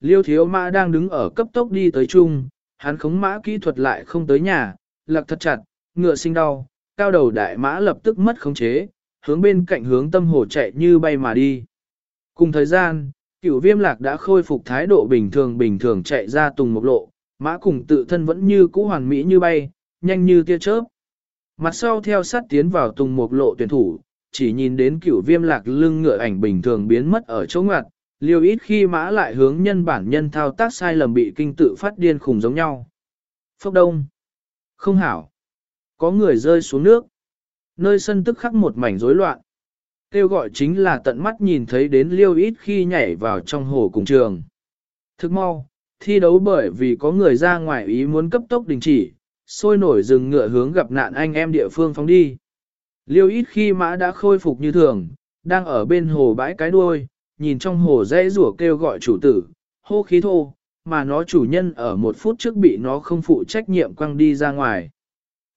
liêu thiếu mã đang đứng ở cấp tốc đi tới chung, hắn khống mã kỹ thuật lại không tới nhà, lạc thật chặt, ngựa sinh đau, cao đầu đại mã lập tức mất khống chế, hướng bên cạnh hướng tâm hồ chạy như bay mà đi. Cùng thời gian, cửu viêm lạc đã khôi phục thái độ bình thường bình thường chạy ra tùng một lộ, mã cùng tự thân vẫn như cũ hoàn mỹ như bay, nhanh như tia chớp. Mặt sau theo sát tiến vào tùng một lộ tuyển thủ, chỉ nhìn đến cửu viêm lạc lưng ngựa ảnh bình thường biến mất ở chỗ ngoặt, liều ít khi mã lại hướng nhân bản nhân thao tác sai lầm bị kinh tự phát điên khủng giống nhau. Phốc đông. Không hảo. Có người rơi xuống nước. Nơi sân tức khắc một mảnh rối loạn. Kêu gọi chính là tận mắt nhìn thấy đến liêu ít khi nhảy vào trong hồ cùng trường. Thức mau, thi đấu bởi vì có người ra ngoài ý muốn cấp tốc đình chỉ, sôi nổi rừng ngựa hướng gặp nạn anh em địa phương phóng đi. Liêu ít khi mã đã khôi phục như thường, đang ở bên hồ bãi cái đuôi, nhìn trong hồ dây rủa kêu gọi chủ tử, hô khí thô, mà nó chủ nhân ở một phút trước bị nó không phụ trách nhiệm quăng đi ra ngoài.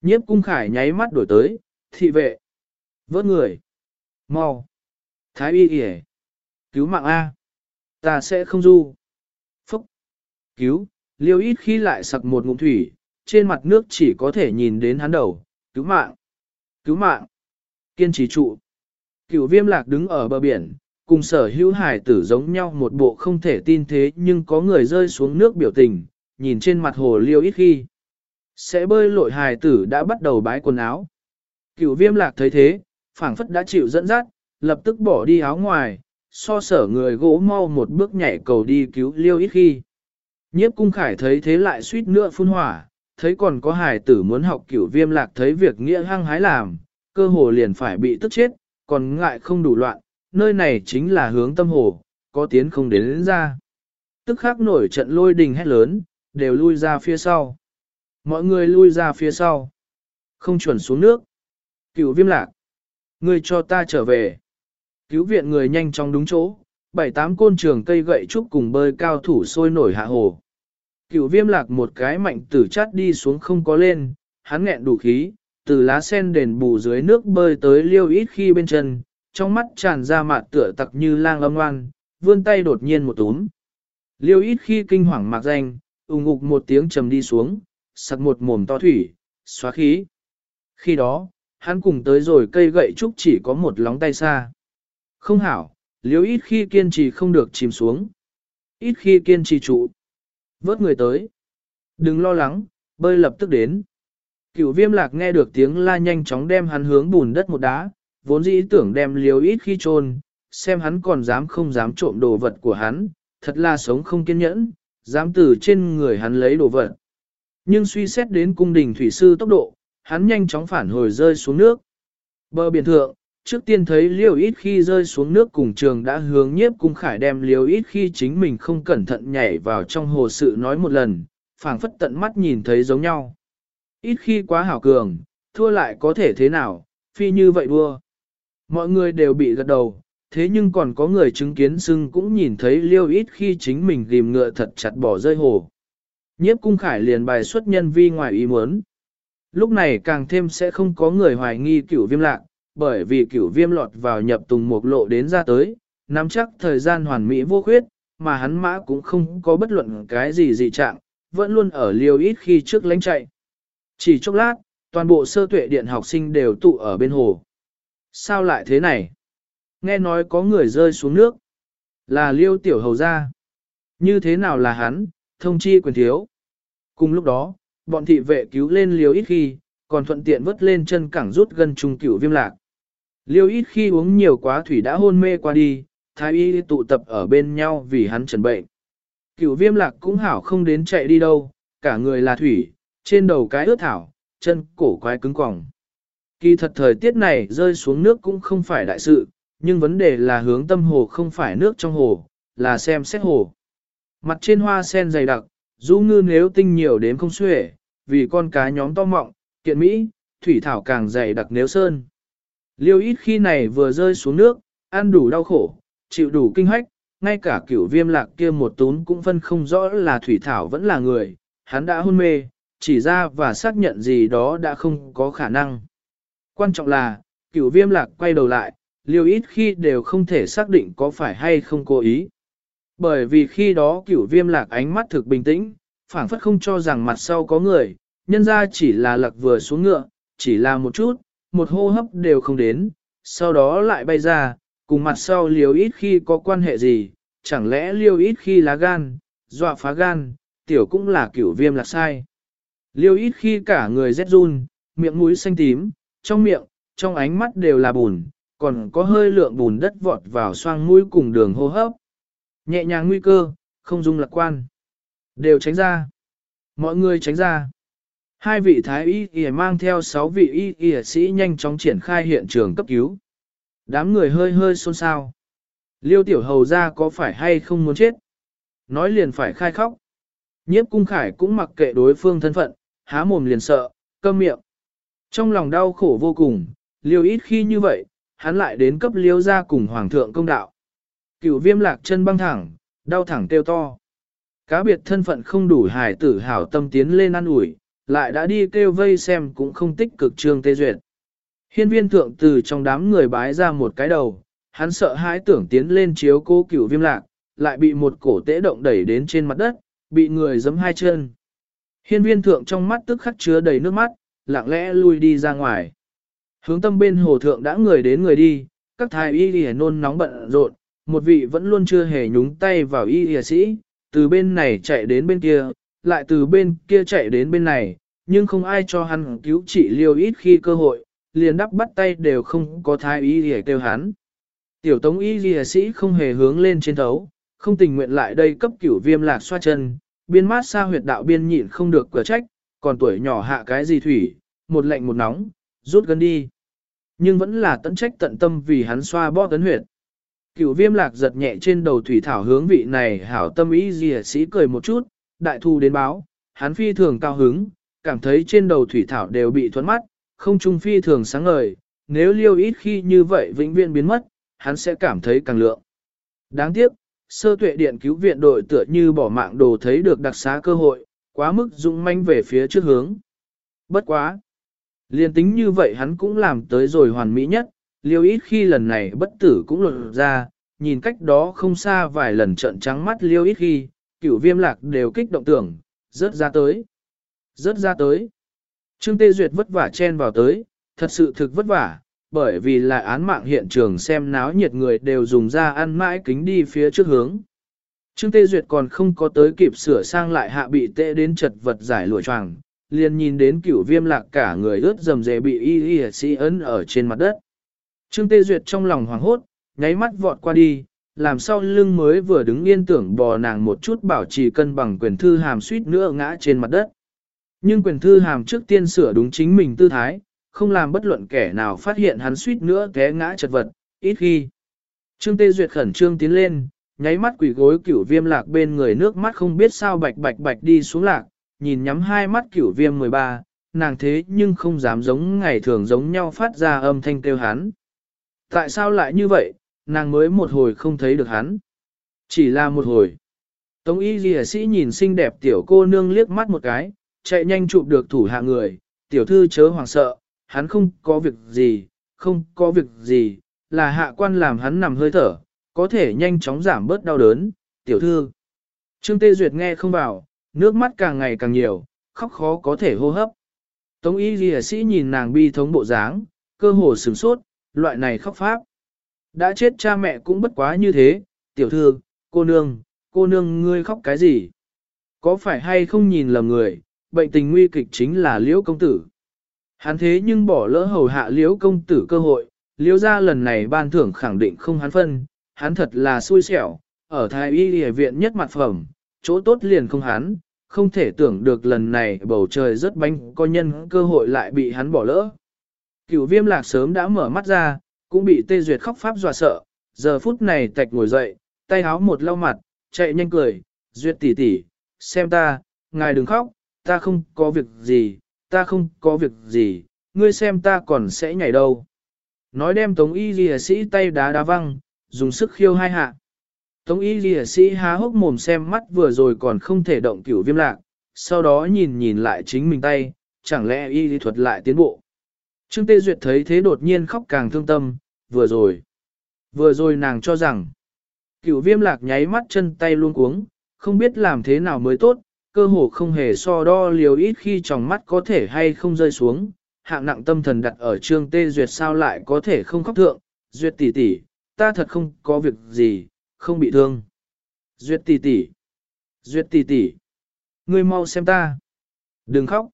Nhiếp cung khải nháy mắt đổi tới, thị vệ, vớt người, mau, thái y kìa, cứu mạng A, ta sẽ không du, phúc, cứu, liêu ít khi lại sặc một ngụm thủy, trên mặt nước chỉ có thể nhìn đến hắn đầu, cứu mạng, cứu mạng, kiên trì trụ. Cửu viêm lạc đứng ở bờ biển, cùng sở hữu hải tử giống nhau một bộ không thể tin thế nhưng có người rơi xuống nước biểu tình, nhìn trên mặt hồ liêu ít khi. Sẽ bơi lội hải tử đã bắt đầu bái quần áo. Cửu viêm lạc thấy thế, phảng phất đã chịu dẫn dắt, lập tức bỏ đi áo ngoài, so sở người gỗ mau một bước nhảy cầu đi cứu liêu ít khi. Nhiếp cung khải thấy thế lại suýt nữa phun hỏa, thấy còn có hài tử muốn học cửu viêm lạc thấy việc nghĩa hăng hái làm, cơ hồ liền phải bị tức chết, còn ngại không đủ loạn, nơi này chính là hướng tâm hồ, có tiến không đến, đến ra. Tức khắc nổi trận lôi đình hét lớn, đều lui ra phía sau. Mọi người lui ra phía sau. Không chuẩn xuống nước. Cựu viêm lạc. Người cho ta trở về. Cứu viện người nhanh chóng đúng chỗ. Bảy tám côn trường cây gậy trúc cùng bơi cao thủ sôi nổi hạ hồ. Cựu viêm lạc một cái mạnh tử chát đi xuống không có lên, hắn nghẹn đủ khí, từ lá sen đền bù dưới nước bơi tới liêu ít khi bên chân, trong mắt tràn ra mạt tựa tặc như lang âm ngoan, vươn tay đột nhiên một túm. Liêu ít khi kinh hoàng mạc danh, ủng ngục một tiếng trầm đi xuống, sặc một mồm to thủy, xóa khí. Khi đó, hắn cùng tới rồi cây gậy trúc chỉ có một lóng tay xa. Không hảo, liêu ít khi kiên trì không được chìm xuống. Ít khi kiên trì trụ. Vớt người tới. Đừng lo lắng, bơi lập tức đến. Cửu viêm lạc nghe được tiếng la nhanh chóng đem hắn hướng bùn đất một đá, vốn dĩ tưởng đem liều ít khi trôn, xem hắn còn dám không dám trộm đồ vật của hắn, thật là sống không kiên nhẫn, dám từ trên người hắn lấy đồ vật. Nhưng suy xét đến cung đình thủy sư tốc độ, hắn nhanh chóng phản hồi rơi xuống nước. Bờ biển thượng, trước tiên thấy liều ít khi rơi xuống nước cùng trường đã hướng nhiếp cung khải đem liều ít khi chính mình không cẩn thận nhảy vào trong hồ sự nói một lần, phảng phất tận mắt nhìn thấy giống nhau. Ít khi quá hảo cường, thua lại có thể thế nào, phi như vậy đua. Mọi người đều bị gật đầu, thế nhưng còn có người chứng kiến sưng cũng nhìn thấy liêu ít khi chính mình tìm ngựa thật chặt bỏ rơi hồ. Nhiếp cung khải liền bài xuất nhân vi ngoài ý muốn. Lúc này càng thêm sẽ không có người hoài nghi cửu viêm lạc, bởi vì cửu viêm lọt vào nhập tùng một lộ đến ra tới, nắm chắc thời gian hoàn mỹ vô khuyết, mà hắn mã cũng không có bất luận cái gì dị trạng, vẫn luôn ở liêu ít khi trước lánh chạy. Chỉ chốc lát, toàn bộ sơ tuệ điện học sinh đều tụ ở bên hồ. Sao lại thế này? Nghe nói có người rơi xuống nước. Là liêu tiểu hầu gia. Như thế nào là hắn, thông chi quyền thiếu. Cùng lúc đó, bọn thị vệ cứu lên liêu ít khi, còn thuận tiện vớt lên chân cẳng rút gần trung cửu viêm lạc. Liêu ít khi uống nhiều quá thủy đã hôn mê qua đi, thái y tụ tập ở bên nhau vì hắn trần bệnh. Cửu viêm lạc cũng hảo không đến chạy đi đâu, cả người là thủy, trên đầu cái ướt thảo, chân cổ quái cứng quỏng. Kỳ thật thời tiết này rơi xuống nước cũng không phải đại sự, nhưng vấn đề là hướng tâm hồ không phải nước trong hồ, là xem xét hồ. Mặt trên hoa sen dày đặc, du ngư nếu tinh nhiều đến không xuể, vì con cá nhóm to mọng, kiện Mỹ, thủy thảo càng dày đặc nếu sơn. Liêu ít khi này vừa rơi xuống nước, ăn đủ đau khổ, chịu đủ kinh hách, ngay cả kiểu viêm lạc kia một tún cũng phân không rõ là thủy thảo vẫn là người, hắn đã hôn mê, chỉ ra và xác nhận gì đó đã không có khả năng. Quan trọng là, cửu viêm lạc quay đầu lại, liều ít khi đều không thể xác định có phải hay không cố ý. Bởi vì khi đó cửu viêm lạc ánh mắt thực bình tĩnh, phảng phất không cho rằng mặt sau có người, nhân ra chỉ là lạc vừa xuống ngựa, chỉ là một chút, một hô hấp đều không đến, sau đó lại bay ra, cùng mặt sau liều ít khi có quan hệ gì, chẳng lẽ liều ít khi lá gan, dọa phá gan, tiểu cũng là cửu viêm lạc sai. Liêu ít khi cả người rét run, miệng mũi xanh tím, trong miệng, trong ánh mắt đều là bùn, còn có hơi lượng bùn đất vọt vào xoang mũi cùng đường hô hấp. Nhẹ nhàng nguy cơ, không dung lạc quan. Đều tránh ra. Mọi người tránh ra. Hai vị thái y y mang theo sáu vị y y sĩ nhanh chóng triển khai hiện trường cấp cứu. Đám người hơi hơi xôn xao. Liêu tiểu hầu ra có phải hay không muốn chết? Nói liền phải khai khóc. Nhiếp cung khải cũng mặc kệ đối phương thân phận, há mồm liền sợ, câm miệng. Trong lòng đau khổ vô cùng, liêu ít khi như vậy, hắn lại đến cấp liêu ra cùng hoàng thượng công đạo. Cựu viêm lạc chân băng thẳng, đau thẳng tiêu to. Cá biệt thân phận không đủ hài tử hảo tâm tiến lên ăn ủi, lại đã đi kêu vây xem cũng không tích cực trương tê duyệt. Hiên viên thượng từ trong đám người bái ra một cái đầu, hắn sợ hãi tưởng tiến lên chiếu cô cửu viêm lạc, lại bị một cổ tế động đẩy đến trên mặt đất, bị người giấm hai chân. Hiên viên thượng trong mắt tức khắc chứa đầy nước mắt, lặng lẽ lui đi ra ngoài. Hướng tâm bên hồ thượng đã người đến người đi, các thái y lìa nôn nóng bận rộn, một vị vẫn luôn chưa hề nhúng tay vào y lìa sĩ, từ bên này chạy đến bên kia, lại từ bên kia chạy đến bên này, nhưng không ai cho hắn cứu trị liêu ít khi cơ hội, liền đắp bắt tay đều không có thái y lìa kêu hắn. Tiểu tống y lìa sĩ không hề hướng lên trên thấu, không tình nguyện lại đây cấp cửu viêm lạc xoa chân, biên mát xa huyệt đạo biên nhịn không được cửa trách, còn tuổi nhỏ hạ cái gì thủy, một lạnh một nóng, rút gần đi. Nhưng vẫn là tận trách tận tâm vì hắn xoa bó tấn huyệt. Cửu viêm lạc giật nhẹ trên đầu thủy thảo hướng vị này hảo tâm ý gì à, sĩ cười một chút, đại thu đến báo, hắn phi thường cao hứng, cảm thấy trên đầu thủy thảo đều bị thuẫn mắt, không trung phi thường sáng ngời, nếu liêu ít khi như vậy vĩnh viễn biến mất, hắn sẽ cảm thấy càng lượng. Đáng tiếc, sơ tuệ điện cứu viện đội tựa như bỏ mạng đồ thấy được đặc xá cơ hội, quá mức dũng manh về phía trước hướng. Bất quá. Liên tính như vậy hắn cũng làm tới rồi hoàn mỹ nhất, liêu ít khi lần này bất tử cũng luận ra, nhìn cách đó không xa vài lần trận trắng mắt liêu ít khi, cửu viêm lạc đều kích động tưởng, rớt ra tới. Rớt ra tới. Trương Tê Duyệt vất vả chen vào tới, thật sự thực vất vả, bởi vì là án mạng hiện trường xem náo nhiệt người đều dùng ra ăn mãi kính đi phía trước hướng. Trương Tê Duyệt còn không có tới kịp sửa sang lại hạ bị tệ đến chật vật giải lụa choàng, liền nhìn đến cửu viêm lạc cả người ướt dầm dề bị y y sĩ ấn ở trên mặt đất. Trương Tê Duyệt trong lòng hoảng hốt, nháy mắt vọt qua đi, làm sao lưng mới vừa đứng yên tưởng bò nàng một chút bảo trì cân bằng quyền thư hàm suýt nữa ngã trên mặt đất. Nhưng quyền thư hàm trước tiên sửa đúng chính mình tư thái, không làm bất luận kẻ nào phát hiện hắn suýt nữa té ngã chật vật, ít khi. Trương Tê Duyệt khẩn trương tiến lên, nháy mắt quỷ gối cửu viêm lạc bên người nước mắt không biết sao bạch bạch bạch đi xuống lạc, nhìn nhắm hai mắt cửu viêm 13, nàng thế nhưng không dám giống ngày thường giống nhau phát ra âm thanh kêu hắn. Tại sao lại như vậy, nàng mới một hồi không thấy được hắn. Chỉ là một hồi. Tống y ghi sĩ nhìn xinh đẹp tiểu cô nương liếc mắt một cái, chạy nhanh chụp được thủ hạ người, tiểu thư chớ hoàng sợ, hắn không có việc gì, không có việc gì, là hạ quan làm hắn nằm hơi thở, có thể nhanh chóng giảm bớt đau đớn, tiểu thư. Trương Tê Duyệt nghe không vào, nước mắt càng ngày càng nhiều, khóc khó có thể hô hấp. Tống y ghi sĩ nhìn nàng bi thống bộ dáng, cơ hồ sửng sốt, loại này khóc pháp. Đã chết cha mẹ cũng bất quá như thế, tiểu thư, cô nương, cô nương ngươi khóc cái gì? Có phải hay không nhìn lầm người, bệnh tình nguy kịch chính là liễu công tử. Hắn thế nhưng bỏ lỡ hầu hạ liễu công tử cơ hội, liễu ra lần này ban thưởng khẳng định không hắn phân, hắn thật là xui xẻo, ở thái y y viện nhất mặt phẩm, chỗ tốt liền không hắn, không thể tưởng được lần này bầu trời rất bánh có nhân cơ hội lại bị hắn bỏ lỡ. Cửu viêm lạc sớm đã mở mắt ra, cũng bị tê duyệt khóc pháp dọa sợ, giờ phút này tạch ngồi dậy, tay háo một lau mặt, chạy nhanh cười, duyệt tỷ tỷ, xem ta, ngài đừng khóc, ta không có việc gì, ta không có việc gì, ngươi xem ta còn sẽ nhảy đâu. Nói đem Tống Y Ghi Sĩ tay đá đá văng, dùng sức khiêu hai hạ. Tống Y lìa Sĩ há hốc mồm xem mắt vừa rồi còn không thể động cửu viêm lạc, sau đó nhìn nhìn lại chính mình tay, chẳng lẽ Y lý thuật lại tiến bộ. Trương Tê Duyệt thấy thế đột nhiên khóc càng thương tâm, vừa rồi. Vừa rồi nàng cho rằng, Cửu viêm lạc nháy mắt chân tay luôn cuống, không biết làm thế nào mới tốt, cơ hồ không hề so đo liều ít khi tròng mắt có thể hay không rơi xuống, hạng nặng tâm thần đặt ở trương tê duyệt sao lại có thể không khóc thượng, duyệt tỷ tỷ, ta thật không có việc gì, không bị thương. Duyệt tỷ tỷ, duyệt tỷ tỷ, ngươi mau xem ta, đừng khóc.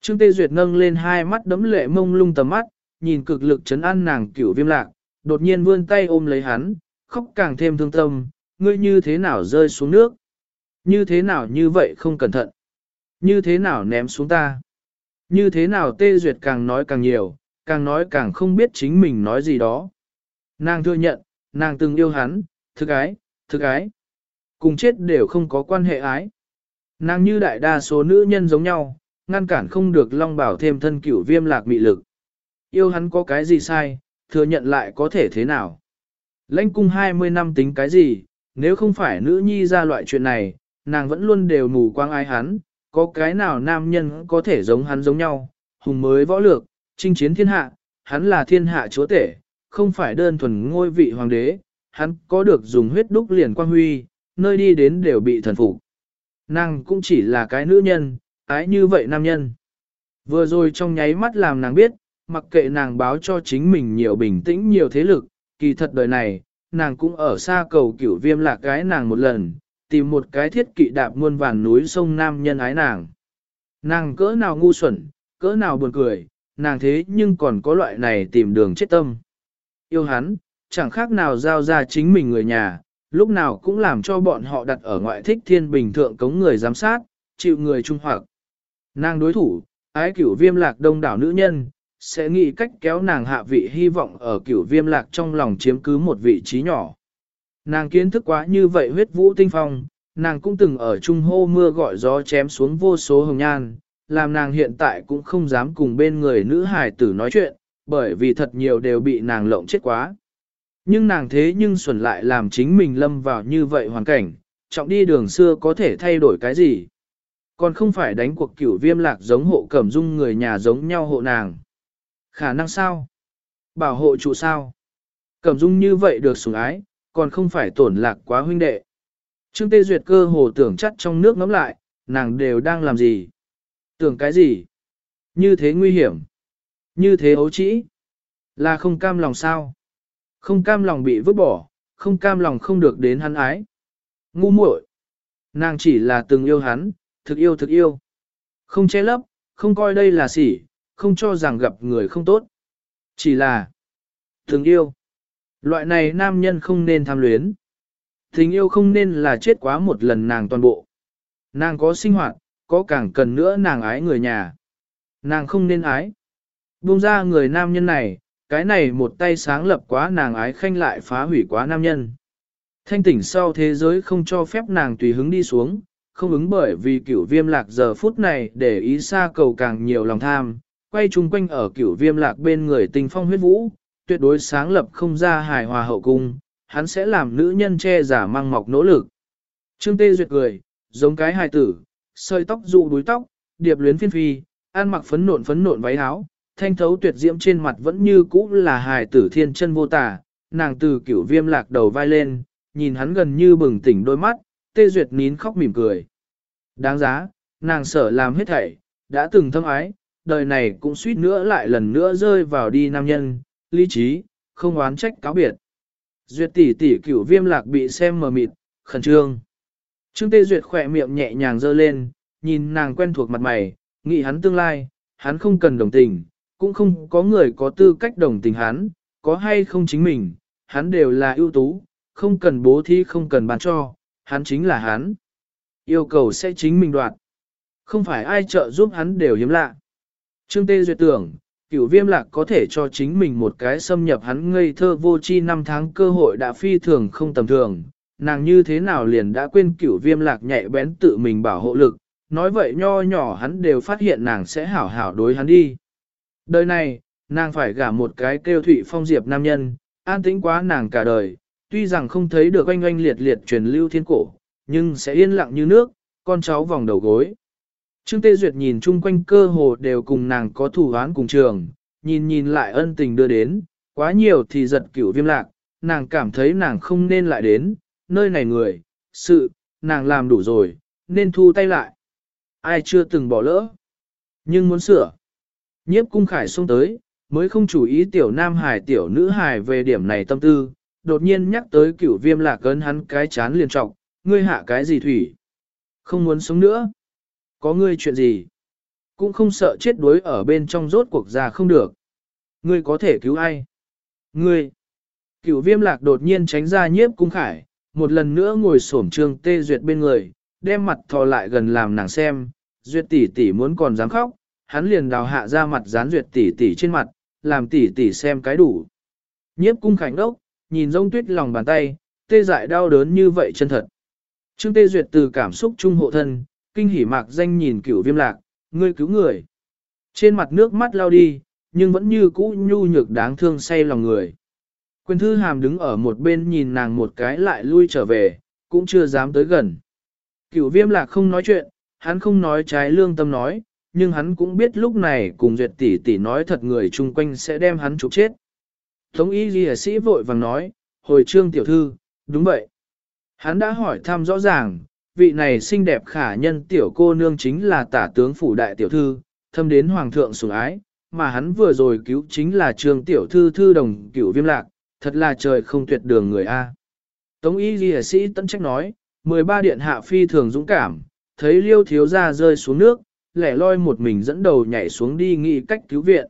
Trương tê duyệt nâng lên hai mắt đấm lệ mông lung tầm mắt, nhìn cực lực chấn an nàng cửu viêm lạc, đột nhiên vươn tay ôm lấy hắn, khóc càng thêm thương tâm, ngươi như thế nào rơi xuống nước? Như thế nào như vậy không cẩn thận? Như thế nào ném xuống ta? Như thế nào tê duyệt càng nói càng nhiều, càng nói càng không biết chính mình nói gì đó. Nàng thừa nhận, nàng từng yêu hắn, thực ái, thực ái. Cùng chết đều không có quan hệ ái. Nàng như đại đa số nữ nhân giống nhau, ngăn cản không được long bảo thêm thân cửu viêm lạc mị lực. Yêu hắn có cái gì sai, thừa nhận lại có thể thế nào. Lãnh cung 20 năm tính cái gì, nếu không phải nữ nhi ra loại chuyện này, nàng vẫn luôn đều mù quang ai hắn, có cái nào nam nhân có thể giống hắn giống nhau, hùng mới võ lược, chinh chiến thiên hạ, hắn là thiên hạ chúa tể, không phải đơn thuần ngôi vị hoàng đế, hắn có được dùng huyết đúc liền quang huy, nơi đi đến đều bị thần phục. Nàng cũng chỉ là cái nữ nhân, ái như vậy nam nhân. Vừa rồi trong nháy mắt làm nàng biết, mặc kệ nàng báo cho chính mình nhiều bình tĩnh nhiều thế lực, kỳ thật đời này, nàng cũng ở xa cầu cửu viêm lạc gái nàng một lần, tìm một cái thiết kỵ đạp muôn vàn núi sông nam nhân ái nàng. Nàng cỡ nào ngu xuẩn, cỡ nào buồn cười, nàng thế nhưng còn có loại này tìm đường chết tâm. Yêu hắn, chẳng khác nào giao ra chính mình người nhà, lúc nào cũng làm cho bọn họ đặt ở ngoại thích thiên bình thượng cống người giám sát, chịu người trung hoặc. Nàng đối thủ, ái cửu viêm lạc đông đảo nữ nhân, sẽ nghĩ cách kéo nàng hạ vị hy vọng ở cửu viêm lạc trong lòng chiếm cứ một vị trí nhỏ. Nàng kiến thức quá như vậy huyết vũ tinh phong, nàng cũng từng ở trung hô mưa gọi gió chém xuống vô số hồng nhan, làm nàng hiện tại cũng không dám cùng bên người nữ hài tử nói chuyện, bởi vì thật nhiều đều bị nàng lộng chết quá. Nhưng nàng thế nhưng xuẩn lại làm chính mình lâm vào như vậy hoàn cảnh, trọng đi đường xưa có thể thay đổi cái gì. Còn không phải đánh cuộc cửu viêm lạc giống hộ cẩm dung người nhà giống nhau hộ nàng. Khả năng sao? Bảo hộ trụ sao? Cẩm dung như vậy được sủng ái, còn không phải tổn lạc quá huynh đệ. Trương Tê Duyệt cơ hồ tưởng chắc trong nước ngắm lại, nàng đều đang làm gì? Tưởng cái gì? Như thế nguy hiểm. Như thế ấu trĩ. Là không cam lòng sao? Không cam lòng bị vứt bỏ, không cam lòng không được đến hắn ái. Ngu muội. Nàng chỉ là từng yêu hắn, thực yêu thực yêu. Không che lấp, không coi đây là sỉ, không cho rằng gặp người không tốt. Chỉ là từng yêu. Loại này nam nhân không nên tham luyến. Tình yêu không nên là chết quá một lần nàng toàn bộ. Nàng có sinh hoạt, có càng cần nữa nàng ái người nhà. Nàng không nên ái. Buông ra người nam nhân này, cái này một tay sáng lập quá nàng ái khanh lại phá hủy quá nam nhân. Thanh tỉnh sau thế giới không cho phép nàng tùy hứng đi xuống, không ứng bởi vì cửu viêm lạc giờ phút này để ý xa cầu càng nhiều lòng tham, quay chung quanh ở cửu viêm lạc bên người tình phong huyết vũ, tuyệt đối sáng lập không ra hài hòa hậu cung, hắn sẽ làm nữ nhân che giả mang mọc nỗ lực. Trương Tê Duyệt cười, giống cái hài tử, sợi tóc dụ đuối tóc, điệp luyến phiên phi, ăn mặc phấn nộn phấn nộn váy áo, thanh thấu tuyệt diễm trên mặt vẫn như cũ là hài tử thiên chân vô tả, nàng từ cửu viêm lạc đầu vai lên, nhìn hắn gần như bừng tỉnh đôi mắt, Tê Duyệt nín khóc mỉm cười. Đáng giá, nàng sở làm hết thảy, đã từng thâm ái, đời này cũng suýt nữa lại lần nữa rơi vào đi nam nhân, lý trí, không oán trách cáo biệt. Duyệt tỷ tỷ cửu viêm lạc bị xem mờ mịt, khẩn trương. Trương Tê Duyệt khỏe miệng nhẹ nhàng dơ lên, nhìn nàng quen thuộc mặt mày, nghĩ hắn tương lai, hắn không cần đồng tình, cũng không có người có tư cách đồng tình hắn, có hay không chính mình, hắn đều là ưu tú, không cần bố thí không cần bàn cho, hắn chính là hắn. Yêu cầu sẽ chính mình đoạt. Không phải ai trợ giúp hắn đều hiếm lạ. Trương Tê Duyệt tưởng, cửu viêm lạc có thể cho chính mình một cái xâm nhập hắn ngây thơ vô chi năm tháng cơ hội đã phi thường không tầm thường, nàng như thế nào liền đã quên cửu viêm lạc nhạy bén tự mình bảo hộ lực, nói vậy nho nhỏ hắn đều phát hiện nàng sẽ hảo hảo đối hắn đi. Đời này, nàng phải gả một cái kêu thụy phong diệp nam nhân, an tĩnh quá nàng cả đời, tuy rằng không thấy được oanh oanh liệt liệt truyền lưu thiên cổ, nhưng sẽ yên lặng như nước, con cháu vòng đầu gối. Trương Tê Duyệt nhìn chung quanh cơ hồ đều cùng nàng có thủ án cùng trường, nhìn nhìn lại ân tình đưa đến, quá nhiều thì giật cửu viêm lạc, nàng cảm thấy nàng không nên lại đến, nơi này người, sự, nàng làm đủ rồi, nên thu tay lại. Ai chưa từng bỏ lỡ, nhưng muốn sửa. Nhiếp cung khải xuống tới, mới không chủ ý tiểu nam hài tiểu nữ hài về điểm này tâm tư, đột nhiên nhắc tới cửu viêm lạc cơn hắn cái chán liền trọng, ngươi hạ cái gì thủy. Không muốn sống nữa. Có ngươi chuyện gì? Cũng không sợ chết đuối ở bên trong rốt cuộc già không được. Ngươi có thể cứu ai? Ngươi! Cửu viêm lạc đột nhiên tránh ra nhiếp cung khải, một lần nữa ngồi xổm trương tê duyệt bên người, đem mặt thò lại gần làm nàng xem, duyệt tỷ tỷ muốn còn dám khóc, hắn liền đào hạ ra mặt dán duyệt tỷ tỷ trên mặt, làm tỷ tỷ xem cái đủ. Nhiếp cung khảnh đốc, nhìn rông tuyết lòng bàn tay, tê dại đau đớn như vậy chân thật. Trương tê duyệt từ cảm xúc trung hộ thân, kinh hỉ mạc danh nhìn cửu viêm lạc, ngươi cứu người. Trên mặt nước mắt lao đi, nhưng vẫn như cũ nhu nhược đáng thương say lòng người. Quyền thư hàm đứng ở một bên nhìn nàng một cái lại lui trở về, cũng chưa dám tới gần. Cửu viêm lạc không nói chuyện, hắn không nói trái lương tâm nói, nhưng hắn cũng biết lúc này cùng duyệt tỷ tỷ nói thật người chung quanh sẽ đem hắn trục chết. Tống y ghi sĩ vội vàng nói, hồi trương tiểu thư, đúng vậy. Hắn đã hỏi thăm rõ ràng, vị này xinh đẹp khả nhân tiểu cô nương chính là tả tướng phủ đại tiểu thư, thâm đến hoàng thượng sủng ái, mà hắn vừa rồi cứu chính là trương tiểu thư thư đồng cửu viêm lạc, thật là trời không tuyệt đường người A. Tống y ghi sĩ tận trách nói, 13 điện hạ phi thường dũng cảm, thấy liêu thiếu ra rơi xuống nước, lẻ loi một mình dẫn đầu nhảy xuống đi nghĩ cách cứu viện.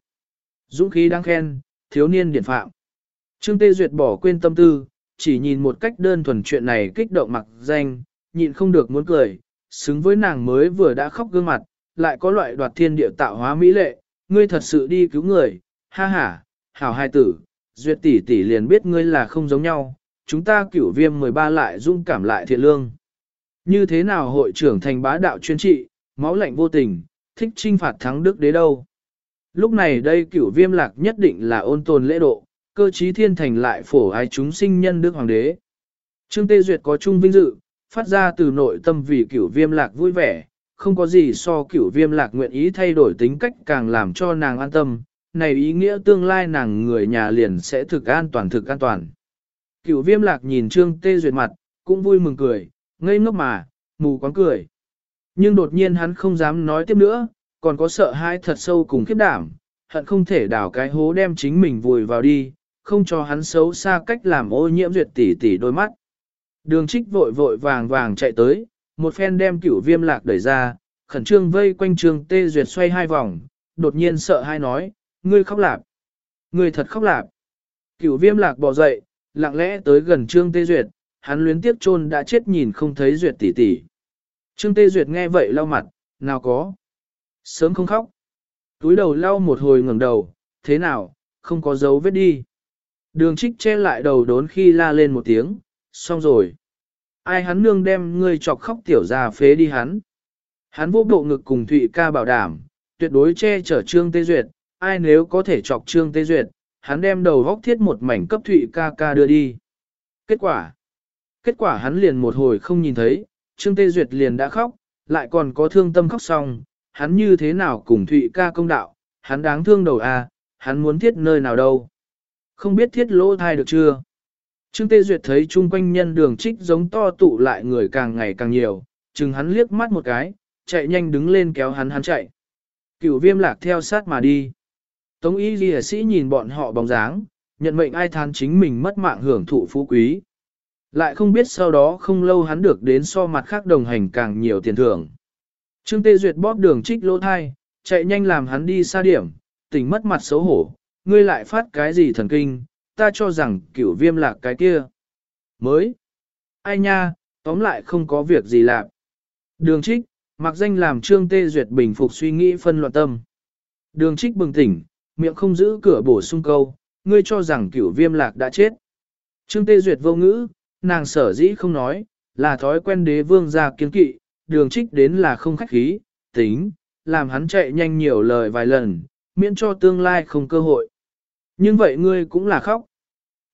Dũng khí đang khen, thiếu niên điển phạm. Trương Tê Duyệt bỏ quên tâm tư, chỉ nhìn một cách đơn thuần chuyện này kích động mặc danh, nhịn không được muốn cười, xứng với nàng mới vừa đã khóc gương mặt, lại có loại đoạt thiên địa tạo hóa mỹ lệ, ngươi thật sự đi cứu người, ha ha, hảo hai tử, Duyệt tỷ tỷ liền biết ngươi là không giống nhau, chúng ta cửu viêm 13 lại dung cảm lại thiện lương. Như thế nào hội trưởng thành bá đạo chuyên trị, máu lạnh vô tình, thích trinh phạt thắng đức đế đâu. Lúc này đây cửu viêm lạc nhất định là ôn tồn lễ độ, cơ trí thiên thành lại phổ ai chúng sinh nhân đức hoàng đế. Trương Tê Duyệt có chung vinh dự, phát ra từ nội tâm vì cửu viêm lạc vui vẻ, không có gì so cửu viêm lạc nguyện ý thay đổi tính cách càng làm cho nàng an tâm, này ý nghĩa tương lai nàng người nhà liền sẽ thực an toàn thực an toàn. Cửu viêm lạc nhìn Trương Tê Duyệt mặt, cũng vui mừng cười, ngây ngốc mà, mù quáng cười. Nhưng đột nhiên hắn không dám nói tiếp nữa, còn có sợ hãi thật sâu cùng khiếp đảm, hận không thể đào cái hố đem chính mình vùi vào đi, không cho hắn xấu xa cách làm ô nhiễm duyệt tỷ tỷ đôi mắt. Đường trích vội vội vàng vàng chạy tới, một phen đem cửu viêm lạc đẩy ra, khẩn trương vây quanh trường tê duyệt xoay hai vòng, đột nhiên sợ hai nói, ngươi khóc lạp, ngươi thật khóc lạp. Cửu viêm lạc bỏ dậy, lặng lẽ tới gần trương tê duyệt, hắn luyến tiếc chôn đã chết nhìn không thấy duyệt tỷ tỷ. Trương Tê Duyệt nghe vậy lau mặt, nào có. Sớm không khóc. Túi đầu lau một hồi ngẩng đầu, thế nào, không có dấu vết đi. Đường trích che lại đầu đốn khi la lên một tiếng, xong rồi. Ai hắn nương đem ngươi chọc khóc tiểu ra phế đi hắn. Hắn vô bộ ngực cùng Thụy ca bảo đảm, tuyệt đối che chở Trương Tê Duyệt, ai nếu có thể chọc Trương Tê Duyệt, hắn đem đầu góc thiết một mảnh cấp Thụy ca ca đưa đi. Kết quả? Kết quả hắn liền một hồi không nhìn thấy, Trương Tê Duyệt liền đã khóc, lại còn có thương tâm khóc xong, hắn như thế nào cùng Thụy ca công đạo, hắn đáng thương đầu à, hắn muốn thiết nơi nào đâu. Không biết thiết lỗ thai được chưa? Trương Tê Duyệt thấy chung quanh nhân đường trích giống to tụ lại người càng ngày càng nhiều, chừng hắn liếc mắt một cái, chạy nhanh đứng lên kéo hắn hắn chạy. Cửu viêm lạc theo sát mà đi. Tống y ghi sĩ nhìn bọn họ bóng dáng, nhận mệnh ai than chính mình mất mạng hưởng thụ phú quý. Lại không biết sau đó không lâu hắn được đến so mặt khác đồng hành càng nhiều tiền thưởng. Trương Tê Duyệt bóp đường trích lỗ thai, chạy nhanh làm hắn đi xa điểm, tỉnh mất mặt xấu hổ, ngươi lại phát cái gì thần kinh, ta cho rằng cửu viêm lạc cái kia. Mới. Ai nha, tóm lại không có việc gì làm Đường trích, mặc danh làm Trương Tê Duyệt bình phục suy nghĩ phân loạn tâm. Đường trích bừng tỉnh, miệng không giữ cửa bổ sung câu, ngươi cho rằng cửu viêm lạc đã chết. Trương Tê Duyệt vô ngữ, nàng sở dĩ không nói, là thói quen đế vương ra kiến kỵ, đường trích đến là không khách khí, tính, làm hắn chạy nhanh nhiều lời vài lần, miễn cho tương lai không cơ hội. Nhưng vậy ngươi cũng là khóc.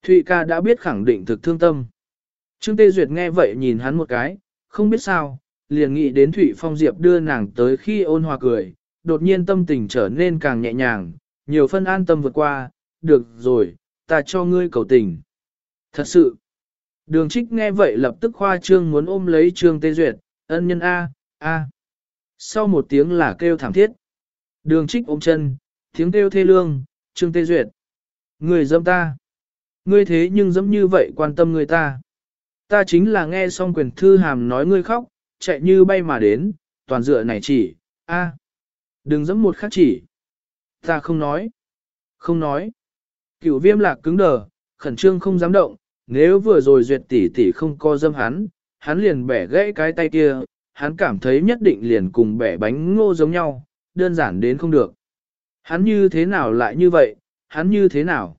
Thụy ca đã biết khẳng định thực thương tâm. Trương Tê Duyệt nghe vậy nhìn hắn một cái, không biết sao, liền nghĩ đến Thụy Phong Diệp đưa nàng tới khi ôn hòa cười, đột nhiên tâm tình trở nên càng nhẹ nhàng, nhiều phân an tâm vượt qua, được rồi, ta cho ngươi cầu tình. Thật sự, Đường trích nghe vậy lập tức khoa trương muốn ôm lấy trương tê duyệt, ân nhân A, A. Sau một tiếng là kêu thảm thiết. Đường trích ôm chân, tiếng kêu thê lương, trương tê duyệt. Người dâm ta. Ngươi thế nhưng dẫm như vậy quan tâm người ta. Ta chính là nghe xong quyền thư hàm nói ngươi khóc, chạy như bay mà đến, toàn dựa này chỉ, a, đừng dẫm một khắc chỉ. Ta không nói. Không nói. Cửu viêm lạc cứng đờ, khẩn trương không dám động, nếu vừa rồi duyệt tỷ tỷ không co dâm hắn, hắn liền bẻ gãy cái tay kia, hắn cảm thấy nhất định liền cùng bẻ bánh ngô giống nhau, đơn giản đến không được. Hắn như thế nào lại như vậy, hắn như thế nào?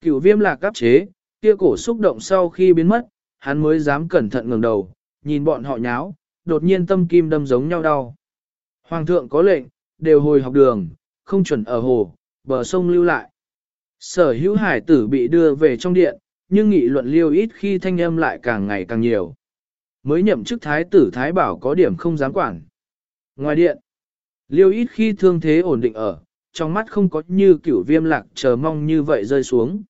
Cửu viêm lạc áp chế, kia cổ xúc động sau khi biến mất, hắn mới dám cẩn thận ngẩng đầu, nhìn bọn họ nháo, đột nhiên tâm kim đâm giống nhau đau. Hoàng thượng có lệnh, đều hồi học đường, không chuẩn ở hồ, bờ sông lưu lại. Sở hữu hải tử bị đưa về trong điện, nhưng nghị luận liêu ít khi thanh âm lại càng ngày càng nhiều. Mới nhậm chức thái tử thái bảo có điểm không dám quản. Ngoài điện, liêu ít khi thương thế ổn định ở, trong mắt không có như kiểu viêm lạc chờ mong như vậy rơi xuống.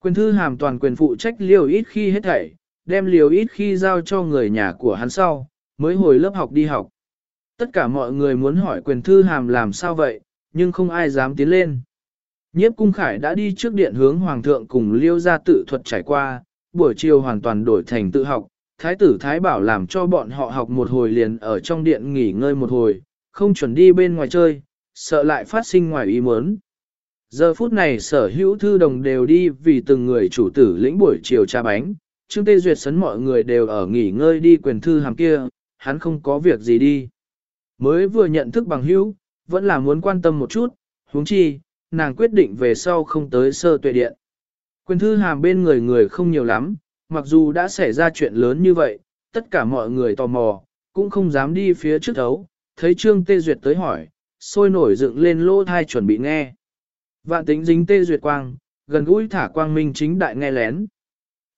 Quyền thư hàm toàn quyền phụ trách liêu ít khi hết thảy, đem liều ít khi giao cho người nhà của hắn sau, mới hồi lớp học đi học. Tất cả mọi người muốn hỏi quyền thư hàm làm sao vậy, nhưng không ai dám tiến lên. Nhiếp cung khải đã đi trước điện hướng hoàng thượng cùng liêu ra tự thuật trải qua, buổi chiều hoàn toàn đổi thành tự học. Thái tử Thái bảo làm cho bọn họ học một hồi liền ở trong điện nghỉ ngơi một hồi, không chuẩn đi bên ngoài chơi, sợ lại phát sinh ngoài ý muốn. Giờ phút này sở hữu thư đồng đều đi vì từng người chủ tử lĩnh buổi chiều trà bánh, Trương Tê Duyệt sấn mọi người đều ở nghỉ ngơi đi quyền thư hàm kia, hắn không có việc gì đi. Mới vừa nhận thức bằng hữu, vẫn là muốn quan tâm một chút, huống chi, nàng quyết định về sau không tới sơ tuệ điện. Quyền thư hàm bên người người không nhiều lắm, mặc dù đã xảy ra chuyện lớn như vậy, tất cả mọi người tò mò, cũng không dám đi phía trước thấu, thấy Trương Tê Duyệt tới hỏi, sôi nổi dựng lên lỗ thai chuẩn bị nghe. Vạn tính dính Tê Duyệt quang, gần gũi thả quang minh chính đại nghe lén.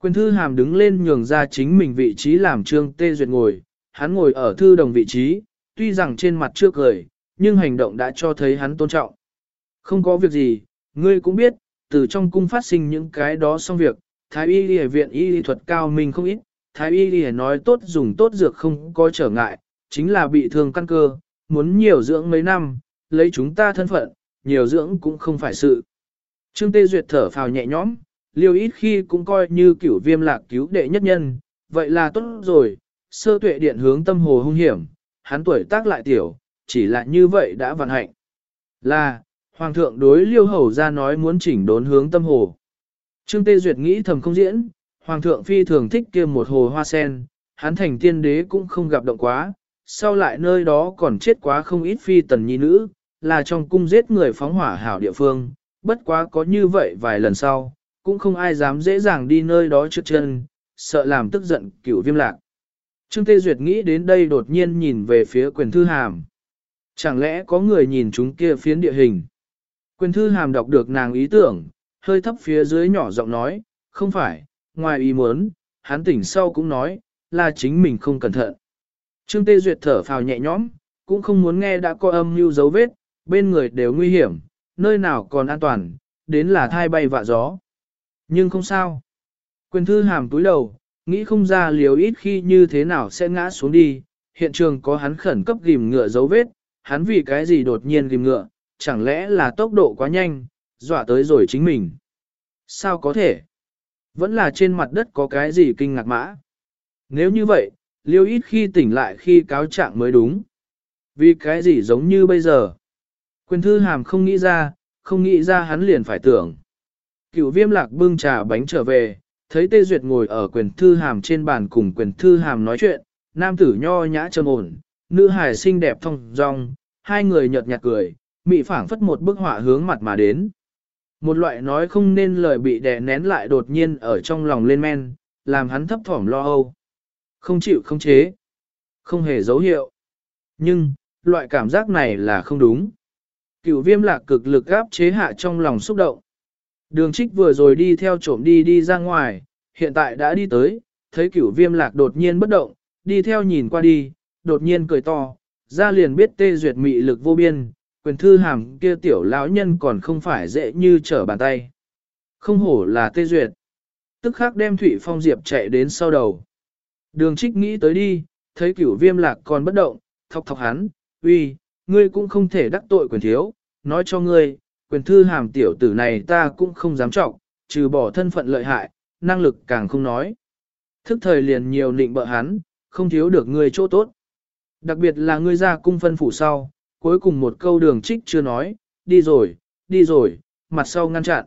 Quyền thư hàm đứng lên nhường ra chính mình vị trí làm trương tê duyệt ngồi, hắn ngồi ở thư đồng vị trí, tuy rằng trên mặt chưa cười, nhưng hành động đã cho thấy hắn tôn trọng. Không có việc gì, ngươi cũng biết, từ trong cung phát sinh những cái đó xong việc, Thái y y viện y thuật cao mình không ít, Thái y y nói tốt dùng tốt dược không có trở ngại, chính là bị thương căn cơ, muốn nhiều dưỡng mấy năm, lấy chúng ta thân phận, nhiều dưỡng cũng không phải sự. Trương Tê Duyệt thở phào nhẹ nhõm, liều ít khi cũng coi như cửu viêm lạc cứu đệ nhất nhân, vậy là tốt rồi, sơ tuệ điện hướng tâm hồ hung hiểm, hắn tuổi tác lại tiểu, chỉ là như vậy đã vận hạnh. Là, Hoàng thượng đối liêu hầu ra nói muốn chỉnh đốn hướng tâm hồ. Trương Tê Duyệt nghĩ thầm không diễn, Hoàng thượng phi thường thích kia một hồ hoa sen, hắn thành tiên đế cũng không gặp động quá, sau lại nơi đó còn chết quá không ít phi tần nhi nữ, là trong cung giết người phóng hỏa hảo địa phương, bất quá có như vậy vài lần sau, cũng không ai dám dễ dàng đi nơi đó trước chân, sợ làm tức giận cửu viêm lạc. Trương Tê Duyệt nghĩ đến đây đột nhiên nhìn về phía quyền thư hàm. Chẳng lẽ có người nhìn chúng kia phiến địa hình? Quyền thư hàm đọc được nàng ý tưởng, hơi thấp phía dưới nhỏ giọng nói, không phải, ngoài ý muốn, hắn tỉnh sau cũng nói, là chính mình không cẩn thận. Trương Tê Duyệt thở phào nhẹ nhõm, cũng không muốn nghe đã có âm mưu dấu vết, bên người đều nguy hiểm, nơi nào còn an toàn, đến là thai bay vạ gió. Nhưng không sao. Quyền thư hàm túi đầu, nghĩ không ra liều ít khi như thế nào sẽ ngã xuống đi, hiện trường có hắn khẩn cấp ghim ngựa dấu vết, hắn vì cái gì đột nhiên ghim ngựa, chẳng lẽ là tốc độ quá nhanh, dọa tới rồi chính mình. Sao có thể? Vẫn là trên mặt đất có cái gì kinh ngạc mã. Nếu như vậy, liêu ít khi tỉnh lại khi cáo trạng mới đúng. Vì cái gì giống như bây giờ? Quyền thư hàm không nghĩ ra, không nghĩ ra hắn liền phải tưởng. Cựu viêm lạc bưng trà bánh trở về, thấy Tê Duyệt ngồi ở quyền thư hàm trên bàn cùng quyền thư hàm nói chuyện, nam tử nho nhã trầm ổn, nữ hài xinh đẹp thông dong, hai người nhợt nhạt cười, mị phảng phất một bức họa hướng mặt mà đến. Một loại nói không nên lời bị đè nén lại đột nhiên ở trong lòng lên men, làm hắn thấp thỏm lo âu. Không chịu không chế, không hề dấu hiệu. Nhưng, loại cảm giác này là không đúng. Cựu viêm lạc cực lực gáp chế hạ trong lòng xúc động. Đường trích vừa rồi đi theo trộm đi đi ra ngoài, hiện tại đã đi tới, thấy cửu viêm lạc đột nhiên bất động, đi theo nhìn qua đi, đột nhiên cười to, ra liền biết tê duyệt mị lực vô biên, quyền thư hàm kia tiểu lão nhân còn không phải dễ như trở bàn tay. Không hổ là tê duyệt. tức khắc đem Thụy Phong Diệp chạy đến sau đầu. Đường trích nghĩ tới đi, thấy cửu viêm lạc còn bất động, thọc thọc hắn, uy, ngươi cũng không thể đắc tội quyền thiếu, nói cho ngươi, quyền thư hàm tiểu tử này ta cũng không dám trọng, trừ bỏ thân phận lợi hại, năng lực càng không nói. Thức thời liền nhiều nịnh bợ hắn, không thiếu được ngươi chỗ tốt. Đặc biệt là ngươi ra cung phân phủ sau, cuối cùng một câu đường trích chưa nói, đi rồi, đi rồi, mặt sau ngăn chặn.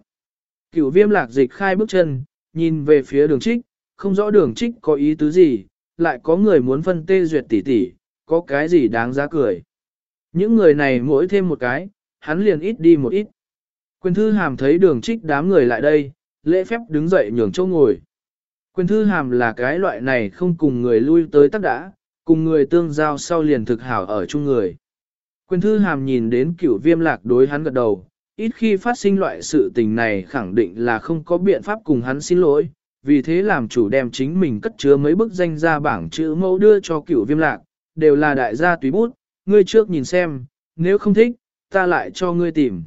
Cửu viêm lạc dịch khai bước chân, nhìn về phía đường trích, không rõ đường trích có ý tứ gì, lại có người muốn phân tê duyệt tỉ tỉ, có cái gì đáng giá cười. Những người này mỗi thêm một cái, hắn liền ít đi một ít. Quyền thư hàm thấy đường trích đám người lại đây, lễ phép đứng dậy nhường chỗ ngồi. Quyền thư hàm là cái loại này không cùng người lui tới tắc đã, cùng người tương giao sau liền thực hảo ở chung người. Quyền thư hàm nhìn đến cửu viêm lạc đối hắn gật đầu, ít khi phát sinh loại sự tình này khẳng định là không có biện pháp cùng hắn xin lỗi, vì thế làm chủ đem chính mình cất chứa mấy bức danh ra bảng chữ mẫu đưa cho cửu viêm lạc, đều là đại gia tùy bút, ngươi trước nhìn xem, nếu không thích, ta lại cho ngươi tìm.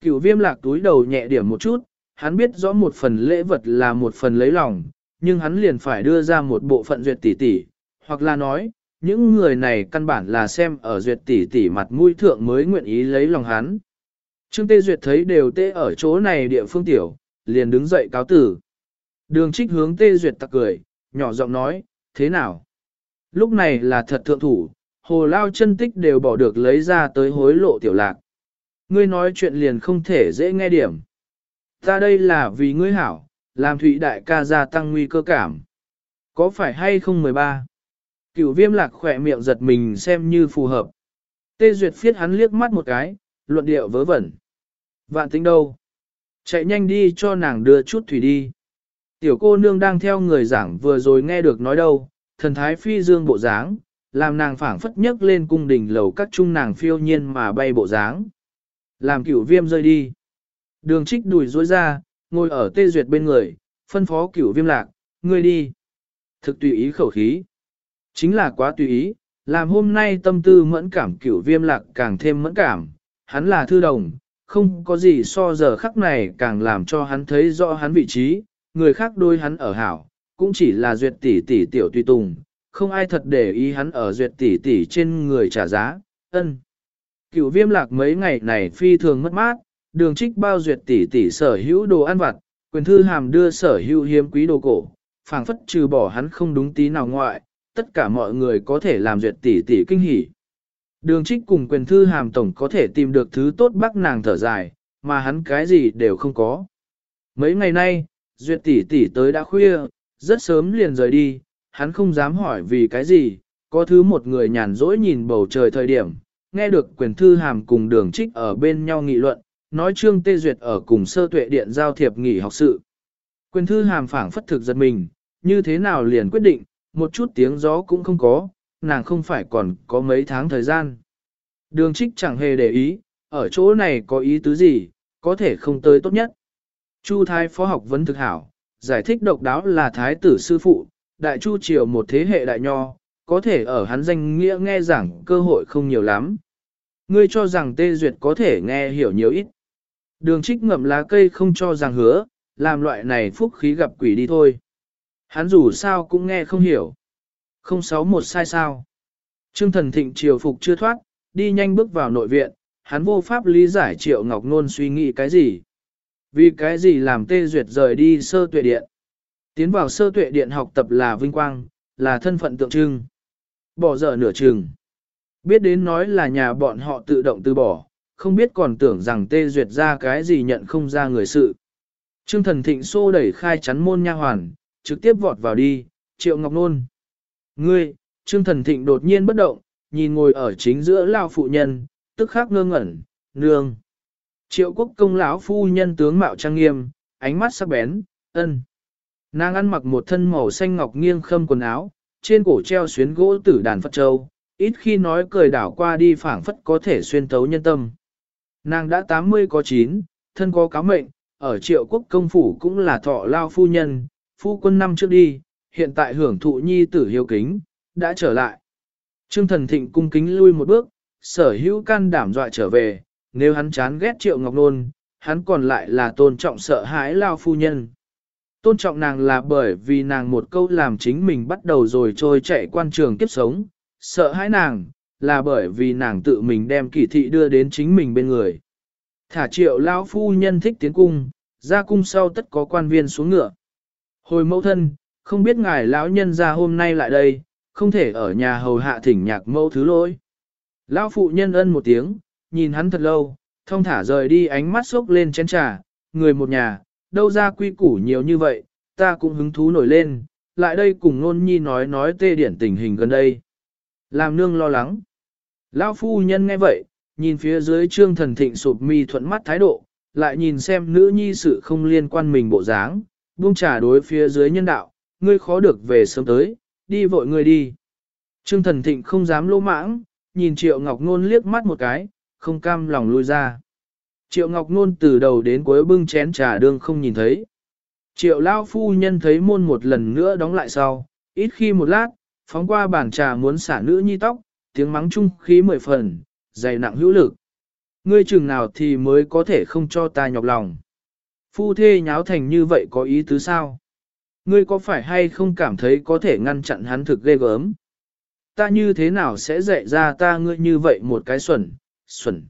Cửu viêm lạc túi đầu nhẹ điểm một chút, hắn biết rõ một phần lễ vật là một phần lấy lòng, nhưng hắn liền phải đưa ra một bộ phận duyệt tỷ tỷ, hoặc là nói, những người này căn bản là xem ở duyệt tỷ tỷ mặt mũi thượng mới nguyện ý lấy lòng hắn. Trương Tê Duyệt thấy đều tê ở chỗ này địa phương tiểu, liền đứng dậy cáo tử. Đường trích hướng Tê Duyệt tặc cười, nhỏ giọng nói, thế nào? Lúc này là thật thượng thủ, hồ lao chân tích đều bỏ được lấy ra tới hối lộ tiểu lạc. Ngươi nói chuyện liền không thể dễ nghe điểm. Ta đây là vì ngươi hảo, làm thụy đại ca gia tăng nguy cơ cảm. Có phải hay không 13? Cửu viêm lạc khỏe miệng giật mình xem như phù hợp. Tê Duyệt phiết hắn liếc mắt một cái, luận điệu vớ vẩn. Vạn tính đâu? Chạy nhanh đi cho nàng đưa chút thủy đi. Tiểu cô nương đang theo người giảng vừa rồi nghe được nói đâu, thần thái phi dương bộ dáng, làm nàng phảng phất nhấc lên cung đình lầu các trung nàng phiêu nhiên mà bay bộ dáng. Làm cửu viêm rơi đi. Đường trích đùi rối ra, ngồi ở tê duyệt bên người, phân phó cửu viêm lạc, ngươi đi. Thực tùy ý khẩu khí. Chính là quá tùy ý, làm hôm nay tâm tư mẫn cảm cửu viêm lạc càng thêm mẫn cảm, hắn là thư đồng, không có gì so giờ khắc này càng làm cho hắn thấy rõ hắn vị trí, người khác đôi hắn ở hảo, cũng chỉ là duyệt tỷ tỷ tiểu tùy tùng, không ai thật để ý hắn ở duyệt tỷ tỷ trên người trả giá, ân. Cửu viêm lạc mấy ngày này phi thường mất mát, đường trích bao duyệt tỷ tỷ sở hữu đồ ăn vặt, quyền thư hàm đưa sở hữu hiếm quý đồ cổ, phảng phất trừ bỏ hắn không đúng tí nào ngoại, tất cả mọi người có thể làm duyệt tỷ tỷ kinh hỉ. Đường trích cùng quyền thư hàm tổng có thể tìm được thứ tốt bác nàng thở dài, mà hắn cái gì đều không có. Mấy ngày nay, duyệt tỷ tỷ tới đã khuya, rất sớm liền rời đi, hắn không dám hỏi vì cái gì, có thứ một người nhàn rỗi nhìn bầu trời thời điểm, nghe được quyền thư hàm cùng đường trích ở bên nhau nghị luận, nói trương tê duyệt ở cùng sơ tuệ điện giao thiệp nghỉ học sự. Quyền thư hàm phảng phất thực giật mình, như thế nào liền quyết định, một chút tiếng gió cũng không có, nàng không phải còn có mấy tháng thời gian. Đường trích chẳng hề để ý, ở chỗ này có ý tứ gì, có thể không tới tốt nhất. Chu thái phó học vấn thực hảo, giải thích độc đáo là thái tử sư phụ, đại chu triều một thế hệ đại nho, có thể ở hắn danh nghĩa nghe giảng cơ hội không nhiều lắm. Ngươi cho rằng tê duyệt có thể nghe hiểu nhiều ít. Đường trích ngậm lá cây không cho rằng hứa, làm loại này phúc khí gặp quỷ đi thôi. Hắn dù sao cũng nghe không hiểu. Không sáu một sai sao. Trương thần thịnh triều phục chưa thoát, đi nhanh bước vào nội viện, hắn vô pháp lý giải triệu ngọc nôn suy nghĩ cái gì. Vì cái gì làm tê duyệt rời đi sơ tuệ điện. Tiến vào sơ tuệ điện học tập là vinh quang, là thân phận tượng trưng. Bỏ dở nửa chừng. Biết đến nói là nhà bọn họ tự động từ bỏ, không biết còn tưởng rằng tê duyệt ra cái gì nhận không ra người sự. Trương thần thịnh xô đẩy khai chắn môn nha hoàn, trực tiếp vọt vào đi, triệu ngọc nôn. Ngươi, Trương thần thịnh đột nhiên bất động, nhìn ngồi ở chính giữa lao phụ nhân, tức khắc ngơ ngẩn, nương. Triệu quốc công lão phu nhân tướng mạo trang nghiêm, ánh mắt sắc bén, ân. Nàng ăn mặc một thân màu xanh ngọc nghiêng khâm quần áo, trên cổ treo xuyến gỗ tử đàn Phật Châu, ít khi nói cười đảo qua đi phảng phất có thể xuyên tấu nhân tâm. Nàng đã 80 có 9, thân có cáo mệnh, ở triệu quốc công phủ cũng là thọ lao phu nhân, phu quân năm trước đi, hiện tại hưởng thụ nhi tử hiếu kính, đã trở lại. Trương thần thịnh cung kính lui một bước, sở hữu can đảm dọa trở về, nếu hắn chán ghét triệu ngọc nôn, hắn còn lại là tôn trọng sợ hãi lao phu nhân. Tôn trọng nàng là bởi vì nàng một câu làm chính mình bắt đầu rồi trôi chạy quan trường kiếp sống, sợ hãi nàng, là bởi vì nàng tự mình đem kỳ thị đưa đến chính mình bên người. Thả triệu lão phu nhân thích tiến cung, ra cung sau tất có quan viên xuống ngựa. Hồi mẫu thân, không biết ngài lão nhân ra hôm nay lại đây, không thể ở nhà hầu hạ thỉnh nhạc mẫu thứ lỗi. Lão phụ nhân ân một tiếng, nhìn hắn thật lâu, thông thả rời đi ánh mắt sốc lên chén trà, người một nhà, đâu ra quy củ nhiều như vậy, ta cũng hứng thú nổi lên, lại đây cùng nôn nhi nói nói tê điển tình hình gần đây. Làm nương lo lắng. Lão phu nhân nghe vậy, nhìn phía dưới trương thần thịnh sụp mi thuận mắt thái độ, lại nhìn xem nữ nhi sự không liên quan mình bộ dáng, buông trà đối phía dưới nhân đạo, ngươi khó được về sớm tới, đi vội ngươi đi. Trương thần thịnh không dám lỗ mãng, nhìn triệu ngọc nôn liếc mắt một cái, không cam lòng lui ra. Triệu ngọc nôn từ đầu đến cuối bưng chén trà đương không nhìn thấy. Triệu lao phu nhân thấy môn một lần nữa đóng lại sau, ít khi một lát, phóng qua bàn trà muốn xả nữ nhi tóc, tiếng mắng chung khí mười phần, dày nặng hữu lực. Ngươi chừng nào thì mới có thể không cho ta nhọc lòng. Phu thê nháo thành như vậy có ý tứ sao? Ngươi có phải hay không cảm thấy có thể ngăn chặn hắn thực ghê gớm? Ta như thế nào sẽ dạy ra ta ngươi như vậy một cái xuẩn, xuẩn.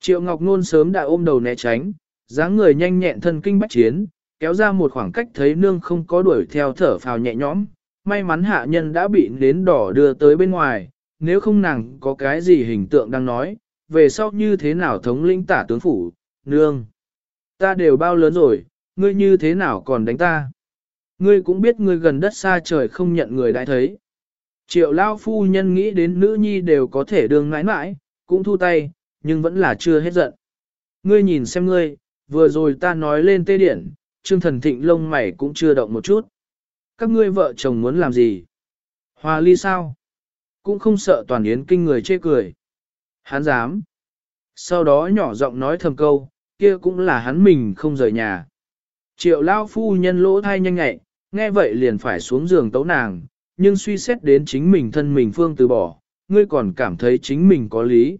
Triệu Ngọc Nôn sớm đã ôm đầu né tránh, dáng người nhanh nhẹn thân kinh bách chiến, kéo ra một khoảng cách thấy nương không có đuổi theo thở phào nhẹ nhõm. May mắn hạ nhân đã bị nến đỏ đưa tới bên ngoài, nếu không nàng có cái gì hình tượng đang nói, về sau như thế nào thống lĩnh tả tướng phủ, nương. Ta đều bao lớn rồi, ngươi như thế nào còn đánh ta? Ngươi cũng biết ngươi gần đất xa trời không nhận người đã thấy. Triệu lao phu nhân nghĩ đến nữ nhi đều có thể đường mãi mãi, cũng thu tay, nhưng vẫn là chưa hết giận. Ngươi nhìn xem ngươi, vừa rồi ta nói lên tê điển, trương thần thịnh lông mày cũng chưa động một chút. Các ngươi vợ chồng muốn làm gì? Hòa ly sao? Cũng không sợ toàn yến kinh người chê cười. Hán dám. Sau đó nhỏ giọng nói thầm câu, kia cũng là hắn mình không rời nhà. Triệu lao phu nhân lỗ thai nhanh nhẹ, nghe vậy liền phải xuống giường tấu nàng, nhưng suy xét đến chính mình thân mình phương từ bỏ, ngươi còn cảm thấy chính mình có lý.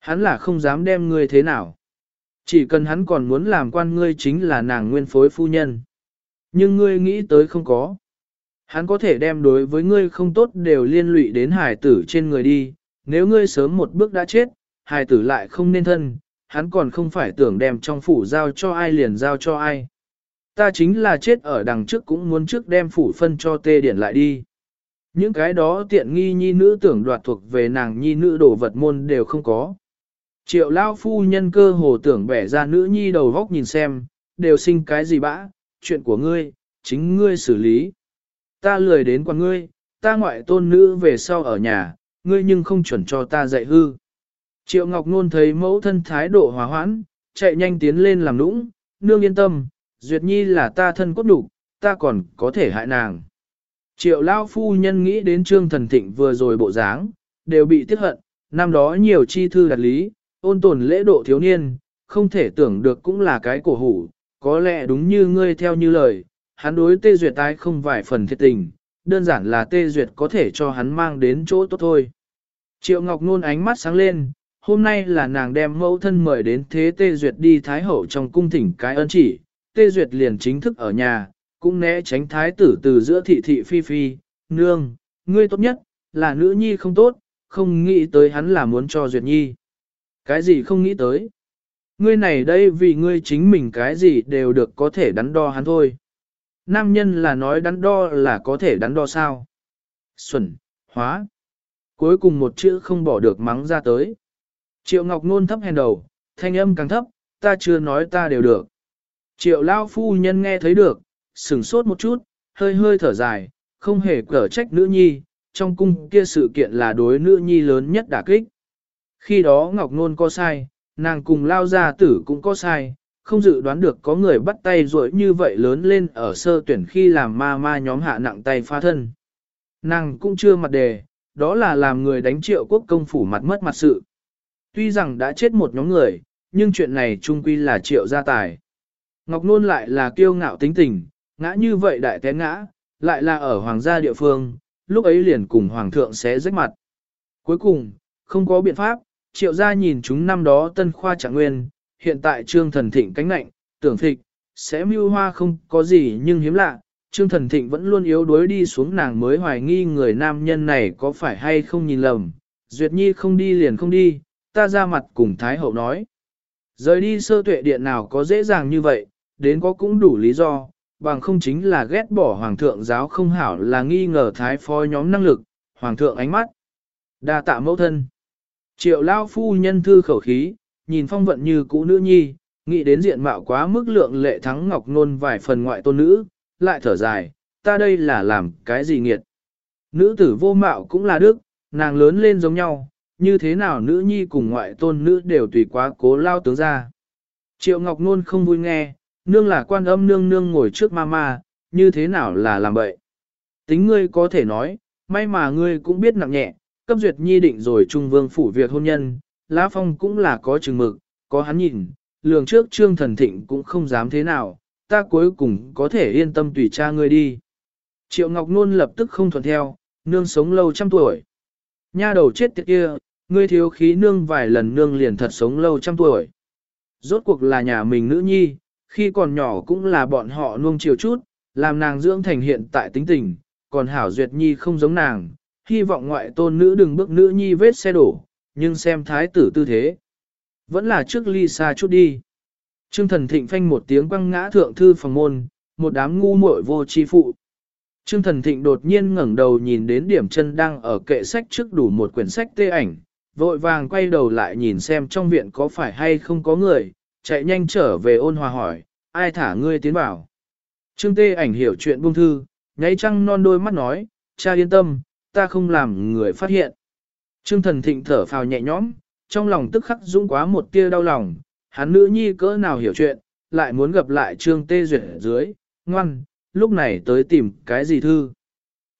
Hắn là không dám đem ngươi thế nào. Chỉ cần hắn còn muốn làm quan ngươi chính là nàng nguyên phối phu nhân. Nhưng ngươi nghĩ tới không có. Hắn có thể đem đối với ngươi không tốt đều liên lụy đến hải tử trên người đi, nếu ngươi sớm một bước đã chết, hải tử lại không nên thân, hắn còn không phải tưởng đem trong phủ giao cho ai liền giao cho ai. Ta chính là chết ở đằng trước cũng muốn trước đem phủ phân cho tê điển lại đi. Những cái đó tiện nghi nhi nữ tưởng đoạt thuộc về nàng nhi nữ đồ vật môn đều không có. Triệu lao phu nhân cơ hồ tưởng bẻ ra nữ nhi đầu vóc nhìn xem, đều sinh cái gì bã, chuyện của ngươi, chính ngươi xử lý. Ta lười đến qua ngươi, ta ngoại tôn nữ về sau ở nhà, ngươi nhưng không chuẩn cho ta dạy hư. Triệu Ngọc Nôn thấy mẫu thân thái độ hòa hoãn, chạy nhanh tiến lên làm nũng, nương yên tâm, Duyệt Nhi là ta thân cốt đủ, ta còn có thể hại nàng. Triệu Lao Phu Nhân nghĩ đến Trương Thần Thịnh vừa rồi bộ dáng, đều bị tiếc hận, năm đó nhiều chi thư đặt lý, ôn tồn lễ độ thiếu niên, không thể tưởng được cũng là cái cổ hủ, có lẽ đúng như ngươi theo như lời, hắn đối tê duyệt tái không vài phần thiệt tình, đơn giản là tê duyệt có thể cho hắn mang đến chỗ tốt thôi. Triệu Ngọc Nôn ánh mắt sáng lên, hôm nay là nàng đem mẫu thân mời đến thế tê duyệt đi thái hậu trong cung thỉnh cái ân chỉ, tê duyệt liền chính thức ở nhà, cũng né tránh thái tử từ giữa thị thị phi phi, nương, ngươi tốt nhất, là nữ nhi không tốt, không nghĩ tới hắn là muốn cho duyệt nhi. Cái gì không nghĩ tới? Ngươi này đây vì ngươi chính mình cái gì đều được có thể đắn đo hắn thôi. Nam nhân là nói đắn đo là có thể đắn đo sao? Xuẩn, hóa. Cuối cùng một chữ không bỏ được mắng ra tới. Triệu Ngọc Nôn thấp hèn đầu, thanh âm càng thấp, ta chưa nói ta đều được. Triệu Lao Phu Nhân nghe thấy được, sửng sốt một chút, hơi hơi thở dài, không hề cở trách nữ nhi, trong cung kia sự kiện là đối nữ nhi lớn nhất đả kích. Khi đó Ngọc Nôn có sai, nàng cùng Lao Gia Tử cũng có sai, không dự đoán được có người bắt tay rồi như vậy lớn lên ở sơ tuyển khi làm ma ma nhóm hạ nặng tay phá thân. Nàng cũng chưa mặt đề, đó là làm người đánh triệu quốc công phủ mặt mất mặt sự. Tuy rằng đã chết một nhóm người, nhưng chuyện này trung quy là triệu gia tài. Ngọc Nôn lại là kiêu ngạo tính tình, ngã như vậy đại té ngã, lại là ở hoàng gia địa phương, lúc ấy liền cùng hoàng thượng sẽ rách mặt. Cuối cùng, không có biện pháp, triệu gia nhìn chúng năm đó tân khoa trạng nguyên, hiện tại trương thần thịnh cánh nạnh, tưởng thịnh, sẽ mưu hoa không có gì nhưng hiếm lạ, Trương Thần Thịnh vẫn luôn yếu đuối đi xuống nàng mới hoài nghi người nam nhân này có phải hay không nhìn lầm. Duyệt Nhi không đi liền không đi, ta ra mặt cùng Thái Hậu nói. Rời đi sơ tuệ điện nào có dễ dàng như vậy, đến có cũng đủ lý do, bằng không chính là ghét bỏ Hoàng thượng giáo không hảo là nghi ngờ Thái Phó nhóm năng lực, Hoàng thượng ánh mắt. đa tạ mẫu thân. Triệu Lao Phu nhân thư khẩu khí, nhìn phong vận như cũ nữ nhi, nghĩ đến diện mạo quá mức lượng lệ thắng ngọc nôn vài phần ngoại tôn nữ, lại thở dài, ta đây là làm cái gì nghiệt. Nữ tử vô mạo cũng là đức, nàng lớn lên giống nhau, như thế nào nữ nhi cùng ngoại tôn nữ đều tùy quá cố lao tướng ra. Triệu Ngọc Nôn không vui nghe, nương là quan âm nương nương ngồi trước ma ma, như thế nào là làm bậy. Tính ngươi có thể nói, may mà ngươi cũng biết nặng nhẹ, cấp duyệt nhi định rồi trung vương phủ việc hôn nhân, lá phong cũng là có chừng mực, có hắn nhìn, lường trước trương thần thịnh cũng không dám thế nào, ta cuối cùng có thể yên tâm tùy cha ngươi đi. Triệu Ngọc Nôn lập tức không thuận theo, nương sống lâu trăm tuổi. Nha đầu chết tiệt kia, ngươi thiếu khí nương vài lần nương liền thật sống lâu trăm tuổi. Rốt cuộc là nhà mình nữ nhi, khi còn nhỏ cũng là bọn họ nuông chiều chút, làm nàng dưỡng thành hiện tại tính tình, còn hảo duyệt nhi không giống nàng, hy vọng ngoại tôn nữ đừng bước nữ nhi vết xe đổ, nhưng xem thái tử tư thế. Vẫn là trước ly xa chút đi. Trương thần thịnh phanh một tiếng quăng ngã thượng thư phòng môn, một đám ngu muội vô chi phụ. Trương thần thịnh đột nhiên ngẩng đầu nhìn đến điểm chân đang ở kệ sách trước đủ một quyển sách tê ảnh, vội vàng quay đầu lại nhìn xem trong viện có phải hay không có người, chạy nhanh trở về ôn hòa hỏi, ai thả ngươi tiến vào. Trương tê ảnh hiểu chuyện buông thư, nháy trăng non đôi mắt nói, cha yên tâm, ta không làm người phát hiện. Trương thần thịnh thở phào nhẹ nhõm, trong lòng tức khắc dũng quá một tia đau lòng, hắn nữ nhi cỡ nào hiểu chuyện, lại muốn gặp lại trương tê duyệt dưới, ngoan, lúc này tới tìm cái gì thư.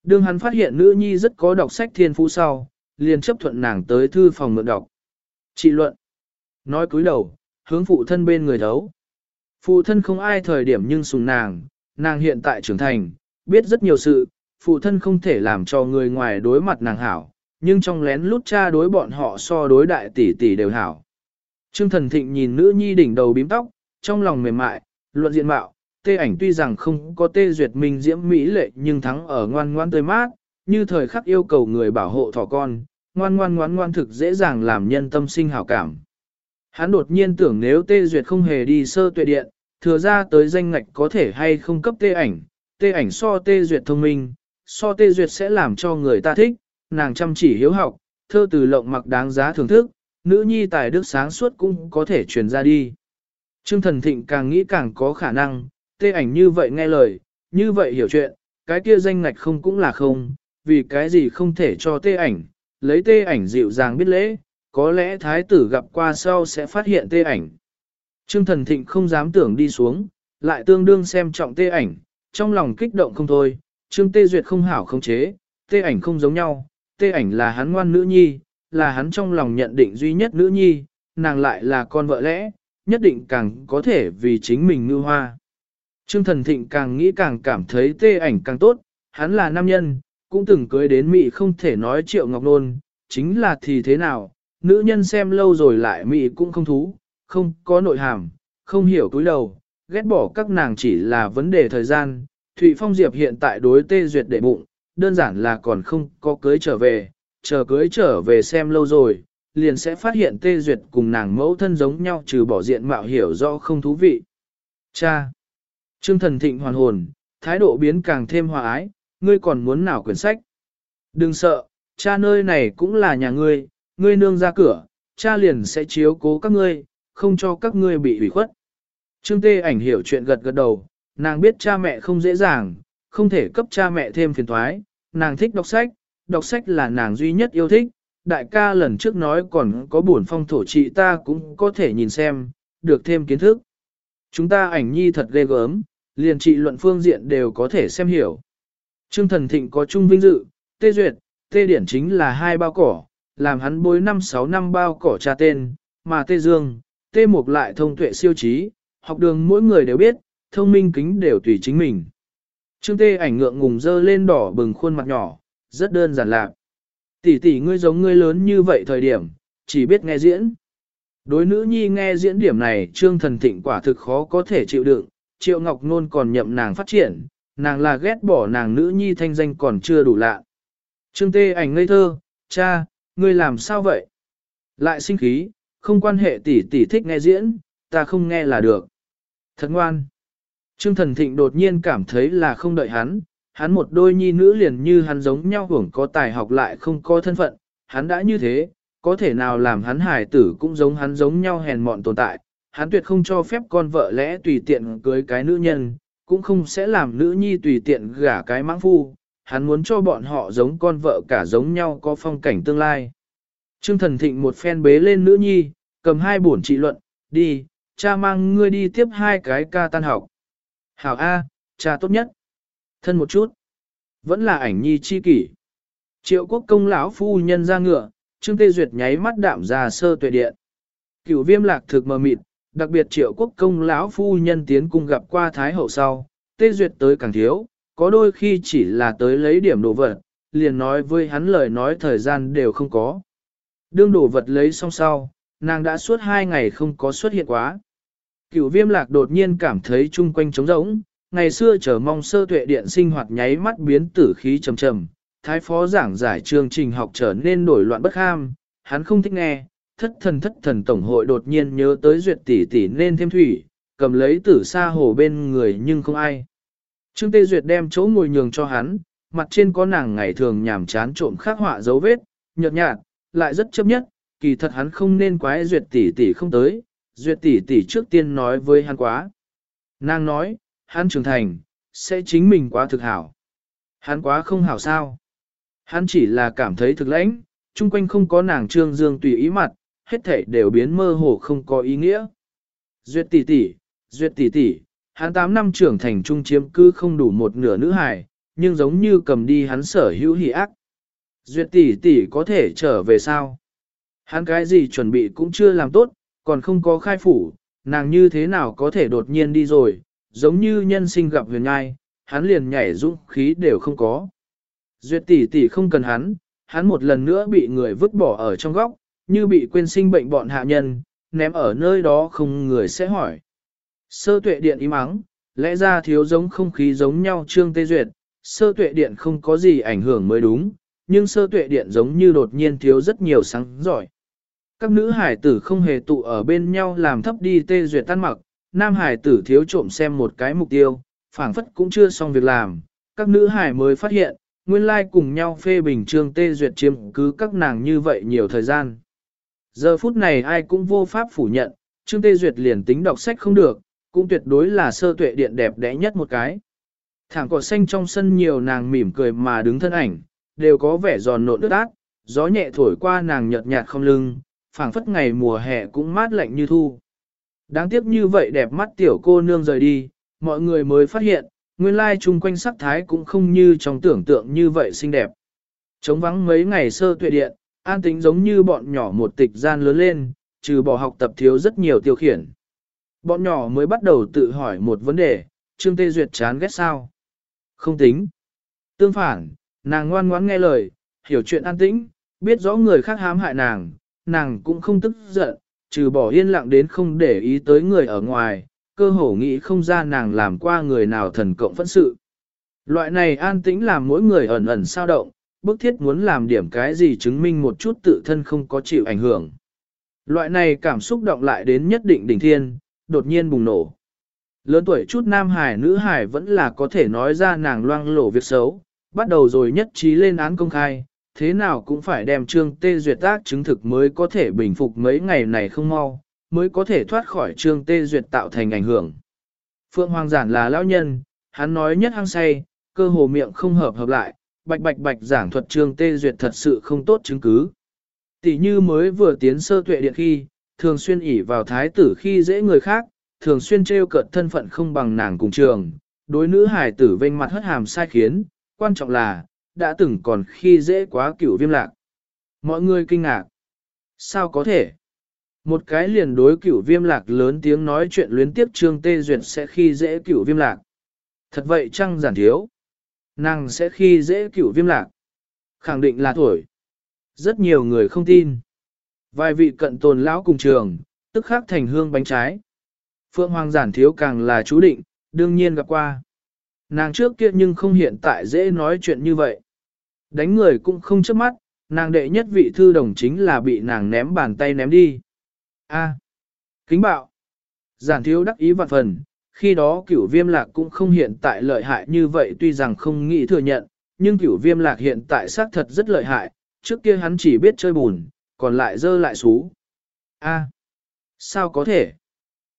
Đương hắn phát hiện nữ nhi rất có đọc sách thiên phú sau, liền chấp thuận nàng tới thư phòng mượn đọc. chị luận. Nói cúi đầu, hướng phụ thân bên người đấu. Phụ thân không ai thời điểm nhưng sùng nàng, nàng hiện tại trưởng thành, biết rất nhiều sự, phụ thân không thể làm cho người ngoài đối mặt nàng hảo, nhưng trong lén lút cha đối bọn họ so đối đại tỷ tỷ đều hảo. Trương thần thịnh nhìn nữ nhi đỉnh đầu bím tóc, trong lòng mềm mại, luận diện mạo, tê ảnh tuy rằng không có tê duyệt mình diễm mỹ lệ nhưng thắng ở ngoan ngoan tươi mát, như thời khắc yêu cầu người bảo hộ thỏ con, ngoan ngoan ngoan ngoan thực dễ dàng làm nhân tâm sinh hảo cảm. Hắn đột nhiên tưởng nếu tê duyệt không hề đi sơ tuệ điện, thừa ra tới danh ngạch có thể hay không cấp tê ảnh, tê ảnh so tê duyệt thông minh, so tê duyệt sẽ làm cho người ta thích, nàng chăm chỉ hiếu học, thơ từ lộng mặc đáng giá thưởng thức, nữ nhi tài đức sáng suốt cũng có thể truyền ra đi. Trương thần thịnh càng nghĩ càng có khả năng, tê ảnh như vậy nghe lời, như vậy hiểu chuyện, cái kia danh ngạch không cũng là không, vì cái gì không thể cho tê ảnh, lấy tê ảnh dịu dàng biết lễ, có lẽ thái tử gặp qua sau sẽ phát hiện tê ảnh. Trương thần thịnh không dám tưởng đi xuống, lại tương đương xem trọng tê ảnh, trong lòng kích động không thôi, trương tê duyệt không hảo không chế, tê ảnh không giống nhau, tê ảnh là hắn ngoan nữ nhi, là hắn trong lòng nhận định duy nhất nữ nhi, nàng lại là con vợ lẽ, nhất định càng có thể vì chính mình ngư hoa. Trương thần thịnh càng nghĩ càng cảm thấy tê ảnh càng tốt, hắn là nam nhân, cũng từng cưới đến mị không thể nói triệu ngọc nôn, chính là thì thế nào, nữ nhân xem lâu rồi lại mị cũng không thú, không có nội hàm, không hiểu túi đầu, ghét bỏ các nàng chỉ là vấn đề thời gian. Thụy Phong Diệp hiện tại đối tê duyệt đệ bụng, đơn giản là còn không có cưới trở về, chờ cưới trở về xem lâu rồi, liền sẽ phát hiện tê duyệt cùng nàng mẫu thân giống nhau trừ bỏ diện mạo hiểu rõ không thú vị. Cha! Trương thần thịnh hoàn hồn, thái độ biến càng thêm hòa ái, ngươi còn muốn nào quyển sách? Đừng sợ, cha nơi này cũng là nhà ngươi, ngươi nương ra cửa, cha liền sẽ chiếu cố các ngươi, không cho các ngươi bị ủy khuất. Trương Tê ảnh hiểu chuyện gật gật đầu, nàng biết cha mẹ không dễ dàng, không thể cấp cha mẹ thêm phiền thoái, nàng thích đọc sách, đọc sách là nàng duy nhất yêu thích, đại ca lần trước nói còn có buồn phong thổ trị ta cũng có thể nhìn xem, được thêm kiến thức. Chúng ta ảnh nhi thật ghê gớm, liền trị luận phương diện đều có thể xem hiểu. Trương Thần Thịnh có chung vinh dự, tê duyệt, tê điển chính là hai bao cỏ, làm hắn bối năm sáu năm bao cỏ tra tên, mà tê dương, tê mục lại thông tuệ siêu trí, học đường mỗi người đều biết, thông minh kính đều tùy chính mình. Trương tê ảnh ngượng ngùng dơ lên đỏ bừng khuôn mặt nhỏ, rất đơn giản lạc. Tỷ tỷ ngươi giống ngươi lớn như vậy thời điểm, chỉ biết nghe diễn. Đối nữ nhi nghe diễn điểm này trương thần thịnh quả thực khó có thể chịu đựng, Triệu Ngọc Nôn còn nhậm nàng phát triển, nàng là ghét bỏ nàng nữ nhi thanh danh còn chưa đủ lạ. Trương Tê ảnh ngây thơ, cha, ngươi làm sao vậy? Lại sinh khí, không quan hệ tỷ tỷ thích nghe diễn, ta không nghe là được. Thật ngoan. Trương Thần Thịnh đột nhiên cảm thấy là không đợi hắn, hắn một đôi nhi nữ liền như hắn giống nhau hưởng có tài học lại không có thân phận, hắn đã như thế, có thể nào làm hắn hài tử cũng giống hắn giống nhau hèn mọn tồn tại, hắn tuyệt không cho phép con vợ lẽ tùy tiện cưới cái nữ nhân, cũng không sẽ làm nữ nhi tùy tiện gả cái mãng phu, hắn muốn cho bọn họ giống con vợ cả giống nhau có phong cảnh tương lai. Trương Thần Thịnh một phen bế lên nữ nhi, cầm hai bổn trị luận, đi, cha mang ngươi đi tiếp hai cái ca tan học. Hảo A, cha tốt nhất. Thân một chút. Vẫn là ảnh nhi chi kỷ. Triệu quốc công lão phu nhân ra ngựa, Trương Tê Duyệt nháy mắt đạm ra sơ tuệ điện. Cửu viêm lạc thực mờ mịt, đặc biệt triệu quốc công lão phu nhân tiến cung gặp qua Thái hậu sau, Tê Duyệt tới càng thiếu, có đôi khi chỉ là tới lấy điểm đồ vật, liền nói với hắn lời nói thời gian đều không có. Đương đồ vật lấy xong sau, nàng đã suốt hai ngày không có xuất hiện quá. Cửu viêm lạc đột nhiên cảm thấy chung quanh trống rỗng, ngày xưa chờ mong sơ tuệ điện sinh hoạt nháy mắt biến tử khí trầm trầm, thái phó giảng giải chương trình học trở nên nổi loạn bất ham, hắn không thích nghe, thất thần thất thần tổng hội đột nhiên nhớ tới duyệt tỷ tỷ nên thêm thủy, cầm lấy tử xa hồ bên người nhưng không ai. Trương Tê Duyệt đem chỗ ngồi nhường cho hắn, mặt trên có nàng ngày thường nhảm chán trộm khắc họa dấu vết, nhợt nhạt, lại rất chấp nhất, kỳ thật hắn không nên quái duyệt tỷ tỷ không tới, duyệt tỷ tỷ trước tiên nói với hắn quá. Nàng nói, hắn trưởng thành, sẽ chính mình quá thực hảo. Hắn quá không hảo sao. Hắn chỉ là cảm thấy thực lãnh, chung quanh không có nàng trương dương tùy ý mặt, hết thể đều biến mơ hồ không có ý nghĩa. Duyệt tỷ tỷ, duyệt tỷ tỷ, hắn 8 năm trưởng thành trung chiếm cư không đủ một nửa nữ hài, nhưng giống như cầm đi hắn sở hữu hỉ ác. Duyệt tỷ tỷ có thể trở về sao? Hắn cái gì chuẩn bị cũng chưa làm tốt, còn không có khai phủ, nàng như thế nào có thể đột nhiên đi rồi, giống như nhân sinh gặp huyền ngai, hắn liền nhảy dũng khí đều không có. Duyệt tỷ tỷ không cần hắn, hắn một lần nữa bị người vứt bỏ ở trong góc, như bị quên sinh bệnh bọn hạ nhân, ném ở nơi đó không người sẽ hỏi. Sơ tuệ điện im ắng, lẽ ra thiếu giống không khí giống nhau trương tê duyệt, sơ tuệ điện không có gì ảnh hưởng mới đúng, nhưng sơ tuệ điện giống như đột nhiên thiếu rất nhiều sáng giỏi. Các nữ hải tử không hề tụ ở bên nhau làm thấp đi tê duyệt tan mặc, nam hải tử thiếu trộm xem một cái mục tiêu, phảng phất cũng chưa xong việc làm, các nữ hải mới phát hiện, nguyên lai cùng nhau phê bình trương tê duyệt chiếm cứ các nàng như vậy nhiều thời gian. Giờ phút này ai cũng vô pháp phủ nhận, trương tê duyệt liền tính đọc sách không được, cũng tuyệt đối là sơ tuệ điện đẹp đẽ nhất một cái. Thẳng cỏ xanh trong sân nhiều nàng mỉm cười mà đứng thân ảnh, đều có vẻ giòn nộn ướt ác, gió nhẹ thổi qua nàng nhợt nhạt không lưng, phảng phất ngày mùa hè cũng mát lạnh như thu. Đáng tiếc như vậy đẹp mắt tiểu cô nương rời đi, mọi người mới phát hiện, nguyên lai chung quanh sắc thái cũng không như trong tưởng tượng như vậy xinh đẹp. Trống vắng mấy ngày sơ tuệ điện, an tính giống như bọn nhỏ một tịch gian lớn lên, trừ bỏ học tập thiếu rất nhiều tiêu khiển. Bọn nhỏ mới bắt đầu tự hỏi một vấn đề, Trương Tê Duyệt chán ghét sao? Không tính. Tương phản, nàng ngoan ngoãn nghe lời, hiểu chuyện an tĩnh, biết rõ người khác hãm hại nàng, nàng cũng không tức giận, trừ bỏ yên lặng đến không để ý tới người ở ngoài, cơ hồ nghĩ không ra nàng làm qua người nào thần cộng phẫn sự. Loại này an tĩnh làm mỗi người ẩn ẩn sao động, bức thiết muốn làm điểm cái gì chứng minh một chút tự thân không có chịu ảnh hưởng. Loại này cảm xúc động lại đến nhất định đỉnh thiên, đột nhiên bùng nổ. Lớn tuổi chút nam hải nữ hải vẫn là có thể nói ra nàng loang lổ việc xấu, bắt đầu rồi nhất trí lên án công khai, thế nào cũng phải đem trương tê duyệt tác chứng thực mới có thể bình phục mấy ngày này không mau, mới có thể thoát khỏi trương tê duyệt tạo thành ảnh hưởng. Phượng Hoàng giản là lão nhân, hắn nói nhất hăng say, cơ hồ miệng không hợp hợp lại, bạch bạch bạch giảng thuật trương tê duyệt thật sự không tốt chứng cứ. Tỷ như mới vừa tiến sơ tuệ điện khi, thường xuyên ỉ vào thái tử khi dễ người khác, thường xuyên trêu cợt thân phận không bằng nàng cùng trường, đối nữ hài tử vênh mặt hất hàm sai khiến, quan trọng là, đã từng còn khi dễ quá cửu viêm lạc. Mọi người kinh ngạc. Sao có thể? Một cái liền đối cửu viêm lạc lớn tiếng nói chuyện luyến tiếp trương tê duyệt sẽ khi dễ cửu viêm lạc. Thật vậy chăng giản thiếu? Nàng sẽ khi dễ cửu viêm lạc. Khẳng định là tuổi. Rất nhiều người không tin. Vài vị cận tồn lão cùng trường, tức khắc thành hương bánh trái. Phượng Hoàng giản thiếu càng là chú định, đương nhiên gặp qua. Nàng trước kia nhưng không hiện tại dễ nói chuyện như vậy. Đánh người cũng không chớp mắt, nàng đệ nhất vị thư đồng chính là bị nàng ném bàn tay ném đi. A. kính bạo. Giản thiếu đắc ý vạn phần, khi đó cửu viêm lạc cũng không hiện tại lợi hại như vậy tuy rằng không nghĩ thừa nhận, nhưng cửu viêm lạc hiện tại xác thật rất lợi hại, trước kia hắn chỉ biết chơi bùn, còn lại dơ lại xú. A. sao có thể?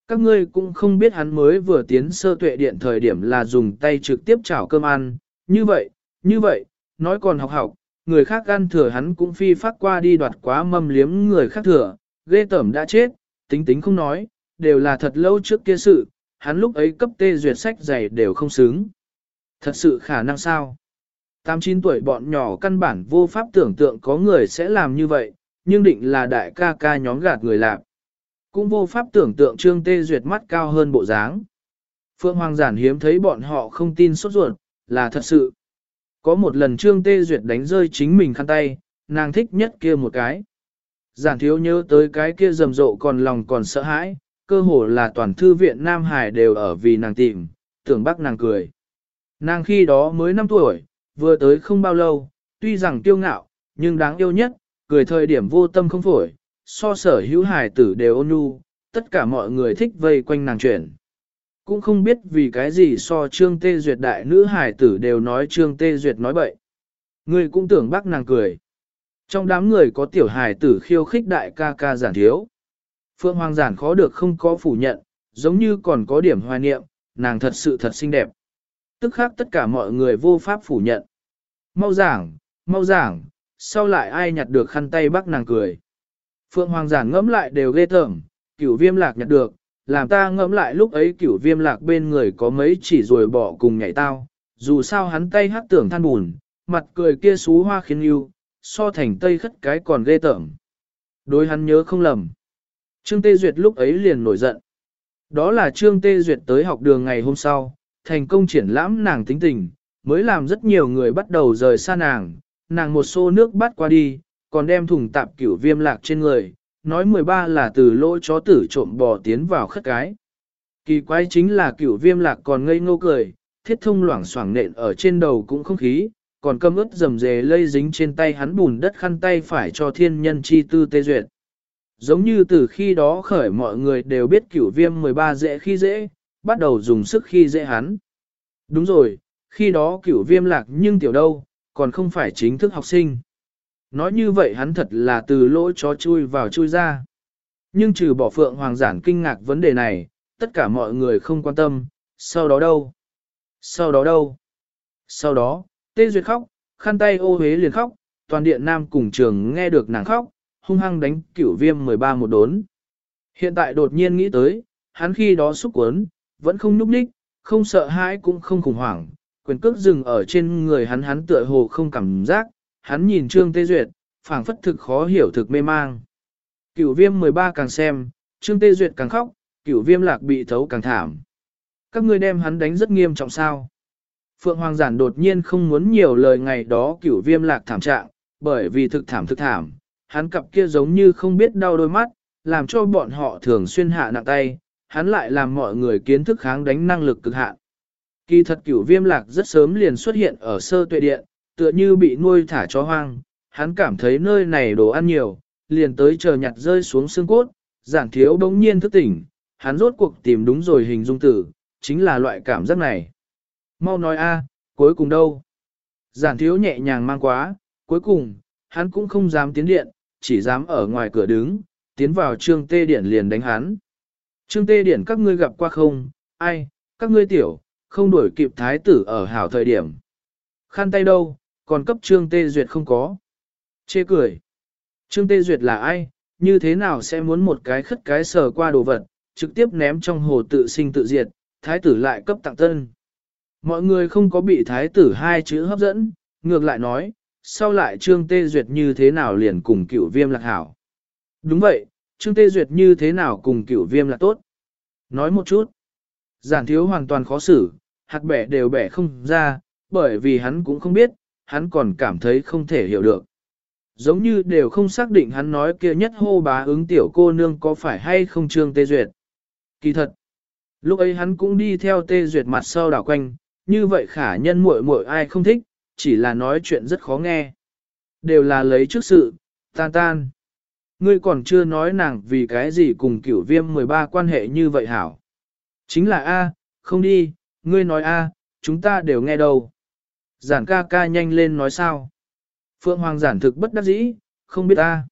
Các ngươi cũng không biết hắn mới vừa tiến sơ tuệ điện thời điểm là dùng tay trực tiếp chảo cơm ăn, như vậy, như vậy, nói còn học học, người khác ăn thừa hắn cũng phi phát qua đi đoạt quá mâm liếm người khác thừa, ghê tẩm đã chết, tính tính không nói, đều là thật lâu trước kia sự, hắn lúc ấy cấp tê duyệt sách dày đều không xứng. Thật sự khả năng sao? Tám chín tuổi bọn nhỏ căn bản vô pháp tưởng tượng có người sẽ làm như vậy, nhưng định là đại ca ca nhóm gạt người làm. Cũng vô pháp tưởng tượng trương tê duyệt mắt cao hơn bộ dáng. Phượng Hoàng giản hiếm thấy bọn họ không tin sốt ruột, là thật sự. Có một lần trương tê duyệt đánh rơi chính mình khăn tay, nàng thích nhất kia một cái. Giản thiếu nhớ tới cái kia rầm rộ còn lòng còn sợ hãi, cơ hồ là toàn thư viện Nam Hải đều ở vì nàng tìm, tưởng bác nàng cười. Nàng khi đó mới 5 tuổi, vừa tới không bao lâu, tuy rằng tiêu ngạo, nhưng đáng yêu nhất, cười thời điểm vô tâm không phổi, so sở hữu hải tử đều ôn nhu, tất cả mọi người thích vây quanh nàng chuyển. Cũng không biết vì cái gì so trương tê duyệt đại nữ hải tử đều nói trương tê duyệt nói bậy. Người cũng tưởng bác nàng cười. Trong đám người có tiểu hải tử khiêu khích đại ca ca giản thiếu. Phượng Hoàng giản khó được không có phủ nhận, giống như còn có điểm hoài niệm, nàng thật sự thật xinh đẹp. Tức khác tất cả mọi người vô pháp phủ nhận. Mau giảng, mau giảng, sau lại ai nhặt được khăn tay bắt nàng cười. Phượng Hoàng giản ngẫm lại đều ghê tởm, cửu viêm lạc nhặt được, làm ta ngẫm lại lúc ấy cửu viêm lạc bên người có mấy chỉ rồi bỏ cùng nhảy tao, dù sao hắn tay hát tưởng than bùn, mặt cười kia xú hoa khiến yêu, so thành tây khất cái còn ghê tởm. Đối hắn nhớ không lầm. Trương Tê Duyệt lúc ấy liền nổi giận. Đó là Trương Tê Duyệt tới học đường ngày hôm sau, thành công triển lãm nàng tính tình, mới làm rất nhiều người bắt đầu rời xa nàng, nàng một xô nước bắt qua đi, còn đem thùng tạp cửu viêm lạc trên người, nói 13 là từ lỗ chó tử trộm bò tiến vào khất cái. Kỳ quái chính là cửu viêm lạc còn ngây ngô cười, thiết thông loảng xoảng nện ở trên đầu cũng không khí, còn cầm ướt rầm rề lây dính trên tay hắn bùn đất khăn tay phải cho thiên nhân chi tư tê duyệt. Giống như từ khi đó khởi mọi người đều biết cửu viêm 13 dễ khi dễ, bắt đầu dùng sức khi dễ hắn. Đúng rồi, khi đó cửu viêm lạc nhưng tiểu đâu, còn không phải chính thức học sinh. Nói như vậy hắn thật là từ lỗ chó chui vào chui ra. Nhưng trừ bỏ phượng hoàng giản kinh ngạc vấn đề này, tất cả mọi người không quan tâm, sau đó đâu? Sau đó đâu? Sau đó, Tê Duyệt khóc, khăn tay ô hế liền khóc, toàn điện nam cùng trường nghe được nàng khóc, hung hăng đánh cửu viêm 13 một đốn. Hiện tại đột nhiên nghĩ tới, hắn khi đó xúc cuốn, vẫn không núp ních, không sợ hãi cũng không khủng hoảng, quyền cước dừng ở trên người hắn hắn tựa hồ không cảm giác, hắn nhìn Trương Tê Duyệt, phảng phất thực khó hiểu thực mê mang. Cửu viêm 13 càng xem, Trương Tê Duyệt càng khóc, cửu viêm lạc bị thấu càng thảm. Các ngươi đem hắn đánh rất nghiêm trọng sao. Phượng Hoàng Giản đột nhiên không muốn nhiều lời ngày đó cửu viêm lạc thảm trạng, bởi vì thực thảm thực thảm, hắn cặp kia giống như không biết đau đôi mắt, làm cho bọn họ thường xuyên hạ nặng tay, hắn lại làm mọi người kiến thức kháng đánh năng lực cực hạn. Kỳ thật cửu viêm lạc rất sớm liền xuất hiện ở sơ tuệ điện, tựa như bị nuôi thả chó hoang, hắn cảm thấy nơi này đồ ăn nhiều, liền tới chờ nhặt rơi xuống xương cốt, giản thiếu đống nhiên thức tỉnh, hắn rốt cuộc tìm đúng rồi hình dung tử, chính là loại cảm giác này. Mau nói a, cuối cùng đâu? Giản thiếu nhẹ nhàng mang quá, cuối cùng, hắn cũng không dám tiến điện, chỉ dám ở ngoài cửa đứng, tiến vào trương tê điện liền đánh hắn. Trương tê điện các ngươi gặp qua không, ai, các ngươi tiểu, không đuổi kịp thái tử ở hảo thời điểm. Khăn tay đâu, còn cấp trương tê duyệt không có. Chê cười. Trương tê duyệt là ai, như thế nào sẽ muốn một cái khất cái sờ qua đồ vật, trực tiếp ném trong hồ tự sinh tự diệt, thái tử lại cấp tặng tân. Mọi người không có bị thái tử hai chữ hấp dẫn, ngược lại nói, sau lại Trương Tê Duyệt như thế nào liền cùng cửu viêm lạc hảo. Đúng vậy, Trương Tê Duyệt như thế nào cùng cửu viêm là tốt. Nói một chút, giản thiếu hoàn toàn khó xử, hạt bẻ đều bẻ không ra, bởi vì hắn cũng không biết, hắn còn cảm thấy không thể hiểu được. Giống như đều không xác định hắn nói kia nhất hô bá ứng tiểu cô nương có phải hay không Trương Tê Duyệt. Kỳ thật, Lúc ấy hắn cũng đi theo tê duyệt mặt sau đảo quanh, như vậy khả nhân muội muội ai không thích, chỉ là nói chuyện rất khó nghe. Đều là lấy trước sự, tan tan. Ngươi còn chưa nói nàng vì cái gì cùng cửu viêm 13 quan hệ như vậy hảo. Chính là A, không đi, ngươi nói A, chúng ta đều nghe đâu. Giản ca ca nhanh lên nói sao. Phượng Hoàng giản thực bất đắc dĩ, không biết A.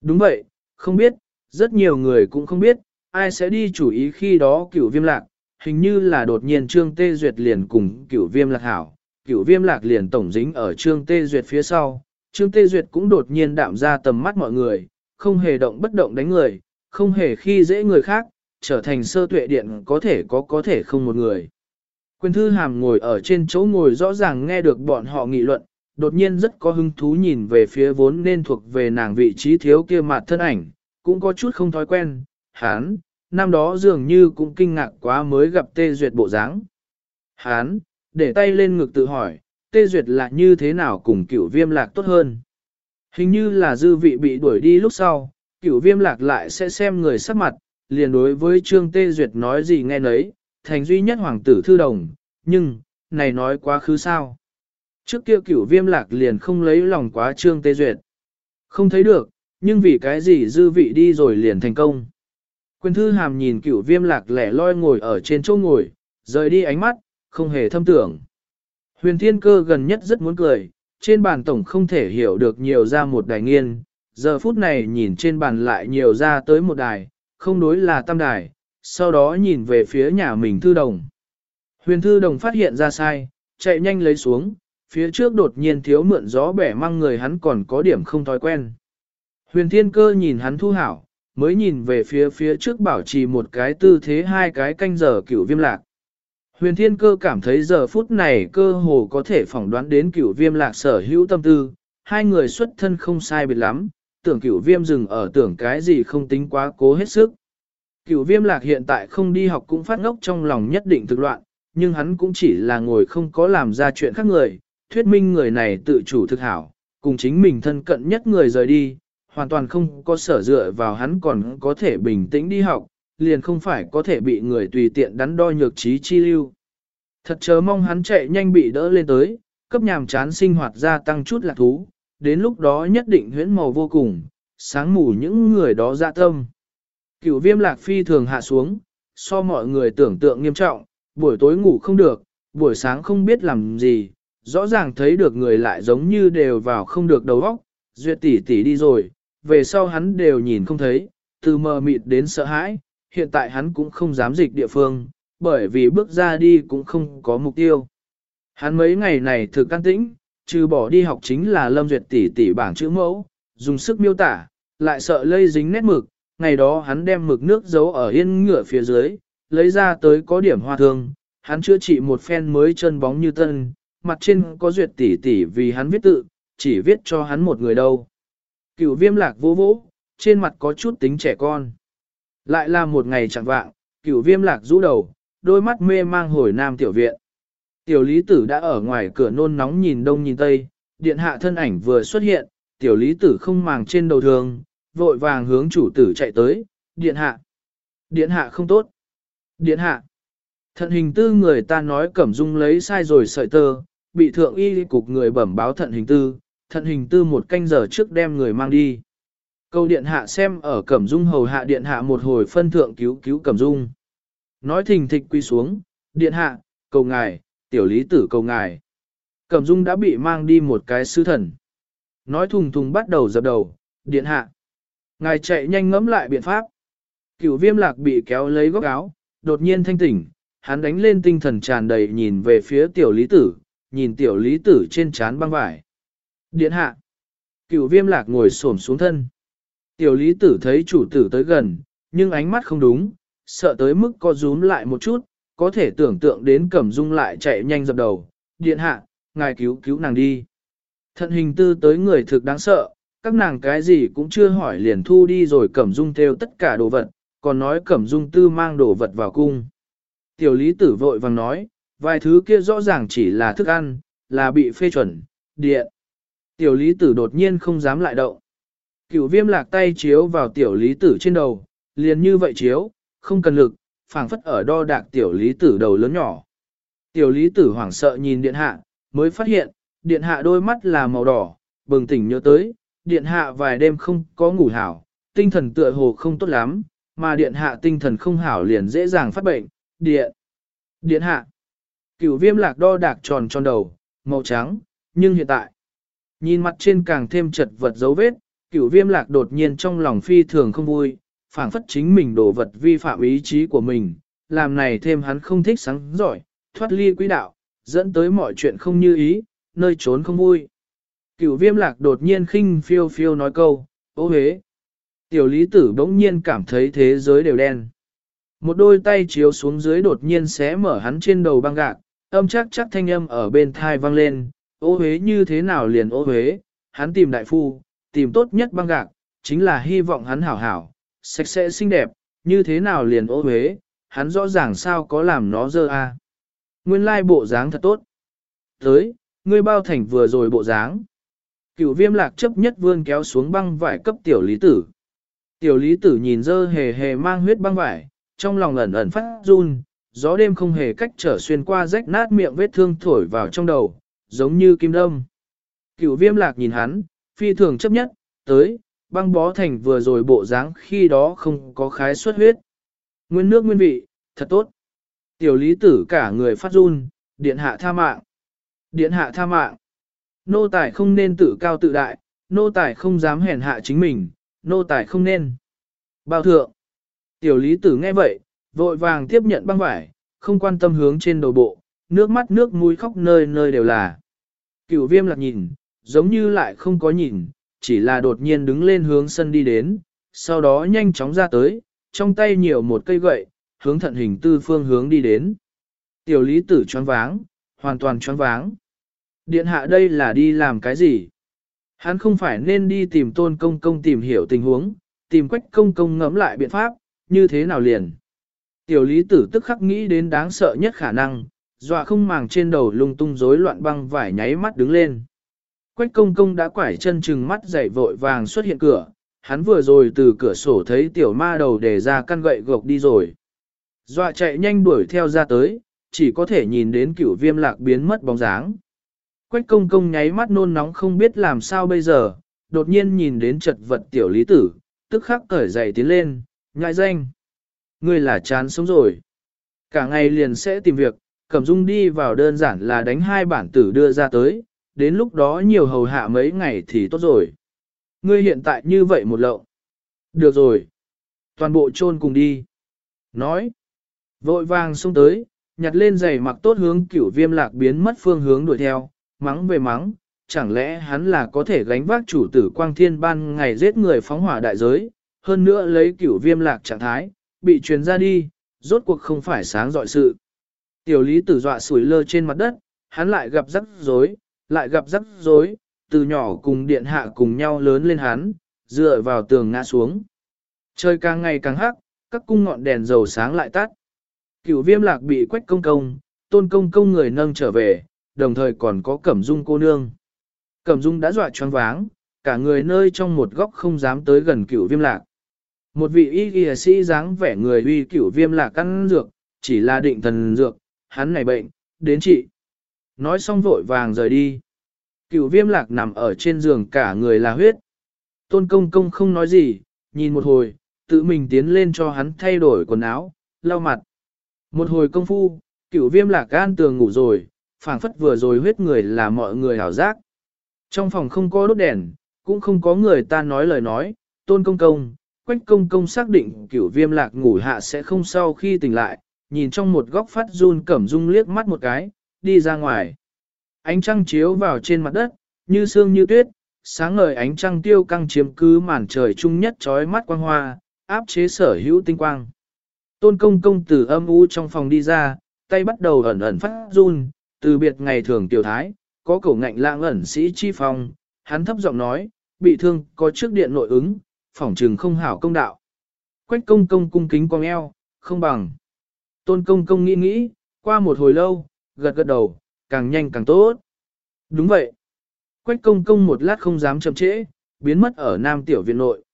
Đúng vậy, không biết, rất nhiều người cũng không biết, ai sẽ đi chủ ý khi đó cửu viêm lạc, hình như là đột nhiên trương tê duyệt liền cùng cửu viêm lạc hảo, cửu viêm lạc liền tổng dính ở trương tê duyệt phía sau, trương tê duyệt cũng đột nhiên đạm ra tầm mắt mọi người, không hề động bất động đánh người, không hề khi dễ người khác, trở thành sơ tuệ điện có thể có có thể không một người. Quyền thư hàm ngồi ở trên chỗ ngồi rõ ràng nghe được bọn họ nghị luận, đột nhiên rất có hứng thú nhìn về phía vốn nên thuộc về nàng vị trí thiếu kia mặt thân ảnh, cũng có chút không thói quen, hán, năm đó dường như cũng kinh ngạc quá mới gặp tê duyệt bộ dáng. Hán, để tay lên ngực tự hỏi, tê duyệt là như thế nào cùng cửu viêm lạc tốt hơn. Hình như là dư vị bị đuổi đi lúc sau, cửu viêm lạc lại sẽ xem người sắc mặt, liền đối với trương tê duyệt nói gì nghe nấy, thành duy nhất hoàng tử thư đồng, nhưng, này nói quá khứ sao. Trước kia cửu viêm lạc liền không lấy lòng quá trương tê duyệt. Không thấy được, nhưng vì cái gì dư vị đi rồi liền thành công. Quyền thư hàm nhìn cửu viêm lạc lẻ loi ngồi ở trên chỗ ngồi, rời đi ánh mắt, không hề thâm tưởng. Huyền thiên cơ gần nhất rất muốn cười, trên bàn tổng không thể hiểu được nhiều ra một đài nghiên, giờ phút này nhìn trên bàn lại nhiều ra tới một đài, không đối là tam đài, sau đó nhìn về phía nhà mình thư đồng. Huyền thư đồng phát hiện ra sai, chạy nhanh lấy xuống, phía trước đột nhiên thiếu mượn gió bẻ mang người hắn còn có điểm không thói quen. Huyền thiên cơ nhìn hắn thu hảo, mới nhìn về phía phía trước bảo trì một cái tư thế hai cái canh giờ cửu viêm lạc. Huyền thiên cơ cảm thấy giờ phút này cơ hồ có thể phỏng đoán đến cửu viêm lạc sở hữu tâm tư, hai người xuất thân không sai biệt lắm, tưởng cửu viêm dừng ở tưởng cái gì không tính quá cố hết sức. Cửu viêm lạc hiện tại không đi học cũng phát ngốc trong lòng nhất định thực loạn, nhưng hắn cũng chỉ là ngồi không có làm ra chuyện khác người, thuyết minh người này tự chủ thực hảo, cùng chính mình thân cận nhất người rời đi, hoàn toàn không có sở dựa vào hắn còn có thể bình tĩnh đi học, liền không phải có thể bị người tùy tiện đắn đo nhược trí chi lưu. Thật chớ mong hắn chạy nhanh bị đỡ lên tới, cấp nhàm chán sinh hoạt gia tăng chút lạc thú, đến lúc đó nhất định huyễn màu vô cùng, sáng mù những người đó dạ tâm. Cửu viêm lạc phi thường hạ xuống, so mọi người tưởng tượng nghiêm trọng, buổi tối ngủ không được, buổi sáng không biết làm gì, rõ ràng thấy được người lại giống như đều vào không được đầu óc, duyệt tỷ tỷ đi rồi, về sau hắn đều nhìn không thấy, từ mờ mịt đến sợ hãi, hiện tại hắn cũng không dám dịch địa phương, bởi vì bước ra đi cũng không có mục tiêu. Hắn mấy ngày này thực can tĩnh, trừ bỏ đi học chính là lâm duyệt tỷ tỷ bảng chữ mẫu, dùng sức miêu tả, lại sợ lây dính nét mực, ngày đó hắn đem mực nước giấu ở yên ngựa phía dưới, lấy ra tới có điểm hoa thương, hắn chữa trị một phen mới chân bóng như tân, mặt trên có duyệt tỷ tỷ vì hắn viết tự, chỉ viết cho hắn một người đâu. Cựu viêm lạc vô vỗ, trên mặt có chút tính trẻ con. Lại là một ngày chẳng vạng, cựu viêm lạc rũ đầu, đôi mắt mê mang hồi nam tiểu viện. Tiểu lý tử đã ở ngoài cửa nôn nóng nhìn đông nhìn tây, điện hạ thân ảnh vừa xuất hiện, tiểu lý tử không màng trên đầu thường, vội vàng hướng chủ tử chạy tới, điện hạ. Điện hạ không tốt. Điện hạ. Thận hình tư người ta nói cẩm dung lấy sai rồi sợi tơ, bị thượng y cục người bẩm báo thận hình tư, thận hình tư một canh giờ trước đem người mang đi. Câu điện hạ xem ở cẩm dung hầu hạ điện hạ một hồi phân thượng cứu cứu cẩm dung. Nói thình thịch quy xuống, điện hạ, cầu ngài, tiểu lý tử cầu ngài. Cẩm dung đã bị mang đi một cái sư thần. Nói thùng thùng bắt đầu dập đầu, điện hạ. Ngài chạy nhanh ngẫm lại biện pháp. Cửu viêm lạc bị kéo lấy góc áo, đột nhiên thanh tỉnh, hắn đánh lên tinh thần tràn đầy nhìn về phía tiểu lý tử, nhìn tiểu lý tử trên trán băng vải. Điện hạ. Cửu viêm lạc ngồi xổm xuống thân. Tiểu lý tử thấy chủ tử tới gần, nhưng ánh mắt không đúng, sợ tới mức co rúm lại một chút, có thể tưởng tượng đến cẩm dung lại chạy nhanh dập đầu. Điện hạ, ngài cứu cứu nàng đi. Thận hình tư tới người thực đáng sợ, các nàng cái gì cũng chưa hỏi liền thu đi rồi cẩm dung theo tất cả đồ vật, còn nói cẩm dung tư mang đồ vật vào cung. Tiểu lý tử vội vàng nói, vài thứ kia rõ ràng chỉ là thức ăn, là bị phê chuẩn, điện. Tiểu lý tử đột nhiên không dám lại động. Cửu viêm lạc tay chiếu vào tiểu lý tử trên đầu, liền như vậy chiếu, không cần lực, phảng phất ở đo đạc tiểu lý tử đầu lớn nhỏ. Tiểu lý tử hoảng sợ nhìn điện hạ, mới phát hiện, điện hạ đôi mắt là màu đỏ, bừng tỉnh nhớ tới, điện hạ vài đêm không có ngủ hảo, tinh thần tựa hồ không tốt lắm, mà điện hạ tinh thần không hảo liền dễ dàng phát bệnh, điện, điện hạ. Cửu viêm lạc đo đạc tròn tròn đầu, màu trắng, nhưng hiện tại, nhìn mặt trên càng thêm chật vật dấu vết, cửu viêm lạc đột nhiên trong lòng phi thường không vui, phảng phất chính mình đổ vật vi phạm ý chí của mình, làm này thêm hắn không thích sáng giỏi, thoát ly quỹ đạo, dẫn tới mọi chuyện không như ý, nơi trốn không vui. Cửu viêm lạc đột nhiên khinh phiêu phiêu nói câu, ô hế. Tiểu lý tử bỗng nhiên cảm thấy thế giới đều đen. Một đôi tay chiếu xuống dưới đột nhiên xé mở hắn trên đầu băng gạc, âm chắc chắc thanh âm ở bên thai vang lên, ô hế như thế nào liền ô hế, hắn tìm đại phu, tìm tốt nhất băng gạc, chính là hy vọng hắn hảo hảo, sạch sẽ xinh đẹp, như thế nào liền ô huế, hắn rõ ràng sao có làm nó dơ a. Nguyên lai bộ dáng thật tốt. Tới, ngươi bao thành vừa rồi bộ dáng. Cựu viêm lạc chấp nhất vươn kéo xuống băng vải cấp tiểu lý tử. Tiểu lý tử nhìn dơ hề hề mang huyết băng vải, trong lòng ẩn ẩn phát run, gió đêm không hề cách trở xuyên qua rách nát miệng vết thương thổi vào trong đầu, giống như kim đâm. Cựu viêm lạc nhìn hắn, phi thường chấp nhất, tới, băng bó thành vừa rồi bộ dáng khi đó không có khái xuất huyết. Nguyên nước nguyên vị, thật tốt. Tiểu lý tử cả người phát run, điện hạ tha mạng. Điện hạ tha mạng. Nô tài không nên tự cao tự đại, nô tài không dám hèn hạ chính mình, nô tài không nên. Bao thượng. Tiểu lý tử nghe vậy, vội vàng tiếp nhận băng vải, không quan tâm hướng trên đầu bộ, nước mắt nước mũi khóc nơi nơi đều là. Cửu viêm lạc nhìn, giống như lại không có nhìn, chỉ là đột nhiên đứng lên hướng sân đi đến, sau đó nhanh chóng ra tới, trong tay nhiều một cây gậy, hướng thận hình tư phương hướng đi đến. Tiểu lý tử choáng váng, hoàn toàn choáng váng. Điện hạ đây là đi làm cái gì? Hắn không phải nên đi tìm tôn công công tìm hiểu tình huống, tìm quách công công ngẫm lại biện pháp, như thế nào liền. Tiểu lý tử tức khắc nghĩ đến đáng sợ nhất khả năng, dọa không màng trên đầu lung tung rối loạn băng vải nháy mắt đứng lên. Quách công công đã quải chân trừng mắt dậy vội vàng xuất hiện cửa, hắn vừa rồi từ cửa sổ thấy tiểu ma đầu để ra căn gậy gộc đi rồi. Dọa chạy nhanh đuổi theo ra tới, chỉ có thể nhìn đến cửu viêm lạc biến mất bóng dáng. Quách công công nháy mắt nôn nóng không biết làm sao bây giờ, đột nhiên nhìn đến chật vật tiểu lý tử, tức khắc cởi giày tiến lên, ngại danh. Ngươi là chán sống rồi. Cả ngày liền sẽ tìm việc, Cẩm Dung đi vào đơn giản là đánh hai bản tử đưa ra tới, đến lúc đó nhiều hầu hạ mấy ngày thì tốt rồi. Ngươi hiện tại như vậy một lậu. Được rồi. Toàn bộ chôn cùng đi. Nói. Vội vàng xông tới, nhặt lên giày mặc tốt hướng cửu viêm lạc biến mất phương hướng đuổi theo, mắng về mắng, chẳng lẽ hắn là có thể gánh vác chủ tử quang thiên ban ngày giết người phóng hỏa đại giới, hơn nữa lấy cửu viêm lạc trạng thái, bị truyền ra đi, rốt cuộc không phải sáng dọi sự. Tiểu lý tử dọa sủi lơ trên mặt đất, hắn lại gặp rắc rối, lại gặp rắc rối, từ nhỏ cùng điện hạ cùng nhau lớn lên hắn, dựa vào tường ngã xuống. Trời càng ngày càng hắc, các cung ngọn đèn dầu sáng lại tắt. Cửu viêm lạc bị quách công công, tôn công công người nâng trở về, đồng thời còn có cẩm dung cô nương. Cẩm dung đã dọa choáng váng, cả người nơi trong một góc không dám tới gần cửu viêm lạc. Một vị y ghi sĩ dáng vẻ người uy cửu viêm lạc căn dược, chỉ là định thần dược, hắn này bệnh, đến trị. Nói xong vội vàng rời đi. Cựu viêm lạc nằm ở trên giường cả người là huyết. Tôn công công không nói gì, nhìn một hồi, tự mình tiến lên cho hắn thay đổi quần áo, lau mặt. Một hồi công phu, cựu viêm lạc gan tường ngủ rồi, phảng phất vừa rồi huyết người là mọi người hảo giác. Trong phòng không có đốt đèn, cũng không có người ta nói lời nói, tôn công công, quách công công xác định cửu viêm lạc ngủ hạ sẽ không sau khi tỉnh lại, nhìn trong một góc phát run cẩm dung liếc mắt một cái, đi ra ngoài. Ánh trăng chiếu vào trên mặt đất, như sương như tuyết, sáng ngời ánh trăng tiêu căng chiếm cứ màn trời trung nhất trói mắt quang hoa, áp chế sở hữu tinh quang. Tôn công công từ âm u trong phòng đi ra, tay bắt đầu ẩn ẩn phát run, từ biệt ngày thường tiểu thái, có cổ ngạnh lãng ẩn sĩ chi phòng, hắn thấp giọng nói, bị thương có trước điện nội ứng, phỏng trừng không hảo công đạo. Quách công công cung kính quang eo, không bằng. Tôn công công nghĩ nghĩ, qua một hồi lâu, gật gật đầu, càng nhanh càng tốt. Đúng vậy. Quách công công một lát không dám chậm trễ, biến mất ở nam tiểu viện nội.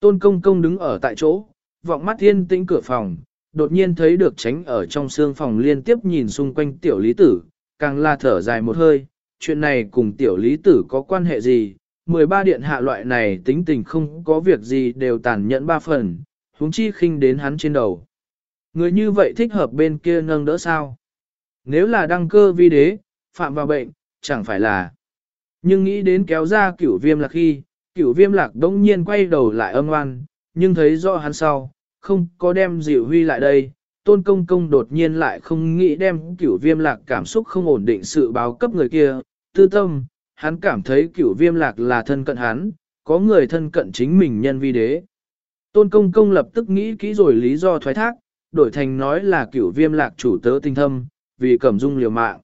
Tôn công công đứng ở tại chỗ, vọng mắt thiên tĩnh cửa phòng, đột nhiên thấy được tránh ở trong xương phòng liên tiếp nhìn xung quanh tiểu lý tử, càng là thở dài một hơi, chuyện này cùng tiểu lý tử có quan hệ gì, 13 điện hạ loại này tính tình không có việc gì đều tàn nhẫn ba phần, huống chi khinh đến hắn trên đầu. Người như vậy thích hợp bên kia nâng đỡ sao? Nếu là đăng cơ vi đế, phạm vào bệnh, chẳng phải là. Nhưng nghĩ đến kéo ra cửu viêm lạc khi, cửu viêm lạc đông nhiên quay đầu lại âm oan, nhưng thấy rõ hắn sau, không có đem dịu huy lại đây. Tôn công công đột nhiên lại không nghĩ đem cửu viêm lạc cảm xúc không ổn định sự báo cấp người kia, tư tâm, hắn cảm thấy cửu viêm lạc là thân cận hắn, có người thân cận chính mình nhân vi đế. Tôn công công lập tức nghĩ kỹ rồi lý do thoái thác, đổi thành nói là cửu viêm lạc chủ tớ tinh thâm, vì cẩm dung liều mạng.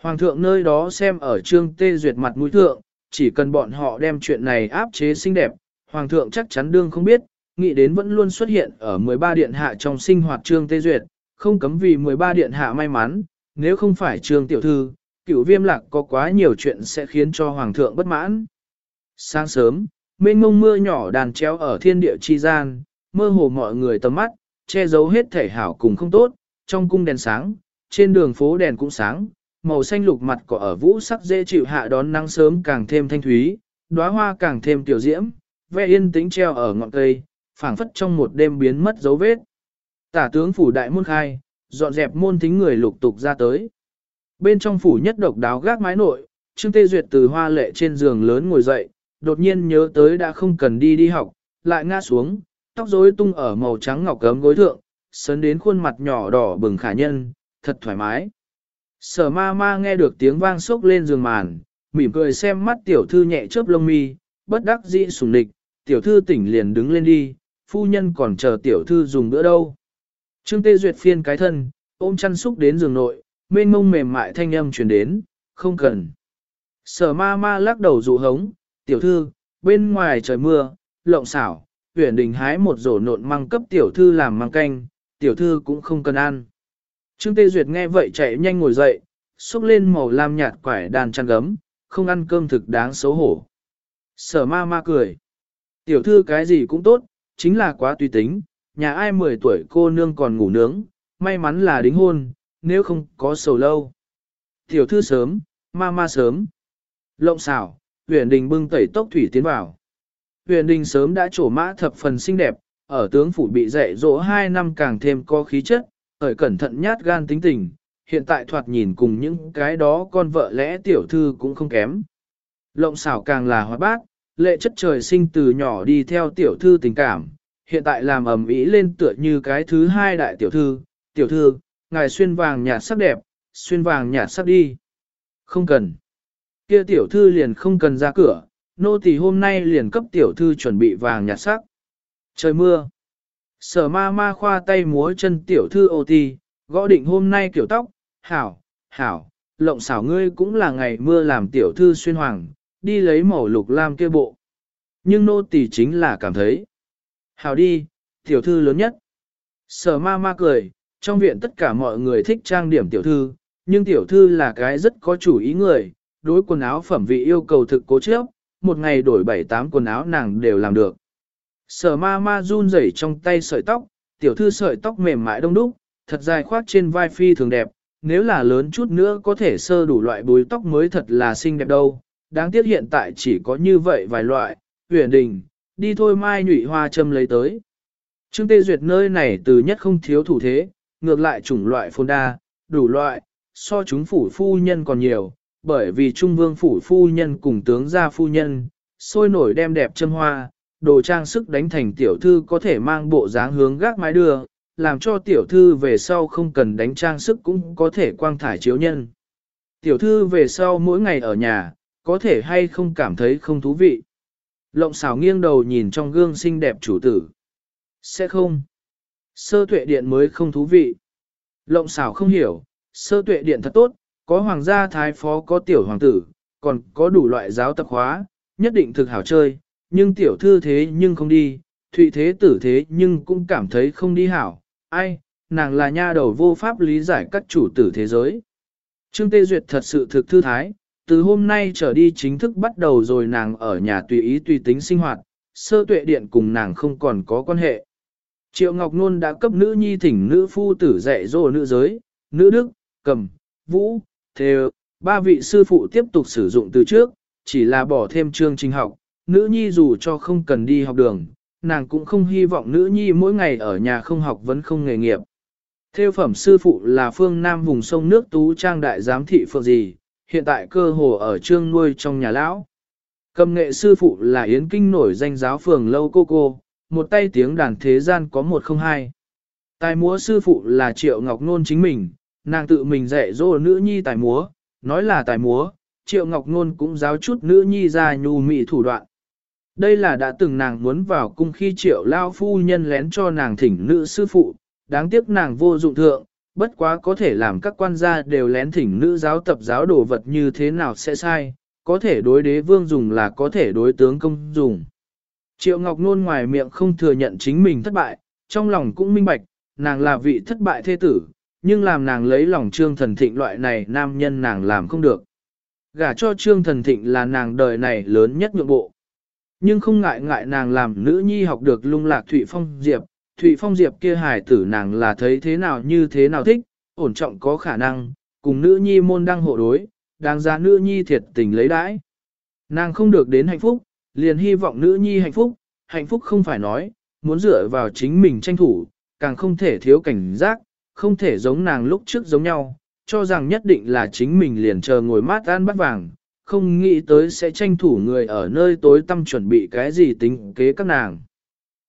Hoàng thượng nơi đó xem ở trương tê duyệt mặt mũi thượng, chỉ cần bọn họ đem chuyện này áp chế xinh đẹp, Hoàng thượng chắc chắn đương không biết, nghĩ đến vẫn luôn xuất hiện ở 13 điện hạ trong sinh hoạt trương tê duyệt, không cấm vì 13 điện hạ may mắn, nếu không phải trương tiểu thư, cửu viêm lạc có quá nhiều chuyện sẽ khiến cho Hoàng thượng bất mãn. Sáng sớm, mênh mông mưa nhỏ đàn treo ở thiên địa chi gian, mơ hồ mọi người tầm mắt, che giấu hết thể hảo cùng không tốt, trong cung đèn sáng, trên đường phố đèn cũng sáng, màu xanh lục mặt cỏ ở vũ sắc dễ chịu hạ đón nắng sớm càng thêm thanh thúy, đóa hoa càng thêm tiểu diễm, ve yên tĩnh treo ở ngọn cây, phảng phất trong một đêm biến mất dấu vết. Tả tướng phủ đại môn khai, dọn dẹp môn thính người lục tục ra tới. Bên trong phủ nhất độc đáo gác mái nội, Trương Tê Duyệt từ hoa lệ trên giường lớn ngồi dậy, đột nhiên nhớ tới đã không cần đi đi học, lại ngã xuống, tóc rối tung ở màu trắng ngọc cấm gối thượng, sấn đến khuôn mặt nhỏ đỏ bừng khả nhân, thật thoải mái. Sở ma ma nghe được tiếng vang sốc lên giường màn, mỉm cười xem mắt tiểu thư nhẹ chớp lông mi, bất đắc dĩ sùng địch, tiểu thư tỉnh liền đứng lên đi, phu nhân còn chờ tiểu thư dùng bữa đâu. Trương Tê Duyệt phiên cái thân, ôm chăn xúc đến giường nội, mênh mông mềm mại thanh âm truyền đến, không cần. Sở ma ma lắc đầu dụ hống, tiểu thư, bên ngoài trời mưa, lộng xảo, huyển đình hái một rổ nộn măng cấp tiểu thư làm măng canh, tiểu thư cũng không cần ăn. Trương Tê Duyệt nghe vậy chạy nhanh ngồi dậy, xúc lên màu lam nhạt quải đàn chăn gấm, không ăn cơm thực đáng xấu hổ. Sở ma ma cười. Tiểu thư cái gì cũng tốt, chính là quá tùy tính, nhà ai 10 tuổi cô nương còn ngủ nướng, may mắn là đính hôn, nếu không có sầu lâu. Tiểu thư sớm, ma ma sớm. Lộng xảo, huyền đình bưng tẩy tốc thủy tiến vào. Huyền đình sớm đã trổ mã thập phần xinh đẹp, ở tướng phủ bị dạy dỗ 2 năm càng thêm có khí chất, ở cẩn thận nhát gan tính tình, hiện tại thoạt nhìn cùng những cái đó con vợ lẽ tiểu thư cũng không kém. Lộng xảo càng là hóa bát, lệ chất trời sinh từ nhỏ đi theo tiểu thư tình cảm, hiện tại làm ầm ĩ lên tựa như cái thứ hai đại tiểu thư, tiểu thư, ngài xuyên vàng nhạt sắc đẹp, xuyên vàng nhạt sắc đi. Không cần. Kia tiểu thư liền không cần ra cửa, nô tỳ hôm nay liền cấp tiểu thư chuẩn bị vàng nhạt sắc. Trời mưa. Sở ma ma khoa tay múa chân tiểu thư ô ti, gõ định hôm nay kiểu tóc, hảo, hảo, lộng xảo ngươi cũng là ngày mưa làm tiểu thư xuyên hoàng, đi lấy màu lục lam kia bộ. Nhưng nô tỳ chính là cảm thấy. Hảo đi, tiểu thư lớn nhất. Sở ma ma cười, trong viện tất cả mọi người thích trang điểm tiểu thư, nhưng tiểu thư là cái rất có chủ ý người, đối quần áo phẩm vị yêu cầu thực cố chấp, một ngày đổi bảy tám quần áo nàng đều làm được. Sở ma ma run rẩy trong tay sợi tóc, tiểu thư sợi tóc mềm mại đông đúc, thật dài khoác trên vai phi thường đẹp, nếu là lớn chút nữa có thể sơ đủ loại búi tóc mới thật là xinh đẹp đâu. Đáng tiếc hiện tại chỉ có như vậy vài loại, huyền đình, đi thôi mai nhụy hoa châm lấy tới. Trương Tê Duyệt nơi này từ nhất không thiếu thủ thế, ngược lại chủng loại phôn đa, đủ loại, so chúng phủ phu nhân còn nhiều, bởi vì Trung Vương phủ phu nhân cùng tướng gia phu nhân, sôi nổi đem đẹp châm hoa, đồ trang sức đánh thành tiểu thư có thể mang bộ dáng hướng gác mái đưa, làm cho tiểu thư về sau không cần đánh trang sức cũng có thể quang thải chiếu nhân. Tiểu thư về sau mỗi ngày ở nhà, có thể hay không cảm thấy không thú vị. Lộng xảo nghiêng đầu nhìn trong gương xinh đẹp chủ tử. Sẽ không. Sơ tuệ điện mới không thú vị. Lộng xảo không hiểu, sơ tuệ điện thật tốt, có hoàng gia thái phó có tiểu hoàng tử, còn có đủ loại giáo tập hóa, nhất định thực hảo chơi, nhưng tiểu thư thế nhưng không đi, thụy thế tử thế nhưng cũng cảm thấy không đi hảo, ai, nàng là nha đầu vô pháp lý giải các chủ tử thế giới. Trương Tê Duyệt thật sự thực thư thái, từ hôm nay trở đi chính thức bắt đầu rồi nàng ở nhà tùy ý tùy tính sinh hoạt, sơ tuệ điện cùng nàng không còn có quan hệ. Triệu Ngọc Nôn đã cấp nữ nhi thỉnh nữ phu tử dạy dỗ nữ giới, nữ đức, cầm, vũ, thề, ba vị sư phụ tiếp tục sử dụng từ trước, chỉ là bỏ thêm chương trình học, nữ nhi dù cho không cần đi học đường, nàng cũng không hy vọng nữ nhi mỗi ngày ở nhà không học vẫn không nghề nghiệp. Theo phẩm sư phụ là phương Nam vùng sông nước Tú Trang Đại Giám Thị Phượng Gì, hiện tại cơ hồ ở trương nuôi trong nhà lão. Cầm nghệ sư phụ là Yến Kinh nổi danh giáo phường Lâu Cô Cô, một tay tiếng đàn thế gian có một không hai. Tài múa sư phụ là Triệu Ngọc Nôn chính mình, nàng tự mình dạy dỗ nữ nhi tài múa, nói là tài múa, Triệu Ngọc Nôn cũng giáo chút nữ nhi ra nhu mị thủ đoạn. Đây là đã từng nàng muốn vào cung khi Triệu Lao Phu Nhân lén cho nàng thỉnh nữ sư phụ, đáng tiếc nàng vô dụng thượng, bất quá có thể làm các quan gia đều lén thỉnh nữ giáo tập giáo đồ vật như thế nào sẽ sai, có thể đối đế vương dùng là có thể đối tướng công dùng. Triệu Ngọc Nôn ngoài miệng không thừa nhận chính mình thất bại, trong lòng cũng minh bạch, nàng là vị thất bại thế tử, nhưng làm nàng lấy lòng trương thần thịnh loại này nam nhân nàng làm không được. Gả cho trương thần thịnh là nàng đời này lớn nhất nhượng bộ. Nhưng không ngại ngại nàng làm nữ nhi học được lung lạc Thụy Phong Diệp, Thụy Phong Diệp kia hài tử nàng là thấy thế nào như thế nào thích, ổn trọng có khả năng, cùng nữ nhi môn đăng hộ đối, đáng giá nữ nhi thiệt tình lấy đãi. Nàng không được đến hạnh phúc, liền hy vọng nữ nhi hạnh phúc, hạnh phúc không phải nói, muốn dựa vào chính mình tranh thủ, càng không thể thiếu cảnh giác, không thể giống nàng lúc trước giống nhau, cho rằng nhất định là chính mình liền chờ ngồi mát ăn bắt vàng, không nghĩ tới sẽ tranh thủ người ở nơi tối tâm chuẩn bị cái gì tính kế các nàng.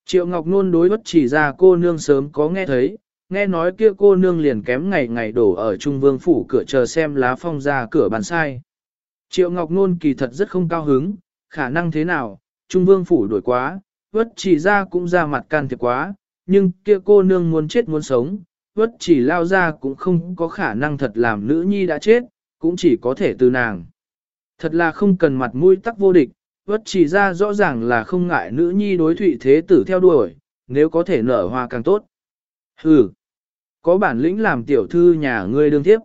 Triệu Ngọc Nôn đối bất chỉ ra cô nương sớm có nghe thấy, nghe nói kia cô nương liền kém ngày ngày đổ ở Trung Vương Phủ cửa chờ xem lá phong ra cửa bàn sai. Triệu Ngọc Nôn kỳ thật rất không cao hứng, khả năng thế nào, Trung Vương Phủ đổi quá, bất chỉ ra cũng ra mặt can thiệp quá, nhưng kia cô nương muốn chết muốn sống, bất chỉ lao ra cũng không có khả năng thật làm nữ nhi đã chết, cũng chỉ có thể từ nàng. Thật là không cần mặt mũi tắc vô địch, vất chỉ ra rõ ràng là không ngại nữ nhi đối thụy thế tử theo đuổi, nếu có thể nở hoa càng tốt. Hừ, có bản lĩnh làm tiểu thư nhà ngươi đương tiếp.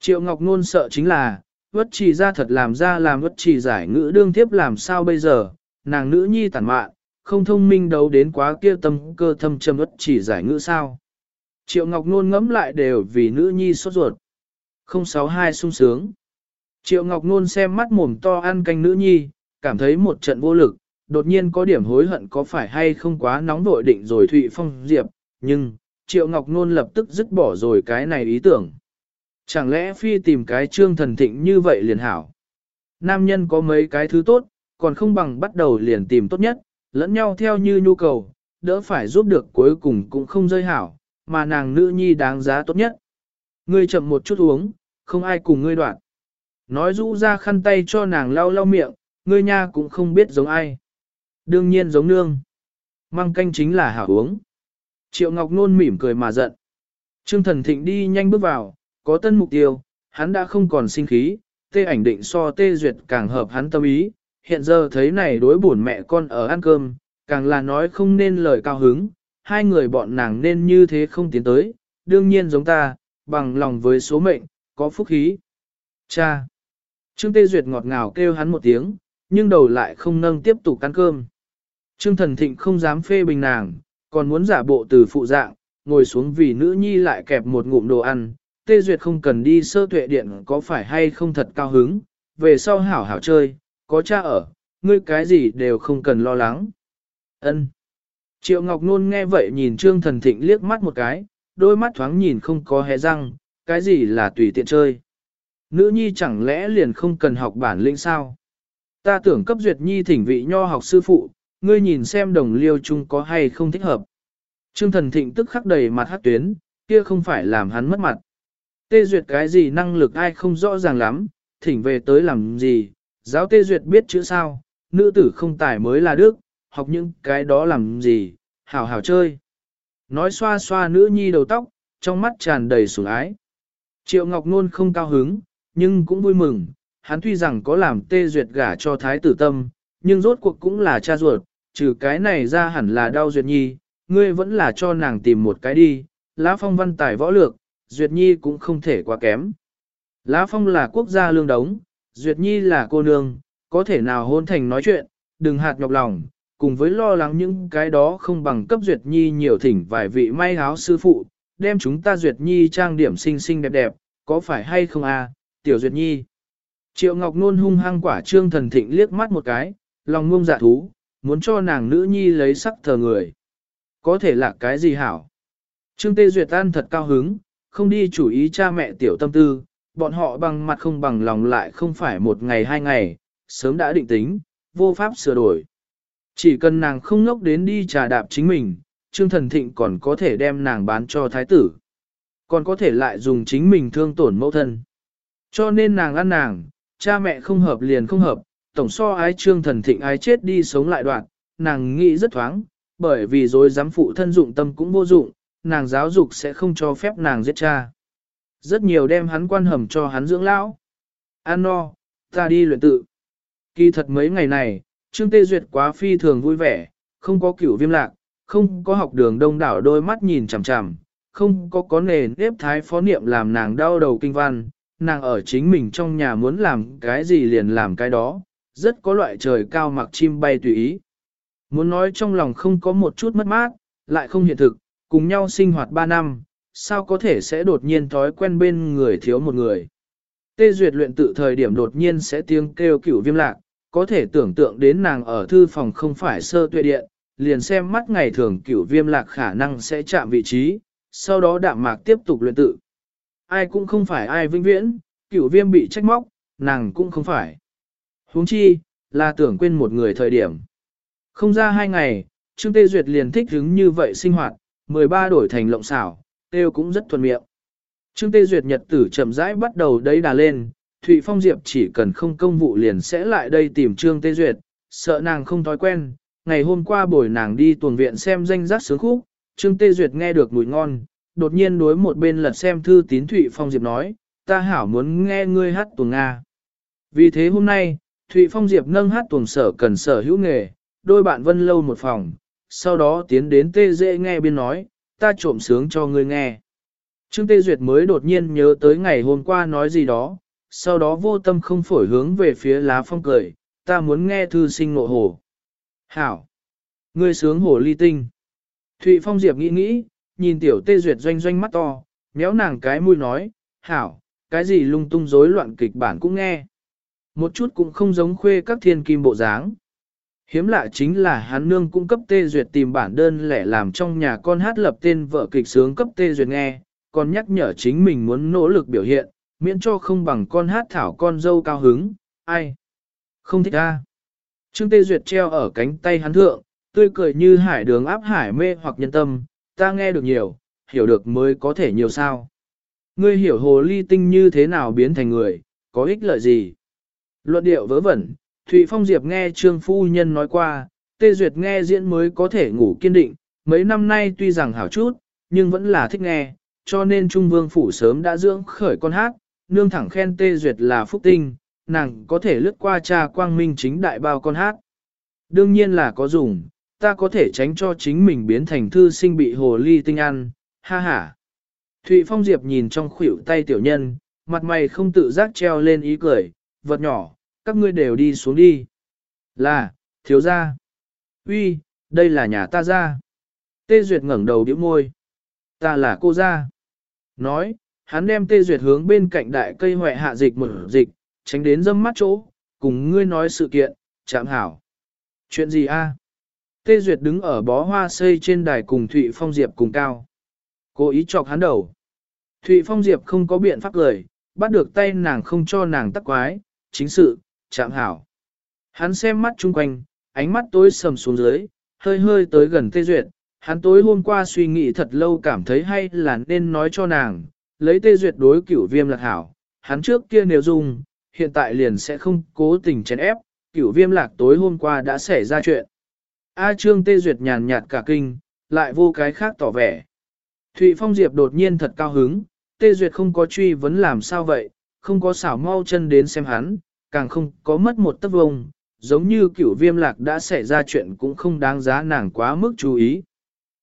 Triệu Ngọc Nôn sợ chính là, vất chỉ ra thật làm ra làm vất chỉ giải ngữ đương tiếp làm sao bây giờ, nàng nữ nhi tàn mạn, không thông minh đấu đến quá kia tâm cơ thâm châm vất chỉ giải ngữ sao. Triệu Ngọc Nôn ngẫm lại đều vì nữ nhi sốt ruột. 062 sung sướng. Triệu Ngọc Nôn xem mắt mồm to ăn canh nữ nhi, cảm thấy một trận vô lực, đột nhiên có điểm hối hận có phải hay không quá nóng vội định rồi Thụy Phong Diệp, nhưng, Triệu Ngọc Nôn lập tức dứt bỏ rồi cái này ý tưởng. Chẳng lẽ phi tìm cái trương thần thịnh như vậy liền hảo? Nam nhân có mấy cái thứ tốt, còn không bằng bắt đầu liền tìm tốt nhất, lẫn nhau theo như nhu cầu, đỡ phải giúp được cuối cùng cũng không rơi hảo, mà nàng nữ nhi đáng giá tốt nhất. Ngươi chậm một chút uống, không ai cùng ngươi đoạn. Nói rũ ra khăn tay cho nàng lau lau miệng, ngươi nha cũng không biết giống ai. Đương nhiên giống nương. Măng canh chính là hảo uống. Triệu Ngọc Nôn mỉm cười mà giận. Trương Thần Thịnh đi nhanh bước vào, có tân mục tiêu, hắn đã không còn sinh khí, tê ảnh định so tê duyệt càng hợp hắn tâm ý. Hiện giờ thấy này đối buồn mẹ con ở ăn cơm, càng là nói không nên lời cao hứng, hai người bọn nàng nên như thế không tiến tới, đương nhiên giống ta, bằng lòng với số mệnh, có phúc khí. Cha! Trương Tê Duyệt ngọt ngào kêu hắn một tiếng, nhưng đầu lại không nâng tiếp tục ăn cơm. Trương Thần Thịnh không dám phê bình nàng, còn muốn giả bộ từ phụ dạng, ngồi xuống vì nữ nhi lại kẹp một ngụm đồ ăn. Tê Duyệt không cần đi sơ tuệ điện có phải hay không thật cao hứng, về sau hảo hảo chơi, có cha ở, ngươi cái gì đều không cần lo lắng. Ân. Triệu Ngọc Nôn nghe vậy nhìn Trương Thần Thịnh liếc mắt một cái, đôi mắt thoáng nhìn không có hé răng, cái gì là tùy tiện chơi. Nữ nhi chẳng lẽ liền không cần học bản lĩnh sao? Ta tưởng cấp duyệt nhi thỉnh vị nho học sư phụ, ngươi nhìn xem đồng liêu chung có hay không thích hợp. Trương thần thịnh tức khắc đầy mặt hát tuyến, kia không phải làm hắn mất mặt. Tê duyệt cái gì năng lực ai không rõ ràng lắm, thỉnh về tới làm gì, giáo tê duyệt biết chữ sao, nữ tử không tài mới là đức, học những cái đó làm gì, hảo hảo chơi. Nói xoa xoa nữ nhi đầu tóc, trong mắt tràn đầy sủng ái. Triệu Ngọc Nôn không cao hứng, nhưng cũng vui mừng, hắn tuy rằng có làm tê duyệt gả cho thái tử tâm, nhưng rốt cuộc cũng là cha ruột, trừ cái này ra hẳn là đau duyệt nhi, ngươi vẫn là cho nàng tìm một cái đi, lá phong văn tài võ lược, duyệt nhi cũng không thể quá kém. Lá phong là quốc gia lương đống, duyệt nhi là cô nương, có thể nào hôn thành nói chuyện, đừng hạt nhọc lòng, cùng với lo lắng những cái đó không bằng cấp Duyệt Nhi nhiều thỉnh vài vị may áo sư phụ, đem chúng ta Duyệt Nhi trang điểm xinh xinh đẹp đẹp, có phải hay không à, tiểu Duyệt Nhi. Triệu Ngọc Nôn hung hăng quả trương thần thịnh liếc mắt một cái, lòng ngông dạ thú, muốn cho nàng nữ nhi lấy sắc thờ người. Có thể là cái gì hảo? Trương Tê Duyệt An thật cao hứng, không đi chủ ý cha mẹ tiểu tâm tư, bọn họ bằng mặt không bằng lòng lại không phải một ngày hai ngày, sớm đã định tính, vô pháp sửa đổi. Chỉ cần nàng không ngốc đến đi trà đạp chính mình, Trương Thần Thịnh còn có thể đem nàng bán cho thái tử. Còn có thể lại dùng chính mình thương tổn mẫu thân. Cho nên nàng ăn nàng, cha mẹ không hợp liền không hợp, tổng so ái Trương Thần Thịnh ái chết đi sống lại đoạn, nàng nghĩ rất thoáng, bởi vì rồi dám phụ thân dụng tâm cũng vô dụng, nàng giáo dục sẽ không cho phép nàng giết cha. Rất nhiều đem hắn quan hầm cho hắn dưỡng lão. An no, ta đi luyện tự. Kỳ thật mấy ngày này, Trương Tê Duyệt quá phi thường vui vẻ, không có cửu viêm lạc, không có học đường đông đảo đôi mắt nhìn chằm chằm, không có có nề nếp thái phó niệm làm nàng đau đầu kinh văn, nàng ở chính mình trong nhà muốn làm cái gì liền làm cái đó, rất có loại trời cao mặc chim bay tùy ý. Muốn nói trong lòng không có một chút mất mát, lại không hiện thực, cùng nhau sinh hoạt 3 năm, sao có thể sẽ đột nhiên thói quen bên người thiếu một người. Tê Duyệt luyện tự thời điểm đột nhiên sẽ tiếng kêu cửu viêm lạc, có thể tưởng tượng đến nàng ở thư phòng không phải sơ tuệ điện, liền xem mắt ngày thường cửu viêm lạc khả năng sẽ chạm vị trí, sau đó đạm mạc tiếp tục luyện tự. Ai cũng không phải ai vĩnh viễn, cửu viêm bị trách móc, nàng cũng không phải. huống chi, là tưởng quên một người thời điểm. Không ra hai ngày, Trương Tê Duyệt liền thích hứng như vậy sinh hoạt, 13 đổi thành lộng xảo, tiêu cũng rất thuần miệng. Trương Tê Duyệt nhật tử chậm rãi bắt đầu đấy đà lên, Thụy Phong Diệp chỉ cần không công vụ liền sẽ lại đây tìm Trương Tê Duyệt, sợ nàng không thói quen. Ngày hôm qua buổi nàng đi tuần viện xem danh giác sướng khúc, Trương Tê Duyệt nghe được mùi ngon, đột nhiên đối một bên lật xem thư tín Thụy Phong Diệp nói, ta hảo muốn nghe ngươi hát tuồng Nga. Vì thế hôm nay, Thụy Phong Diệp nâng hát tuồng sở cần sở hữu nghề, đôi bạn vân lâu một phòng, sau đó tiến đến Tê Dễ nghe biên nói, ta trộm sướng cho ngươi nghe. Trương Tê Duyệt mới đột nhiên nhớ tới ngày hôm qua nói gì đó, sau đó vô tâm không phổi hướng về phía lá phong cười, ta muốn nghe thư sinh ngộ hồ. Hảo! Ngươi sướng hồ ly tinh. Thụy Phong Diệp nghĩ nghĩ, nhìn tiểu Tê Duyệt doanh doanh mắt to, méo nàng cái mũi nói, Hảo, cái gì lung tung rối loạn kịch bản cũng nghe. Một chút cũng không giống khuê các thiên kim bộ dáng. Hiếm lạ chính là hắn nương cung cấp tê duyệt tìm bản đơn lẻ làm trong nhà con hát lập tên vợ kịch sướng cấp tê duyệt nghe, còn nhắc nhở chính mình muốn nỗ lực biểu hiện, miễn cho không bằng con hát thảo con dâu cao hứng, ai. Không thích a. Trương Tê Duyệt treo ở cánh tay hắn thượng, tươi cười như hải đường áp hải mê hoặc nhân tâm, ta nghe được nhiều, hiểu được mới có thể nhiều sao. Ngươi hiểu hồ ly tinh như thế nào biến thành người, có ích lợi gì? Luận điệu vớ vẩn, Thụy Phong Diệp nghe Trương Phu Nhân nói qua, Tê Duyệt nghe diễn mới có thể ngủ kiên định, mấy năm nay tuy rằng hảo chút, nhưng vẫn là thích nghe, cho nên Trung Vương Phủ sớm đã dưỡng khởi con hát, nương thẳng khen Tê Duyệt là phúc tinh, nàng có thể lướt qua cha quang minh chính đại bao con hát. Đương nhiên là có dùng, ta có thể tránh cho chính mình biến thành thư sinh bị hồ ly tinh ăn, ha ha. Thụy Phong Diệp nhìn trong khuỷu tay tiểu nhân, mặt mày không tự giác treo lên ý cười, vật nhỏ, các ngươi đều đi xuống đi. Là, thiếu gia. Uy, đây là nhà ta gia. Tê Duyệt ngẩng đầu điếu môi. Ta là cô gia. Nói, hắn đem Tê Duyệt hướng bên cạnh đại cây hoại hạ dịch một dịch, tránh đến dâm mắt chỗ, cùng ngươi nói sự kiện, chạm hảo. Chuyện gì a? Tê Duyệt đứng ở bó hoa xây trên đài cùng Thụy Phong Diệp cùng cao. Cố ý chọc hắn đầu. Thụy Phong Diệp không có biện pháp lời, bắt được tay nàng không cho nàng tắc quái, chính sự, chạm hảo. Hắn xem mắt chung quanh, ánh mắt tối sầm xuống dưới, hơi hơi tới gần tê duyệt. Hắn tối hôm qua suy nghĩ thật lâu cảm thấy hay là nên nói cho nàng, lấy tê duyệt đối cửu viêm lạc hảo. Hắn trước kia nếu dùng, hiện tại liền sẽ không cố tình chèn ép, cửu viêm lạc tối hôm qua đã xảy ra chuyện. A Trương tê duyệt nhàn nhạt cả kinh, lại vô cái khác tỏ vẻ. Thụy Phong Diệp đột nhiên thật cao hứng, tê duyệt không có truy vấn làm sao vậy, không có xảo mau chân đến xem hắn, càng không có mất một tấc vông, giống như cửu viêm lạc đã xảy ra chuyện cũng không đáng giá nàng quá mức chú ý.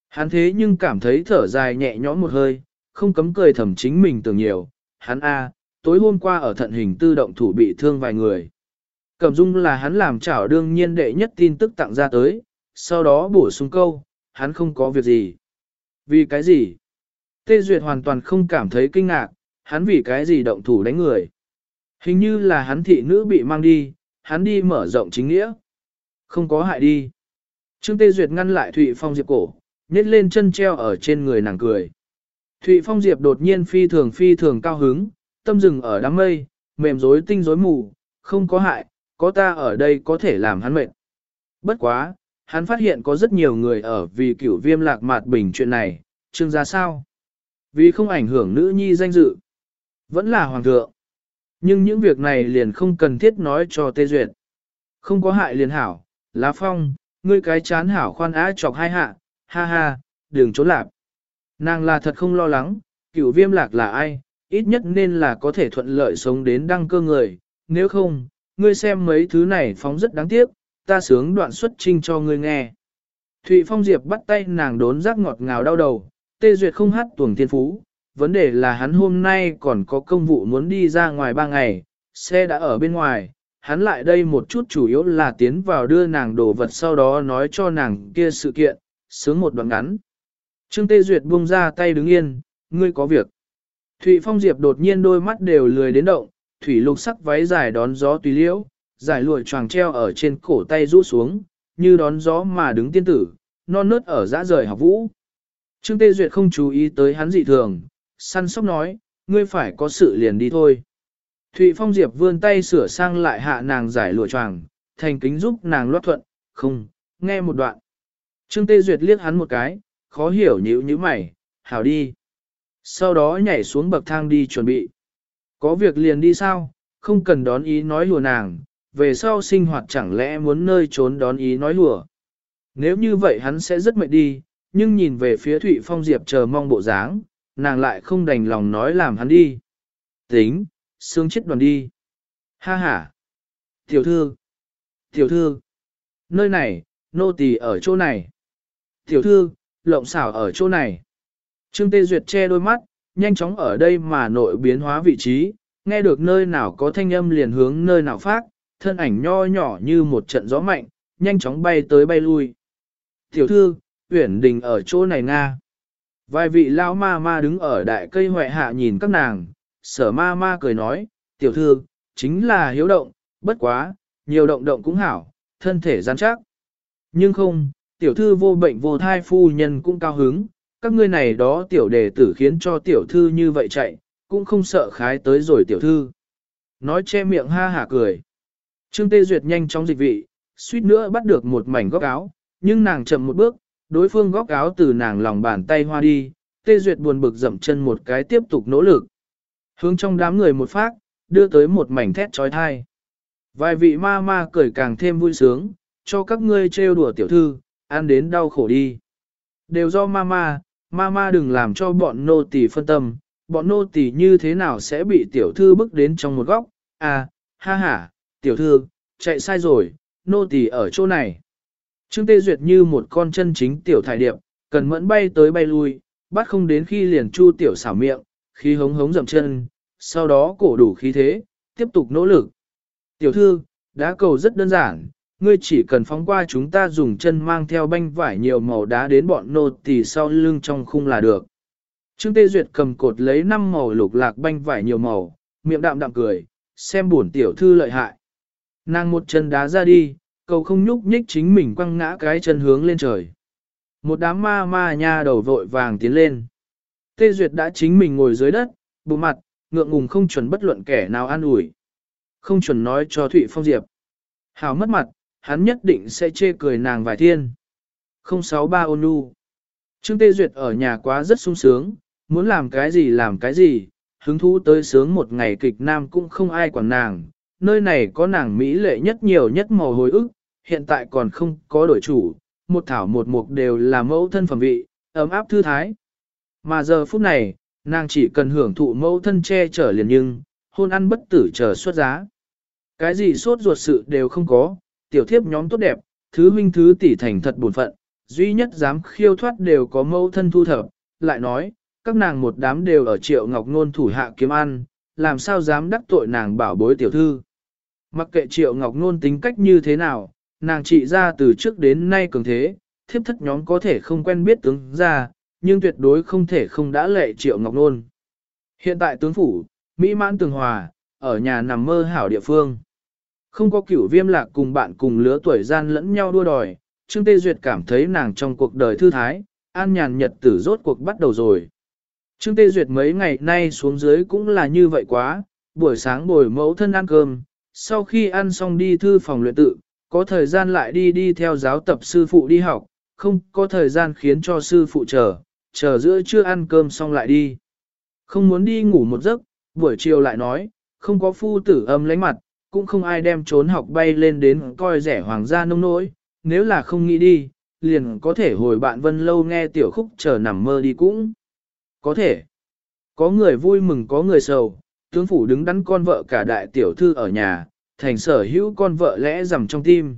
Hắn thế nhưng cảm thấy thở dài nhẹ nhõm một hơi, không cấm cười thầm chính mình tưởng nhiều, hắn a, tối hôm qua ở thận hình tư động thủ bị thương vài người. Cẩm dung là hắn làm chảo đương nhiên đệ nhất tin tức tặng ra tới, sau đó bổ sung câu, hắn không có việc gì. Vì cái gì? Tê Duyệt hoàn toàn không cảm thấy kinh ngạc, hắn vì cái gì động thủ đánh người. Hình như là hắn thị nữ bị mang đi, hắn đi mở rộng chính nghĩa. Không có hại đi. Trương Tê Duyệt ngăn lại Thụy Phong Diệp cổ, nhét lên chân treo ở trên người nàng cười. Thụy Phong Diệp đột nhiên phi thường phi thường cao hứng, tâm rừng ở đám mây, mềm rối tinh rối mù, không có hại, có ta ở đây có thể làm hắn mệt. Bất quá, hắn phát hiện có rất nhiều người ở vì cửu viêm lạc mạt bình chuyện này, trương ra sao? Vì không ảnh hưởng nữ nhi danh dự. Vẫn là hoàng thượng. Nhưng những việc này liền không cần thiết nói cho tê duyệt. Không có hại liền hảo, lá phong, ngươi cái chán hảo khoan á chọc hai hạ, ha ha, đừng trốn lạp. Nàng là thật không lo lắng, cửu viêm lạc là ai, ít nhất nên là có thể thuận lợi sống đến đăng cơ người, nếu không, ngươi xem mấy thứ này phóng rất đáng tiếc, ta sướng đoạn xuất trinh cho ngươi nghe. Thụy Phong Diệp bắt tay nàng đốn giác ngọt ngào đau đầu, tê duyệt không hát tuồng thiên phú, vấn đề là hắn hôm nay còn có công vụ muốn đi ra ngoài ba ngày, xe đã ở bên ngoài, hắn lại đây một chút chủ yếu là tiến vào đưa nàng đồ vật sau đó nói cho nàng kia sự kiện, sướng một đoạn ngắn. Trương Tê Duyệt buông ra tay đứng yên, ngươi có việc. Thụy Phong Diệp đột nhiên đôi mắt đều lười đến động, thủy lục sắc váy dài đón gió tùy liễu, giải lụa choàng treo ở trên cổ tay rũ xuống, như đón gió mà đứng tiên tử, non nớt ở dã rời học vũ. Trương Tê Duyệt không chú ý tới hắn dị thường, săn sóc nói, ngươi phải có sự liền đi thôi. Thụy Phong Diệp vươn tay sửa sang lại hạ nàng giải lụa choàng, thành kính giúp nàng loát thuận, không, nghe một đoạn. Trương Tê Duyệt liếc hắn một cái, khó hiểu nhíu như mày, hảo đi. Sau đó nhảy xuống bậc thang đi chuẩn bị. Có việc liền đi sao, không cần đón ý nói lùa nàng, về sau sinh hoạt chẳng lẽ muốn nơi trốn đón ý nói lùa. Nếu như vậy hắn sẽ rất mệt đi, nhưng nhìn về phía Thụy Phong Diệp chờ mong bộ dáng, nàng lại không đành lòng nói làm hắn đi. Tính, xương chết đoàn đi. Ha ha. Tiểu thư. Tiểu thư. Nơi này, nô tỳ ở chỗ này. Tiểu thư, lộng xảo ở chỗ này. Trương Tê Duyệt che đôi mắt, nhanh chóng ở đây mà nội biến hóa vị trí, nghe được nơi nào có thanh âm liền hướng nơi nào phát, thân ảnh nho nhỏ như một trận gió mạnh, nhanh chóng bay tới bay lui. Tiểu thư, Uyển Đình ở chỗ này Nga. Vài vị lão ma ma đứng ở đại cây hoại hạ nhìn các nàng, sở ma ma cười nói, tiểu thư, chính là hiếu động, bất quá, nhiều động động cũng hảo, thân thể rắn chắc. Nhưng không, tiểu thư vô bệnh vô thai phu nhân cũng cao hứng, các ngươi này đó tiểu đề tử khiến cho tiểu thư như vậy chạy, cũng không sợ khái tới rồi tiểu thư. Nói che miệng ha hả cười. Trương Tê Duyệt nhanh chóng dịch vị, suýt nữa bắt được một mảnh góc áo, nhưng nàng chậm một bước, đối phương góc áo từ nàng lòng bàn tay hoa đi, Tê Duyệt buồn bực dậm chân một cái tiếp tục nỗ lực. Hướng trong đám người một phát, đưa tới một mảnh thét trói thai. Vài vị ma ma cười càng thêm vui sướng, cho các ngươi trêu đùa tiểu thư, ăn đến đau khổ đi. Đều do ma ma, ma ma đừng làm cho bọn nô tỳ phân tâm, bọn nô tỳ như thế nào sẽ bị tiểu thư bức đến trong một góc, à, ha ha, tiểu thư, chạy sai rồi, nô tỳ ở chỗ này. Trương Tê Duyệt như một con chân chính tiểu thải điệp, cần mẫn bay tới bay lui, bắt không đến khi liền chu tiểu xảo miệng, khí hống hống dậm chân, sau đó cổ đủ khí thế, tiếp tục nỗ lực. Tiểu thư, đá cầu rất đơn giản, ngươi chỉ cần phóng qua chúng ta dùng chân mang theo banh vải nhiều màu đá đến bọn nô tỳ sau lưng trong khung là được. Trương Tê Duyệt cầm cột lấy năm màu lục lạc banh vải nhiều màu, miệng đạm đạm cười, xem buồn tiểu thư lợi hại. Nàng một chân đá ra đi, cầu không nhúc nhích chính mình quăng ngã cái chân hướng lên trời. Một đám ma ma nha đầu vội vàng tiến lên. Tê Duyệt đã chính mình ngồi dưới đất, bù mặt, ngượng ngùng không chuẩn bất luận kẻ nào an ủi. Không chuẩn nói cho Thụy Phong Diệp. Hào mất mặt, hắn nhất định sẽ chê cười nàng vài thiên. 063 ôn nhu. Trương Tê Duyệt ở nhà quá rất sung sướng, muốn làm cái gì làm cái gì, hứng thú tới sướng một ngày kịch nam cũng không ai quản nàng. Nơi này có nàng Mỹ lệ nhất nhiều nhất màu hồi ức, hiện tại còn không có đổi chủ, một thảo một mục đều là mẫu thân phẩm vị, ấm áp thư thái. Mà giờ phút này, nàng chỉ cần hưởng thụ mẫu thân che chở liền nhưng, hôn ăn bất tử chờ xuất giá. Cái gì suốt ruột sự đều không có, tiểu thiếp nhóm tốt đẹp, thứ huynh thứ tỷ thành thật buồn phận, duy nhất dám khiêu thoát đều có mẫu thân thu thập, lại nói, các nàng một đám đều ở triệu ngọc nôn thủ hạ kiếm ăn, làm sao dám đắc tội nàng bảo bối tiểu thư. Mặc kệ triệu ngọc nôn tính cách như thế nào, nàng trị ra từ trước đến nay cường thế, thiếp thất nhóm có thể không quen biết tướng ra, nhưng tuyệt đối không thể không đã lệ triệu ngọc nôn. Hiện tại tướng phủ, Mỹ mãn tường hòa, ở nhà nằm mơ hảo địa phương. Không có cửu viêm lạc cùng bạn cùng lứa tuổi gian lẫn nhau đua đòi, Trương Tê Duyệt cảm thấy nàng trong cuộc đời thư thái, an nhàn nhật tử rốt cuộc bắt đầu rồi. Trương Tê Duyệt mấy ngày nay xuống dưới cũng là như vậy quá, buổi sáng bồi mẫu thân ăn cơm, sau khi ăn xong đi thư phòng luyện tự, có thời gian lại đi đi theo giáo tập sư phụ đi học, không có thời gian khiến cho sư phụ chờ, chờ giữa trưa ăn cơm xong lại đi. Không muốn đi ngủ một giấc, buổi chiều lại nói, không có phu tử âm lánh mặt, cũng không ai đem trốn học bay lên đến coi rẻ hoàng gia nông nỗi, nếu là không nghĩ đi, liền có thể hồi bạn vân lâu nghe tiểu khúc chờ nằm mơ đi cũng. Có thể. Có người vui mừng có người sầu, tướng phủ đứng đắn con vợ cả đại tiểu thư ở nhà, thành sở hữu con vợ lẽ rằm trong tim.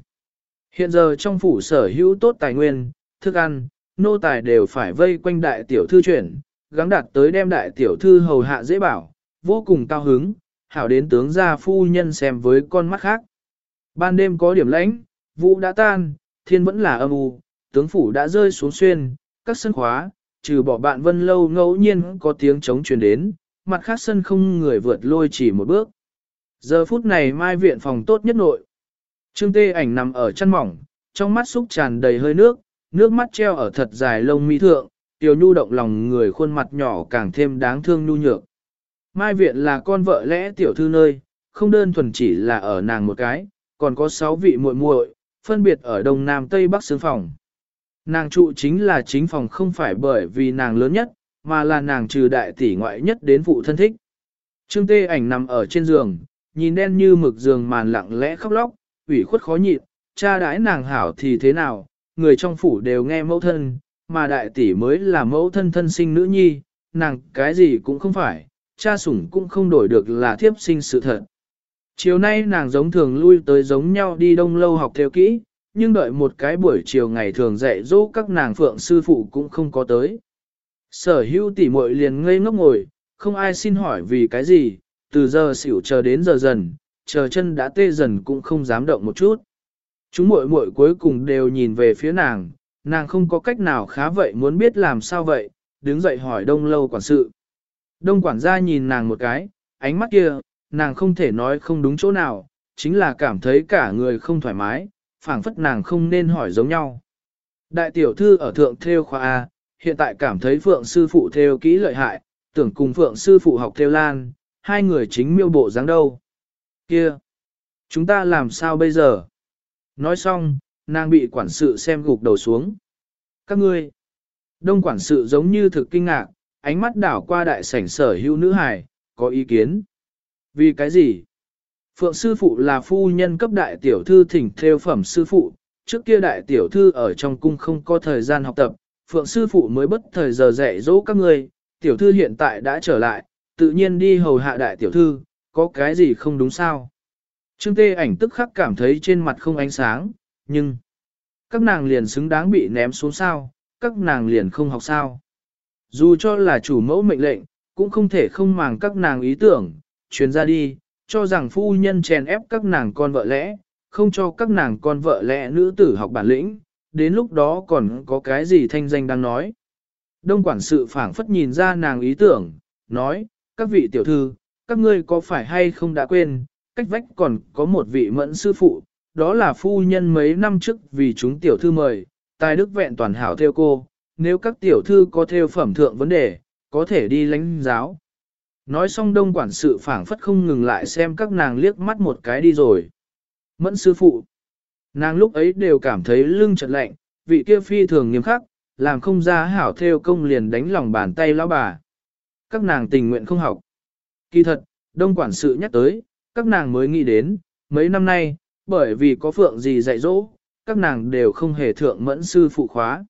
Hiện giờ trong phủ sở hữu tốt tài nguyên, thức ăn, nô tài đều phải vây quanh đại tiểu thư chuyển, gắng đạt tới đem đại tiểu thư hầu hạ dễ bảo, vô cùng cao hứng, hảo đến tướng gia phu nhân xem với con mắt khác. Ban đêm có điểm lãnh, vũ đã tan, thiên vẫn là âm u, tướng phủ đã rơi xuống xuyên, các sân khóa, trừ bỏ bạn vân lâu ngẫu nhiên có tiếng trống truyền đến, mặt khác sân không người vượt lôi chỉ một bước. Giờ phút này mai viện phòng tốt nhất nội. Trương tê ảnh nằm ở chân mỏng, trong mắt xúc tràn đầy hơi nước, nước mắt treo ở thật dài lông mi thượng, tiểu nhu động lòng người khuôn mặt nhỏ càng thêm đáng thương nhu nhược. Mai viện là con vợ lẽ tiểu thư nơi, không đơn thuần chỉ là ở nàng một cái, còn có sáu vị muội muội, phân biệt ở đông nam tây bắc xương phòng. Nàng trụ chính là chính phòng không phải bởi vì nàng lớn nhất, mà là nàng trừ đại tỷ ngoại nhất đến phụ thân thích. Trương tê ảnh nằm ở trên giường, nhìn đen như mực giường màn lặng lẽ khóc lóc, ủy khuất khó nhịn, cha đãi nàng hảo thì thế nào, người trong phủ đều nghe mẫu thân, mà đại tỷ mới là mẫu thân thân sinh nữ nhi, nàng cái gì cũng không phải, cha sủng cũng không đổi được là thiếp sinh sự thật. Chiều nay nàng giống thường lui tới giống nhau đi đông lâu học theo kỹ, nhưng đợi một cái buổi chiều ngày thường dạy dỗ các nàng phượng sư phụ cũng không có tới. Sở hữu tỷ muội liền ngây ngốc ngồi, không ai xin hỏi vì cái gì, từ giờ xỉu chờ đến giờ dần, chờ chân đã tê dần cũng không dám động một chút. Chúng muội muội cuối cùng đều nhìn về phía nàng, nàng không có cách nào khá vậy muốn biết làm sao vậy, đứng dậy hỏi đông lâu quản sự. Đông quản gia nhìn nàng một cái, ánh mắt kia, nàng không thể nói không đúng chỗ nào, chính là cảm thấy cả người không thoải mái, phảng phất nàng không nên hỏi giống nhau. Đại tiểu thư ở thượng theo khoa A, hiện tại cảm thấy phượng sư phụ theo kỹ lợi hại, tưởng cùng phượng sư phụ học theo lan, hai người chính miêu bộ dáng đâu. Kia! Chúng ta làm sao bây giờ? Nói xong, nàng bị quản sự xem gục đầu xuống. Các ngươi! Đông quản sự giống như thực kinh ngạc, ánh mắt đảo qua đại sảnh sở hữu nữ hài, có ý kiến. Vì cái gì? Phượng sư phụ là phu nhân cấp đại tiểu thư thỉnh theo phẩm sư phụ, trước kia đại tiểu thư ở trong cung không có thời gian học tập, Phượng sư phụ mới bất thời giờ dạy dỗ các ngươi, tiểu thư hiện tại đã trở lại, tự nhiên đi hầu hạ đại tiểu thư, có cái gì không đúng sao? Trương Tê ảnh tức khắc cảm thấy trên mặt không ánh sáng, nhưng các nàng liền xứng đáng bị ném xuống sao, các nàng liền không học sao. Dù cho là chủ mẫu mệnh lệnh, cũng không thể không màng các nàng ý tưởng, truyền ra đi, cho rằng phu nhân chèn ép các nàng con vợ lẽ, không cho các nàng con vợ lẽ nữ tử học bản lĩnh, đến lúc đó còn có cái gì thanh danh đang nói. Đông quản sự phảng phất nhìn ra nàng ý tưởng, nói, các vị tiểu thư, các ngươi có phải hay không đã quên, cách vách còn có một vị mẫn sư phụ, đó là phu nhân mấy năm trước vì chúng tiểu thư mời, tài đức vẹn toàn hảo theo cô, nếu các tiểu thư có theo phẩm thượng vấn đề, có thể đi lãnh giáo. Nói xong đông quản sự phảng phất không ngừng lại xem các nàng liếc mắt một cái đi rồi. Mẫn sư phụ. Nàng lúc ấy đều cảm thấy lưng chật lạnh, vị kia phi thường nghiêm khắc, làm không ra hảo theo công liền đánh lòng bàn tay lão bà. Các nàng tình nguyện không học. Kỳ thật, đông quản sự nhắc tới, các nàng mới nghĩ đến, mấy năm nay, bởi vì có phượng gì dạy dỗ, các nàng đều không hề thượng mẫn sư phụ khóa.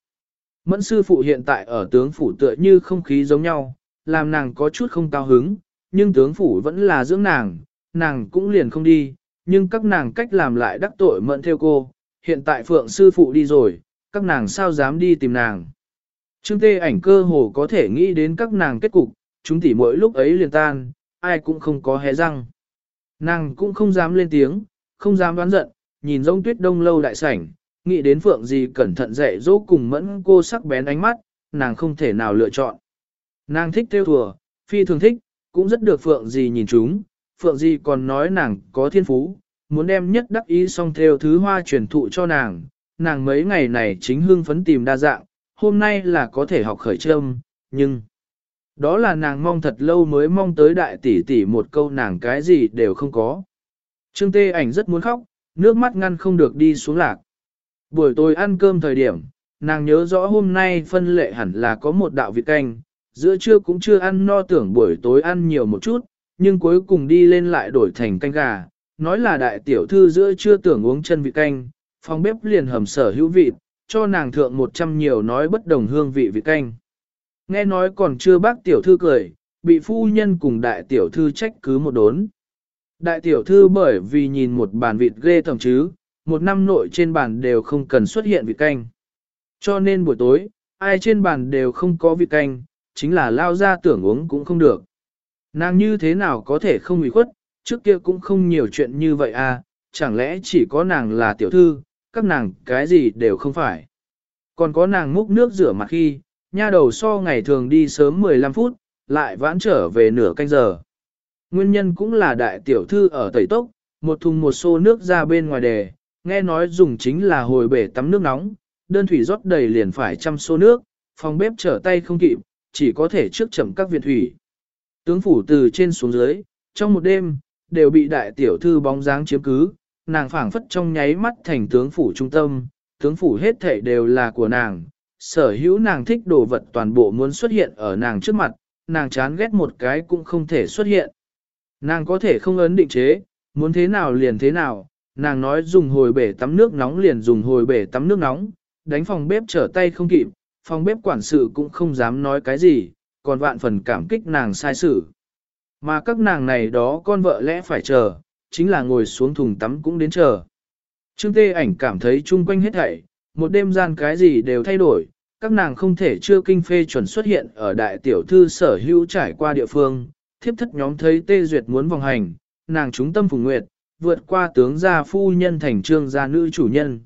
Mẫn sư phụ hiện tại ở tướng phủ tựa như không khí giống nhau, làm nàng có chút không cao hứng, nhưng tướng phủ vẫn là dưỡng nàng, nàng cũng liền không đi, nhưng các nàng cách làm lại đắc tội mẫn theo cô, hiện tại phượng sư phụ đi rồi, các nàng sao dám đi tìm nàng. Trương tê ảnh cơ hồ có thể nghĩ đến các nàng kết cục, chúng tỉ mỗi lúc ấy liền tan, ai cũng không có hé răng. Nàng cũng không dám lên tiếng, không dám đoán giận, nhìn giống tuyết đông lâu đại sảnh, nghĩ đến Phượng gì cẩn thận dạy dỗ cùng mẫn cô sắc bén ánh mắt, nàng không thể nào lựa chọn. Nàng thích theo thùa, phi thường thích, cũng rất được Phượng gì nhìn chúng, Phượng gì còn nói nàng có thiên phú, muốn đem nhất đắc ý xong theo thứ hoa truyền thụ cho nàng, nàng mấy ngày này chính hương phấn tìm đa dạng, hôm nay là có thể học khởi trâm, nhưng... Đó là nàng mong thật lâu mới mong tới đại tỷ tỷ một câu nàng cái gì đều không có. Trương Tê ảnh rất muốn khóc, nước mắt ngăn không được đi xuống lạc. Buổi tối ăn cơm thời điểm, nàng nhớ rõ hôm nay phân lệ hẳn là có một đạo vị canh, giữa trưa cũng chưa ăn no tưởng buổi tối ăn nhiều một chút, nhưng cuối cùng đi lên lại đổi thành canh gà, nói là đại tiểu thư giữa trưa tưởng uống chân vị canh, phòng bếp liền hầm sở hữu vị, cho nàng thượng một trăm nhiều nói bất đồng hương vị vị canh. Nghe nói còn chưa bác tiểu thư cười, bị phu nhân cùng đại tiểu thư trách cứ một đốn. Đại tiểu thư bởi vì nhìn một bàn vịt ghê tầm chứ, một năm nội trên bàn đều không cần xuất hiện vịt canh. Cho nên buổi tối, ai trên bàn đều không có vịt canh, chính là lao ra tưởng uống cũng không được. Nàng như thế nào có thể không ủy khuất, trước kia cũng không nhiều chuyện như vậy à, chẳng lẽ chỉ có nàng là tiểu thư, các nàng cái gì đều không phải. Còn có nàng múc nước rửa mặt khi, nha đầu so ngày thường đi sớm 15 phút, lại vãn trở về nửa canh giờ. Nguyên nhân cũng là đại tiểu thư ở tẩy tốc, một thùng một xô nước ra bên ngoài đề, nghe nói dùng chính là hồi bể tắm nước nóng, đơn thủy rót đầy liền phải trăm xô nước, phòng bếp trở tay không kịp, chỉ có thể trước chậm các viện thủy. Tướng phủ từ trên xuống dưới, trong một đêm, đều bị đại tiểu thư bóng dáng chiếm cứ, nàng phảng phất trong nháy mắt thành tướng phủ trung tâm, tướng phủ hết thảy đều là của nàng, sở hữu nàng thích đồ vật toàn bộ muốn xuất hiện ở nàng trước mặt, nàng chán ghét một cái cũng không thể xuất hiện. Nàng có thể không ấn định chế, muốn thế nào liền thế nào, nàng nói dùng hồi bể tắm nước nóng liền dùng hồi bể tắm nước nóng, đánh phòng bếp trở tay không kịp, phòng bếp quản sự cũng không dám nói cái gì, còn vạn phần cảm kích nàng sai sự. Mà các nàng này đó con vợ lẽ phải chờ, chính là ngồi xuống thùng tắm cũng đến chờ. Trương Tê ảnh cảm thấy chung quanh hết thảy, một đêm gian cái gì đều thay đổi, các nàng không thể chưa kinh phê chuẩn xuất hiện ở đại tiểu thư sở hữu trải qua địa phương, thiếp thất nhóm thấy Tê Duyệt muốn vòng hành, nàng chúng tâm phùng nguyệt, vượt qua tướng gia phu nhân thành trương gia nữ chủ nhân.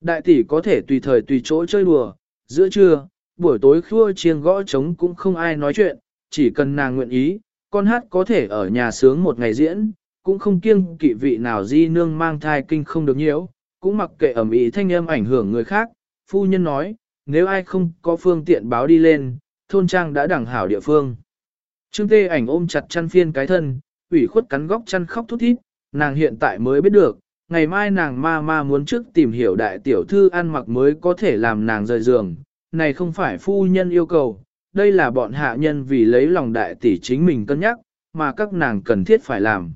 Đại tỷ có thể tùy thời tùy chỗ chơi đùa, giữa trưa, buổi tối khua chiêng gõ trống cũng không ai nói chuyện, chỉ cần nàng nguyện ý, con hát có thể ở nhà sướng một ngày diễn, cũng không kiêng kỵ vị nào di nương mang thai kinh không được nhiễu, cũng mặc kệ ẩm ý thanh âm ảnh hưởng người khác. Phu nhân nói, nếu ai không có phương tiện báo đi lên, thôn trang đã đẳng hảo địa phương. Trương tê ảnh ôm chặt chăn phiên cái thân, ủy khuất cắn góc chăn khóc thút thít, nàng hiện tại mới biết được, ngày mai nàng ma ma muốn trước tìm hiểu đại tiểu thư ăn mặc mới có thể làm nàng rời giường, này không phải phu nhân yêu cầu, đây là bọn hạ nhân vì lấy lòng đại tỷ chính mình cân nhắc, mà các nàng cần thiết phải làm.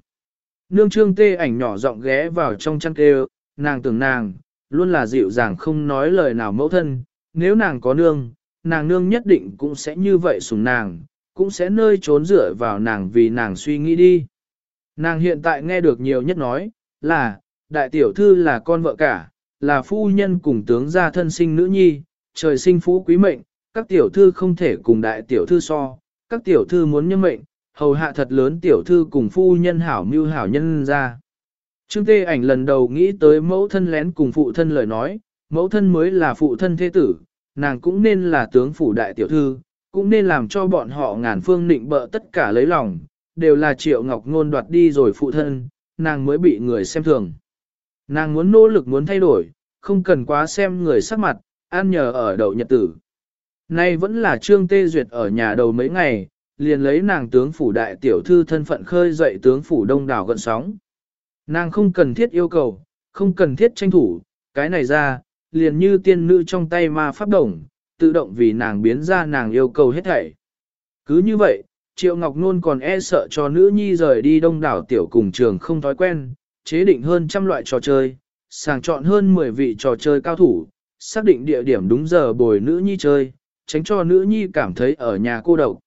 Nương trương tê ảnh nhỏ giọng ghé vào trong chăn kêu, nàng tưởng nàng, luôn là dịu dàng không nói lời nào mẫu thân, nếu nàng có nương, nàng nương nhất định cũng sẽ như vậy sủng nàng, cũng sẽ nơi trốn dựa vào nàng vì nàng suy nghĩ đi. Nàng hiện tại nghe được nhiều nhất nói, là, đại tiểu thư là con vợ cả, là phu nhân cùng tướng gia thân sinh nữ nhi, trời sinh phú quý mệnh, các tiểu thư không thể cùng đại tiểu thư so, các tiểu thư muốn nhân mệnh, hầu hạ thật lớn tiểu thư cùng phu nhân hảo mưu hảo nhân ra. Trương Tê ảnh lần đầu nghĩ tới mẫu thân lén cùng phụ thân lời nói, mẫu thân mới là phụ thân thế tử, nàng cũng nên là tướng phủ đại tiểu thư, cũng nên làm cho bọn họ ngàn phương nịnh bợ tất cả lấy lòng, đều là triệu ngọc ngôn đoạt đi rồi phụ thân, nàng mới bị người xem thường. Nàng muốn nỗ lực muốn thay đổi, không cần quá xem người sắc mặt, an nhờ ở đậu nhật tử. Nay vẫn là trương tê duyệt ở nhà đầu mấy ngày, liền lấy nàng tướng phủ đại tiểu thư thân phận khơi dậy tướng phủ đông đảo gần sóng. Nàng không cần thiết yêu cầu, không cần thiết tranh thủ, cái này ra, liền như tiên nữ trong tay ma pháp đồng, tự động vì nàng biến ra nàng yêu cầu hết thảy. Cứ như vậy, Triệu Ngọc Nôn còn e sợ cho nữ nhi rời đi đông đảo tiểu cùng trường không thói quen, chế định hơn trăm loại trò chơi, sàng chọn hơn 10 vị trò chơi cao thủ, xác định địa điểm đúng giờ bồi nữ nhi chơi, tránh cho nữ nhi cảm thấy ở nhà cô độc.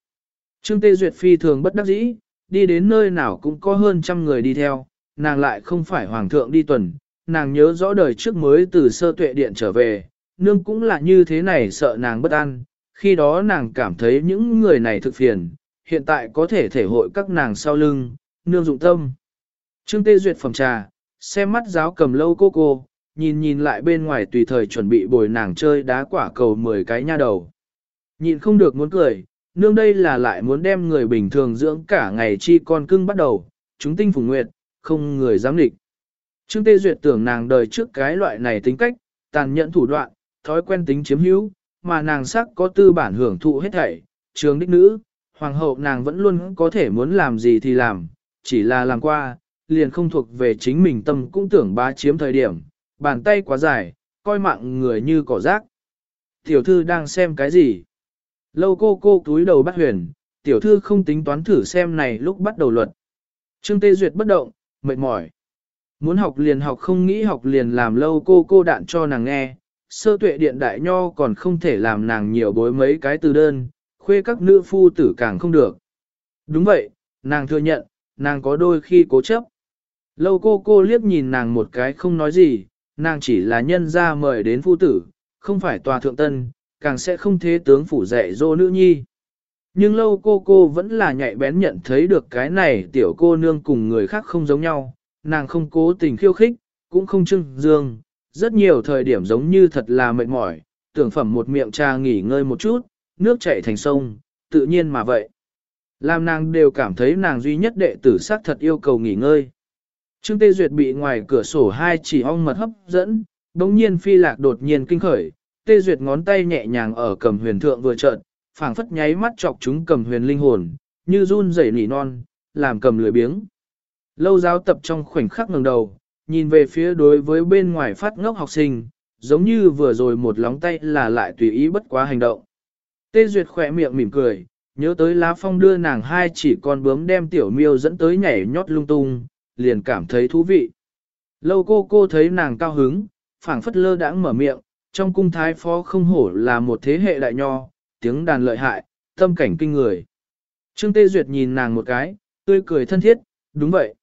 Trương Tê Duyệt phi thường bất đắc dĩ, đi đến nơi nào cũng có hơn trăm người đi theo, nàng lại không phải hoàng thượng đi tuần, nàng nhớ rõ đời trước mới từ sơ tuệ điện trở về, nương cũng là như thế này sợ nàng bất an, khi đó nàng cảm thấy những người này thực phiền, hiện tại có thể thể hội các nàng sau lưng, nương dụng tâm. Trương Tê Duyệt phẩm trà, xem mắt giáo cầm lâu cô cô, nhìn nhìn lại bên ngoài tùy thời chuẩn bị bồi nàng chơi đá quả cầu 10 cái nha đầu. Nhìn không được muốn cười, nương đây là lại muốn đem người bình thường dưỡng cả ngày chi con cưng bắt đầu, chúng tinh phủ nguyệt, không người dám địch. Trương Tê Duyệt tưởng nàng đời trước cái loại này tính cách, tàn nhẫn thủ đoạn, thói quen tính chiếm hữu, mà nàng sắc có tư bản hưởng thụ hết thảy, trường đích nữ, hoàng hậu nàng vẫn luôn có thể muốn làm gì thì làm, chỉ là làm qua, liền không thuộc về chính mình tâm cũng tưởng bá chiếm thời điểm, bàn tay quá dài, coi mạng người như cỏ rác. Tiểu thư đang xem cái gì? Lâu cô cô túi đầu bắt huyền, tiểu thư không tính toán thử xem này lúc bắt đầu luật. Trương Tê Duyệt bất động, mệt mỏi. Muốn học liền học không nghĩ học liền làm lâu cô cô đạn cho nàng nghe, sơ tuệ điện đại nho còn không thể làm nàng nhiều bối mấy cái từ đơn, khuê các nữ phu tử càng không được. Đúng vậy, nàng thừa nhận, nàng có đôi khi cố chấp. Lâu cô cô liếc nhìn nàng một cái không nói gì, nàng chỉ là nhân ra mời đến phu tử, không phải tòa thượng tân, càng sẽ không thế tướng phủ dạy dỗ nữ nhi. Nhưng lâu cô cô vẫn là nhạy bén nhận thấy được cái này tiểu cô nương cùng người khác không giống nhau, nàng không cố tình khiêu khích, cũng không trưng dương, rất nhiều thời điểm giống như thật là mệt mỏi, tưởng phẩm một miệng trà nghỉ ngơi một chút, nước chảy thành sông, tự nhiên mà vậy. Làm nàng đều cảm thấy nàng duy nhất đệ tử xác thật yêu cầu nghỉ ngơi. Trương Tê Duyệt bị ngoài cửa sổ hai chỉ ong mật hấp dẫn, đống nhiên phi lạc đột nhiên kinh khởi, Tê Duyệt ngón tay nhẹ nhàng ở cầm huyền thượng vừa trợn, phảng phất nháy mắt chọc chúng cầm huyền linh hồn, như run rẩy nỉ non, làm cầm lười biếng. Lâu giáo tập trong khoảnh khắc ngẩng đầu, nhìn về phía đối với bên ngoài phát ngốc học sinh, giống như vừa rồi một lóng tay là lại tùy ý bất quá hành động. Tê Duyệt khỏe miệng mỉm cười, nhớ tới lá phong đưa nàng hai chỉ con bướm đem tiểu miêu dẫn tới nhảy nhót lung tung, liền cảm thấy thú vị. Lâu cô cô thấy nàng cao hứng, phảng phất lơ đãng mở miệng, trong cung thái phó không hổ là một thế hệ đại nho, tiếng đàn lợi hại, tâm cảnh kinh người. Trương Tê Duyệt nhìn nàng một cái, tươi cười thân thiết, đúng vậy.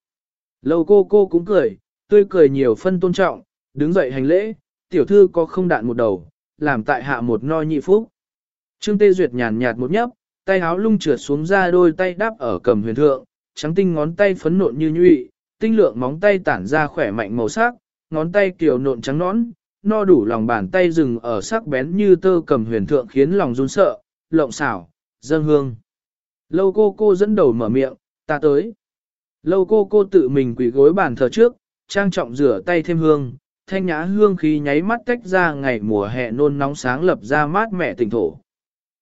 Lâu cô cô cũng cười, tươi cười nhiều phân tôn trọng, đứng dậy hành lễ, tiểu thư có không đạn một đầu, làm tại hạ một no nhị phúc. Trương Tê Duyệt nhàn nhạt một nhấp, tay áo lung trượt xuống ra đôi tay đáp ở cầm huyền thượng, trắng tinh ngón tay phấn nộn như nhụy, tinh lượng móng tay tản ra khỏe mạnh màu sắc, ngón tay kiều nộn trắng nõn, no đủ lòng bàn tay dừng ở sắc bén như tơ cầm huyền thượng khiến lòng run sợ, lộng xảo, dâng hương. Lâu cô cô dẫn đầu mở miệng, ta tới. Lâu cô cô tự mình quỳ gối bàn thờ trước, trang trọng rửa tay thêm hương, thanh nhã hương khí nháy mắt tách ra ngày mùa hè nôn nóng sáng lập ra mát mẻ tình thổ.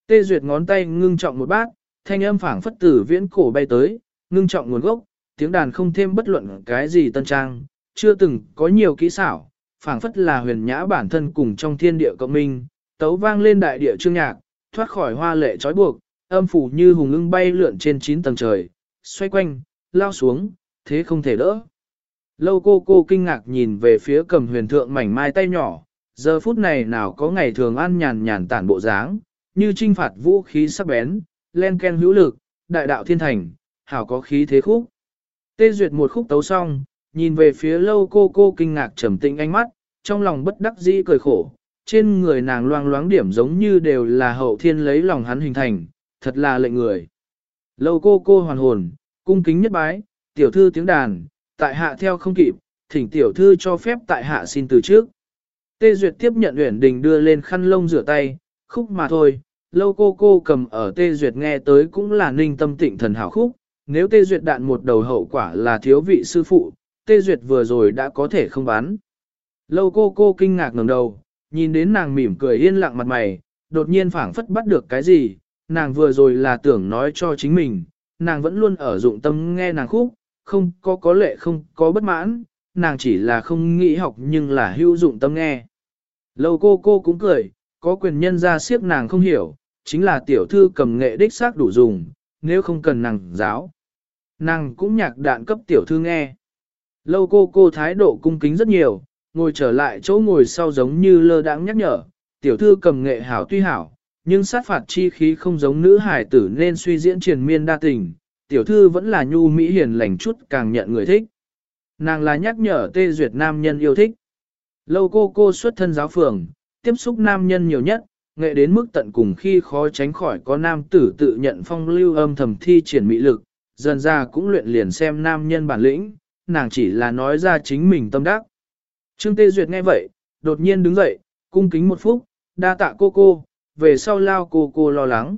Tê duyệt ngón tay ngưng trọng một bát, thanh âm phảng phất tử viễn cổ bay tới, ngưng trọng nguồn gốc, tiếng đàn không thêm bất luận cái gì tân trang, chưa từng có nhiều kỹ xảo, phảng phất là huyền nhã bản thân cùng trong thiên địa cộng minh, tấu vang lên đại địa chương nhạc, thoát khỏi hoa lệ trói buộc, âm phủ như hùng ưng bay lượn trên chín tầng trời, xoay quanh, lao xuống, thế không thể đỡ. Lâu cô cô kinh ngạc nhìn về phía cầm huyền thượng mảnh mai tay nhỏ, giờ phút này nào có ngày thường ăn nhàn nhàn tản bộ dáng, như trinh phạt vũ khí sắc bén, len ken hữu lực, đại đạo thiên thành, hảo có khí thế khúc. Tê duyệt một khúc tấu xong, nhìn về phía lâu cô cô kinh ngạc trầm tĩnh ánh mắt, trong lòng bất đắc dĩ cười khổ, trên người nàng loang loáng điểm giống như đều là hậu thiên lấy lòng hắn hình thành, thật là lệnh người. Lâu cô cô hoàn hồn, cung kính nhất bái, tiểu thư tiếng đàn, tại hạ theo không kịp, thỉnh tiểu thư cho phép tại hạ xin từ trước. Tê Duyệt tiếp nhận Uyển Đình đưa lên khăn lông rửa tay, khúc mà thôi, lâu cô cô cầm ở Tê Duyệt nghe tới cũng là ninh tâm tịnh thần hảo khúc, nếu Tê Duyệt đạn một đầu hậu quả là thiếu vị sư phụ, Tê Duyệt vừa rồi đã có thể không bán. Lâu cô cô kinh ngạc ngẩng đầu, nhìn đến nàng mỉm cười yên lặng mặt mày, đột nhiên phảng phất bắt được cái gì, nàng vừa rồi là tưởng nói cho chính mình, nàng vẫn luôn ở dụng tâm nghe nàng khúc, không có có lệ không có bất mãn, nàng chỉ là không nghĩ học nhưng là hữu dụng tâm nghe. Lâu cô cô cũng cười, có quyền nhân ra siếp nàng không hiểu, chính là tiểu thư cầm nghệ đích xác đủ dùng, nếu không cần nàng giáo. Nàng cũng nhạc đạn cấp tiểu thư nghe. Lâu cô cô thái độ cung kính rất nhiều, ngồi trở lại chỗ ngồi sau giống như lơ đãng nhắc nhở, tiểu thư cầm nghệ hảo tuy hảo, nhưng sát phạt chi khí không giống nữ hải tử nên suy diễn triền miên đa tình, tiểu thư vẫn là nhu mỹ hiền lành chút càng nhận người thích. Nàng là nhắc nhở tê duyệt nam nhân yêu thích. Lâu cô cô xuất thân giáo phường, tiếp xúc nam nhân nhiều nhất, nghệ đến mức tận cùng khi khó tránh khỏi có nam tử tự nhận phong lưu âm thầm thi triển mỹ lực, dần ra cũng luyện liền xem nam nhân bản lĩnh, nàng chỉ là nói ra chính mình tâm đắc. Trương Tê Duyệt nghe vậy, đột nhiên đứng dậy, cung kính một phút, đa tạ cô cô, về sau lao cô cô lo lắng.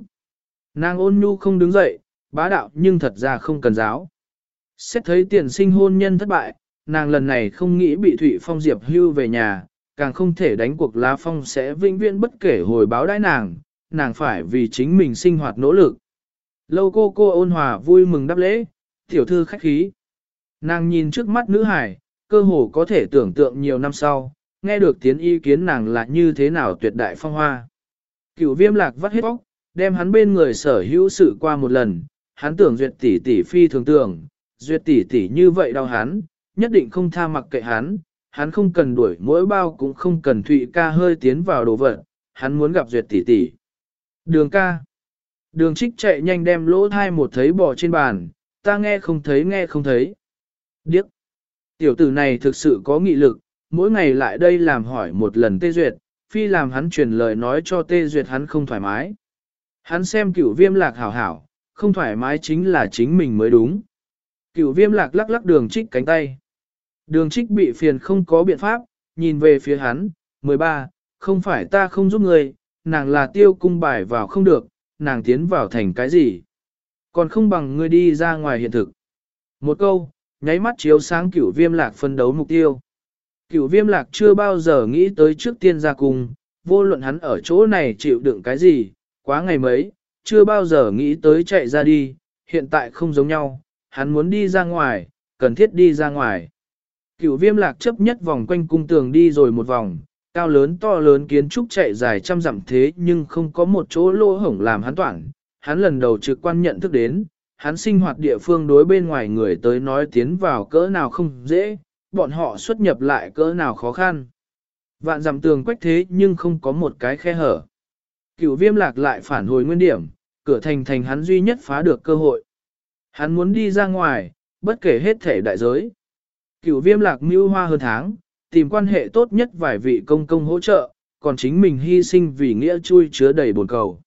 Nàng ôn nhu không đứng dậy, bá đạo nhưng thật ra không cần giáo. Xét thấy tiền sinh hôn nhân thất bại, nàng lần này không nghĩ bị Thụy Phong Diệp hưu về nhà, càng không thể đánh cuộc lá phong sẽ vĩnh viễn bất kể hồi báo đãi nàng, nàng phải vì chính mình sinh hoạt nỗ lực. Lâu cô cô ôn hòa vui mừng đáp lễ, tiểu thư khách khí. Nàng nhìn trước mắt nữ hải, cơ hồ có thể tưởng tượng nhiều năm sau, nghe được tiếng ý kiến nàng là như thế nào tuyệt đại phong hoa. Cửu viêm lạc vắt hết bóc, đem hắn bên người sở hữu sự qua một lần, hắn tưởng duyệt tỷ tỷ phi thường tưởng, duyệt tỷ tỷ như vậy đau hắn, nhất định không tha mặc kệ hắn, hắn không cần đuổi mỗi bao cũng không cần thụy ca hơi tiến vào đồ vật, hắn muốn gặp duyệt tỷ tỷ. Đường ca. Đường trích chạy nhanh đem lỗ thai một thấy bò trên bàn, ta nghe không thấy nghe không thấy. Điếc. Tiểu tử này thực sự có nghị lực, mỗi ngày lại đây làm hỏi một lần tê duyệt, phi làm hắn truyền lời nói cho tê duyệt hắn không thoải mái. Hắn xem cửu viêm lạc hảo hảo, không thoải mái chính là chính mình mới đúng. Cửu viêm lạc lắc lắc đường trích cánh tay. Đường trích bị phiền không có biện pháp, nhìn về phía hắn, 13, không phải ta không giúp người, nàng là tiêu cung bài vào không được, nàng tiến vào thành cái gì. Còn không bằng ngươi đi ra ngoài hiện thực. Một câu, nháy mắt chiếu sáng cửu viêm lạc phân đấu mục tiêu. Cửu viêm lạc chưa bao giờ nghĩ tới trước tiên ra cùng, vô luận hắn ở chỗ này chịu đựng cái gì, quá ngày mấy, chưa bao giờ nghĩ tới chạy ra đi, hiện tại không giống nhau, hắn muốn đi ra ngoài, cần thiết đi ra ngoài. Cửu viêm lạc chấp nhất vòng quanh cung tường đi rồi một vòng, cao lớn to lớn kiến trúc chạy dài trăm dặm thế nhưng không có một chỗ lỗ hổng làm hắn toản. Hắn lần đầu trực quan nhận thức đến, hắn sinh hoạt địa phương đối bên ngoài người tới nói tiến vào cỡ nào không dễ, bọn họ xuất nhập lại cỡ nào khó khăn. Vạn dặm tường quách thế nhưng không có một cái khe hở. Cửu viêm lạc lại phản hồi nguyên điểm, cửa thành thành hắn duy nhất phá được cơ hội. Hắn muốn đi ra ngoài, bất kể hết thể đại giới. Cửu viêm lạc mưu hoa hơn tháng, tìm quan hệ tốt nhất vài vị công công hỗ trợ, còn chính mình hy sinh vì nghĩa chui chứa đầy bồn cầu.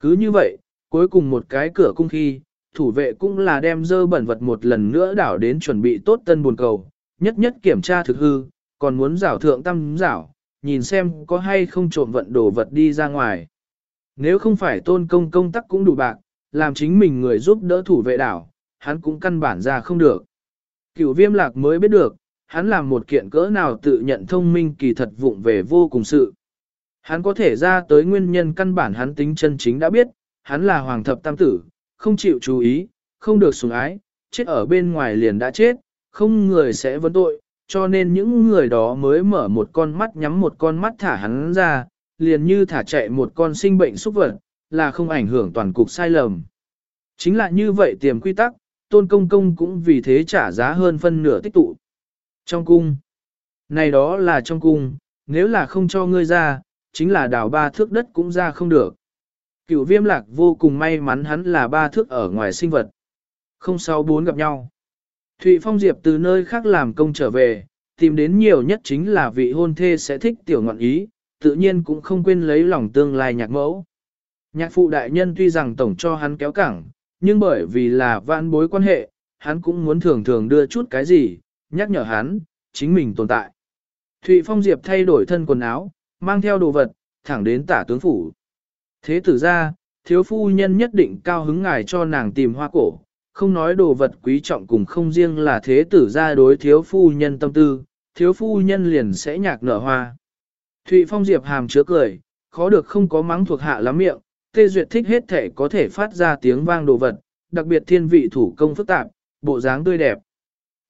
Cứ như vậy, cuối cùng một cái cửa cung khi, thủ vệ cũng là đem dơ bẩn vật một lần nữa đảo đến chuẩn bị tốt tân bồn cầu, nhất nhất kiểm tra thực hư, còn muốn rảo thượng tâm rảo, nhìn xem có hay không trộm vận đồ vật đi ra ngoài. Nếu không phải tôn công công tắc cũng đủ bạc, làm chính mình người giúp đỡ thủ vệ đảo, hắn cũng căn bản ra không được. Cửu viêm lạc mới biết được, hắn làm một kiện cỡ nào tự nhận thông minh kỳ thật vụng về vô cùng sự. Hắn có thể ra tới nguyên nhân căn bản hắn tính chân chính đã biết, hắn là hoàng thập tam tử, không chịu chú ý, không được sủng ái, chết ở bên ngoài liền đã chết, không người sẽ vấn tội, cho nên những người đó mới mở một con mắt nhắm một con mắt thả hắn ra, liền như thả chạy một con sinh bệnh xúc vật, là không ảnh hưởng toàn cục sai lầm. Chính là như vậy tiềm quy tắc, tôn công công cũng vì thế trả giá hơn phân nửa tích tụ. Trong cung, này đó là trong cung, nếu là không cho ngươi ra, chính là đào ba thước đất cũng ra không được. Cựu viêm lạc vô cùng may mắn hắn là ba thước ở ngoài sinh vật. Không sáu bốn gặp nhau. Thụy Phong Diệp từ nơi khác làm công trở về, tìm đến nhiều nhất chính là vị hôn thê sẽ thích tiểu ngọn ý, tự nhiên cũng không quên lấy lòng tương lai nhạc mẫu. Nhạc phụ đại nhân tuy rằng tổng cho hắn kéo cẳng, nhưng bởi vì là vãn bối quan hệ, hắn cũng muốn thường thường đưa chút cái gì, nhắc nhở hắn, chính mình tồn tại. Thụy Phong Diệp thay đổi thân quần áo, mang theo đồ vật, thẳng đến tả tướng phủ. Thế tử ra, thiếu phu nhân nhất định cao hứng ngài cho nàng tìm hoa cổ, không nói đồ vật quý trọng cùng không riêng là thế tử ra đối thiếu phu nhân tâm tư, thiếu phu nhân liền sẽ nhạc nở hoa. Thụy Phong Diệp hàm chứa cười, khó được không có mắng thuộc hạ lắm miệng, tê duyệt thích hết thể có thể phát ra tiếng vang đồ vật, đặc biệt thiên vị thủ công phức tạp, bộ dáng tươi đẹp.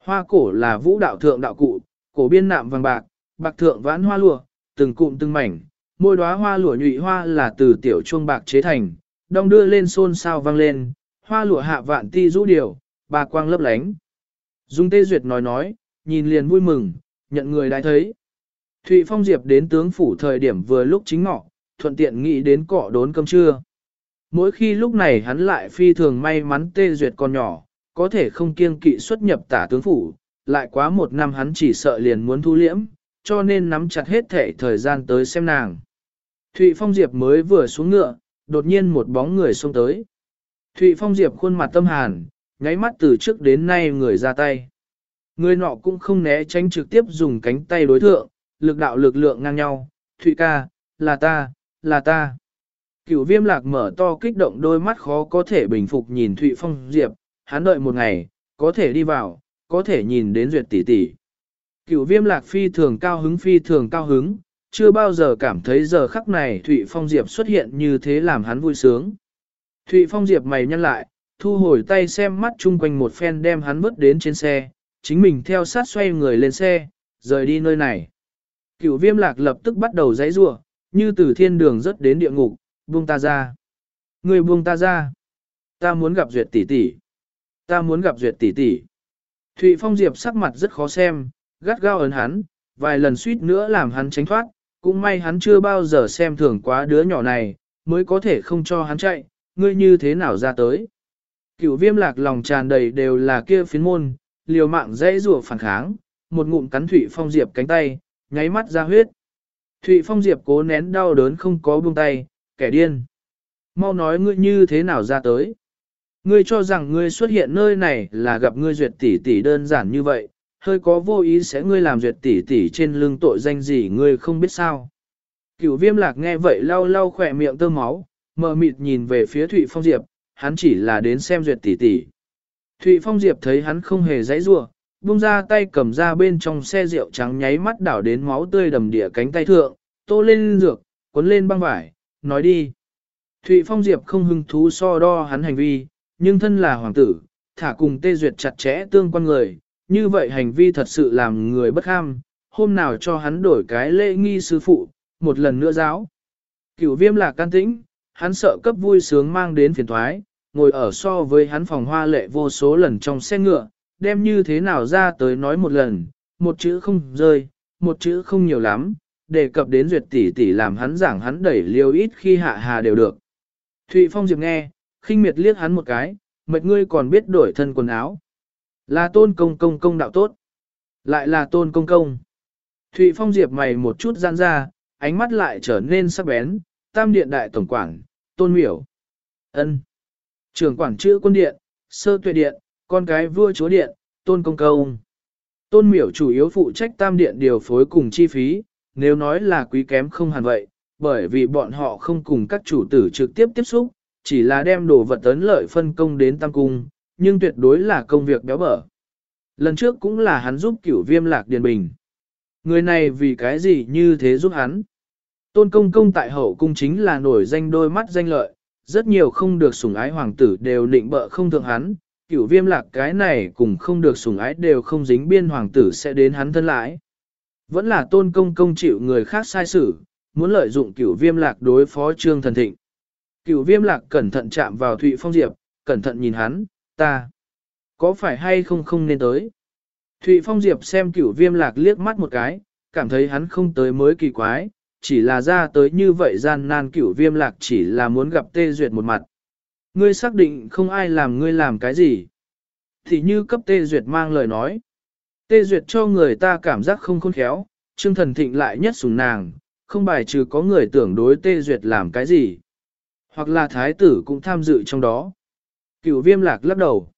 Hoa cổ là vũ đạo thượng đạo cụ, cổ biên nạm vàng bạc, bạc thượng vãn hoa lụa, từng cụm từng mảnh, môi đóa hoa lụa nhụy hoa là từ tiểu chuông bạc chế thành, đong đưa lên xôn sao vang lên, hoa lụa hạ vạn ti rũ điều, bà quang lấp lánh. Dung Tê Duyệt nói nói, nhìn liền vui mừng, nhận người đã thấy. Thụy Phong Diệp đến tướng phủ thời điểm vừa lúc chính ngọ, thuận tiện nghĩ đến cọ đốn cơm trưa. Mỗi khi lúc này hắn lại phi thường may mắn Tê Duyệt còn nhỏ, có thể không kiêng kỵ xuất nhập tả tướng phủ, lại quá một năm hắn chỉ sợ liền muốn thu liễm, cho nên nắm chặt hết thể thời gian tới xem nàng. Thụy Phong Diệp mới vừa xuống ngựa, đột nhiên một bóng người xông tới. Thụy Phong Diệp khuôn mặt tâm hàn, nháy mắt từ trước đến nay người ra tay. Người nọ cũng không né tránh trực tiếp dùng cánh tay đối thượng, lực đạo lực lượng ngang nhau, Thụy ca, là ta, là ta. Cửu viêm lạc mở to kích động đôi mắt khó có thể bình phục nhìn Thụy Phong Diệp, hắn đợi một ngày, có thể đi vào, có thể nhìn đến duyệt tỷ tỷ. Cửu viêm lạc phi thường cao hứng phi thường cao hứng, chưa bao giờ cảm thấy giờ khắc này Thụy Phong Diệp xuất hiện như thế làm hắn vui sướng. Thụy Phong Diệp mày nhăn lại, thu hồi tay xem mắt chung quanh một phen đem hắn vứt đến trên xe, chính mình theo sát xoay người lên xe, rời đi nơi này. Cửu viêm lạc lập tức bắt đầu giãy rủa như từ thiên đường rớt đến địa ngục, buông ta ra. Người buông ta ra. Ta muốn gặp duyệt tỷ tỷ. Ta muốn gặp duyệt tỷ tỷ. Thụy Phong Diệp sắc mặt rất khó xem, gắt gao ấn hắn, vài lần suýt nữa làm hắn tránh thoát, cũng may hắn chưa bao giờ xem thường quá đứa nhỏ này, mới có thể không cho hắn chạy, ngươi như thế nào ra tới. Cửu viêm lạc lòng tràn đầy đều là kia phiến môn, liều mạng dãy rủa phản kháng, một ngụm cắn Thụy Phong Diệp cánh tay, nháy mắt ra huyết. Thụy Phong Diệp cố nén đau đớn không có buông tay, kẻ điên. Mau nói ngươi như thế nào ra tới. Ngươi cho rằng ngươi xuất hiện nơi này là gặp ngươi duyệt tỷ tỷ đơn giản như vậy, hơi có vô ý sẽ ngươi làm duyệt tỷ tỷ trên lưng tội danh gì ngươi không biết sao. Cửu viêm lạc nghe vậy lau lau khỏe miệng tơ máu, mờ mịt nhìn về phía Thụy Phong Diệp, hắn chỉ là đến xem duyệt tỷ tỷ. Thụy Phong Diệp thấy hắn không hề dãy rua, buông ra tay cầm ra bên trong xe rượu trắng nháy mắt đảo đến máu tươi đầm địa cánh tay thượng, tô lên dược, cuốn lên băng vải, nói đi. Thụy Phong Diệp không hứng thú so đo hắn hành vi, nhưng thân là hoàng tử, thả cùng tê duyệt chặt chẽ tương quan người, như vậy hành vi thật sự làm người bất ham, hôm nào cho hắn đổi cái lễ nghi sư phụ, một lần nữa giáo. Cửu viêm là can tĩnh, hắn sợ cấp vui sướng mang đến phiền thoái, ngồi ở so với hắn phòng hoa lệ vô số lần trong xe ngựa, đem như thế nào ra tới nói một lần, một chữ không rơi, một chữ không nhiều lắm, đề cập đến duyệt tỷ tỷ làm hắn giảng hắn đẩy liêu ít khi hạ hà đều được. Thụy Phong Diệp nghe, khinh miệt liếc hắn một cái, mệt ngươi còn biết đổi thân quần áo. Là tôn công công công đạo tốt. Lại là tôn công công. Thụy Phong Diệp mày một chút gian ra, ánh mắt lại trở nên sắc bén, tam điện đại tổng quản, tôn miểu. ân Trưởng quản chữ quân điện, sơ tuệ điện, con cái vua chúa điện, tôn công công. Tôn miểu chủ yếu phụ trách tam điện điều phối cùng chi phí, nếu nói là quý kém không hẳn vậy, bởi vì bọn họ không cùng các chủ tử trực tiếp tiếp xúc, chỉ là đem đồ vật tấn lợi phân công đến tam cung, nhưng tuyệt đối là công việc béo bở. Lần trước cũng là hắn giúp cửu viêm lạc điền bình. Người này vì cái gì như thế giúp hắn? Tôn công công tại hậu cung chính là nổi danh đôi mắt danh lợi, rất nhiều không được sủng ái hoàng tử đều định bợ không thượng hắn, cửu viêm lạc cái này cùng không được sủng ái đều không dính biên hoàng tử sẽ đến hắn thân lãi. Vẫn là tôn công công chịu người khác sai xử, muốn lợi dụng cửu viêm lạc đối phó trương thần thịnh. Cửu viêm lạc cẩn thận chạm vào Thụy Phong Diệp, cẩn thận nhìn hắn, ta. Có phải hay không không nên tới? Thụy Phong Diệp xem cửu viêm lạc liếc mắt một cái, cảm thấy hắn không tới mới kỳ quái, chỉ là ra tới như vậy gian nan cửu viêm lạc chỉ là muốn gặp tê duyệt một mặt. Ngươi xác định không ai làm ngươi làm cái gì. Thì như cấp tê duyệt mang lời nói. Tê duyệt cho người ta cảm giác không khôn khéo, Trương Thần Thịnh lại nhất sủng nàng, không bài trừ có người tưởng đối tê duyệt làm cái gì. Hoặc là thái tử cũng tham dự trong đó. Cửu viêm lạc lắc đầu.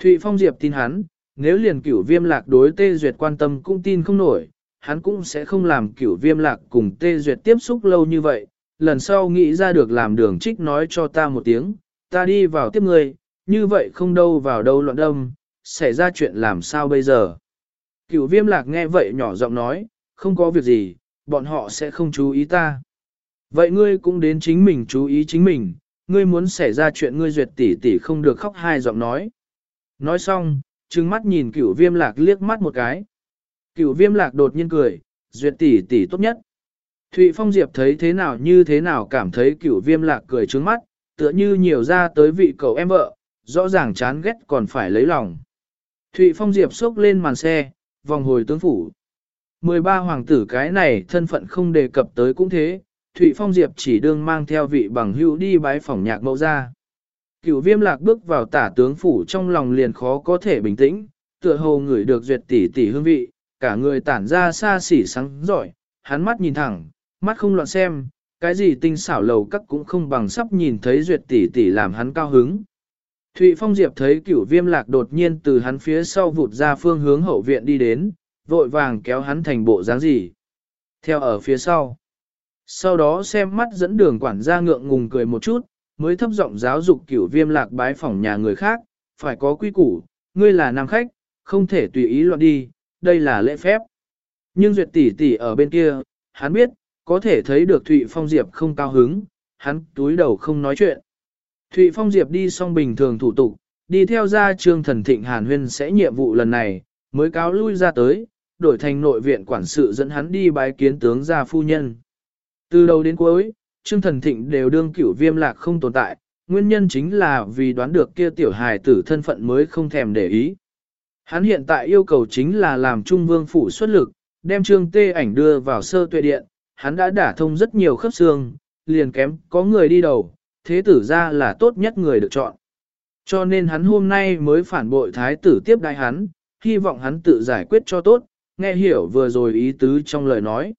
Thụy Phong Diệp tin hắn, nếu liền cửu viêm lạc đối tê duyệt quan tâm cũng tin không nổi, hắn cũng sẽ không làm cửu viêm lạc cùng tê duyệt tiếp xúc lâu như vậy. Lần sau nghĩ ra được làm đường trích nói cho ta một tiếng, ta đi vào tiếp người, như vậy không đâu vào đâu loạn đâm, xảy ra chuyện làm sao bây giờ. Cửu viêm lạc nghe vậy nhỏ giọng nói, không có việc gì, bọn họ sẽ không chú ý ta. Vậy ngươi cũng đến chính mình chú ý chính mình, ngươi muốn xảy ra chuyện ngươi duyệt tỷ tỷ không được khóc hai giọng nói. Nói xong, trừng mắt nhìn cửu viêm lạc liếc mắt một cái. Cửu viêm lạc đột nhiên cười, duyệt tỷ tỷ tốt nhất. Thụy Phong Diệp thấy thế nào như thế nào cảm thấy cửu viêm lạc cười trướng mắt, tựa như nhiều ra tới vị cậu em vợ, rõ ràng chán ghét còn phải lấy lòng. Thụy Phong Diệp xốc lên màn xe, vòng hồi tướng phủ. 13 hoàng tử cái này thân phận không đề cập tới cũng thế, Thụy Phong Diệp chỉ đương mang theo vị bằng hữu đi bái phỏng nhạc mẫu ra. Cửu viêm lạc bước vào tả tướng phủ trong lòng liền khó có thể bình tĩnh, tựa hồ người được duyệt tỷ tỷ hương vị, cả người tản ra xa xỉ sáng giỏi, hắn mắt nhìn thẳng, mắt không loạn xem, cái gì tinh xảo lầu các cũng không bằng sắp nhìn thấy duyệt tỷ tỷ làm hắn cao hứng. Thụy Phong Diệp thấy cửu viêm lạc đột nhiên từ hắn phía sau vụt ra phương hướng hậu viện đi đến, vội vàng kéo hắn thành bộ dáng gì. Theo ở phía sau. Sau đó xem mắt dẫn đường quản gia ngượng ngùng cười một chút, mới thấp giọng giáo dục cửu viêm lạc bái phỏng nhà người khác, phải có quy củ, ngươi là nam khách, không thể tùy ý loạn đi, đây là lễ phép. Nhưng duyệt tỷ tỷ ở bên kia, hắn biết, có thể thấy được Thụy Phong Diệp không cao hứng, hắn túi đầu không nói chuyện. Thụy Phong Diệp đi xong bình thường thủ tục, đi theo ra trương thần thịnh Hàn Huyên sẽ nhiệm vụ lần này, mới cáo lui ra tới, đổi thành nội viện quản sự dẫn hắn đi bái kiến tướng gia phu nhân. Từ đầu đến cuối, trương thần thịnh đều đương cửu viêm lạc không tồn tại, nguyên nhân chính là vì đoán được kia tiểu hài tử thân phận mới không thèm để ý. Hắn hiện tại yêu cầu chính là làm trung vương phủ xuất lực, đem trương tê ảnh đưa vào sơ tuệ điện, hắn đã đả thông rất nhiều khớp xương, liền kém có người đi đầu, thế tử ra là tốt nhất người được chọn. Cho nên hắn hôm nay mới phản bội thái tử tiếp đại hắn, hy vọng hắn tự giải quyết cho tốt, nghe hiểu vừa rồi ý tứ trong lời nói.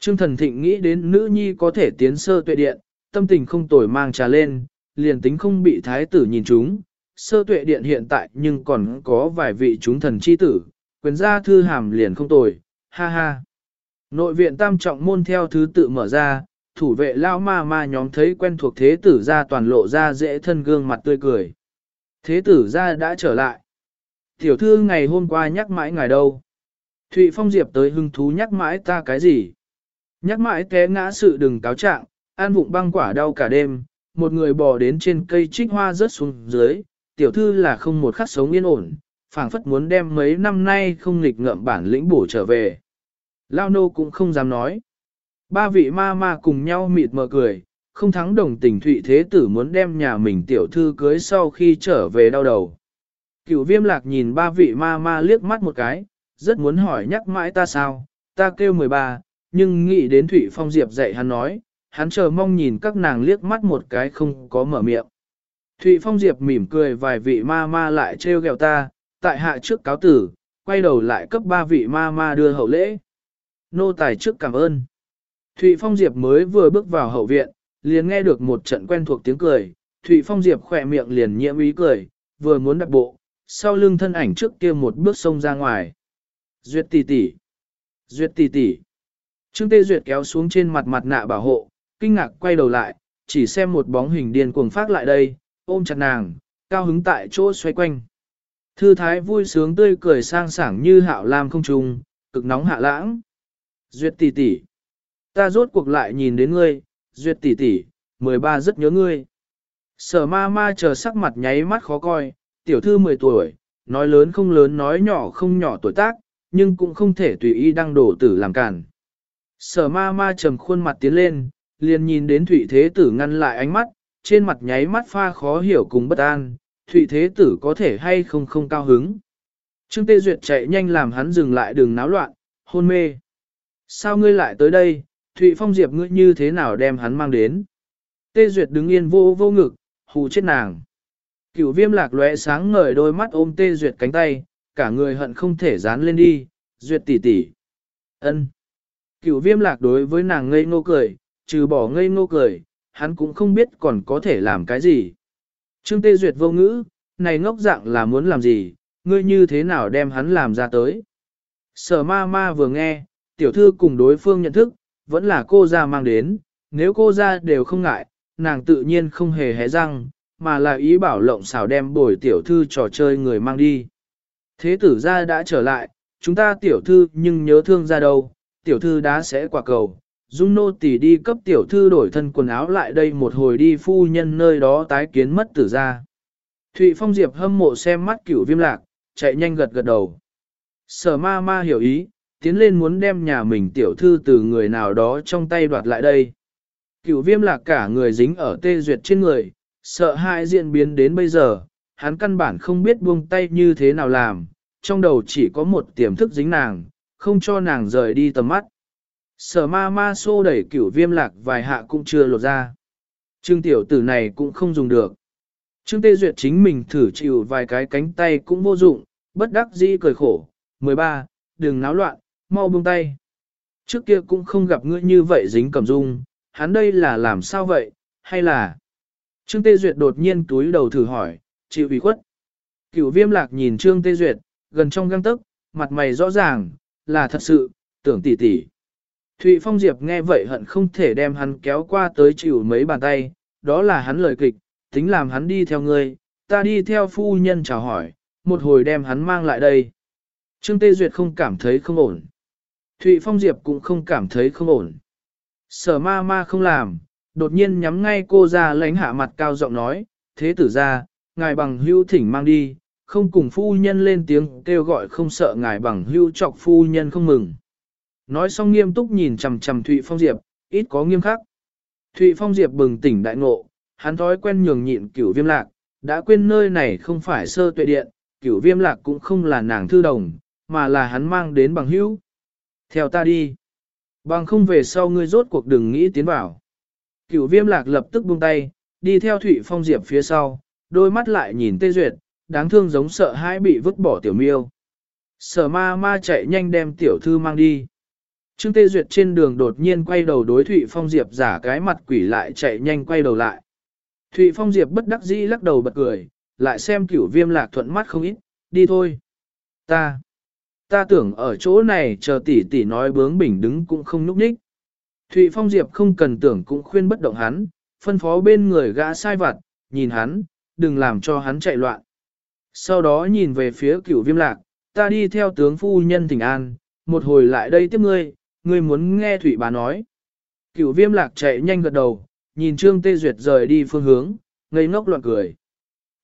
Trương thần thịnh nghĩ đến nữ nhi có thể tiến sơ tuệ điện, tâm tình không tồi mang trà lên, liền tính không bị thái tử nhìn chúng. Sơ tuệ điện hiện tại nhưng còn có vài vị chúng thần chi tử, quyền gia thư hàm liền không tồi, ha ha. Nội viện tam trọng môn theo thứ tự mở ra, thủ vệ lao ma ma nhóm thấy quen thuộc thế tử ra toàn lộ ra dễ thân gương mặt tươi cười. Thế tử ra đã trở lại. Tiểu thư ngày hôm qua nhắc mãi ngài đâu. Thụy Phong Diệp tới hưng thú nhắc mãi ta cái gì. Nhắc mãi té ngã sự đừng cáo trạng, an vụng băng quả đau cả đêm, một người bò đến trên cây trích hoa rớt xuống dưới, tiểu thư là không một khắc sống yên ổn, phảng phất muốn đem mấy năm nay không nghịch ngợm bản lĩnh bổ trở về. Lao nô cũng không dám nói. Ba vị ma ma cùng nhau mịt mờ cười, không thắng đồng tình thụy thế tử muốn đem nhà mình tiểu thư cưới sau khi trở về đau đầu. Cửu viêm lạc nhìn ba vị ma ma liếc mắt một cái, rất muốn hỏi nhắc mãi ta sao, ta kêu 13, nhưng nghĩ đến Thụy Phong Diệp dạy hắn nói, hắn chờ mong nhìn các nàng liếc mắt một cái không có mở miệng. Thụy Phong Diệp mỉm cười vài vị ma ma lại trêu ghẹo ta, tại hạ trước cáo tử, quay đầu lại cấp ba vị ma ma đưa hậu lễ. Nô tài trước cảm ơn. Thụy Phong Diệp mới vừa bước vào hậu viện, liền nghe được một trận quen thuộc tiếng cười, Thụy Phong Diệp khỏe miệng liền nhiễm ý cười, vừa muốn đặt bộ, sau lưng thân ảnh trước kia một bước xông ra ngoài. Duyệt tỷ tỷ, Duyệt tỷ tỷ. Trương Tê Duyệt kéo xuống trên mặt mặt nạ bảo hộ, kinh ngạc quay đầu lại, chỉ xem một bóng hình điên cuồng phát lại đây, ôm chặt nàng, cao hứng tại chỗ xoay quanh. Thư thái vui sướng tươi cười sang sảng như hạo lam không trùng, cực nóng hạ lãng. Duyệt tỷ tỷ, ta rốt cuộc lại nhìn đến ngươi, Duyệt tỷ tỷ, 13 rất nhớ ngươi. Sở ma ma chờ sắc mặt nháy mắt khó coi, tiểu thư 10 tuổi, nói lớn không lớn nói nhỏ không nhỏ tuổi tác, nhưng cũng không thể tùy ý đăng đổ tử làm cản. Sở ma ma trầm khuôn mặt tiến lên, liền nhìn đến Thụy Thế Tử ngăn lại ánh mắt, trên mặt nháy mắt pha khó hiểu cùng bất an, Thụy Thế Tử có thể hay không không cao hứng. Trương Tê Duyệt chạy nhanh làm hắn dừng lại đường náo loạn, hôn mê. Sao ngươi lại tới đây, Thụy Phong Diệp ngươi như thế nào đem hắn mang đến? Tê Duyệt đứng yên vô vô ngực, hù chết nàng. Cửu viêm lạc lóe sáng ngời đôi mắt ôm Tê Duyệt cánh tay, cả người hận không thể dán lên đi, Duyệt tỷ tỷ. Ân. Cửu viêm lạc đối với nàng ngây ngô cười, trừ bỏ ngây ngô cười, hắn cũng không biết còn có thể làm cái gì. Trương Tê Duyệt vô ngữ, này ngốc dạng là muốn làm gì, ngươi như thế nào đem hắn làm ra tới. Sở ma ma vừa nghe, tiểu thư cùng đối phương nhận thức, vẫn là cô ra mang đến, nếu cô ra đều không ngại, nàng tự nhiên không hề hé răng, mà là ý bảo lộng xảo đem bồi tiểu thư trò chơi người mang đi. Thế tử ra đã trở lại, chúng ta tiểu thư nhưng nhớ thương ra đâu, tiểu thư đã sẽ quả cầu. Dung nô tỷ đi cấp tiểu thư đổi thân quần áo lại đây một hồi đi phu nhân nơi đó tái kiến mất tử ra. Thụy Phong Diệp hâm mộ xem mắt cửu viêm lạc, chạy nhanh gật gật đầu. Sở ma ma hiểu ý, tiến lên muốn đem nhà mình tiểu thư từ người nào đó trong tay đoạt lại đây. Cửu viêm lạc cả người dính ở tê duyệt trên người, sợ hãi diễn biến đến bây giờ, hắn căn bản không biết buông tay như thế nào làm, trong đầu chỉ có một tiềm thức dính nàng, không cho nàng rời đi tầm mắt. Sở ma ma xô đẩy cửu viêm lạc vài hạ cũng chưa lột ra. Trương tiểu tử này cũng không dùng được. Trương Tê Duyệt chính mình thử chịu vài cái cánh tay cũng vô dụng, bất đắc dĩ cười khổ. 13. Đừng náo loạn, mau buông tay. Trước kia cũng không gặp ngươi như vậy dính cầm dung, hắn đây là làm sao vậy, hay là... Trương Tê Duyệt đột nhiên túi đầu thử hỏi, chịu ủy khuất. Cửu viêm lạc nhìn Trương Tê Duyệt, gần trong găng tức, mặt mày rõ ràng, là thật sự, tưởng tỉ tỉ. Thụy Phong Diệp nghe vậy hận không thể đem hắn kéo qua tới chịu mấy bàn tay, đó là hắn lời kịch, tính làm hắn đi theo ngươi, ta đi theo phu nhân chào hỏi, một hồi đem hắn mang lại đây. Trương Tê Duyệt không cảm thấy không ổn. Thụy Phong Diệp cũng không cảm thấy không ổn. Sở ma ma không làm, đột nhiên nhắm ngay cô ra lánh hạ mặt cao giọng nói, thế tử ra, ngài bằng hưu thỉnh mang đi, không cùng phu nhân lên tiếng kêu gọi không sợ ngài bằng hưu chọc phu nhân không mừng. Nói xong nghiêm túc nhìn chằm chằm Thụy Phong Diệp, ít có nghiêm khắc. Thụy Phong Diệp bừng tỉnh đại ngộ, hắn thói quen nhường nhịn cửu viêm lạc, đã quên nơi này không phải sơ tuệ điện, cửu viêm lạc cũng không là nàng thư đồng, mà là hắn mang đến bằng hữu. Theo ta đi. Bằng không về sau ngươi rốt cuộc đừng nghĩ tiến vào. Cửu viêm lạc lập tức buông tay, đi theo Thụy Phong Diệp phía sau, đôi mắt lại nhìn Tê Duyệt, đáng thương giống sợ hãi bị vứt bỏ tiểu miêu. Sở ma ma chạy nhanh đem tiểu thư mang đi. Trương Tê Duyệt trên đường đột nhiên quay đầu đối Thụy Phong Diệp giả cái mặt quỷ lại chạy nhanh quay đầu lại. Thụy Phong Diệp bất đắc dĩ lắc đầu bật cười, lại xem cửu viêm lạc thuận mắt không ít, đi thôi. Ta, ta tưởng ở chỗ này chờ tỷ tỷ nói bướng bỉnh đứng cũng không núp ních. Thụy Phong Diệp không cần tưởng cũng khuyên bất động hắn, phân phó bên người gã sai vặt, nhìn hắn, đừng làm cho hắn chạy loạn. Sau đó nhìn về phía cửu viêm lạc, ta đi theo tướng phu nhân thỉnh an, một hồi lại đây tiếp ngươi, ngươi muốn nghe thủy bà nói. Cửu viêm lạc chạy nhanh gật đầu, nhìn Trương Tê Duyệt rời đi phương hướng, ngây ngốc loạn cười.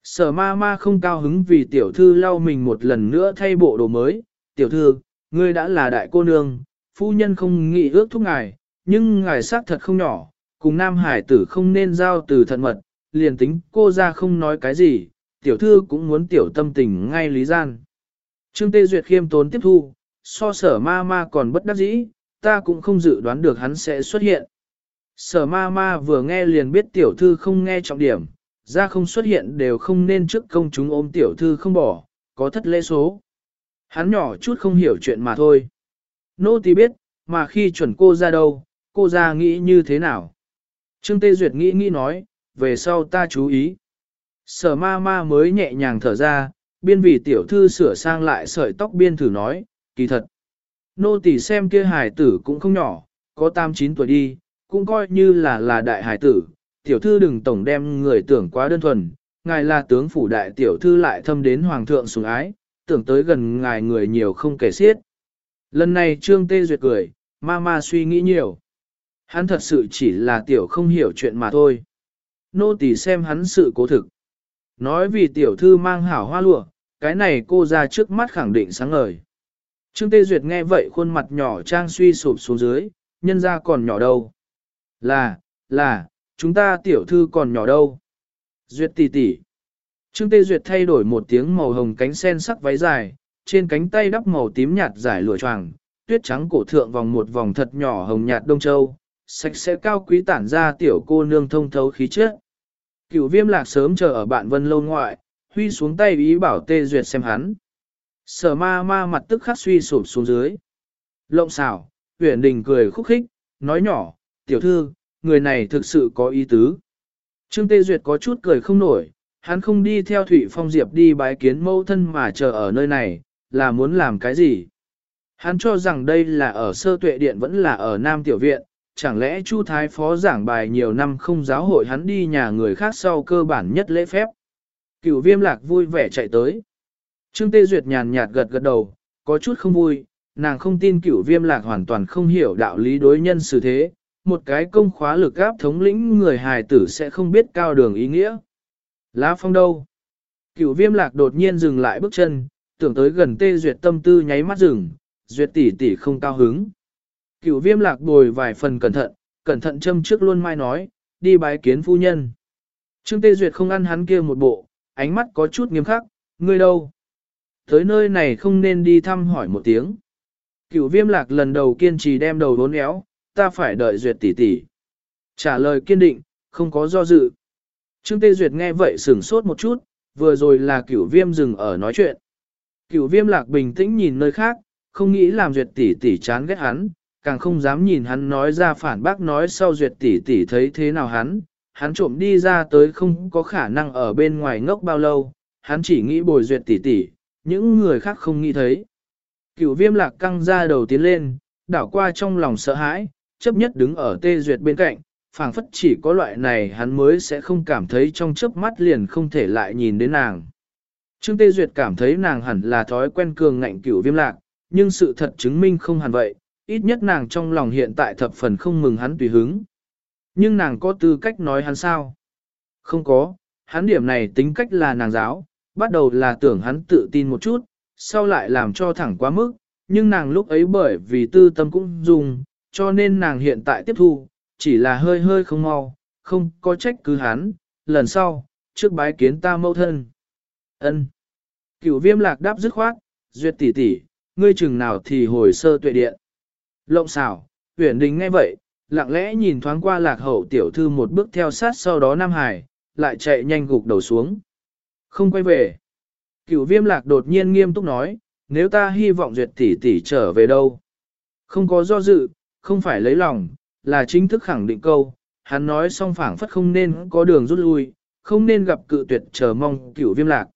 Sở ma ma không cao hứng vì tiểu thư lau mình một lần nữa thay bộ đồ mới. Tiểu thư, ngươi đã là đại cô nương, phu nhân không nghĩ ước thúc ngài, nhưng ngài xác thật không nhỏ, cùng nam hải tử không nên giao từ thận mật, liền tính cô ra không nói cái gì, tiểu thư cũng muốn tiểu tâm tình ngay lý gian. Trương Tê Duyệt khiêm tốn tiếp thu, so sở ma ma còn bất đắc dĩ, ta cũng không dự đoán được hắn sẽ xuất hiện. Sở ma ma vừa nghe liền biết tiểu thư không nghe trọng điểm, ra không xuất hiện đều không nên trước công chúng ôm tiểu thư không bỏ, có thất lễ số. Hắn nhỏ chút không hiểu chuyện mà thôi. Nô tỳ biết, mà khi chuẩn cô ra đâu, cô ra nghĩ như thế nào. Trương Tê Duyệt nghĩ nghĩ nói, về sau ta chú ý. Sở ma ma mới nhẹ nhàng thở ra, biên vì tiểu thư sửa sang lại sợi tóc biên thử nói, kỳ thật. Nô tỳ xem kia hài tử cũng không nhỏ, có tam chín tuổi đi, cũng coi như là là đại hải tử, tiểu thư đừng tổng đem người tưởng quá đơn thuần, ngài là tướng phủ đại tiểu thư lại thâm đến hoàng thượng sủng ái, tưởng tới gần ngài người nhiều không kể xiết. Lần này Trương Tê Duyệt cười, ma ma suy nghĩ nhiều. Hắn thật sự chỉ là tiểu không hiểu chuyện mà thôi. Nô tỳ xem hắn sự cố thực. Nói vì tiểu thư mang hảo hoa lụa, cái này cô ra trước mắt khẳng định sáng ngời. Trương Tê Duyệt nghe vậy khuôn mặt nhỏ trang suy sụp xuống dưới, nhân ra còn nhỏ đâu. Là, là, chúng ta tiểu thư còn nhỏ đâu. Duyệt tỷ tỷ. Trương Tê Duyệt thay đổi một tiếng màu hồng cánh sen sắc váy dài, trên cánh tay đắp màu tím nhạt dài lụa choàng, tuyết trắng cổ thượng vòng một vòng thật nhỏ hồng nhạt đông châu, sạch sẽ cao quý tản ra tiểu cô nương thông thấu khí chất. Cửu viêm lạc sớm chờ ở bạn vân lâu ngoại, huy xuống tay ý bảo Tê Duyệt xem hắn. Sở ma ma mặt tức khắc suy sụp xuống dưới. Lộng xảo, huyền đình cười khúc khích, nói nhỏ, tiểu thư, người này thực sự có ý tứ. Trương Tê Duyệt có chút cười không nổi, hắn không đi theo Thụy Phong Diệp đi bái kiến mâu thân mà chờ ở nơi này, là muốn làm cái gì? Hắn cho rằng đây là ở sơ tuệ điện vẫn là ở Nam Tiểu Viện, chẳng lẽ Chu Thái Phó giảng bài nhiều năm không giáo hội hắn đi nhà người khác sau cơ bản nhất lễ phép. Cửu viêm lạc vui vẻ chạy tới. Trương Tê Duyệt nhàn nhạt gật gật đầu, có chút không vui, nàng không tin cửu viêm lạc hoàn toàn không hiểu đạo lý đối nhân xử thế, một cái công khóa lực gáp thống lĩnh người hài tử sẽ không biết cao đường ý nghĩa. Lá phong đâu? Cửu viêm lạc đột nhiên dừng lại bước chân, tưởng tới gần tê duyệt tâm tư nháy mắt dừng duyệt tỷ tỷ không cao hứng. Cửu viêm lạc bồi vài phần cẩn thận, cẩn thận châm trước luôn mai nói, đi bái kiến phu nhân. Trương tê duyệt không ăn hắn kia một bộ, ánh mắt có chút nghiêm khắc, ngươi đâu? Tới nơi này không nên đi thăm hỏi một tiếng. Cửu viêm lạc lần đầu kiên trì đem đầu đốn éo, ta phải đợi duyệt tỷ tỷ. Trả lời kiên định, không có do dự. Trương Tê Duyệt nghe vậy sửng sốt một chút, vừa rồi là cửu viêm dừng ở nói chuyện. Cửu viêm lạc bình tĩnh nhìn nơi khác, không nghĩ làm duyệt tỷ tỷ chán ghét hắn, càng không dám nhìn hắn nói ra phản bác nói sau duyệt tỷ tỷ thấy thế nào hắn, hắn trộm đi ra tới không có khả năng ở bên ngoài ngốc bao lâu, hắn chỉ nghĩ bồi duyệt tỷ tỷ, những người khác không nghĩ thấy. Cửu viêm lạc căng ra đầu tiến lên, đảo qua trong lòng sợ hãi, chấp nhất đứng ở tê duyệt bên cạnh, phảng phất chỉ có loại này hắn mới sẽ không cảm thấy trong chớp mắt liền không thể lại nhìn đến nàng. Trương Tê Duyệt cảm thấy nàng hẳn là thói quen cường ngạnh cửu viêm lạc, nhưng sự thật chứng minh không hẳn vậy, ít nhất nàng trong lòng hiện tại thập phần không mừng hắn tùy hứng. Nhưng nàng có tư cách nói hắn sao? Không có, hắn điểm này tính cách là nàng giáo, bắt đầu là tưởng hắn tự tin một chút, sau lại làm cho thẳng quá mức, nhưng nàng lúc ấy bởi vì tư tâm cũng dùng, cho nên nàng hiện tại tiếp thu, chỉ là hơi hơi không mau, không có trách cứ hắn, lần sau, trước bái kiến ta mẫu thân. ân Cửu viêm lạc đáp dứt khoát, duyệt tỷ tỷ, ngươi chừng nào thì hồi sơ tuệ điện. Lộng xảo, huyển đình nghe vậy, lặng lẽ nhìn thoáng qua lạc hậu tiểu thư một bước theo sát sau đó Nam Hải, lại chạy nhanh gục đầu xuống. Không quay về. Cửu viêm lạc đột nhiên nghiêm túc nói, nếu ta hy vọng duyệt tỷ tỷ trở về đâu. Không có do dự, không phải lấy lòng, là chính thức khẳng định câu, hắn nói xong phảng phất không nên có đường rút lui, không nên gặp cự tuyệt chờ mong cửu viêm lạc.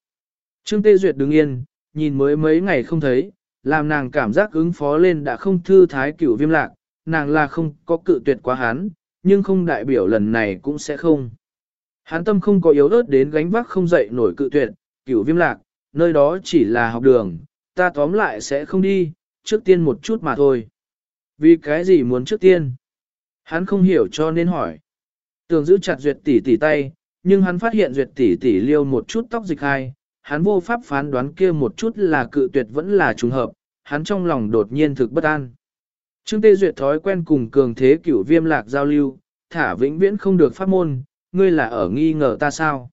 Trương Tê Duyệt đứng yên, nhìn mới mấy ngày không thấy, làm nàng cảm giác ứng phó lên đã không thư thái cửu viêm lạc, nàng là không có cự tuyệt quá hắn, nhưng không đại biểu lần này cũng sẽ không. Hắn tâm không có yếu ớt đến gánh vác không dậy nổi cự tuyệt, cửu viêm lạc, nơi đó chỉ là học đường, ta tóm lại sẽ không đi, trước tiên một chút mà thôi. Vì cái gì muốn trước tiên? Hắn không hiểu cho nên hỏi. Tường giữ chặt duyệt tỷ tỷ tay, nhưng hắn phát hiện duyệt tỷ tỷ liêu một chút tóc dịch hai, hắn vô pháp phán đoán kia một chút là cự tuyệt vẫn là trùng hợp, hắn trong lòng đột nhiên thực bất an. Trương Tê Duyệt thói quen cùng cường thế cửu viêm lạc giao lưu, thả vĩnh viễn không được phát môn, ngươi là ở nghi ngờ ta sao.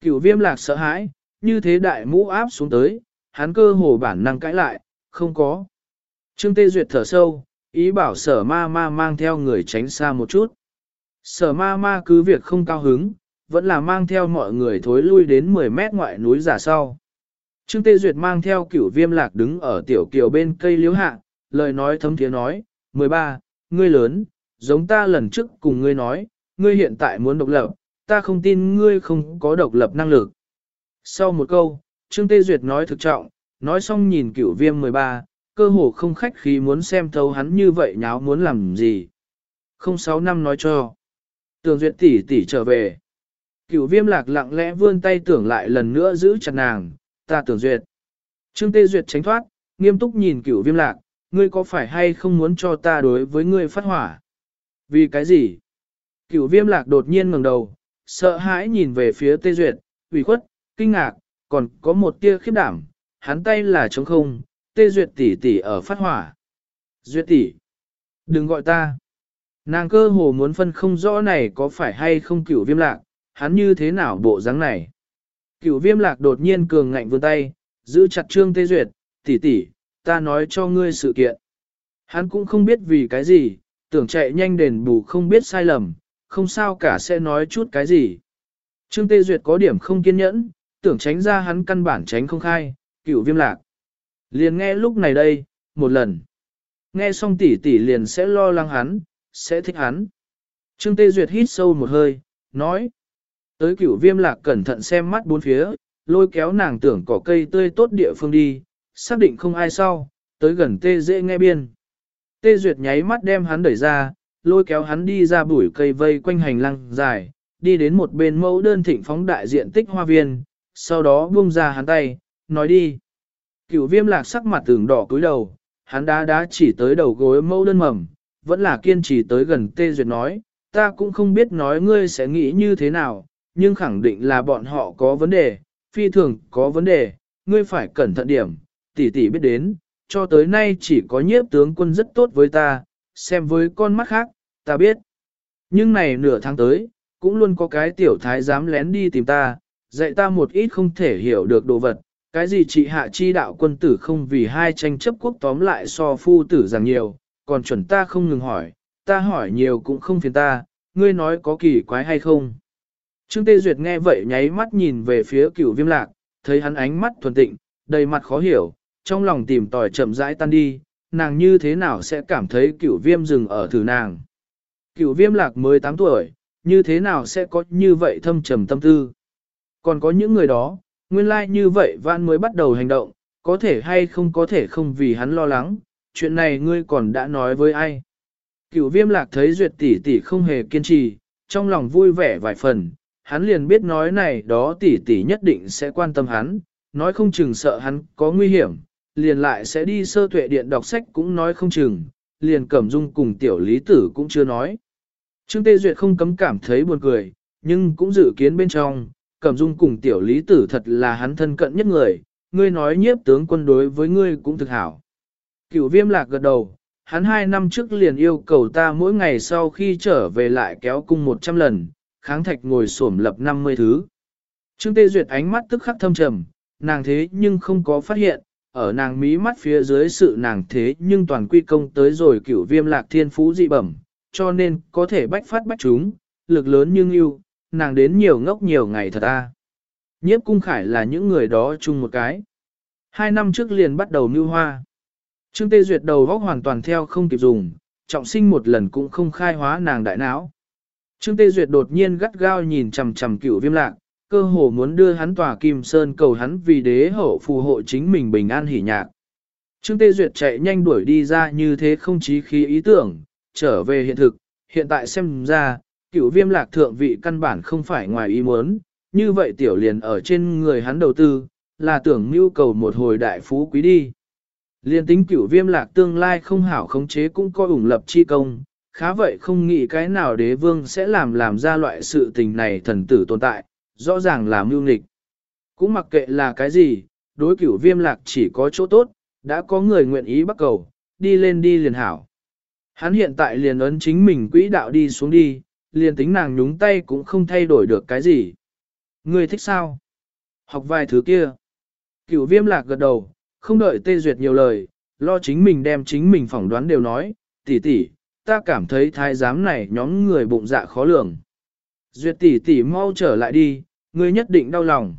Cửu viêm lạc sợ hãi, như thế đại mũ áp xuống tới, hắn cơ hồ bản năng cãi lại, không có. Trương Tê Duyệt thở sâu, ý bảo sở ma ma mang theo người tránh xa một chút. Sở ma ma cứ việc không cao hứng, vẫn là mang theo mọi người thối lui đến 10 mét ngoại núi giả sau. Trương Tê Duyệt mang theo cửu viêm lạc đứng ở tiểu kiều bên cây liễu hạ, lời nói thấm thiế nói, 13, ngươi lớn, giống ta lần trước cùng ngươi nói, ngươi hiện tại muốn độc lập, ta không tin ngươi không có độc lập năng lực. Sau một câu, Trương Tê Duyệt nói thực trọng, nói xong nhìn cửu viêm 13, cơ hồ không khách khí muốn xem thấu hắn như vậy nháo muốn làm gì. Không sáu năm nói cho. Tường Duyệt tỷ tỷ trở về. Cửu viêm lạc lặng lẽ vươn tay tưởng lại lần nữa giữ chặt nàng, ta tưởng Duyệt. Trương Tê Duyệt tránh thoát, nghiêm túc nhìn cửu viêm lạc, ngươi có phải hay không muốn cho ta đối với ngươi phát hỏa? Vì cái gì? Cửu viêm lạc đột nhiên ngẩng đầu, sợ hãi nhìn về phía Tê Duyệt, ủy khuất, kinh ngạc, còn có một tia khiếp đảm, hắn tay là trống không, Tê Duyệt tỷ tỷ ở phát hỏa. Duyệt tỷ, đừng gọi ta. Nàng cơ hồ muốn phân không rõ này có phải hay không cửu viêm lạc, hắn như thế nào bộ dáng này. Cửu viêm lạc đột nhiên cường ngạnh vươn tay, giữ chặt trương Tê Duyệt, tỷ tỷ, ta nói cho ngươi sự kiện. Hắn cũng không biết vì cái gì, tưởng chạy nhanh đền bù không biết sai lầm, không sao cả sẽ nói chút cái gì. Trương Tê Duyệt có điểm không kiên nhẫn, tưởng tránh ra hắn căn bản tránh không khai, cửu viêm lạc. Liền nghe lúc này đây, một lần. Nghe xong tỷ tỷ liền sẽ lo lắng hắn, sẽ thích hắn. Trương Tê Duyệt hít sâu một hơi, nói. Tới cửu viêm lạc cẩn thận xem mắt bốn phía, lôi kéo nàng tưởng cỏ cây tươi tốt địa phương đi, xác định không ai sau, tới gần tê dễ nghe biên. Tê Duyệt nháy mắt đem hắn đẩy ra, lôi kéo hắn đi ra bụi cây vây quanh hành lang dài, đi đến một bên mẫu đơn thịnh phóng đại diện tích hoa viên, sau đó buông ra hắn tay, nói đi. Cửu viêm lạc sắc mặt tưởng đỏ cúi đầu, hắn đá đá chỉ tới đầu gối mẫu đơn mầm, vẫn là kiên trì tới gần Tê Duyệt nói, ta cũng không biết nói ngươi sẽ nghĩ như thế nào, nhưng khẳng định là bọn họ có vấn đề, phi thường có vấn đề, ngươi phải cẩn thận điểm, tỷ tỷ biết đến, cho tới nay chỉ có nhiếp tướng quân rất tốt với ta, xem với con mắt khác, ta biết. Nhưng này nửa tháng tới, cũng luôn có cái tiểu thái dám lén đi tìm ta, dạy ta một ít không thể hiểu được đồ vật, cái gì trị hạ chi đạo quân tử không vì hai tranh chấp quốc tóm lại so phu tử rằng nhiều, còn chuẩn ta không ngừng hỏi, ta hỏi nhiều cũng không phiền ta, ngươi nói có kỳ quái hay không. Trương Tê Duyệt nghe vậy nháy mắt nhìn về phía cửu viêm lạc, thấy hắn ánh mắt thuần tịnh, đầy mặt khó hiểu, trong lòng tìm tòi chậm rãi tan đi, nàng như thế nào sẽ cảm thấy cửu viêm dừng ở thử nàng. Cửu viêm lạc 18 tuổi, như thế nào sẽ có như vậy thâm trầm tâm tư. Còn có những người đó, nguyên lai like như vậy Vãn mới bắt đầu hành động, có thể hay không có thể không vì hắn lo lắng, chuyện này ngươi còn đã nói với ai. Cửu viêm lạc thấy duyệt tỷ tỷ không hề kiên trì, trong lòng vui vẻ vài phần, hắn liền biết nói này đó tỷ tỷ nhất định sẽ quan tâm hắn, nói không chừng sợ hắn có nguy hiểm, liền lại sẽ đi sơ tuệ điện đọc sách cũng nói không chừng, liền cẩm dung cùng tiểu lý tử cũng chưa nói. Trương Tê Duyệt không cấm cảm thấy buồn cười, nhưng cũng dự kiến bên trong, cẩm dung cùng tiểu lý tử thật là hắn thân cận nhất người, ngươi nói nhiếp tướng quân đối với ngươi cũng thực hảo. Cửu viêm lạc gật đầu, hắn hai năm trước liền yêu cầu ta mỗi ngày sau khi trở về lại kéo cung 100 lần, kháng thạch ngồi xổm lập 50 thứ. Trương Tê Duyệt ánh mắt tức khắc thâm trầm, nàng thế nhưng không có phát hiện, ở nàng mí mắt phía dưới sự nàng thế nhưng toàn quy công tới rồi cửu viêm lạc thiên phú dị bẩm, cho nên có thể bách phát bách chúng, lực lớn nhưng yêu, nàng đến nhiều ngốc nhiều ngày thật a. Nhiếp cung khải là những người đó chung một cái. Hai năm trước liền bắt đầu mưu hoa. Trương Tê Duyệt đầu góc hoàn toàn theo không kịp dùng, trọng sinh một lần cũng không khai hóa nàng đại não. Trương Tê Duyệt đột nhiên gắt gao nhìn chằm chằm cửu viêm lạc, cơ hồ muốn đưa hắn tòa kim sơn cầu hắn vì đế hậu phù hộ chính mình bình an hỉ nhạc. Trương Tê Duyệt chạy nhanh đuổi đi ra như thế không chí khí ý tưởng, trở về hiện thực, hiện tại xem ra, cửu viêm lạc thượng vị căn bản không phải ngoài ý muốn, như vậy tiểu liền ở trên người hắn đầu tư, là tưởng mưu cầu một hồi đại phú quý đi. Liên tính cửu viêm lạc tương lai không hảo khống chế cũng coi ủng lập chi công, khá vậy không nghĩ cái nào đế vương sẽ làm làm ra loại sự tình này thần tử tồn tại, rõ ràng là mưu nghịch. Cũng mặc kệ là cái gì, đối cửu viêm lạc chỉ có chỗ tốt, đã có người nguyện ý bắt cầu, đi lên đi liền hảo. Hắn hiện tại liền ấn chính mình quỹ đạo đi xuống đi, liền tính nàng nhúng tay cũng không thay đổi được cái gì. Ngươi thích sao? Học vài thứ kia. Cửu viêm lạc gật đầu, không đợi tê duyệt nhiều lời, lo chính mình đem chính mình phỏng đoán đều nói, tỷ tỷ, ta cảm thấy thái giám này nhóm người bụng dạ khó lường. Duyệt tỷ tỷ mau trở lại đi, ngươi nhất định đau lòng.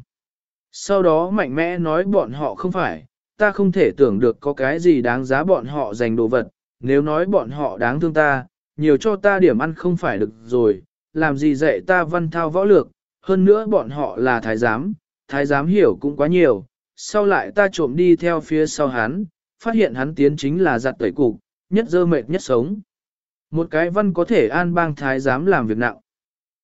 Sau đó mạnh mẽ nói bọn họ không phải, ta không thể tưởng được có cái gì đáng giá bọn họ dành đồ vật, nếu nói bọn họ đáng thương ta, nhiều cho ta điểm ăn không phải được rồi, làm gì dạy ta văn thao võ lược, hơn nữa bọn họ là thái giám, thái giám hiểu cũng quá nhiều, sau lại ta trộm đi theo phía sau hắn, phát hiện hắn tiến chính là giặt tẩy cục, nhất dơ mệt nhất sống. Một cái văn có thể an bang thái dám làm việc nặng.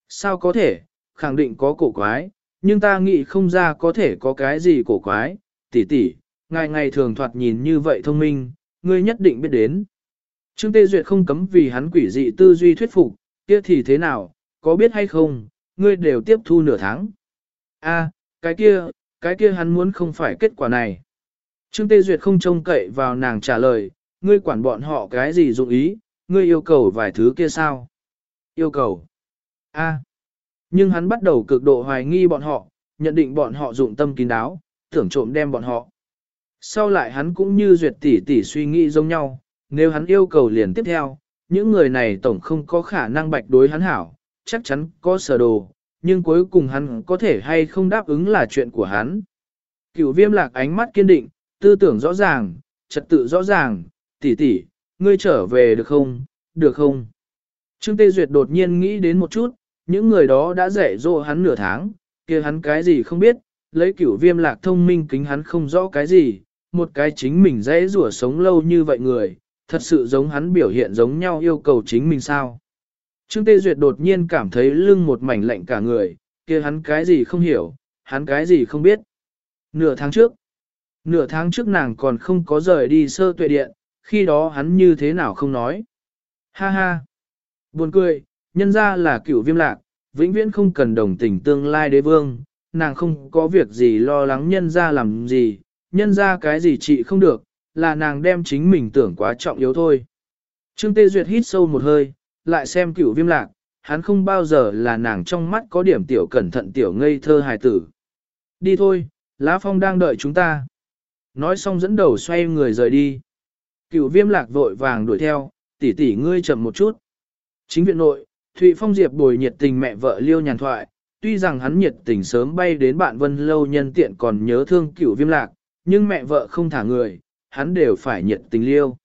Sao có thể, khẳng định có cổ quái, nhưng ta nghĩ không ra có thể có cái gì cổ quái, tỷ tỷ, ngày ngày thường thoạt nhìn như vậy thông minh, ngươi nhất định biết đến. Trương Tê Duyệt không cấm vì hắn quỷ dị tư duy thuyết phục, kia thì thế nào, có biết hay không, ngươi đều tiếp thu nửa tháng. A, cái kia, cái kia hắn muốn không phải kết quả này. Trương Tê Duyệt không trông cậy vào nàng trả lời, ngươi quản bọn họ cái gì dụng ý, ngươi yêu cầu vài thứ kia sao? Yêu cầu. A. Nhưng hắn bắt đầu cực độ hoài nghi bọn họ, nhận định bọn họ dụng tâm kín đáo, tưởng trộm đem bọn họ. Sau lại hắn cũng như duyệt tỷ tỷ suy nghĩ giống nhau, nếu hắn yêu cầu liền tiếp theo, những người này tổng không có khả năng bạch đối hắn hảo, chắc chắn có sở đồ, nhưng cuối cùng hắn có thể hay không đáp ứng là chuyện của hắn. Cửu viêm lạc ánh mắt kiên định, tư tưởng rõ ràng, trật tự rõ ràng, tỷ tỷ, ngươi trở về được không, được không? Trương Tê Duyệt đột nhiên nghĩ đến một chút, những người đó đã dạy dỗ hắn nửa tháng, kia hắn cái gì không biết, lấy cửu viêm lạc thông minh kính hắn không rõ cái gì, một cái chính mình dễ rủa sống lâu như vậy người, thật sự giống hắn biểu hiện giống nhau yêu cầu chính mình sao. Trương Tê Duyệt đột nhiên cảm thấy lưng một mảnh lạnh cả người, kia hắn cái gì không hiểu, hắn cái gì không biết. Nửa tháng trước, nửa tháng trước nàng còn không có rời đi sơ tuệ điện, khi đó hắn như thế nào không nói. Ha ha, buồn cười, nhân ra là cựu viêm lạc, vĩnh viễn không cần đồng tình tương lai đế vương, nàng không có việc gì lo lắng nhân ra làm gì, nhân ra cái gì chị không được, là nàng đem chính mình tưởng quá trọng yếu thôi. Trương Tê Duyệt hít sâu một hơi, lại xem cựu viêm lạc, hắn không bao giờ là nàng trong mắt có điểm tiểu cẩn thận tiểu ngây thơ hài tử. Đi thôi, Lá Phong đang đợi chúng ta. Nói xong dẫn đầu xoay người rời đi. Cửu viêm lạc vội vàng đuổi theo, tỷ tỷ ngươi chậm một chút. Chính viện nội, Thụy Phong Diệp bồi nhiệt tình mẹ vợ liêu nhàn thoại, tuy rằng hắn nhiệt tình sớm bay đến bạn vân lâu nhân tiện còn nhớ thương cửu viêm lạc, nhưng mẹ vợ không thả người, hắn đều phải nhiệt tình liêu.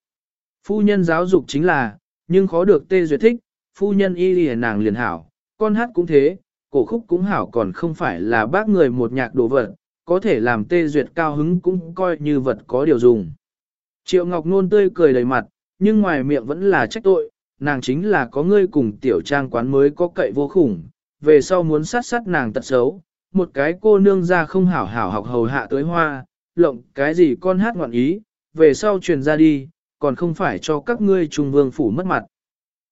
Phu nhân giáo dục chính là, nhưng khó được tê duyệt thích, phu nhân y lìa nàng liền hảo, con hát cũng thế, cổ khúc cũng hảo còn không phải là bác người một nhạc đồ vật, có thể làm tê duyệt cao hứng cũng coi như vật có điều dùng. Triệu Ngọc Nôn tươi cười đầy mặt, nhưng ngoài miệng vẫn là trách tội, nàng chính là có ngươi cùng tiểu trang quán mới có cậy vô khủng, về sau muốn sát sát nàng tật xấu, một cái cô nương ra không hảo hảo học hầu hạ tới hoa, lộng cái gì con hát ngoạn ý, về sau truyền ra đi, còn không phải cho các ngươi trung vương phủ mất mặt.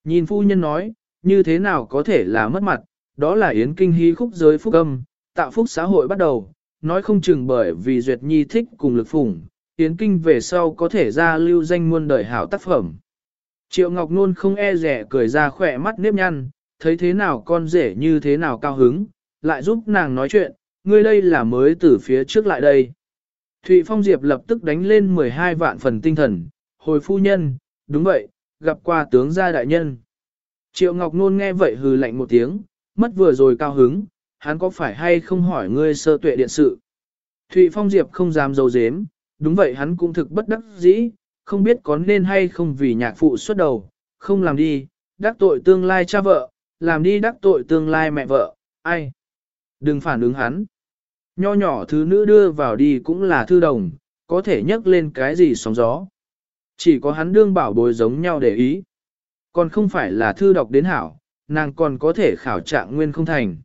Nhìn phu nhân nói, như thế nào có thể là mất mặt, đó là yến kinh hí khúc giới phúc âm, tạo phúc xã hội bắt đầu, nói không chừng bởi vì Duyệt Nhi thích cùng lực phủng, yến kinh về sau có thể ra lưu danh muôn đời hảo tác phẩm. Triệu Ngọc Nôn không e rẻ cười ra khỏe mắt nếp nhăn, thấy thế nào con rể như thế nào cao hứng, lại giúp nàng nói chuyện, ngươi đây là mới từ phía trước lại đây. Thụy Phong Diệp lập tức đánh lên 12 vạn phần tinh thần, hồi phu nhân, đúng vậy, gặp qua tướng gia đại nhân. Triệu Ngọc Nôn nghe vậy hừ lạnh một tiếng, mất vừa rồi cao hứng, hắn có phải hay không hỏi ngươi sơ tuệ điện sự. Thụy Phong Diệp không dám dấu dếm, đúng vậy hắn cũng thực bất đắc dĩ, không biết có nên hay không vì nhạc phụ xuất đầu, không làm đi, đắc tội tương lai cha vợ, làm đi đắc tội tương lai mẹ vợ, ai. Đừng phản ứng hắn. Nho nhỏ thứ nữ đưa vào đi cũng là thư đồng, có thể nhấc lên cái gì sóng gió. Chỉ có hắn đương bảo bối giống nhau để ý. Còn không phải là thư đọc đến hảo, nàng còn có thể khảo trạng nguyên không thành.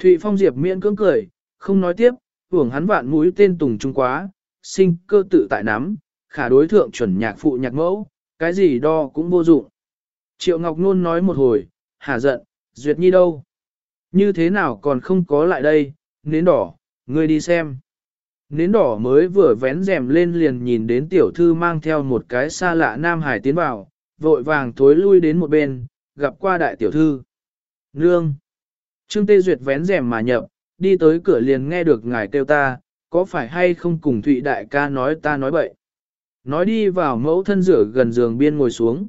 Thụy Phong Diệp miễn cưỡng cười, không nói tiếp, hưởng hắn vạn mũi tên tùng trung quá, sinh cơ tự tại nắm, khả đối thượng chuẩn nhạc phụ nhạc mẫu, cái gì đo cũng vô dụng. Triệu Ngọc Nôn nói một hồi, hả giận, Duyệt Nhi đâu? Như thế nào còn không có lại đây, nến đỏ, ngươi đi xem. Nến đỏ mới vừa vén rèm lên liền nhìn đến tiểu thư mang theo một cái xa lạ nam hải tiến vào, vội vàng thối lui đến một bên, gặp qua đại tiểu thư. Nương! Trương Tê Duyệt vén rèm mà nhập, đi tới cửa liền nghe được ngài kêu ta, có phải hay không cùng Thụy đại ca nói ta nói bậy. Nói đi vào mẫu thân rửa gần giường biên ngồi xuống.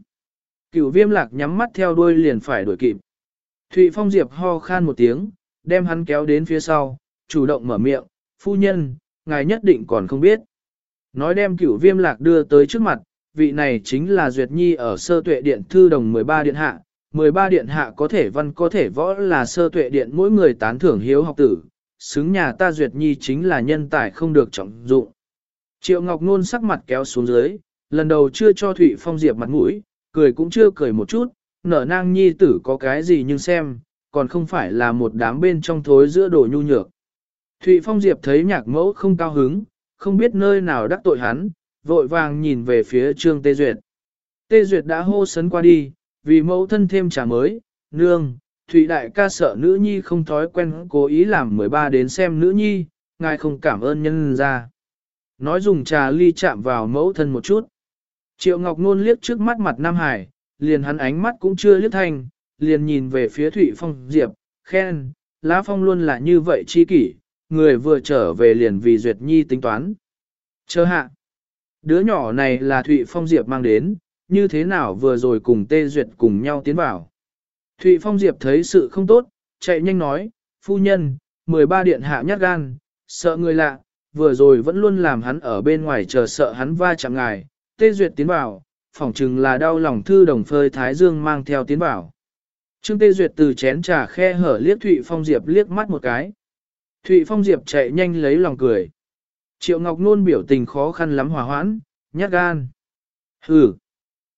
Cửu viêm lạc nhắm mắt theo đuôi liền phải đuổi kịp. Thụy Phong Diệp ho khan một tiếng, đem hắn kéo đến phía sau, chủ động mở miệng, phu nhân, ngài nhất định còn không biết. Nói đem cửu viêm lạc đưa tới trước mặt, vị này chính là Duyệt Nhi ở sơ tuệ điện thư đồng 13 điện hạ. 13 điện hạ có thể văn có thể võ là sơ tuệ điện mỗi người tán thưởng hiếu học tử, xứng nhà ta Duyệt Nhi chính là nhân tài không được trọng dụng. Triệu Ngọc Nôn sắc mặt kéo xuống dưới, lần đầu chưa cho Thụy Phong Diệp mặt mũi, cười cũng chưa cười một chút, nở nang nhi tử có cái gì nhưng xem, còn không phải là một đám bên trong thối giữa đồ nhu nhược. Thụy Phong Diệp thấy nhạc mẫu không cao hứng, không biết nơi nào đắc tội hắn, vội vàng nhìn về phía Trương Tê Duyệt. Tê Duyệt đã hô sấn qua đi, vì mẫu thân thêm trà mới, nương, Thụy Đại ca sợ nữ nhi không thói quen cố ý làm 13 đến xem nữ nhi, ngài không cảm ơn nhân ra. Nói dùng trà ly chạm vào mẫu thân một chút. Triệu Ngọc Nôn liếc trước mắt mặt Nam Hải, liền hắn ánh mắt cũng chưa liếc thành, liền nhìn về phía Thụy Phong Diệp, khen, Lá Phong luôn là như vậy chi kỷ, người vừa trở về liền vì Duyệt Nhi tính toán. Chờ hạ, đứa nhỏ này là Thụy Phong Diệp mang đến, như thế nào vừa rồi cùng Tê Duyệt cùng nhau tiến vào. Thụy Phong Diệp thấy sự không tốt, chạy nhanh nói, phu nhân, 13 điện hạ nhát gan, sợ người lạ, vừa rồi vẫn luôn làm hắn ở bên ngoài chờ sợ hắn va chạm ngài, Tê Duyệt tiến vào, phỏng chừng là đau lòng thư đồng phơi Thái Dương mang theo tiến vào. Trương Tê Duyệt từ chén trà khe hở liếc Thụy Phong Diệp liếc mắt một cái. Thụy Phong Diệp chạy nhanh lấy lòng cười. Triệu Ngọc Nôn biểu tình khó khăn lắm hòa hoãn, nhát gan. Hừ,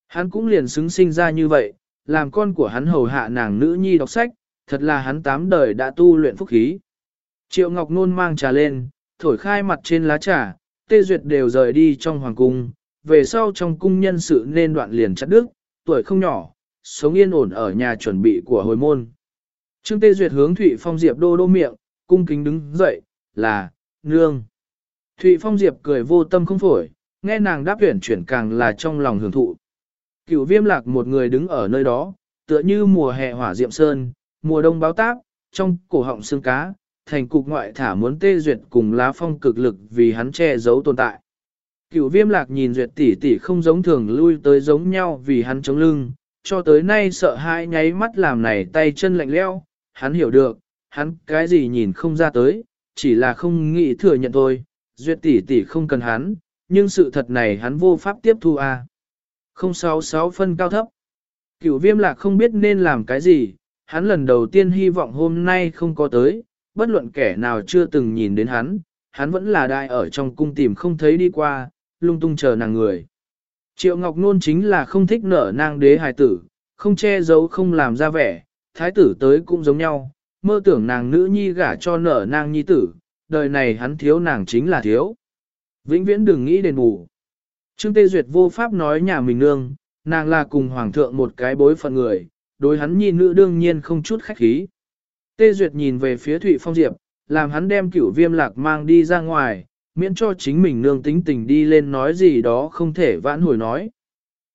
hắn cũng liền xứng sinh ra như vậy, làm con của hắn hầu hạ nàng nữ nhi đọc sách, thật là hắn tám đời đã tu luyện phúc khí. Triệu Ngọc Nôn mang trà lên, thổi khai mặt trên lá trà, tê duyệt đều rời đi trong hoàng cung, về sau trong cung nhân sự nên đoạn liền chặt đức, tuổi không nhỏ, sống yên ổn ở nhà chuẩn bị của hồi môn. Trương Tê Duyệt hướng Thụy Phong Diệp đô đô miệng, cung kính đứng dậy, là, nương. Thụy Phong Diệp cười vô tâm không phổi, nghe nàng đáp tuyển chuyển càng là trong lòng hưởng thụ. Cửu viêm lạc một người đứng ở nơi đó, tựa như mùa hè hỏa diệm sơn, mùa đông báo táp, trong cổ họng xương cá, thành cục ngoại thả muốn tê duyệt cùng lá phong cực lực vì hắn che giấu tồn tại. Cửu viêm lạc nhìn duyệt tỷ tỷ không giống thường lui tới giống nhau vì hắn chống lưng, cho tới nay sợ hai nháy mắt làm này tay chân lạnh leo, hắn hiểu được, hắn cái gì nhìn không ra tới, chỉ là không nghĩ thừa nhận thôi, duyệt tỷ tỷ không cần hắn, nhưng sự thật này hắn vô pháp tiếp thu a. À. 066 phân cao thấp. Cửu viêm lạc không biết nên làm cái gì, hắn lần đầu tiên hy vọng hôm nay không có tới, bất luận kẻ nào chưa từng nhìn đến hắn, hắn vẫn là đại ở trong cung tìm không thấy đi qua, lung tung chờ nàng người. Triệu Ngọc Nôn chính là không thích nở nang đế hài tử, không che giấu không làm ra vẻ, thái tử tới cũng giống nhau, mơ tưởng nàng nữ nhi gả cho nở nang nhi tử, đời này hắn thiếu nàng chính là thiếu. Vĩnh viễn đừng nghĩ đền bù. Trương Tê Duyệt vô pháp nói nhà mình nương, nàng là cùng hoàng thượng một cái bối phận người, đối hắn nhi nữ đương nhiên không chút khách khí. Tê Duyệt nhìn về phía Thụy Phong Diệp, làm hắn đem cửu viêm lạc mang đi ra ngoài, miễn cho chính mình nương tính tình đi lên nói gì đó không thể vãn hồi nói.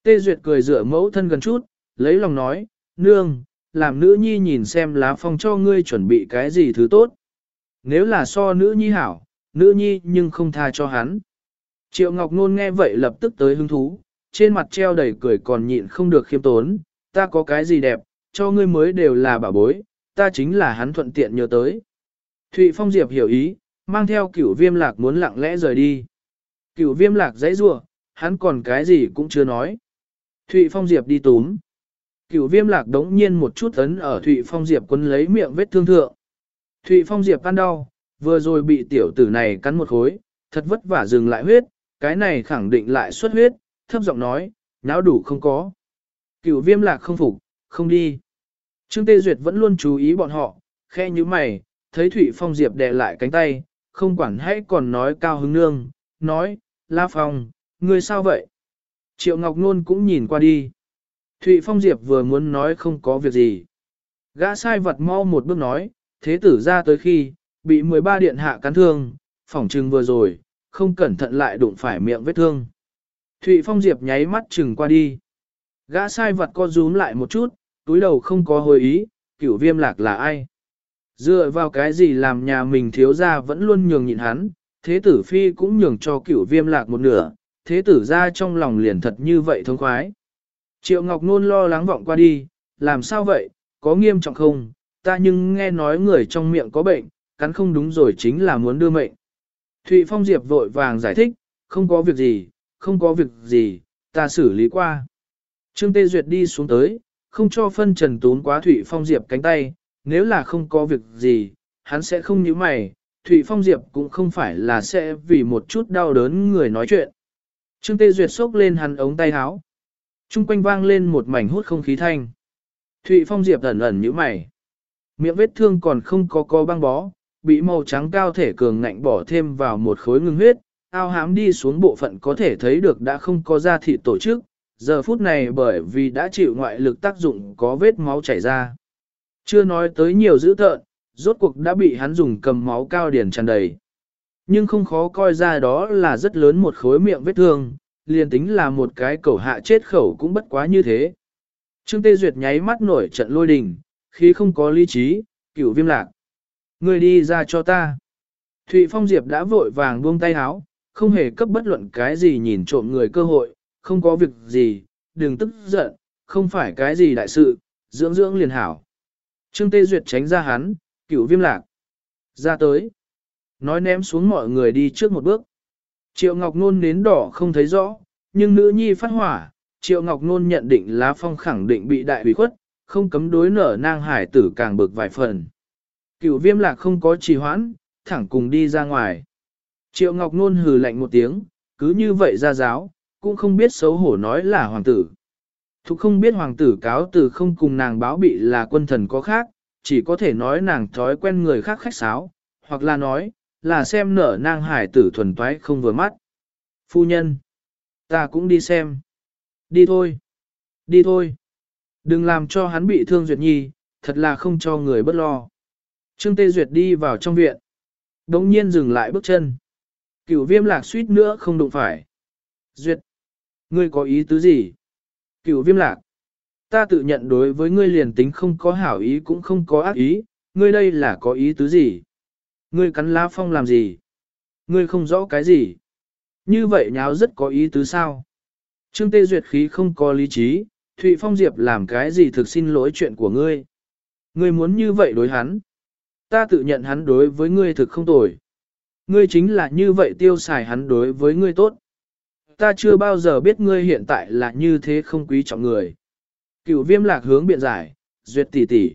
Tê Duyệt cười dựa mẫu thân gần chút, lấy lòng nói, nương, làm nữ nhi nhìn xem lá phong cho ngươi chuẩn bị cái gì thứ tốt. Nếu là so nữ nhi hảo, nữ nhi nhưng không tha cho hắn. Triệu Ngọc Nôn nghe vậy lập tức tới hứng thú, trên mặt treo đầy cười còn nhịn không được khiêm tốn, ta có cái gì đẹp, cho ngươi mới đều là bảo bối, ta chính là hắn thuận tiện nhớ tới. Thụy Phong Diệp hiểu ý, mang theo cửu viêm lạc muốn lặng lẽ rời đi. Cửu viêm lạc dãy rua, hắn còn cái gì cũng chưa nói. Thụy Phong Diệp đi túm. Cửu viêm lạc đống nhiên một chút ấn ở Thụy Phong Diệp quân lấy miệng vết thương thượng. Thụy Phong Diệp ăn đau, vừa rồi bị tiểu tử này cắn một khối, thật vất vả dừng lại huyết, cái này khẳng định lại xuất huyết, thấp giọng nói, náo đủ không có. Cửu viêm lạc không phục, không đi. Trương Tê Duyệt vẫn luôn chú ý bọn họ, khe như mày, thấy Thụy Phong Diệp đè lại cánh tay, không quản hãy còn nói cao hứng nương, nói, La Phong, ngươi sao vậy? Triệu Ngọc Nôn cũng nhìn qua đi. Thụy Phong Diệp vừa muốn nói không có việc gì. Gã sai vật mau một bước nói, thế tử ra tới khi, bị 13 điện hạ cắn thương, phỏng trừng vừa rồi, không cẩn thận lại đụng phải miệng vết thương. Thụy Phong Diệp nháy mắt chừng qua đi. Gã sai vật co rúm lại một chút, túi đầu không có hồi ý, cửu viêm lạc là ai. Dựa vào cái gì làm nhà mình thiếu ra vẫn luôn nhường nhịn hắn, thế tử phi cũng nhường cho cửu viêm lạc một nửa, thế tử ra trong lòng liền thật như vậy thông khoái. Triệu Ngọc Nôn lo lắng vọng qua đi, làm sao vậy, có nghiêm trọng không, ta nhưng nghe nói người trong miệng có bệnh, cắn không đúng rồi chính là muốn đưa mệnh. Thụy Phong Diệp vội vàng giải thích, không có việc gì, không có việc gì, ta xử lý qua. Trương Tê Duyệt đi xuống tới, không cho phân trần tún quá Thụy Phong Diệp cánh tay, nếu là không có việc gì, hắn sẽ không nhíu mày, Thụy Phong Diệp cũng không phải là sẽ vì một chút đau đớn người nói chuyện. Trương Tê Duyệt xốc lên hắn ống tay áo. Trung quanh vang lên một mảnh hút không khí thanh. Thụy Phong Diệp ẩn ẩn như mày. Miệng vết thương còn không có co băng bó, bị màu trắng cao thể cường ngạnh bỏ thêm vào một khối ngưng huyết, ao hám đi xuống bộ phận có thể thấy được đã không có da thịt tổ chức, giờ phút này bởi vì đã chịu ngoại lực tác dụng có vết máu chảy ra. Chưa nói tới nhiều dữ tợn, rốt cuộc đã bị hắn dùng cầm máu cao điển tràn đầy. Nhưng không khó coi ra đó là rất lớn một khối miệng vết thương, liền tính là một cái cẩu hạ chết khẩu cũng bất quá như thế. Trương Tê Duyệt nháy mắt nổi trận lôi đình, khi không có lý trí, cửu viêm lạc. Người đi ra cho ta. Thụy Phong Diệp đã vội vàng buông tay háo, không hề cấp bất luận cái gì nhìn trộm người cơ hội, không có việc gì, đừng tức giận, không phải cái gì đại sự, dưỡng dưỡng liền hảo. Trương Tê Duyệt tránh ra hắn, cửu viêm lạc. Ra tới. Nói ném xuống mọi người đi trước một bước. Triệu Ngọc Nôn nến đỏ không thấy rõ, nhưng nữ nhi phát hỏa, Triệu Ngọc Nôn nhận định lá phong khẳng định bị đại hủy khuất, không cấm đối nở nang hải tử càng bực vài phần. Cửu viêm lạc không có trì hoãn, thẳng cùng đi ra ngoài. Triệu Ngọc Nôn hừ lạnh một tiếng, cứ như vậy ra giáo, cũng không biết xấu hổ nói là hoàng tử. Thục không biết hoàng tử cáo từ không cùng nàng báo bị là quân thần có khác, chỉ có thể nói nàng thói quen người khác khách sáo, hoặc là nói, là xem nở nang hải tử thuần toái không vừa mắt. Phu nhân, ta cũng đi xem. Đi thôi, đi thôi. Đừng làm cho hắn bị thương Duyệt Nhi, thật là không cho người bất lo. Trương Tê Duyệt đi vào trong viện. Đống nhiên dừng lại bước chân. Cửu viêm lạc suýt nữa không đụng phải. Duyệt, ngươi có ý tứ gì? Cửu viêm lạc, ta tự nhận đối với ngươi liền tính không có hảo ý cũng không có ác ý, ngươi đây là có ý tứ gì? Ngươi cắn lá phong làm gì? Ngươi không rõ cái gì? Như vậy nháo rất có ý tứ sao? Trương Tê Duyệt khí không có lý trí, Thụy Phong Diệp làm cái gì thực xin lỗi chuyện của ngươi? Ngươi muốn như vậy đối hắn? Ta tự nhận hắn đối với ngươi thực không tồi. Ngươi chính là như vậy tiêu xài hắn đối với ngươi tốt. Ta chưa bao giờ biết ngươi hiện tại là như thế không quý trọng người. Cửu viêm lạc hướng biện giải, duyệt tỷ tỷ.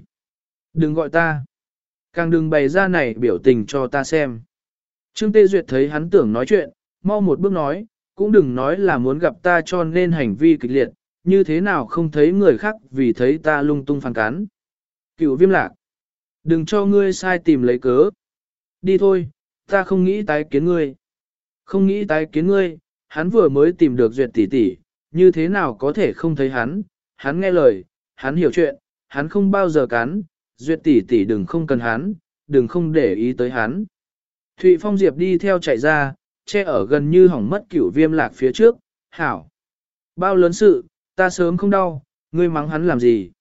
Đừng gọi ta. Càng đừng bày ra này biểu tình cho ta xem. Trương Tê Duyệt thấy hắn tưởng nói chuyện, mau một bước nói, cũng đừng nói là muốn gặp ta cho nên hành vi kịch liệt, như thế nào không thấy người khác vì thấy ta lung tung phản cán. Cựu viêm lạc, đừng cho ngươi sai tìm lấy cớ. Đi thôi, ta không nghĩ tái kiến ngươi. Không nghĩ tái kiến ngươi, hắn vừa mới tìm được duyệt tỷ tỷ, như thế nào có thể không thấy hắn, hắn nghe lời, hắn hiểu chuyện, hắn không bao giờ cắn, duyệt tỷ tỷ đừng không cần hắn, đừng không để ý tới hắn. Thụy Phong Diệp đi theo chạy ra, che ở gần như hỏng mất cửu viêm lạc phía trước, hảo. Bao lớn sự, ta sớm không đau, ngươi mắng hắn làm gì.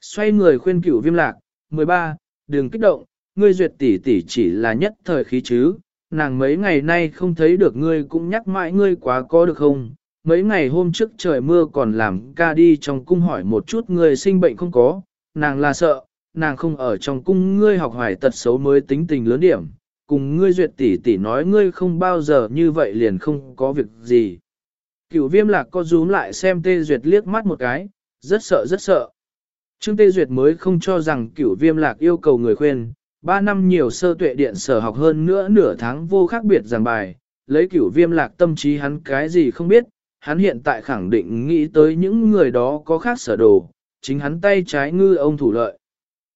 Xoay người khuyên cửu viêm lạc, 13, đừng kích động, ngươi duyệt tỷ tỷ chỉ là nhất thời khí chứ, nàng mấy ngày nay không thấy được ngươi cũng nhắc mãi ngươi quá có được không. Mấy ngày hôm trước trời mưa còn làm ca đi trong cung hỏi một chút ngươi sinh bệnh không có, nàng là sợ, nàng không ở trong cung ngươi học hoài tật xấu mới tính tình lớn điểm, cùng ngươi duyệt tỷ tỷ nói ngươi không bao giờ như vậy liền không có việc gì. Cửu viêm lạc co rúm lại xem tê duyệt liếc mắt một cái, rất sợ rất sợ. Trương tê duyệt mới không cho rằng cửu viêm lạc yêu cầu người khuyên, ba năm nhiều sơ tuệ điện sở học hơn nữa nửa tháng vô khác biệt giảng bài, lấy cửu viêm lạc tâm trí hắn cái gì không biết, hắn hiện tại khẳng định nghĩ tới những người đó có khác sở đồ, chính hắn tay trái ngư ông thủ lợi.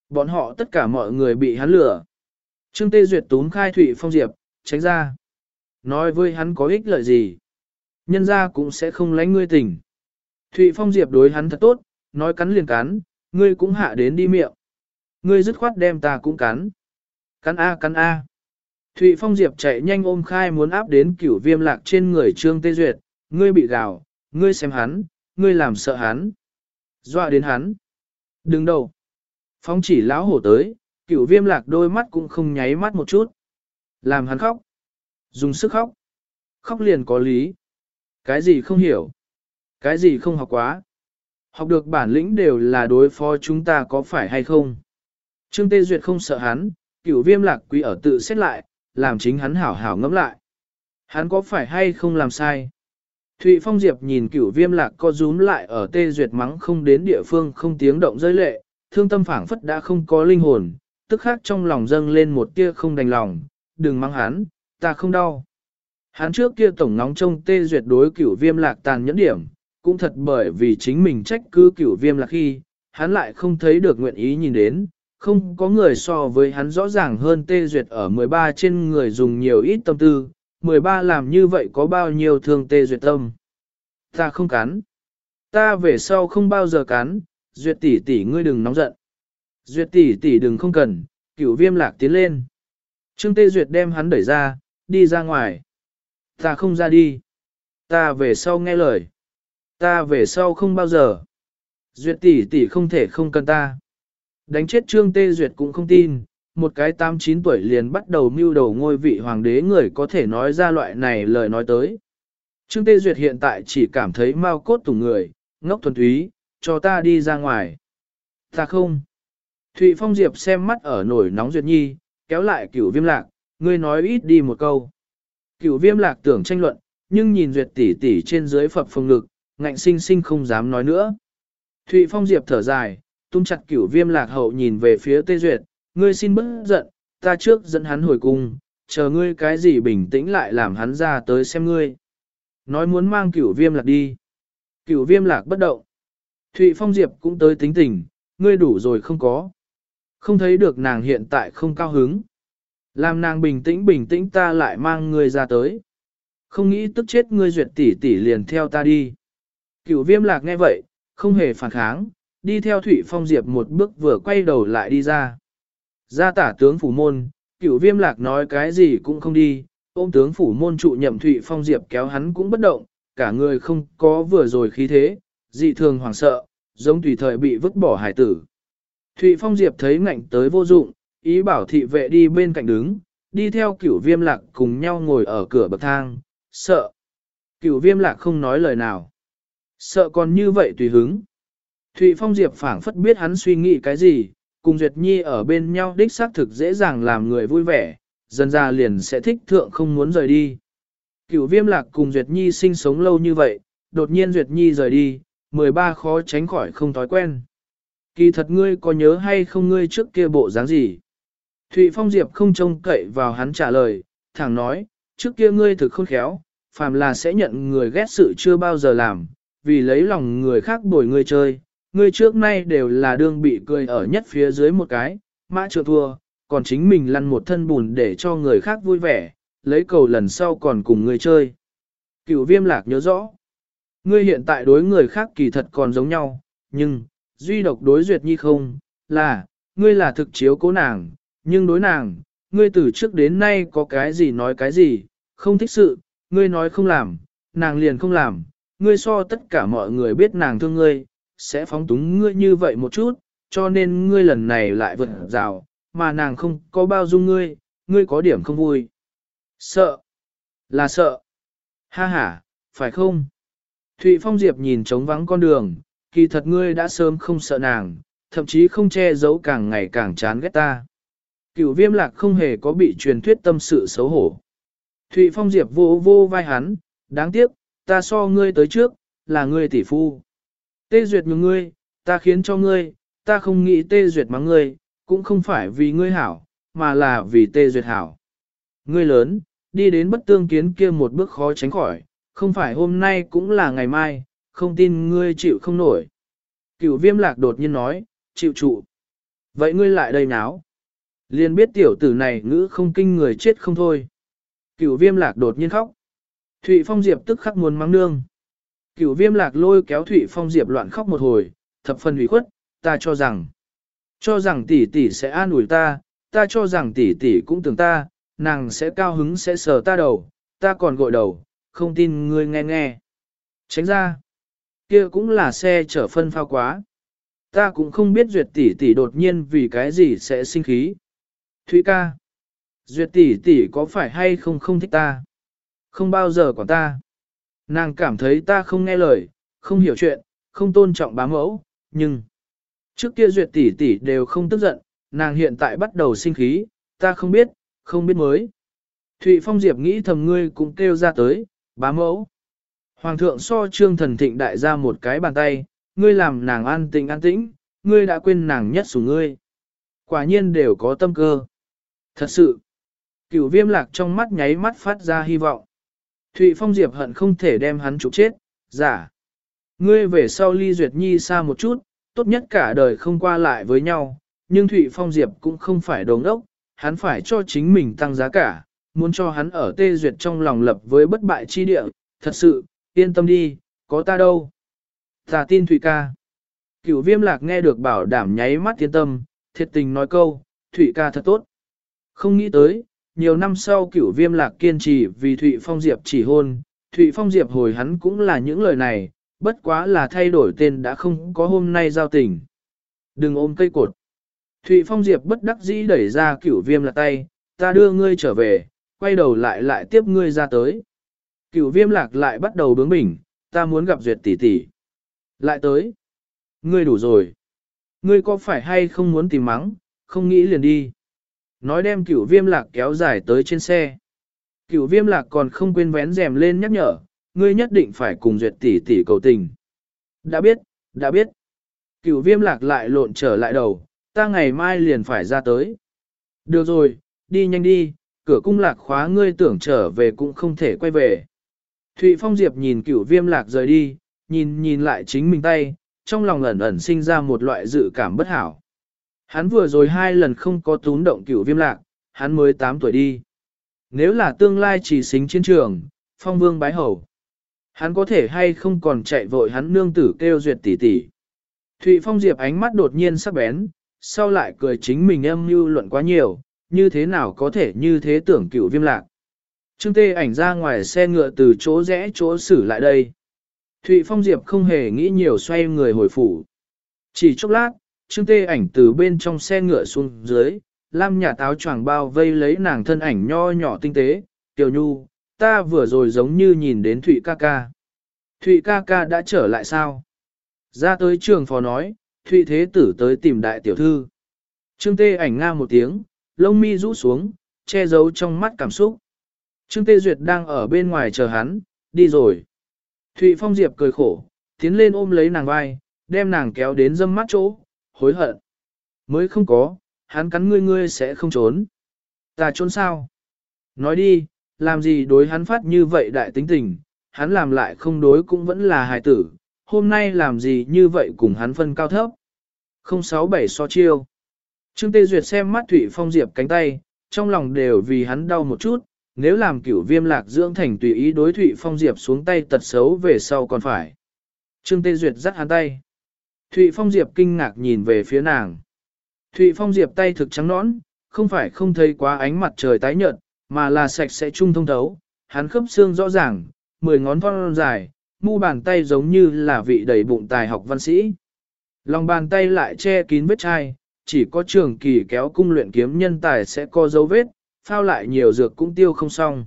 Bọn họ tất cả mọi người bị hắn lừa. Trương Tê Duyệt túm khai Thụy Phong Diệp, tránh ra. Nói với hắn có ích lợi gì. Nhân ra cũng sẽ không lánh ngươi tình. Thụy Phong Diệp đối hắn thật tốt, nói cắn liền cắn, ngươi cũng hạ đến đi miệng. Ngươi dứt khoát đem ta cũng cắn. Cắn A cắn A. Thụy Phong Diệp chạy nhanh ôm khai muốn áp đến cửu viêm lạc trên người Trương Tê Duyệt, ngươi bị gào, ngươi xem hắn, ngươi làm sợ hắn. Dọa đến hắn. Đừng đâu. Phong chỉ lão hổ tới, cửu viêm lạc đôi mắt cũng không nháy mắt một chút. Làm hắn khóc. Dùng sức khóc. Khóc liền có lý. Cái gì không hiểu. Cái gì không học quá. Học được bản lĩnh đều là đối phó chúng ta có phải hay không. Trương Tê Duyệt không sợ hắn, cửu viêm lạc quý ở tự xét lại, làm chính hắn hảo hảo ngẫm lại. Hắn có phải hay không làm sai? Thụy Phong Diệp nhìn cửu viêm lạc co rúm lại ở Tê Duyệt mắng không đến địa phương không tiếng động rơi lệ, thương tâm phảng phất đã không có linh hồn, tức khác trong lòng dâng lên một tia không đành lòng, đừng mắng hắn, ta không đau. Hắn trước kia tổng nóng trông tê duyệt đối cửu viêm lạc tàn nhẫn điểm, cũng thật bởi vì chính mình trách cứ cửu viêm lạc khi, hắn lại không thấy được nguyện ý nhìn đến, không có người so với hắn rõ ràng hơn tê duyệt ở 13 trên người dùng nhiều ít tâm tư, 13 làm như vậy có bao nhiêu thương tê duyệt tâm. Ta không cắn. Ta về sau không bao giờ cắn, duyệt tỷ tỷ ngươi đừng nóng giận. Duyệt tỷ tỷ đừng không cần, cửu viêm lạc tiến lên. Trương Tê Duyệt đem hắn đẩy ra, đi ra ngoài. Ta không ra đi. Ta về sau nghe lời. Ta về sau không bao giờ. Duyệt tỷ tỷ không thể không cần ta. Đánh chết Trương Tê Duyệt cũng không tin, một cái tam chín tuổi liền bắt đầu mưu đầu ngôi vị hoàng đế người có thể nói ra loại này lời nói tới. Trương Tê Duyệt hiện tại chỉ cảm thấy mau cốt tủng người, ngốc thuần túy, cho ta đi ra ngoài. Ta không. Thụy Phong Diệp xem mắt ở nổi nóng Duyệt Nhi, kéo lại cửu viêm lạc, ngươi nói ít đi một câu. Cửu viêm lạc tưởng tranh luận, nhưng nhìn Duyệt tỷ tỷ trên dưới phập phồng ngực, ngạnh sinh sinh không dám nói nữa. Thụy Phong Diệp thở dài, tung chặt cửu viêm lạc hậu nhìn về phía Tê Duyệt, ngươi xin bớt giận, ta trước dẫn hắn hồi cung, chờ ngươi cái gì bình tĩnh lại làm hắn ra tới xem ngươi. Nói muốn mang cửu viêm lạc đi. Cửu viêm lạc bất động. Thụy Phong Diệp cũng tới tính tình, ngươi đủ rồi không có. Không thấy được nàng hiện tại không cao hứng. Làm nàng bình tĩnh bình tĩnh ta lại mang ngươi ra tới. Không nghĩ tức chết ngươi duyệt tỷ tỷ liền theo ta đi. Cửu viêm lạc nghe vậy, không hề phản kháng, đi theo Thụy Phong Diệp một bước vừa quay đầu lại đi ra. Ra tả tướng phủ môn, cửu viêm lạc nói cái gì cũng không đi, ôm tướng phủ môn trụ nhậm Thụy Phong Diệp kéo hắn cũng bất động, cả người không có vừa rồi khí thế, dị thường hoảng sợ, giống tùy thời bị vứt bỏ hải tử. Thụy Phong Diệp thấy ngạnh tới vô dụng, ý bảo thị vệ đi bên cạnh đứng, đi theo cửu viêm lạc cùng nhau ngồi ở cửa bậc thang, sợ. Cửu viêm lạc không nói lời nào. Sợ còn như vậy tùy hứng. Thụy Phong Diệp phảng phất biết hắn suy nghĩ cái gì, cùng Duyệt Nhi ở bên nhau đích xác thực dễ dàng làm người vui vẻ, dần ra liền sẽ thích thượng không muốn rời đi. Cửu viêm lạc cùng Duyệt Nhi sinh sống lâu như vậy, đột nhiên Duyệt Nhi rời đi, 13 khó tránh khỏi không thói quen. Kỳ thật ngươi có nhớ hay không ngươi trước kia bộ dáng gì? Thụy Phong Diệp không trông cậy vào hắn trả lời, thẳng nói, trước kia ngươi thực khôn khéo, phàm là sẽ nhận người ghét sự chưa bao giờ làm, vì lấy lòng người khác bồi ngươi chơi, ngươi trước nay đều là đương bị cười ở nhất phía dưới một cái, mã trượt thua, còn chính mình lăn một thân bùn để cho người khác vui vẻ, lấy cầu lần sau còn cùng ngươi chơi. Cửu viêm lạc nhớ rõ, ngươi hiện tại đối người khác kỳ thật còn giống nhau, nhưng, duy độc đối duyệt nhi không, là, ngươi là thực chiếu cố nàng, nhưng đối nàng, ngươi từ trước đến nay có cái gì nói cái gì, không thích sự, ngươi nói không làm, nàng liền không làm, ngươi so tất cả mọi người biết nàng thương ngươi, sẽ phóng túng ngươi như vậy một chút, cho nên ngươi lần này lại vượt rào, mà nàng không có bao dung ngươi, ngươi có điểm không vui. Sợ. Là sợ. Ha ha, phải không? Thụy Phong Diệp nhìn trống vắng con đường, kỳ thật ngươi đã sớm không sợ nàng, thậm chí không che giấu càng ngày càng chán ghét ta. Cửu viêm lạc không hề có bị truyền thuyết tâm sự xấu hổ. Thụy Phong Diệp vô vô vai hắn, đáng tiếc, ta so ngươi tới trước, là ngươi tỷ phu. Tê duyệt nhường ngươi, ta khiến cho ngươi, ta không nghĩ tê duyệt mắng ngươi, cũng không phải vì ngươi hảo, mà là vì tê duyệt hảo. Ngươi lớn, đi đến bất tương kiến kia một bước khó tránh khỏi, không phải hôm nay cũng là ngày mai, không tin ngươi chịu không nổi. Cửu viêm lạc đột nhiên nói, chịu trụ. Vậy ngươi lại đây náo. Liên biết tiểu tử này ngữ không kinh người chết không thôi. Cửu viêm lạc đột nhiên khóc. Thụy Phong Diệp tức khắc muốn mắng nương. Cửu viêm lạc lôi kéo Thụy Phong Diệp loạn khóc một hồi, thập phần ủy khuất, ta cho rằng, cho rằng tỷ tỷ sẽ an ủi ta, ta cho rằng tỷ tỷ cũng tưởng ta, nàng sẽ cao hứng sẽ sờ ta đầu, ta còn gội đầu, không tin ngươi nghe nghe. Tránh ra, kia cũng là xe chở phân phao quá. Ta cũng không biết Duyệt tỷ tỷ đột nhiên vì cái gì sẽ sinh khí. Thụy ca, Duyệt tỷ tỷ có phải hay không không thích ta? Không bao giờ quản ta. Nàng cảm thấy ta không nghe lời, không hiểu chuyện, không tôn trọng bá mẫu, nhưng trước kia Duyệt tỷ tỷ đều không tức giận, nàng hiện tại bắt đầu sinh khí, ta không biết, không biết mới. Thụy Phong Diệp nghĩ thầm ngươi cũng kêu ra tới, bá mẫu. Hoàng thượng so trương thần thịnh đại ra một cái bàn tay, ngươi làm nàng an tĩnh an tĩnh, ngươi đã quên nàng nhất sủng ngươi. Quả nhiên đều có tâm cơ. Thật sự, cửu viêm lạc trong mắt nháy mắt phát ra hy vọng. Thụy Phong Diệp hận không thể đem hắn trục chết, giả. Ngươi về sau ly duyệt nhi xa một chút, tốt nhất cả đời không qua lại với nhau, nhưng Thụy Phong Diệp cũng không phải đồng ốc, hắn phải cho chính mình tăng giá cả, muốn cho hắn ở tê duyệt trong lòng lập với bất bại chi địa, thật sự, yên tâm đi, có ta đâu. Ta tin Thụy ca. Cửu viêm lạc nghe được bảo đảm nháy mắt yên tâm, thiệt tình nói câu, Thụy ca thật tốt. Không nghĩ tới, nhiều năm sau cửu viêm lạc kiên trì vì Thụy Phong Diệp chỉ hôn, Thụy Phong Diệp hồi hắn cũng là những lời này, bất quá là thay đổi tên đã không có hôm nay giao tình. Đừng ôm cây cột. Thụy Phong Diệp bất đắc dĩ đẩy ra cửu viêm lạc tay, ta đưa ngươi trở về, quay đầu lại lại tiếp ngươi ra tới. Cửu viêm lạc lại bắt đầu bướng bỉnh, ta muốn gặp duyệt tỷ tỷ. Lại tới. Ngươi đủ rồi. Ngươi có phải hay không muốn tìm mắng, không nghĩ liền đi. Nói đem cửu viêm lạc kéo dài tới trên xe. Cửu viêm lạc còn không quên vén rèm lên nhắc nhở, ngươi nhất định phải cùng duyệt tỷ tỷ cầu tình. Đã biết, đã biết. Cửu viêm lạc lại lộn trở lại đầu, ta ngày mai liền phải ra tới. Được rồi, đi nhanh đi, cửa cung lạc khóa ngươi tưởng trở về cũng không thể quay về. Thụy Phong Diệp nhìn cửu viêm lạc rời đi, nhìn nhìn lại chính mình tay, trong lòng ẩn ẩn sinh ra một loại dự cảm bất hảo. Hắn vừa rồi hai lần không có tún động cửu viêm lạc, hắn mới 8 tuổi đi. Nếu là tương lai chỉ xính chiến trường, phong vương bái hầu. Hắn có thể hay không còn chạy vội hắn nương tử kêu duyệt tỷ tỷ. Thụy Phong Diệp ánh mắt đột nhiên sắc bén, sau lại cười chính mình âm mưu luận quá nhiều, như thế nào có thể như thế tưởng cửu viêm lạc. Trương Tê ảnh ra ngoài xe ngựa từ chỗ rẽ chỗ xử lại đây. Thụy Phong Diệp không hề nghĩ nhiều xoay người hồi phủ. Chỉ chốc lát, Trương Tê ảnh từ bên trong xe ngựa xuống dưới, lam nhà táo choàng bao vây lấy nàng thân ảnh nho nhỏ tinh tế, tiểu nhu, ta vừa rồi giống như nhìn đến Thụy ca ca. Thụy ca ca đã trở lại sao? Ra tới trường phó nói, Thụy thế tử tới tìm đại tiểu thư. Trương Tê ảnh nga một tiếng, lông mi rũ xuống, che giấu trong mắt cảm xúc. Trương Tê Duyệt đang ở bên ngoài chờ hắn, đi rồi. Thụy Phong Diệp cười khổ, tiến lên ôm lấy nàng vai, đem nàng kéo đến dâm mắt chỗ, hối hận. Mới không có, hắn cắn ngươi ngươi sẽ không trốn. Ta trốn sao? Nói đi, làm gì đối hắn phát như vậy đại tính tình, hắn làm lại không đối cũng vẫn là hài tử, hôm nay làm gì như vậy cùng hắn phân cao thấp. 067 so chiêu. Trương Tê Duyệt xem mắt Thụy Phong Diệp cánh tay, trong lòng đều vì hắn đau một chút, nếu làm cửu viêm lạc dưỡng thành tùy ý đối Thụy Phong Diệp xuống tay tật xấu về sau còn phải. Trương Tê Duyệt dắt hắn tay. Thụy Phong Diệp kinh ngạc nhìn về phía nàng. Thụy Phong Diệp tay thực trắng nõn, không phải không thấy quá ánh mặt trời tái nhợt, mà là sạch sẽ trung thông thấu, hắn khớp xương rõ ràng, mười ngón thon dài, mu bàn tay giống như là vị đầy bụng tài học văn sĩ. Lòng bàn tay lại che kín vết chai, chỉ có trường kỳ kéo cung luyện kiếm nhân tài sẽ có dấu vết, phao lại nhiều dược cũng tiêu không xong.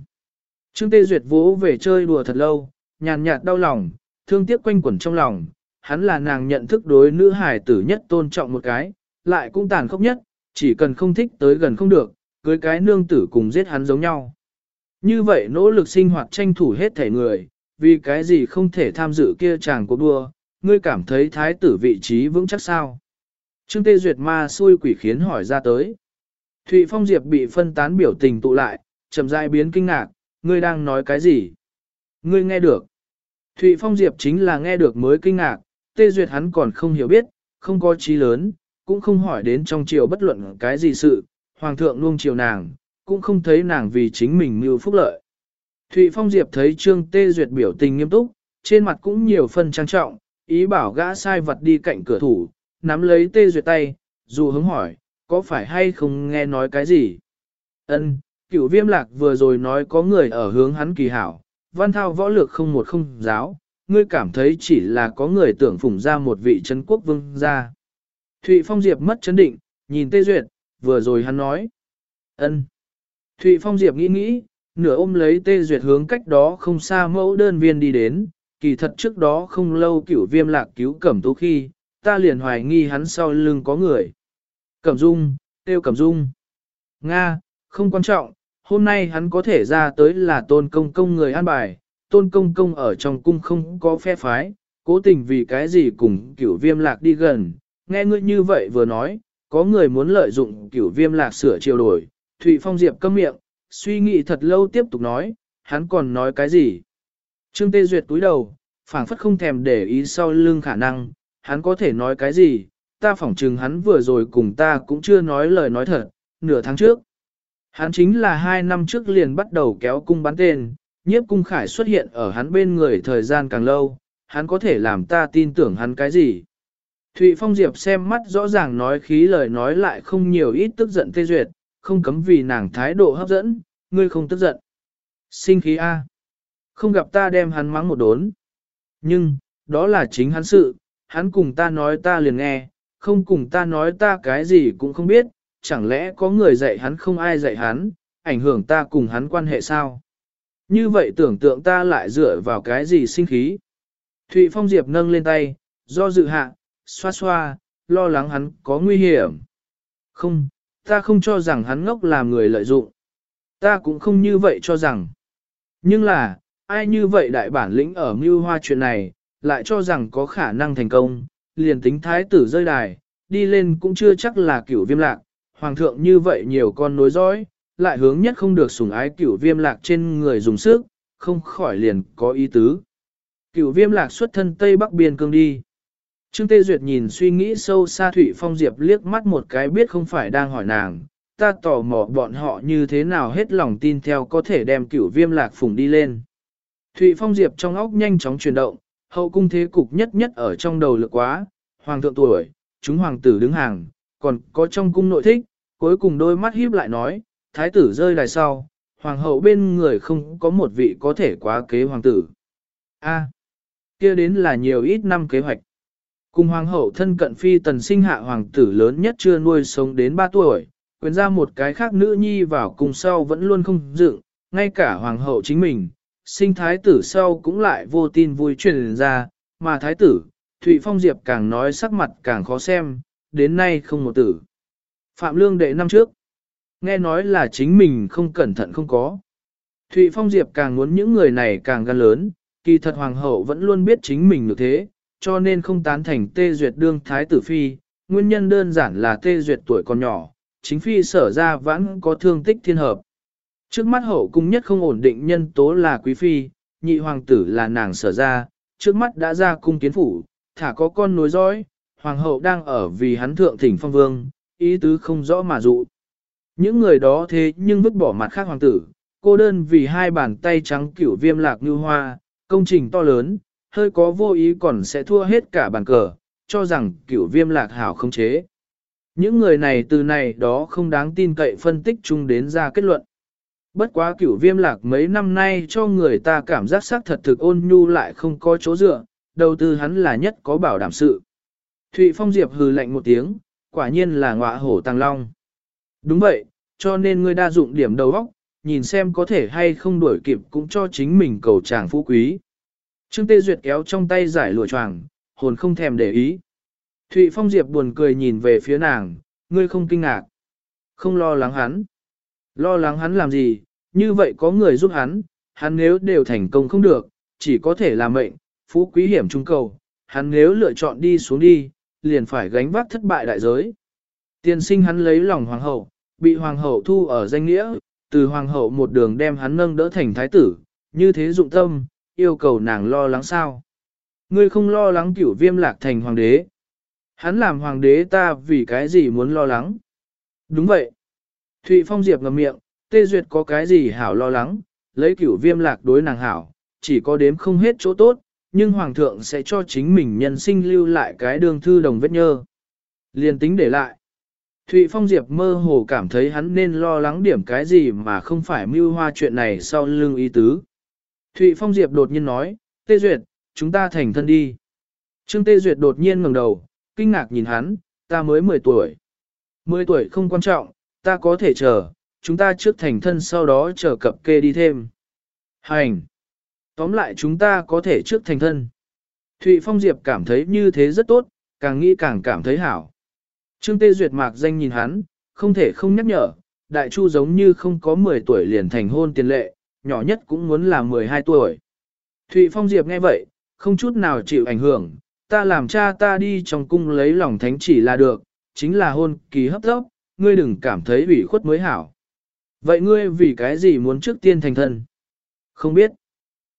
Trương Tê Duyệt vỗ về chơi đùa thật lâu, nhàn nhạt đau lòng, thương tiếc quanh quẩn trong lòng, hắn là nàng nhận thức đối nữ hài tử nhất tôn trọng một cái, lại cũng tàn khốc nhất, chỉ cần không thích tới gần không được, cưới cái nương tử cùng giết hắn giống nhau. Như vậy nỗ lực sinh hoạt tranh thủ hết thể người, vì cái gì không thể tham dự kia chàng cuộc đua, ngươi cảm thấy thái tử vị trí vững chắc sao? Trương Tê Duyệt ma xui quỷ khiến hỏi ra tới. Thụy Phong Diệp bị phân tán biểu tình tụ lại, chậm rãi biến kinh ngạc, ngươi đang nói cái gì? Ngươi nghe được. Thụy Phong Diệp chính là nghe được mới kinh ngạc, Tê Duyệt hắn còn không hiểu biết, không có trí lớn, cũng không hỏi đến trong triều bất luận cái gì sự, hoàng thượng nuông chiều nàng, cũng không thấy nàng vì chính mình mưu phúc lợi. Thụy Phong Diệp thấy Trương Tê Duyệt biểu tình nghiêm túc, trên mặt cũng nhiều phần trang trọng, ý bảo gã sai vật đi cạnh cửa thủ, nắm lấy Tê Duyệt tay, dù hứng hỏi, có phải hay không nghe nói cái gì? Ân, cửu viêm lạc vừa rồi nói có người ở hướng hắn kỳ hảo, văn thao võ lược không một không giáo, ngươi cảm thấy chỉ là có người tưởng phủng ra một vị chân quốc vương ra. Thụy Phong Diệp mất chấn định, nhìn Tê Duyệt, vừa rồi hắn nói. ân. Thụy Phong Diệp nghĩ nghĩ, nửa ôm lấy Tê Duyệt hướng cách đó không xa mẫu đơn viên đi đến, kỳ thật trước đó không lâu cửu viêm lạc cứu cẩm tú khi, ta liền hoài nghi hắn sau lưng có người. Cẩm dung, tiêu cẩm dung. Nga, không quan trọng, hôm nay hắn có thể ra tới là tôn công công người an bài, tôn công công ở trong cung không có phe phái, cố tình vì cái gì cùng cửu viêm lạc đi gần, nghe ngươi như vậy vừa nói, có người muốn lợi dụng cửu viêm lạc sửa chiều đổi, Thụy Phong Diệp câm miệng, suy nghĩ thật lâu tiếp tục nói, hắn còn nói cái gì. Trương Tê Duyệt túi đầu, phảng phất không thèm để ý sau lưng khả năng, hắn có thể nói cái gì, ta phỏng chừng hắn vừa rồi cùng ta cũng chưa nói lời nói thật, nửa tháng trước. Hắn chính là hai năm trước liền bắt đầu kéo cung bắn tên, nhiếp cung khải xuất hiện ở hắn bên người thời gian càng lâu, hắn có thể làm ta tin tưởng hắn cái gì. Thụy Phong Diệp xem mắt rõ ràng nói khí lời nói lại không nhiều ít tức giận tê duyệt, không cấm vì nàng thái độ hấp dẫn, ngươi không tức giận. Sinh khí A. Không gặp ta đem hắn mắng một đốn. Nhưng, đó là chính hắn sự, hắn cùng ta nói ta liền nghe, không cùng ta nói ta cái gì cũng không biết, chẳng lẽ có người dạy hắn không ai dạy hắn, ảnh hưởng ta cùng hắn quan hệ sao? Như vậy tưởng tượng ta lại dựa vào cái gì sinh khí? Thụy Phong Diệp nâng lên tay, do dự hạ, xoa xoa, lo lắng hắn có nguy hiểm. Không, ta không cho rằng hắn ngốc làm người lợi dụng. Ta cũng không như vậy cho rằng. Nhưng là, ai như vậy đại bản lĩnh ở mưu hoa chuyện này, lại cho rằng có khả năng thành công, liền tính thái tử rơi đài, đi lên cũng chưa chắc là cửu viêm lạc, hoàng thượng như vậy nhiều con nối dõi, lại hướng nhất không được sủng ái cửu viêm lạc trên người dùng sức, không khỏi liền có ý tứ. Cửu viêm lạc xuất thân Tây Bắc Biên Cương đi. Trương Tê Duyệt nhìn suy nghĩ sâu xa Thụy Phong Diệp liếc mắt một cái biết không phải đang hỏi nàng, ta tò mò bọn họ như thế nào hết lòng tin theo có thể đem cửu viêm lạc phùng đi lên. Thụy Phong Diệp trong óc nhanh chóng chuyển động, hậu cung thế cục nhất nhất ở trong đầu lực quá, hoàng thượng tuổi, chúng hoàng tử đứng hàng, còn có trong cung nội thích, cuối cùng đôi mắt híp lại nói, thái tử rơi đài sau, hoàng hậu bên người không có một vị có thể quá kế hoàng tử. A, kia đến là nhiều ít năm kế hoạch. Cùng hoàng hậu thân cận phi tần sinh hạ hoàng tử lớn nhất chưa nuôi sống đến 3 tuổi, quyền ra một cái khác nữ nhi vào cùng sau vẫn luôn không dựng, ngay cả hoàng hậu chính mình, sinh thái tử sau cũng lại vô tin vui truyền ra, mà thái tử, Thụy Phong Diệp càng nói sắc mặt càng khó xem, đến nay không một tử. Phạm Lương đệ năm trước, nghe nói là chính mình không cẩn thận không có. Thụy Phong Diệp càng muốn những người này càng gan lớn, kỳ thật hoàng hậu vẫn luôn biết chính mình được thế, cho nên không tán thành tê duyệt đương thái tử phi, nguyên nhân đơn giản là tê duyệt tuổi còn nhỏ, chính phi sở ra vẫn có thương tích thiên hợp. Trước mắt hậu cung nhất không ổn định nhân tố là quý phi, nhị hoàng tử là nàng sở ra, trước mắt đã ra cung kiến phủ, thả có con nối dõi, hoàng hậu đang ở vì hắn thượng thỉnh phong vương, ý tứ không rõ mà dụ. Những người đó thế nhưng vứt bỏ mặt khác hoàng tử, cô đơn vì hai bàn tay trắng kiểu viêm lạc như hoa, công trình to lớn, hơi có vô ý còn sẽ thua hết cả bàn cờ, cho rằng kiểu viêm lạc hảo không chế. Những người này từ này đó không đáng tin cậy phân tích chung đến ra kết luận. Bất quá cửu viêm lạc mấy năm nay cho người ta cảm giác xác thật thực ôn nhu lại không có chỗ dựa, đầu tư hắn là nhất có bảo đảm sự. Thụy Phong Diệp hừ lạnh một tiếng, quả nhiên là ngọa hổ tăng long. Đúng vậy, cho nên ngươi đa dụng điểm đầu óc, nhìn xem có thể hay không đuổi kịp cũng cho chính mình cầu chàng phú quý. Trương Tê Duyệt kéo trong tay giải lụa choàng, hồn không thèm để ý. Thụy Phong Diệp buồn cười nhìn về phía nàng, ngươi không kinh ngạc, không lo lắng hắn. Lo lắng hắn làm gì, như vậy có người giúp hắn, hắn nếu đều thành công không được, chỉ có thể làm mệnh, phú quý hiểm trung cầu, hắn nếu lựa chọn đi xuống đi, liền phải gánh vác thất bại đại giới. Tiên sinh hắn lấy lòng hoàng hậu, bị hoàng hậu thu ở danh nghĩa, từ hoàng hậu một đường đem hắn nâng đỡ thành thái tử, như thế dụng tâm, yêu cầu nàng lo lắng sao. Ngươi không lo lắng cửu viêm lạc thành hoàng đế. Hắn làm hoàng đế ta vì cái gì muốn lo lắng. Đúng vậy. Thụy Phong Diệp ngầm miệng, Tê Duyệt có cái gì hảo lo lắng, lấy cửu viêm lạc đối nàng hảo, chỉ có đếm không hết chỗ tốt, nhưng Hoàng thượng sẽ cho chính mình nhân sinh lưu lại cái đường thư đồng vết nhơ. Liên tính để lại. Thụy Phong Diệp mơ hồ cảm thấy hắn nên lo lắng điểm cái gì mà không phải mưu hoa chuyện này sau lưng ý tứ. Thụy Phong Diệp đột nhiên nói, Tê Duyệt, chúng ta thành thân đi. Trương Tê Duyệt đột nhiên ngẩng đầu, kinh ngạc nhìn hắn, ta mới 10 tuổi. 10 tuổi không quan trọng, ta có thể chờ, chúng ta trước thành thân sau đó chờ cập kê đi thêm. Hành! Tóm lại chúng ta có thể trước thành thân. Thụy Phong Diệp cảm thấy như thế rất tốt, càng nghĩ càng cảm thấy hảo. Trương Tê Duyệt mạc danh nhìn hắn, không thể không nhắc nhở, đại chu giống như không có 10 tuổi liền thành hôn tiền lệ, nhỏ nhất cũng muốn là 12 tuổi. Thụy Phong Diệp nghe vậy, không chút nào chịu ảnh hưởng, ta làm cha ta đi trong cung lấy lòng thánh chỉ là được, chính là hôn kỳ hấp tốc, ngươi đừng cảm thấy ủy khuất mới hảo. Vậy ngươi vì cái gì muốn trước tiên thành thân? Không biết.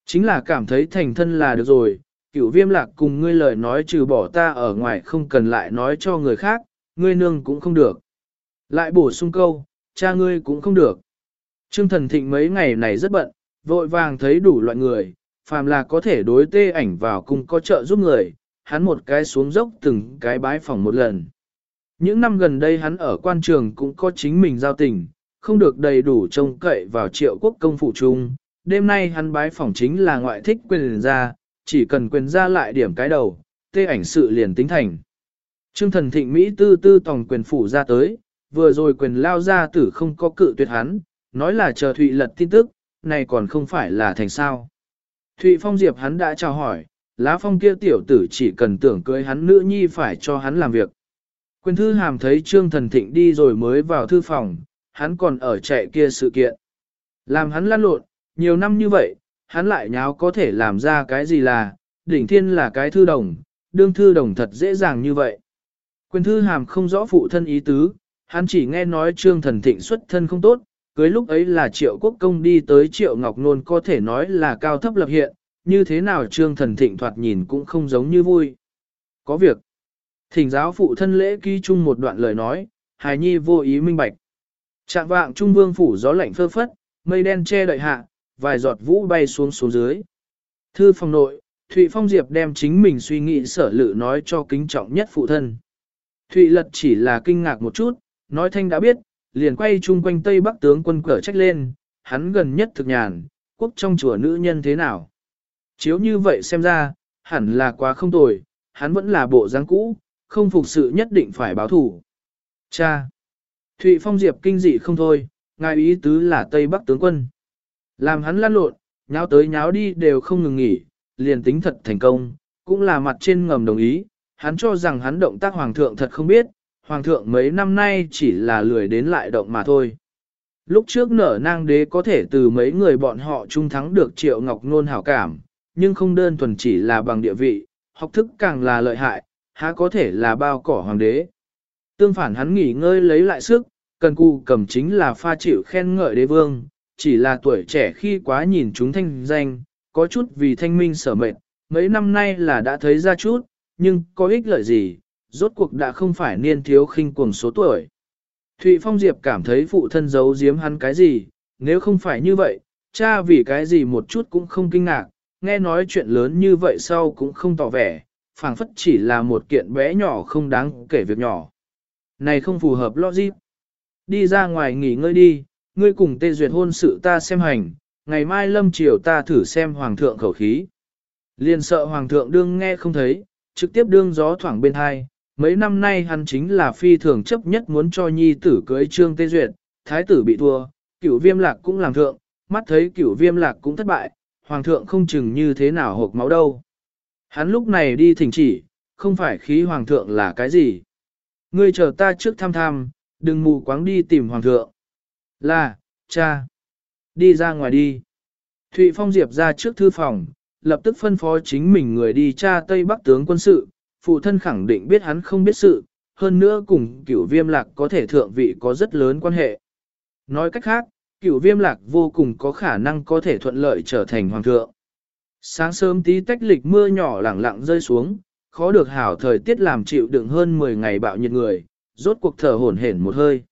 Chính là cảm thấy thành thân là được rồi, cửu viêm lạc cùng ngươi lời nói trừ bỏ ta ở ngoài không cần lại nói cho người khác, ngươi nương cũng không được. Lại bổ sung câu, cha ngươi cũng không được. Trương thần thịnh mấy ngày này rất bận, vội vàng thấy đủ loại người, phàm là có thể đối tê ảnh vào cùng có trợ giúp người, hắn một cái xuống dốc từng cái bái phòng một lần. Những năm gần đây hắn ở quan trường cũng có chính mình giao tình, không được đầy đủ trông cậy vào triệu quốc công phủ chung. Đêm nay hắn bái phỏng chính là ngoại thích quyền gia, chỉ cần quyền gia lại điểm cái đầu, tê ảnh sự liền tính thành. Trương thần thịnh Mỹ tư tư tòng quyền phủ ra tới, vừa rồi quyền lao ra tử không có cự tuyệt hắn, nói là chờ Thụy lật tin tức, này còn không phải là thành sao. Thụy Phong Diệp hắn đã chào hỏi, lá phong kia tiểu tử chỉ cần tưởng cưới hắn nữ nhi phải cho hắn làm việc. Quyền thư hàm thấy Trương Thần Thịnh đi rồi mới vào thư phòng, hắn còn ở chạy kia sự kiện. Làm hắn lăn lộn, nhiều năm như vậy, hắn lại nháo có thể làm ra cái gì là, đỉnh thiên là cái thư đồng, đương thư đồng thật dễ dàng như vậy. Quyền thư hàm không rõ phụ thân ý tứ, hắn chỉ nghe nói Trương Thần Thịnh xuất thân không tốt, cưới lúc ấy là Triệu Quốc Công đi tới Triệu Ngọc Nôn có thể nói là cao thấp lập hiện, như thế nào Trương Thần Thịnh thoạt nhìn cũng không giống như vui. Có việc. Thỉnh giáo phụ thân lễ ký chung một đoạn lời nói, hài nhi vô ý minh bạch. Trạng vạng trung vương phủ gió lạnh phơ phất, mây đen che đợi hạ, vài giọt vũ bay xuống xuống dưới. Thư phòng nội, Thụy Phong Diệp đem chính mình suy nghĩ sở lự nói cho kính trọng nhất phụ thân. Thụy Lật chỉ là kinh ngạc một chút, nói thanh đã biết, liền quay chung quanh Tây Bắc tướng quân cờ trách lên, hắn gần nhất thực nhàn, quốc trong chùa nữ nhân thế nào. Chiếu như vậy xem ra, hẳn là quá không tồi, hắn vẫn là bộ dáng cũ, không phục sự nhất định phải báo thủ. Cha! Thụy Phong Diệp kinh dị không thôi, ngài ý tứ là Tây Bắc tướng quân. Làm hắn lăn lộn, nháo tới nháo đi đều không ngừng nghỉ, liền tính thật thành công, cũng là mặt trên ngầm đồng ý, hắn cho rằng hắn động tác hoàng thượng thật không biết, hoàng thượng mấy năm nay chỉ là lười đến lại động mà thôi. Lúc trước nở nang đế có thể từ mấy người bọn họ trung thắng được triệu ngọc nôn hảo cảm, nhưng không đơn thuần chỉ là bằng địa vị, học thức càng là lợi hại, há có thể là bao cỏ hoàng đế. Tương phản hắn nghỉ ngơi lấy lại sức, cần cù cầm chính là pha chịu khen ngợi đế vương, chỉ là tuổi trẻ khi quá nhìn chúng thanh danh, có chút vì thanh minh sở mệnh, mấy năm nay là đã thấy ra chút, nhưng có ích lợi gì, rốt cuộc đã không phải niên thiếu khinh cuồng số tuổi. Thụy Phong Diệp cảm thấy phụ thân giấu giếm hắn cái gì, nếu không phải như vậy, cha vì cái gì một chút cũng không kinh ngạc, nghe nói chuyện lớn như vậy sau cũng không tỏ vẻ, phảng phất chỉ là một kiện bé nhỏ không đáng kể việc nhỏ. Này không phù hợp logic. Đi ra ngoài nghỉ ngơi đi, ngươi cùng tê duyệt hôn sự ta xem hành, ngày mai lâm chiều ta thử xem hoàng thượng khẩu khí. Liền sợ hoàng thượng đương nghe không thấy, trực tiếp đương gió thoảng bên hai. Mấy năm nay hắn chính là phi thường chấp nhất muốn cho nhi tử cưới trương tê duyệt, thái tử bị thua, cửu viêm lạc cũng làm thượng, mắt thấy cửu viêm lạc cũng thất bại, hoàng thượng không chừng như thế nào hộp máu đâu. Hắn lúc này đi thỉnh chỉ, không phải khí hoàng thượng là cái gì. Ngươi chờ ta trước thăm thăm, đừng mù quáng đi tìm hoàng thượng. Là, cha. Đi ra ngoài đi. Thụy Phong Diệp ra trước thư phòng, lập tức phân phó chính mình người đi tra Tây Bắc tướng quân sự, phụ thân khẳng định biết hắn không biết sự, hơn nữa cùng cửu viêm lạc có thể thượng vị có rất lớn quan hệ. Nói cách khác, cửu viêm lạc vô cùng có khả năng có thể thuận lợi trở thành hoàng thượng. Sáng sớm tí tách lịch mưa nhỏ lẳng lặng rơi xuống, khó được hảo thời tiết làm chịu đựng hơn 10 ngày bạo nhiệt người, rốt cuộc thở hổn hển một hơi.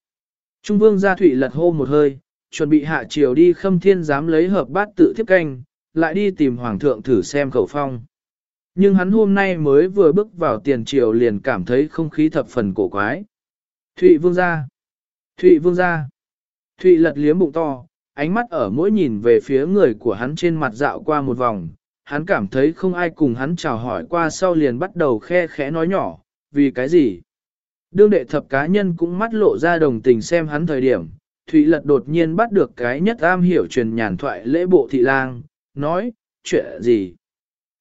Trung vương gia thủy lật hô một hơi, chuẩn bị hạ chiều đi khâm thiên dám lấy hợp bát tự thiếp canh, lại đi tìm hoàng thượng thử xem khẩu phong. Nhưng hắn hôm nay mới vừa bước vào tiền triều liền cảm thấy không khí thập phần cổ quái. Thụy vương gia. Thụy vương gia. Thụy lật liếm bụng to, ánh mắt ở mỗi nhìn về phía người của hắn trên mặt dạo qua một vòng. Hắn cảm thấy không ai cùng hắn chào hỏi qua sau liền bắt đầu khe khẽ nói nhỏ, vì cái gì? Đương đệ thập cá nhân cũng mắt lộ ra đồng tình xem hắn thời điểm, Thụy Lật đột nhiên bắt được cái nhất am hiểu truyền nhàn thoại lễ bộ thị lang, nói, chuyện gì?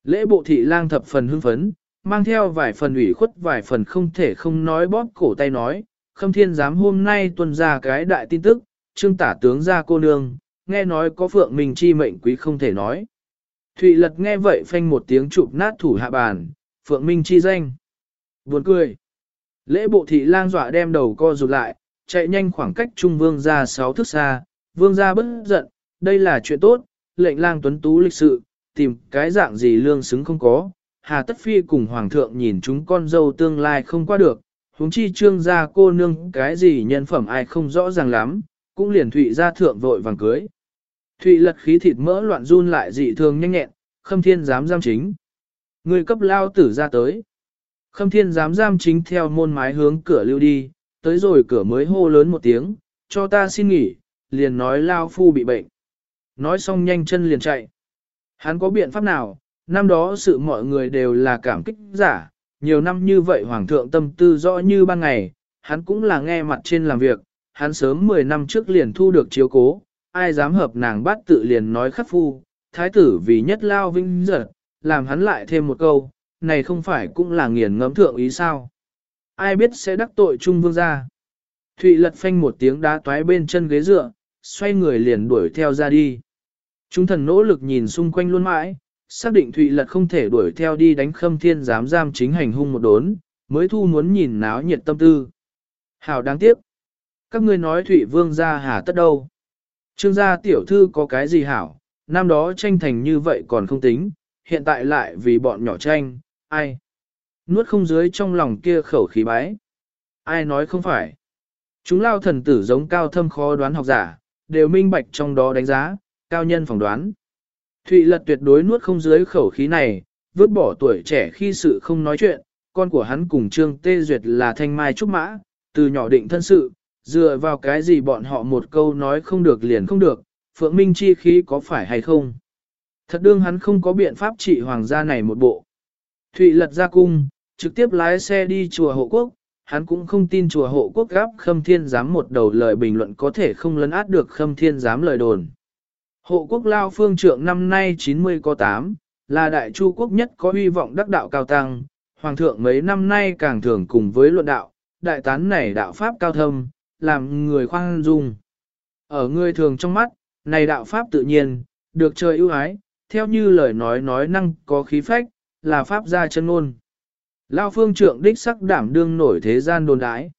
Lễ bộ thị lang thập phần hưng phấn, mang theo vài phần ủy khuất vài phần không thể không nói bóp cổ tay nói, khâm thiên giám hôm nay tuần ra cái đại tin tức, trương tả tướng ra cô nương, nghe nói có phượng mình chi mệnh quý không thể nói. Thụy lật nghe vậy phanh một tiếng chụp nát thủ hạ bàn, phượng minh chi danh. Buồn cười. Lễ bộ thị lang dọa đem đầu co rụt lại, chạy nhanh khoảng cách trung vương ra sáu thước xa, vương ra bất giận, đây là chuyện tốt, lệnh lang tuấn tú lịch sự, tìm cái dạng gì lương xứng không có. Hà Tất Phi cùng Hoàng thượng nhìn chúng con dâu tương lai không qua được, huống chi trương gia cô nương cái gì nhân phẩm ai không rõ ràng lắm, cũng liền thụy ra thượng vội vàng cưới. Thụy lật khí thịt mỡ loạn run lại dị thường nhanh nhẹn, khâm thiên dám giam chính. Người cấp lao tử ra tới. Khâm thiên dám giam chính theo môn mái hướng cửa lưu đi, tới rồi cửa mới hô lớn một tiếng, cho ta xin nghỉ, liền nói lao phu bị bệnh. Nói xong nhanh chân liền chạy. Hắn có biện pháp nào, năm đó sự mọi người đều là cảm kích giả, nhiều năm như vậy hoàng thượng tâm tư rõ như ban ngày, hắn cũng là nghe mặt trên làm việc, hắn sớm 10 năm trước liền thu được chiếu cố, ai dám hợp nàng bắt tự liền nói khắc phu, thái tử vì nhất lao vinh giật, làm hắn lại thêm một câu, này không phải cũng là nghiền ngẫm thượng ý sao. Ai biết sẽ đắc tội Trung Vương gia? Thụy lật phanh một tiếng đá toái bên chân ghế dựa, xoay người liền đuổi theo ra đi. Chúng thần nỗ lực nhìn xung quanh luôn mãi, xác định Thụy lật không thể đuổi theo đi đánh khâm thiên giám giam chính hành hung một đốn, mới thu muốn nhìn náo nhiệt tâm tư. Hảo đáng tiếc. Các ngươi nói Thụy Vương ra hà tất đâu. Trương gia tiểu thư có cái gì hảo, năm đó tranh thành như vậy còn không tính, hiện tại lại vì bọn nhỏ tranh, ai? Nuốt không dưới trong lòng kia khẩu khí bái. Ai nói không phải? Chúng lao thần tử giống cao thâm khó đoán học giả, đều minh bạch trong đó đánh giá, cao nhân phỏng đoán. Thụy lật tuyệt đối nuốt không dưới khẩu khí này, vứt bỏ tuổi trẻ khi sự không nói chuyện, con của hắn cùng Trương Tê Duyệt là thanh mai trúc mã, từ nhỏ định thân sự, dựa vào cái gì bọn họ một câu nói không được liền không được, Phượng Minh chi khí có phải hay không? Thật đương hắn không có biện pháp trị hoàng gia này một bộ. Thụy lật ra cung, trực tiếp lái xe đi chùa hộ quốc, hắn cũng không tin chùa hộ quốc gáp khâm thiên giám một đầu lời bình luận có thể không lấn át được khâm thiên giám lời đồn. Hộ quốc lao phương trượng năm nay 90 có 8, là đại chu quốc nhất có hy vọng đắc đạo cao tăng, hoàng thượng mấy năm nay càng thường cùng với luận đạo, đại tán này đạo pháp cao thâm, làm người khoan dung. Ở người thường trong mắt, này đạo pháp tự nhiên, được trời ưu ái, theo như lời nói nói năng có khí phách, là pháp gia chân ngôn. Lao phương trượng đích sắc đảm đương nổi thế gian đồn đái.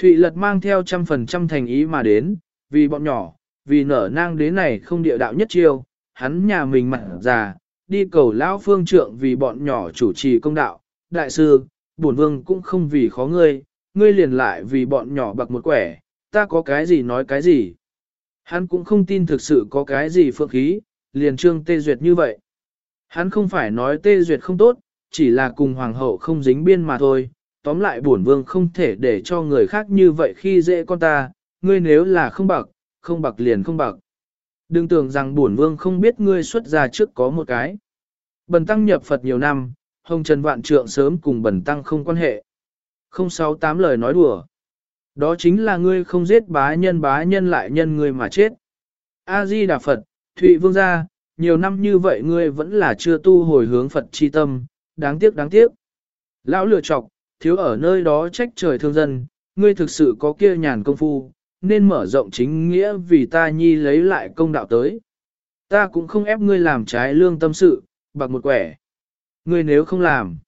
Thụy lật mang theo trăm phần trăm thành ý mà đến, vì bọn nhỏ, vì nở nang đế này không địa đạo nhất chiêu, hắn nhà mình mặt già, đi cầu lão phương trượng vì bọn nhỏ chủ trì công đạo, đại sư, bổn vương cũng không vì khó ngươi, ngươi liền lại vì bọn nhỏ bạc một quẻ, ta có cái gì nói cái gì. Hắn cũng không tin thực sự có cái gì phượng khí, liền trương tê duyệt như vậy. Hắn không phải nói tê duyệt không tốt, chỉ là cùng hoàng hậu không dính biên mà thôi. Tóm lại bổn vương không thể để cho người khác như vậy khi dễ con ta, ngươi nếu là không bạc, không bạc liền không bạc. Đừng tưởng rằng bổn vương không biết ngươi xuất ra trước có một cái. Bần tăng nhập Phật nhiều năm, hồng trần vạn trượng sớm cùng bần tăng không quan hệ. Không sáu tám lời nói đùa. Đó chính là ngươi không giết bá nhân bá nhân lại nhân ngươi mà chết. A-di Đà Phật, Thụy Vương gia, nhiều năm như vậy ngươi vẫn là chưa tu hồi hướng Phật chi tâm, đáng tiếc đáng tiếc. Lão lựa chọc, thiếu ở nơi đó trách trời thương dân, ngươi thực sự có kia nhàn công phu, nên mở rộng chính nghĩa vì ta nhi lấy lại công đạo tới. Ta cũng không ép ngươi làm trái lương tâm sự, bạc một quẻ. Ngươi nếu không làm,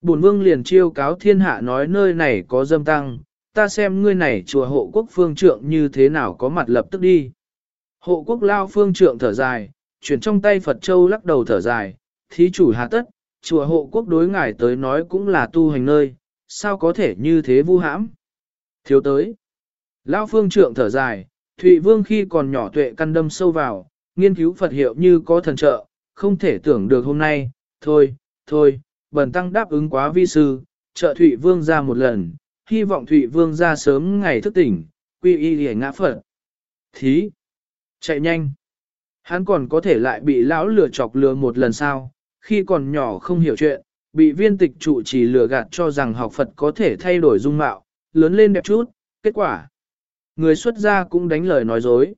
bổn vương liền chiêu cáo thiên hạ nói nơi này có dâm tăng, ta xem ngươi này chùa hộ quốc phương trượng như thế nào có mặt lập tức đi. Hộ quốc lao phương trượng thở dài, chuyển trong tay Phật Châu lắc đầu thở dài, thí chủ hạ tất, chùa hộ quốc đối ngài tới nói cũng là tu hành nơi, sao có thể như thế vu hãm. Thiếu tới. Lão phương trượng thở dài, Thụy Vương khi còn nhỏ tuệ căn đâm sâu vào, nghiên cứu Phật hiệu như có thần trợ, không thể tưởng được hôm nay, thôi, thôi, bần tăng đáp ứng quá vi sư, trợ Thụy Vương ra một lần, hy vọng Thụy Vương ra sớm ngày thức tỉnh, quy y hề ngã Phật. Thí! Chạy nhanh! Hắn còn có thể lại bị lão lừa chọc lừa một lần sao? khi còn nhỏ không hiểu chuyện, bị viên tịch trụ chỉ lừa gạt cho rằng học Phật có thể thay đổi dung mạo, lớn lên đẹp chút, kết quả. Người xuất gia cũng đánh lời nói dối.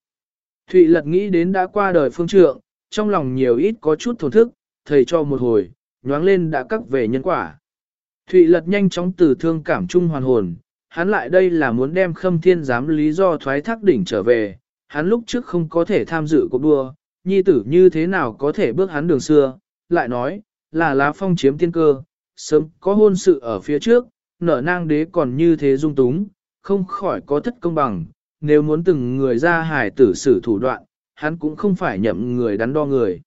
Thụy lật nghĩ đến đã qua đời phương trượng, trong lòng nhiều ít có chút thổn thức, thầy cho một hồi, nhoáng lên đã cắt về nhân quả. Thụy lật nhanh chóng từ thương cảm trung hoàn hồn, hắn lại đây là muốn đem khâm thiên giám lý do thoái thác đỉnh trở về, hắn lúc trước không có thể tham dự cuộc đua, nhi tử như thế nào có thể bước hắn đường xưa, lại nói, là lá phong chiếm tiên cơ, sớm có hôn sự ở phía trước, nở nang đế còn như thế dung túng, không khỏi có thất công bằng, nếu muốn từng người ra hài tử xử thủ đoạn, hắn cũng không phải nhậm người đắn đo người.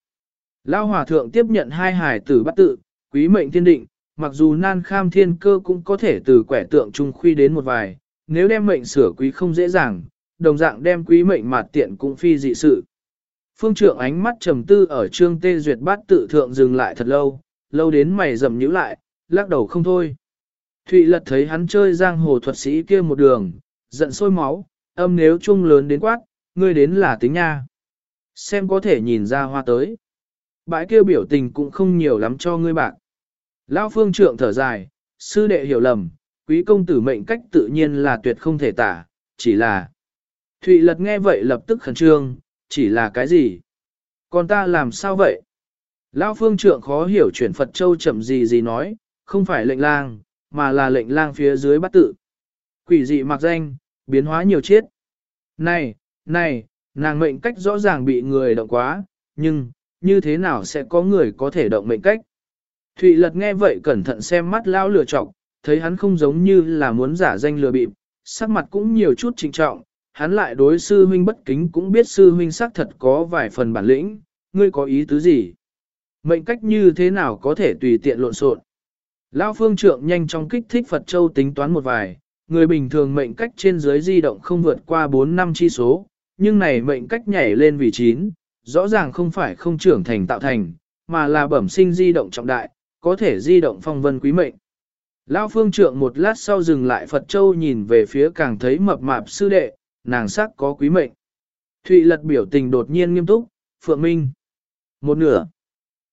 Lao hòa thượng tiếp nhận hai hài tử bắt tự, quý mệnh thiên định, mặc dù nan kham thiên cơ cũng có thể từ quẻ tượng trung khuy đến một vài, nếu đem mệnh sửa quý không dễ dàng, đồng dạng đem quý mệnh mạt tiện cũng phi dị sự. Phương trượng ánh mắt trầm tư ở trương tê duyệt bát tự thượng dừng lại thật lâu, lâu đến mày rầm nhíu lại, lắc đầu không thôi. Thụy lật thấy hắn chơi giang hồ thuật sĩ kia một đường, giận sôi máu, âm nếu chung lớn đến quát, ngươi đến là tính nha. Xem có thể nhìn ra hoa tới. Bãi kêu biểu tình cũng không nhiều lắm cho ngươi bạn. Lão phương trượng thở dài, sư đệ hiểu lầm, quý công tử mệnh cách tự nhiên là tuyệt không thể tả, chỉ là. Thụy lật nghe vậy lập tức khẩn trương, chỉ là cái gì? Còn ta làm sao vậy? Lão phương trượng khó hiểu chuyển Phật Châu chậm gì gì nói, không phải lệnh lang, mà là lệnh lang phía dưới bắt tự. Quỷ dị mặc danh, biến hóa nhiều chết. Này, này, nàng mệnh cách rõ ràng bị người động quá, nhưng, như thế nào sẽ có người có thể động mệnh cách? Thụy lật nghe vậy cẩn thận xem mắt lão lừa trọng, thấy hắn không giống như là muốn giả danh lừa bịp, sắc mặt cũng nhiều chút trịnh trọng, hắn lại đối sư huynh bất kính cũng biết sư huynh xác thật có vài phần bản lĩnh, ngươi có ý tứ gì? Mệnh cách như thế nào có thể tùy tiện lộn xộn? Lão phương trượng nhanh chóng kích thích Phật Châu tính toán một vài, người bình thường mệnh cách trên dưới di động không vượt qua 4 năm chi số, nhưng này mệnh cách nhảy lên vì 9, rõ ràng không phải không trưởng thành tạo thành, mà là bẩm sinh di động trọng đại, có thể di động phong vân quý mệnh. Lão phương trượng một lát sau dừng lại Phật Châu nhìn về phía càng thấy mập mạp sư đệ, nàng sắc có quý mệnh. Thụy lật biểu tình đột nhiên nghiêm túc, Phượng Minh. Một nửa.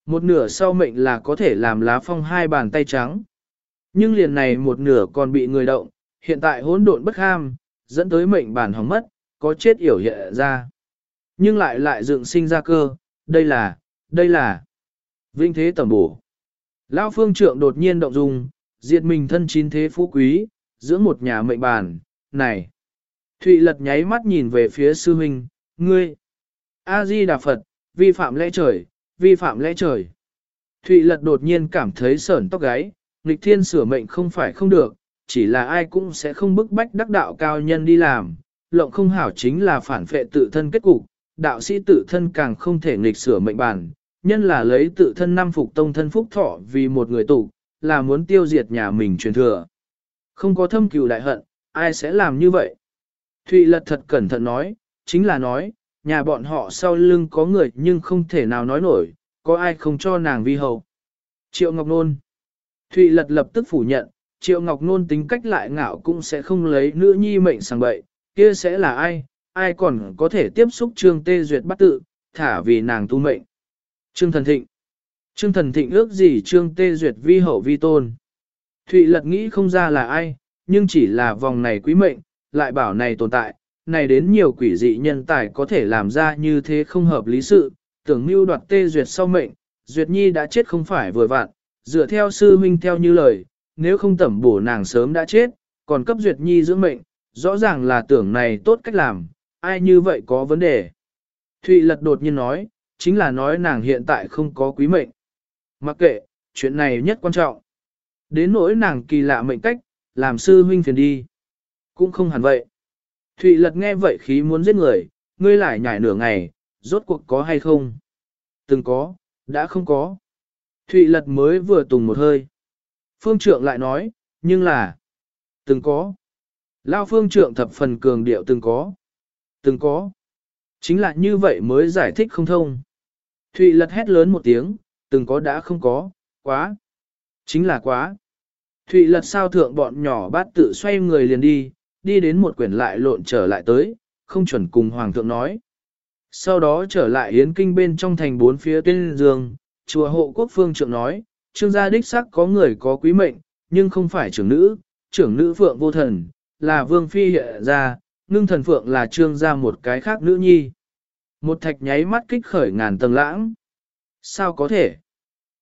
Một nửa sau mệnh là có thể làm lá phong hai bàn tay trắng. Nhưng liền này một nửa còn bị người động, hiện tại hỗn độn bất ham, dẫn tới mệnh bản hỏng mất, có chết yểu hiện ra. Nhưng lại lại dựng sinh ra cơ, đây là, đây là vinh thế tầm bổ. Lão phương trượng đột nhiên động dung, diệt mình thân chín thế phú quý, giữa một nhà mệnh bản, này. Thụy lật nháy mắt nhìn về phía sư huynh, ngươi. A-di Đà Phật, vi phạm lẽ trời, vi phạm lẽ trời. Thụy lật đột nhiên cảm thấy sởn tóc gáy, nghịch thiên sửa mệnh không phải không được, chỉ là ai cũng sẽ không bức bách đắc đạo cao nhân đi làm, lộng không hảo chính là phản phệ tự thân kết cục, đạo sĩ tự thân càng không thể nghịch sửa mệnh bản, nhân là lấy tự thân năm phục tông thân phúc thọ vì một người tụ, là muốn tiêu diệt nhà mình truyền thừa. Không có thâm cừu đại hận, ai sẽ làm như vậy? Thụy lật thật cẩn thận nói, chính là nói, nhà bọn họ sau lưng có người nhưng không thể nào nói nổi, có ai không cho nàng vi hậu. Triệu Ngọc Nôn Thụy lật lập tức phủ nhận, Triệu Ngọc Nôn tính cách lại ngạo cũng sẽ không lấy nữ nhi mệnh sang bậy, kia sẽ là ai, ai còn có thể tiếp xúc Trương Tê Duyệt bắt tự, thả vì nàng tu mệnh. Trương Thần Thịnh Trương Thần Thịnh ước gì Trương Tê Duyệt vi hậu vi tôn. Thụy lật nghĩ không ra là ai, nhưng chỉ là vòng này quý mệnh, lại bảo này tồn tại, này đến nhiều quỷ dị nhân tài có thể làm ra như thế không hợp lý sự, tưởng mưu đoạt Tê Duyệt sau mệnh, Duyệt Nhi đã chết không phải vừa vặn, dựa theo sư huynh theo như lời, nếu không tẩm bổ nàng sớm đã chết, còn cấp Duyệt Nhi dưỡng mệnh, rõ ràng là tưởng này tốt cách làm, ai như vậy có vấn đề. Thụy lật đột nhiên nói, chính là nói nàng hiện tại không có quý mệnh. Mặc kệ, chuyện này nhất quan trọng. Đến nỗi nàng kỳ lạ mệnh cách, làm sư huynh phiền đi. Cũng không hẳn vậy. Thụy lật nghe vậy khí muốn giết người, ngươi lại nhảy nửa ngày, rốt cuộc có hay không? Từng có, đã không có. Thụy lật mới vừa tùng một hơi. Phương trượng lại nói, nhưng là, từng có. Lao phương trượng thập phần cường điệu từng có. Từng có. Chính là như vậy mới giải thích không thông. Thụy lật hét lớn một tiếng, từng có đã không có, quá. Chính là quá. Thụy lật sao thượng bọn nhỏ bát tự xoay người liền đi, đi đến một quyển lại lộn trở lại tới, không chuẩn cùng hoàng thượng nói. Sau đó trở lại yến kinh bên trong thành bốn phía tuyên dương, chùa hộ quốc phương trượng nói, trương gia đích sắc có người có quý mệnh, nhưng không phải trưởng nữ, trưởng nữ phượng vô thần, là vương phi hiện ra, ngưng thần phượng là trương gia một cái khác nữ nhi. Một thạch nháy mắt kích khởi ngàn tầng lãng. Sao có thể?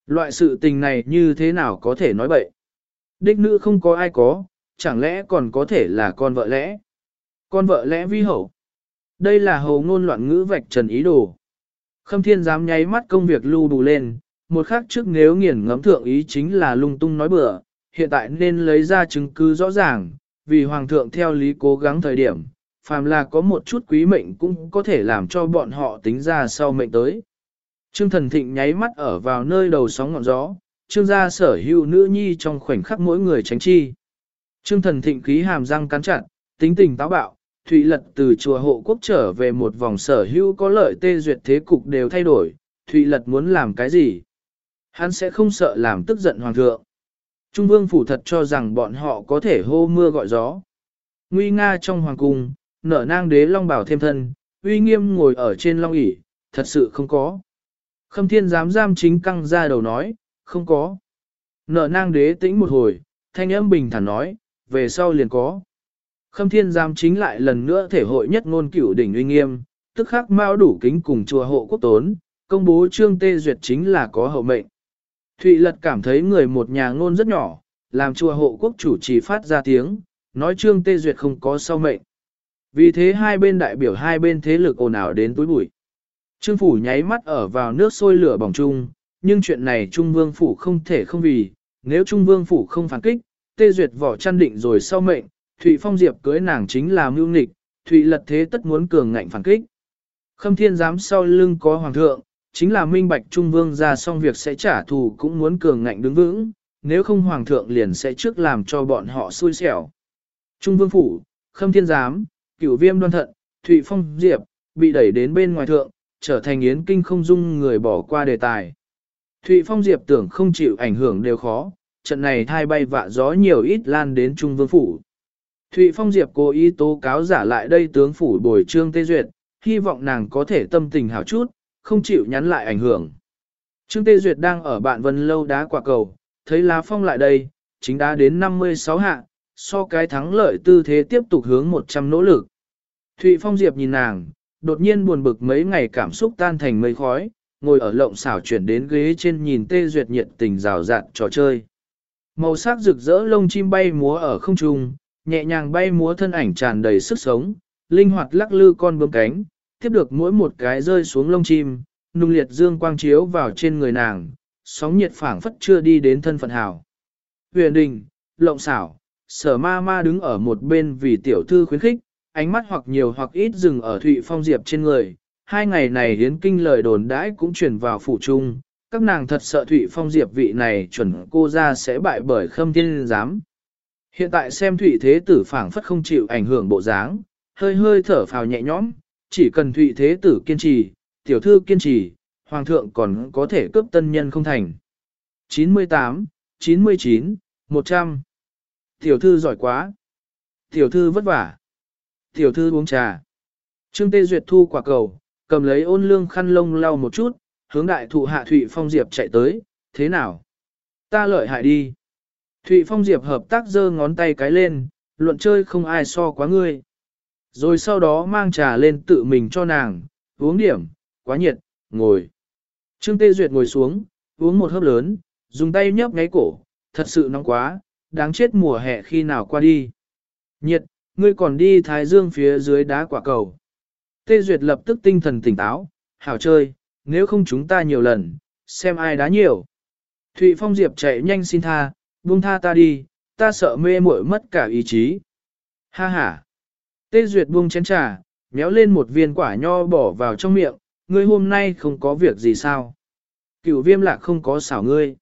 Loại sự tình này như thế nào có thể nói bậy? Đích nữ không có ai có, chẳng lẽ còn có thể là con vợ lẽ? Con vợ lẽ vi hậu. Đây là hầu ngôn loạn ngữ vạch trần ý đồ. Khâm thiên dám nháy mắt công việc lưu đủ lên, một khắc trước nếu nghiền ngẫm thượng ý chính là lung tung nói bừa, hiện tại nên lấy ra chứng cứ rõ ràng, vì hoàng thượng theo lý cố gắng thời điểm, phàm là có một chút quý mệnh cũng có thể làm cho bọn họ tính ra sau mệnh tới. Trương thần thịnh nháy mắt ở vào nơi đầu sóng ngọn gió, trương gia sở hữu nữ nhi trong khoảnh khắc mỗi người tránh chi. Trương thần thịnh khí hàm răng cắn chặt, tính tình táo bạo, Thụy Lật từ chùa hộ quốc trở về một vòng sở hữu có lợi tê duyệt thế cục đều thay đổi, Thụy Lật muốn làm cái gì? Hắn sẽ không sợ làm tức giận hoàng thượng. Trung vương phủ thật cho rằng bọn họ có thể hô mưa gọi gió. Nguy nga trong hoàng cung, nở nang đế long bảo thêm thân, uy nghiêm ngồi ở trên long ỷ thật sự không có. Khâm thiên giám giam chính căng ra đầu nói, không có. Nở nang đế tĩnh một hồi, thanh âm bình thản nói, về sau liền có. Khâm thiên giám chính lại lần nữa thể hội nhất ngôn cửu đỉnh uy nghiêm, tức khắc mao đủ kính cùng chùa hộ quốc tốn, công bố trương tê duyệt chính là có hậu mệnh. Thụy lật cảm thấy người một nhà ngôn rất nhỏ, làm chùa hộ quốc chủ chỉ phát ra tiếng, nói trương tê duyệt không có sau mệnh. Vì thế hai bên đại biểu hai bên thế lực ồn ào đến túi bụi. Trương phủ nháy mắt ở vào nước sôi lửa bỏng chung, nhưng chuyện này Trung Vương phủ không thể không vì, nếu Trung Vương phủ không phản kích, tê duyệt vỏ chăn định rồi sau mệnh, Thụy Phong Diệp cưới nàng chính là mưu nghịch, Thụy lật thế tất muốn cường ngạnh phản kích. Khâm thiên giám sau lưng có hoàng thượng, chính là minh bạch Trung Vương ra xong việc sẽ trả thù cũng muốn cường ngạnh đứng vững, nếu không hoàng thượng liền sẽ trước làm cho bọn họ xui xẻo. Trung Vương phủ, Khâm thiên giám, cửu viêm đoan thận, Thụy Phong Diệp, bị đẩy đến bên ngoài thượng, trở thành yến kinh không dung người bỏ qua đề tài. Thụy Phong Diệp tưởng không chịu ảnh hưởng đều khó, trận này thai bay vạ gió nhiều ít lan đến Trung Vương Phủ. Thụy Phong Diệp cố ý tố cáo giả lại đây tướng phủ bồi trương tê duyệt, hy vọng nàng có thể tâm tình hảo chút, không chịu nhắn lại ảnh hưởng. Trương Tê Duyệt đang ở bạn vân lâu đá quả cầu, thấy lá phong lại đây, chính đá đến 56 hạ, so cái thắng lợi tư thế tiếp tục hướng 100 nỗ lực. Thụy Phong Diệp nhìn nàng, đột nhiên buồn bực mấy ngày cảm xúc tan thành mây khói, ngồi ở lộng xảo chuyển đến ghế trên nhìn tê duyệt nhiệt tình rào rạt trò chơi. Màu sắc rực rỡ lông chim bay múa ở không trung, nhẹ nhàng bay múa thân ảnh tràn đầy sức sống, linh hoạt lắc lư con bướm cánh, tiếp được mỗi một cái rơi xuống lông chim, nung liệt dương quang chiếu vào trên người nàng, sóng nhiệt phảng phất chưa đi đến thân phận hào. Huyền đình, lộng xảo, sở ma ma đứng ở một bên vì tiểu thư khuyến khích, ánh mắt hoặc nhiều hoặc ít dừng ở Thụy Phong Diệp trên người. Hai ngày này hiến kinh lời đồn đãi cũng truyền vào phủ trung, các nàng thật sợ Thụy Phong Diệp vị này chuẩn cô ra sẽ bại bởi khâm thiên giám. Hiện tại xem Thụy Thế Tử phảng phất không chịu ảnh hưởng bộ dáng, hơi hơi thở phào nhẹ nhõm, chỉ cần Thụy Thế Tử kiên trì, tiểu thư kiên trì, Hoàng thượng còn có thể cướp tân nhân không thành. 98, 99, 100. Tiểu thư giỏi quá. Tiểu thư vất vả. Tiểu thư uống trà. Trương Tê Duyệt thu quả cầu, cầm lấy ôn lương khăn lông lau một chút, hướng đại thụ hạ Thụy Phong Diệp chạy tới, thế nào? Ta lợi hại đi. Thụy Phong Diệp hợp tác giơ ngón tay cái lên, luận chơi không ai so quá ngươi. Rồi sau đó mang trà lên tự mình cho nàng, uống điểm, quá nhiệt, ngồi. Trương Tê Duyệt ngồi xuống, uống một hớp lớn, dùng tay nhấp ngáy cổ, thật sự nóng quá, đáng chết mùa hè khi nào qua đi. Nhiệt, ngươi còn đi thái dương phía dưới đá quả cầu. Tê Duyệt lập tức tinh thần tỉnh táo, hảo chơi, nếu không chúng ta nhiều lần, xem ai đá nhiều. Thụy Phong Diệp chạy nhanh xin tha, buông tha ta đi, ta sợ mê muội mất cả ý chí. Ha ha. Tê Duyệt buông chén trà, méo lên một viên quả nho bỏ vào trong miệng, ngươi hôm nay không có việc gì sao. Cửu viêm lạc không có xảo ngươi.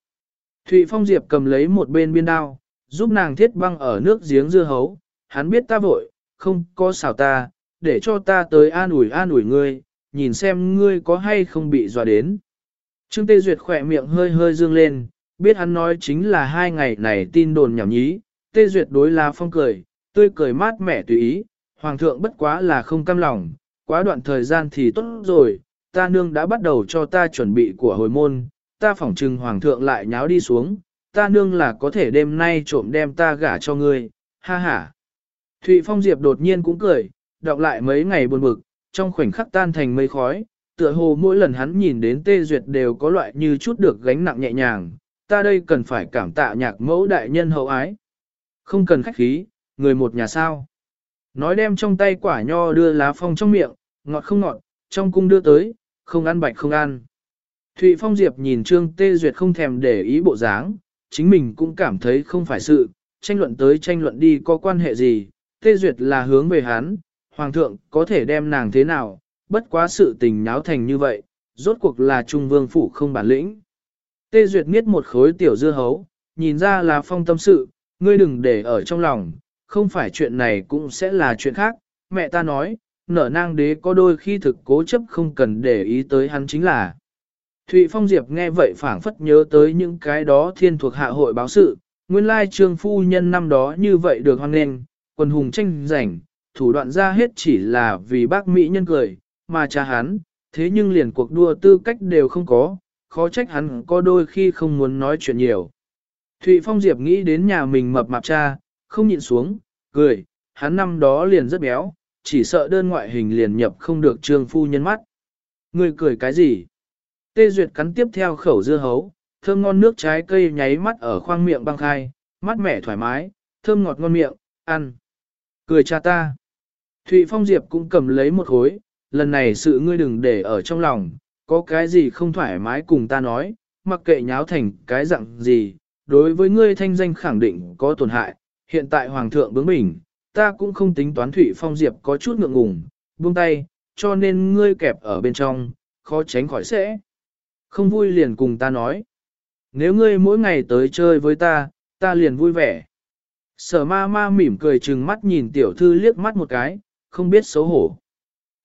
Thụy Phong Diệp cầm lấy một bên biên đao, giúp nàng thiết băng ở nước giếng dưa hấu, hắn biết ta vội, không có xảo ta, để cho ta tới an ủi an ủi ngươi, nhìn xem ngươi có hay không bị dọa đến. Trương Tê Duyệt khỏe miệng hơi hơi dương lên, biết hắn nói chính là hai ngày này tin đồn nhảm nhí, Tê Duyệt đối La Phong cười, tươi cười mát mẻ tùy ý, Hoàng thượng bất quá là không cam lòng, quá đoạn thời gian thì tốt rồi, ta nương đã bắt đầu cho ta chuẩn bị của hồi môn, ta phỏng trừng Hoàng thượng lại nháo đi xuống, ta nương là có thể đêm nay trộm đem ta gả cho ngươi, ha ha. Thụy Phong Diệp đột nhiên cũng cười, đọc lại mấy ngày buồn bực, trong khoảnh khắc tan thành mây khói, tựa hồ mỗi lần hắn nhìn đến tê duyệt đều có loại như chút được gánh nặng nhẹ nhàng, ta đây cần phải cảm tạ nhạc mẫu đại nhân hậu ái. Không cần khách khí, người một nhà sao. Nói đem trong tay quả nho đưa lá phong trong miệng, ngọt không ngọt, trong cung đưa tới, không ăn bạch không ăn. Thụy Phong Diệp nhìn Trương Tê Duyệt không thèm để ý bộ dáng, chính mình cũng cảm thấy không phải sự, tranh luận tới tranh luận đi có quan hệ gì, Tê Duyệt là hướng về hắn, Hoàng thượng có thể đem nàng thế nào, bất quá sự tình nháo thành như vậy, rốt cuộc là Trung Vương Phủ không bản lĩnh. Tê Duyệt miết một khối tiểu dưa hấu, nhìn ra là phong tâm sự, ngươi đừng để ở trong lòng, không phải chuyện này cũng sẽ là chuyện khác. Mẹ ta nói, nở nang đế có đôi khi thực cố chấp không cần để ý tới hắn chính là. Thụy Phong Diệp nghe vậy phảng phất nhớ tới những cái đó thiên thuộc hạ hội báo sự, nguyên lai trương phu nhân năm đó như vậy được hoan nghênh, quần hùng tranh giành, thủ đoạn ra hết chỉ là vì bác Mỹ nhân cười, mà cha hắn, thế nhưng liền cuộc đua tư cách đều không có, khó trách hắn có đôi khi không muốn nói chuyện nhiều. Thụy Phong Diệp nghĩ đến nhà mình mập mạp cha, không nhịn xuống, cười, hắn năm đó liền rất béo, chỉ sợ đơn ngoại hình liền nhập không được trương phu nhân mắt. Người cười cái gì? Tê Duyệt cắn tiếp theo khẩu dưa hấu, thơm ngon nước trái cây nháy mắt ở khoang miệng băng khai, mắt mẻ thoải mái, thơm ngọt ngon miệng, ăn. Cười cha ta. Thụy Phong Diệp cũng cầm lấy một khối, lần này sự ngươi đừng để ở trong lòng, có cái gì không thoải mái cùng ta nói, mặc kệ nháo thành cái dạng gì, đối với ngươi thanh danh khẳng định có tổn hại, hiện tại Hoàng thượng bướng bỉnh, ta cũng không tính toán Thụy Phong Diệp có chút ngượng ngùng, buông tay, cho nên ngươi kẹp ở bên trong, khó tránh khỏi sẽ. Không vui liền cùng ta nói. Nếu ngươi mỗi ngày tới chơi với ta, ta liền vui vẻ. Sở ma ma mỉm cười chừng mắt nhìn tiểu thư liếc mắt một cái, không biết xấu hổ.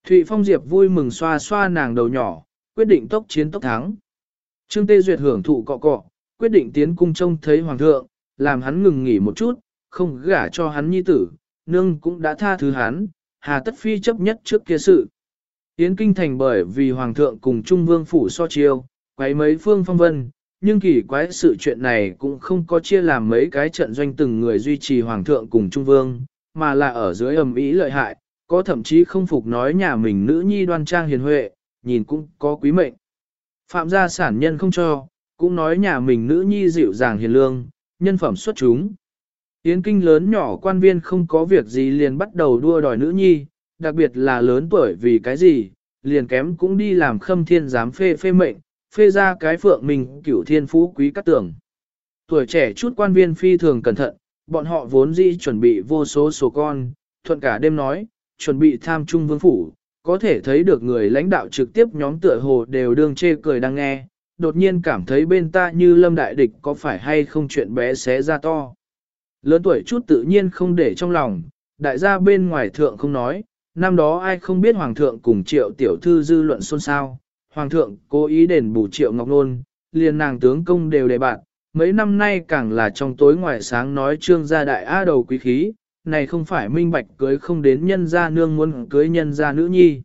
Thụy Phong Diệp vui mừng xoa xoa nàng đầu nhỏ, quyết định tốc chiến tốc thắng. Trương Tê Duyệt hưởng thụ cọ cọ, quyết định tiến cung trông thấy hoàng thượng, làm hắn ngừng nghỉ một chút, không gả cho hắn nhi tử, nương cũng đã tha thứ hắn, hà tất phi chấp nhất trước kia sự. Yến kinh thành bởi vì hoàng thượng cùng Trung Vương phủ so chiêu, quấy mấy phương phong vân, nhưng kỳ quái sự chuyện này cũng không có chia làm mấy cái trận doanh từng người duy trì hoàng thượng cùng Trung Vương, mà là ở dưới ầm ý lợi hại, có thậm chí không phục nói nhà mình nữ nhi đoan trang hiền huệ, nhìn cũng có quý mệnh. Phạm gia sản nhân không cho, cũng nói nhà mình nữ nhi dịu dàng hiền lương, nhân phẩm xuất chúng. Yến kinh lớn nhỏ quan viên không có việc gì liền bắt đầu đua đòi nữ nhi, đặc biệt là lớn tuổi vì cái gì, liền kém cũng đi làm khâm thiên giám phê phê mệnh, phê ra cái phượng mình cửu thiên phú quý cắt tưởng. Tuổi trẻ chút quan viên phi thường cẩn thận, bọn họ vốn dĩ chuẩn bị vô số số con, thuận cả đêm nói, chuẩn bị tham trung vương phủ, có thể thấy được người lãnh đạo trực tiếp nhóm tựa hồ đều đương chê cười đang nghe, đột nhiên cảm thấy bên ta như lâm đại địch có phải hay không chuyện bé xé ra to. Lớn tuổi chút tự nhiên không để trong lòng, đại gia bên ngoài thượng không nói, năm đó ai không biết hoàng thượng cùng triệu tiểu thư dư luận xôn xao, hoàng thượng cố ý đền bù triệu ngọc nôn, liền nàng tướng công đều đề bạn, mấy năm nay càng là trong tối ngoài sáng nói trương gia đại a đầu quý khí, này không phải minh bạch cưới không đến nhân gia nương muốn cưới nhân gia nữ nhi.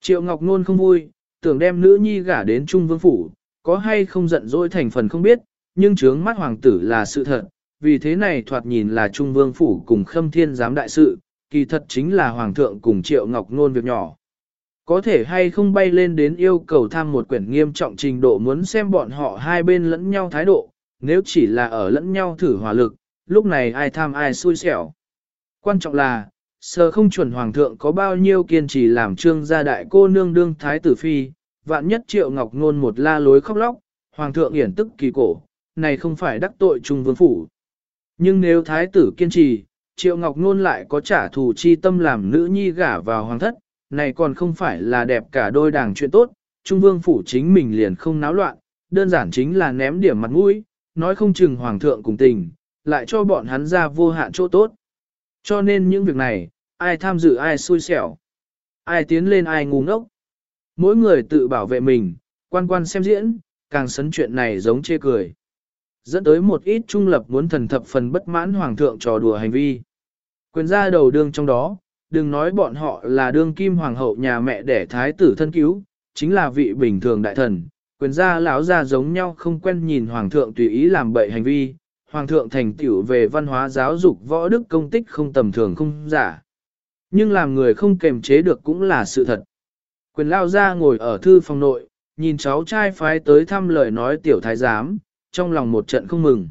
Triệu Ngọc Nôn không vui, tưởng đem nữ nhi gả đến Trung Vương Phủ, có hay không giận dỗi thành phần không biết, nhưng trướng mắt hoàng tử là sự thật, vì thế này thoạt nhìn là Trung Vương Phủ cùng Khâm Thiên giám đại sự, kỳ thật chính là Hoàng thượng cùng Triệu Ngọc Nôn việc nhỏ. Có thể hay không bay lên đến yêu cầu tham một quyển nghiêm trọng trình độ muốn xem bọn họ hai bên lẫn nhau thái độ, nếu chỉ là ở lẫn nhau thử hòa lực, lúc này ai tham ai xui xẻo. Quan trọng là, sờ không chuẩn hoàng thượng có bao nhiêu kiên trì làm trương gia đại cô nương đương thái tử phi, vạn nhất triệu ngọc ngôn một la lối khóc lóc, hoàng thượng hiển tức kỳ cổ, này không phải đắc tội trung vương phủ. Nhưng nếu thái tử kiên trì, triệu ngọc ngôn lại có trả thù chi tâm làm nữ nhi gả vào hoàng thất, này còn không phải là đẹp cả đôi đảng chuyện tốt, trung vương phủ chính mình liền không náo loạn, đơn giản chính là ném điểm mặt mũi, nói không chừng hoàng thượng cùng tình, lại cho bọn hắn ra vô hạn chỗ tốt. Cho nên những việc này, ai tham dự ai xui xẻo, ai tiến lên ai ngu ngốc. Mỗi người tự bảo vệ mình, quan quan xem diễn, càng sấn chuyện này giống chê cười. Dẫn tới một ít trung lập muốn thần thập phần bất mãn hoàng thượng trò đùa hành vi. Quyền ra đầu đương trong đó, đừng nói bọn họ là đương kim hoàng hậu nhà mẹ đẻ thái tử thân cứu, chính là vị bình thường đại thần, quyền gia lão gia giống nhau không quen nhìn hoàng thượng tùy ý làm bậy hành vi, hoàng thượng thành tựu về văn hóa giáo dục võ đức công tích không tầm thường không giả. Nhưng làm người không kềm chế được cũng là sự thật. Quyền lao gia ngồi ở thư phòng nội, nhìn cháu trai phái tới thăm lời nói tiểu thái giám, trong lòng một trận không mừng.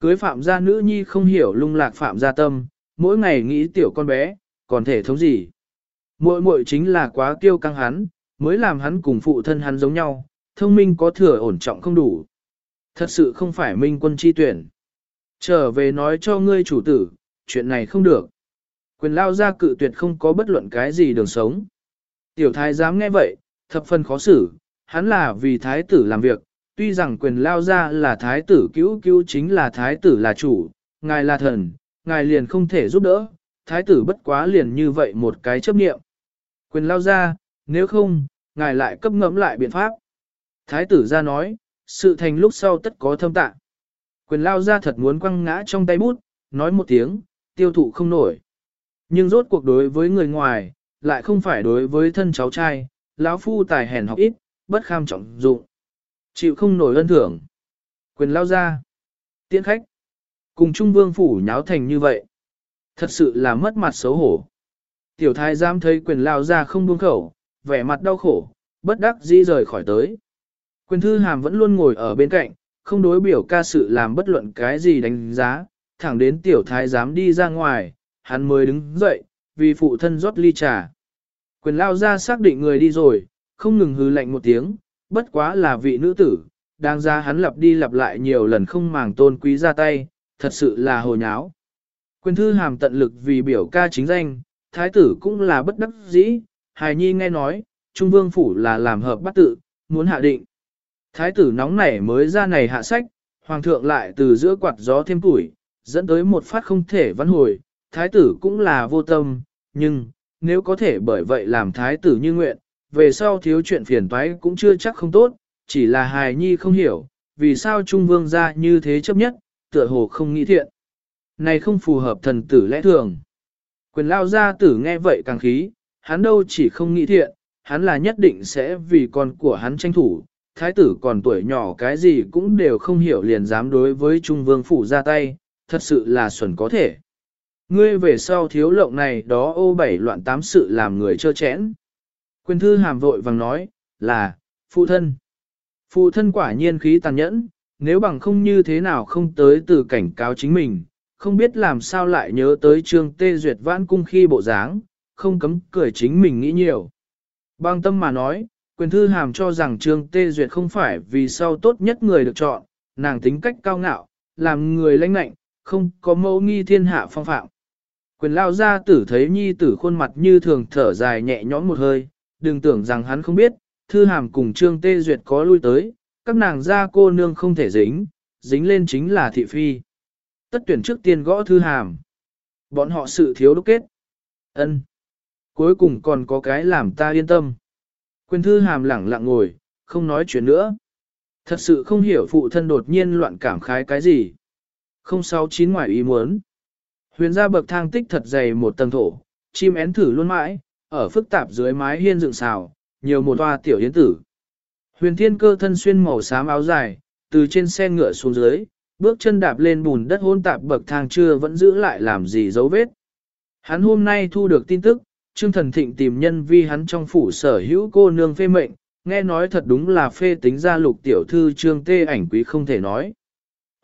Cưới phạm gia nữ nhi không hiểu lung lạc phạm gia tâm, mỗi ngày nghĩ tiểu con bé, còn thể thống gì. Muội muội chính là quá kiêu căng hắn, mới làm hắn cùng phụ thân hắn giống nhau, thông minh có thừa ổn trọng không đủ. Thật sự không phải minh quân chi tuyển. Trở về nói cho ngươi chủ tử, chuyện này không được. Quyền lao ra cự tuyệt không có bất luận cái gì đường sống. Tiểu thái dám nghe vậy, thập phần khó xử, hắn là vì thái tử làm việc, tuy rằng quyền lao ra là thái tử cứu cứu chính là thái tử là chủ, ngài là thần, ngài liền không thể giúp đỡ, thái tử bất quá liền như vậy một cái chấp nghiệm. Quyền lao ra, nếu không, ngài lại cấp ngẫm lại biện pháp. Thái tử ra nói, sự thành lúc sau tất có thâm tạ. Quyền lao ra thật muốn quăng ngã trong tay bút, nói một tiếng, tiêu thụ không nổi. Nhưng rốt cuộc đối với người ngoài, lại không phải đối với thân cháu trai, lão phu tài hèn học ít, bất kham trọng dụng. Chịu không nổi ân thưởng. Quyền lao ra. Tiễn khách. Cùng Trung Vương phủ nháo thành như vậy. Thật sự là mất mặt xấu hổ. Tiểu thái giám thấy quyền lao ra không buông khẩu, vẻ mặt đau khổ, bất đắc dĩ rời khỏi tới. Quyền thư hàm vẫn luôn ngồi ở bên cạnh, không đối biểu ca sự làm bất luận cái gì đánh giá, thẳng đến tiểu thái giám đi ra ngoài, hắn mới đứng dậy, vì phụ thân rót ly trà. Quyền lao ra xác định người đi rồi, không ngừng hư lạnh một tiếng, bất quá là vị nữ tử, đang ra hắn lặp đi lặp lại nhiều lần không màng tôn quý ra tay, thật sự là hồ nháo. Quyền thư hàm tận lực vì biểu ca chính danh, thái tử cũng là bất đắc dĩ, hài nhi nghe nói, trung vương phủ là làm hợp bắt tự, muốn hạ định. Thái tử nóng nảy mới ra này hạ sách, hoàng thượng lại từ giữa quạt gió thêm tuổi, dẫn tới một phát không thể văn hồi, thái tử cũng là vô tâm, nhưng, nếu có thể bởi vậy làm thái tử như nguyện, về sau thiếu chuyện phiền toái cũng chưa chắc không tốt, chỉ là hài nhi không hiểu, vì sao Trung Vương ra như thế chấp nhất, tựa hồ không nghĩ thiện. Này không phù hợp thần tử lẽ thường. Quyền lao gia tử nghe vậy càng khí, hắn đâu chỉ không nghĩ thiện, hắn là nhất định sẽ vì con của hắn tranh thủ, thái tử còn tuổi nhỏ cái gì cũng đều không hiểu liền dám đối với Trung Vương phủ ra tay, thật sự là xuẩn có thể. Ngươi về sau thiếu lộng này đó ô bảy loạn tám sự làm người trơ chẽn. Quyền thư hàm vội vàng nói, là, phụ thân. Phụ thân quả nhiên khí tàn nhẫn, nếu bằng không như thế nào không tới từ cảnh cáo chính mình, không biết làm sao lại nhớ tới trương tê duyệt vãn cung khi bộ dáng, không cấm cười chính mình nghĩ nhiều. Bang tâm mà nói, quyền thư hàm cho rằng trương tê duyệt không phải vì sau tốt nhất người được chọn, nàng tính cách cao ngạo, làm người lãnh nạnh, không có mẫu nghi thiên hạ phong phạm. Quyền lao ra tử thấy nhi tử khuôn mặt như thường thở dài nhẹ nhõm một hơi, đừng tưởng rằng hắn không biết, thư hàm cùng trương tê duyệt có lui tới, các nàng gia cô nương không thể dính, dính lên chính là thị phi. Tất tuyển trước tiên gõ thư hàm. Bọn họ sự thiếu đúc kết. ân Cuối cùng còn có cái làm ta yên tâm. Quyền thư hàm lẳng lặng ngồi, không nói chuyện nữa. Thật sự không hiểu phụ thân đột nhiên loạn cảm khái cái gì. Không sáu chín ngoài ý muốn. Huyền ra bậc thang tích thật dày một tầng thổ, chim én thử luôn mãi, ở phức tạp dưới mái hiên dựng xào, nhiều một toa tiểu yến tử. Huyền thiên cơ thân xuyên màu xám áo dài, từ trên xe ngựa xuống dưới, bước chân đạp lên bùn đất hôn tạp bậc thang chưa vẫn giữ lại làm gì dấu vết. Hắn hôm nay thu được tin tức, Trương Thần Thịnh tìm nhân vi hắn trong phủ sở hữu cô nương phê mệnh, nghe nói thật đúng là phê tính ra lục tiểu thư Trương Tê ảnh quý không thể nói.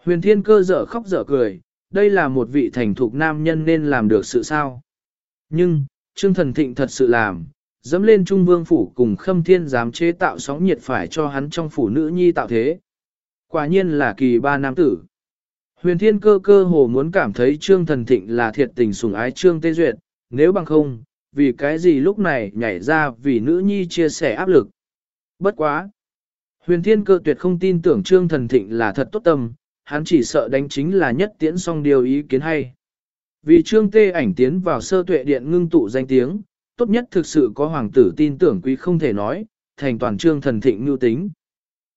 Huyền Thiên Cơ dở khóc dở cười, đây là một vị thành thục nam nhân nên làm được sự sao. Nhưng, Trương Thần Thịnh thật sự làm, dẫm lên Trung Vương Phủ cùng Khâm Thiên dám chế tạo sóng nhiệt phải cho hắn trong phủ nữ nhi tạo thế. Quả nhiên là kỳ ba nam tử. Huyền Thiên cơ cơ hồ muốn cảm thấy Trương Thần Thịnh là thiệt tình sủng ái Trương Tê Duyệt, nếu bằng không, vì cái gì lúc này nhảy ra vì nữ nhi chia sẻ áp lực. Bất quá. Huyền Thiên cơ tuyệt không tin tưởng Trương Thần Thịnh là thật tốt tâm, hắn chỉ sợ đánh chính là nhất tiễn song điều ý kiến hay. Vì Trương Tê ảnh tiến vào sơ tuệ điện ngưng tụ danh tiếng, tốt nhất thực sự có hoàng tử tin tưởng quý không thể nói, thành toàn Trương Thần Thịnh nhu tính.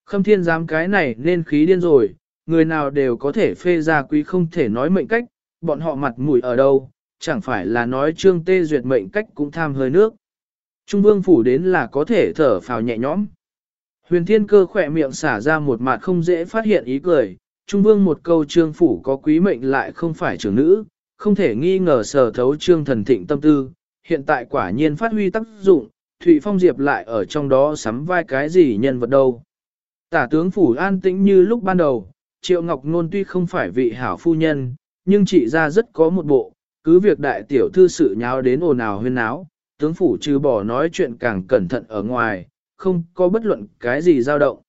Khâm thiên giám cái này nên khí điên rồi, người nào đều có thể phê ra quý không thể nói mệnh cách, bọn họ mặt mũi ở đâu, chẳng phải là nói trương tê duyệt mệnh cách cũng tham hơi nước. Trung vương phủ đến là có thể thở phào nhẹ nhõm. Huyền thiên cơ khỏe miệng xả ra một mặt không dễ phát hiện ý cười, Trung vương một câu trương phủ có quý mệnh lại không phải trưởng nữ, không thể nghi ngờ sở thấu trương thần thịnh tâm tư, hiện tại quả nhiên phát huy tác dụng, Thụy Phong Diệp lại ở trong đó sắm vai cái gì nhân vật đâu. Tả tướng phủ an tĩnh như lúc ban đầu, Triệu Ngọc Nôn tuy không phải vị hảo phu nhân, nhưng chị ra rất có một bộ, cứ việc đại tiểu thư sự nháo đến ồn ào huyên náo, tướng phủ trừ bỏ nói chuyện càng cẩn thận ở ngoài, không có bất luận cái gì dao động.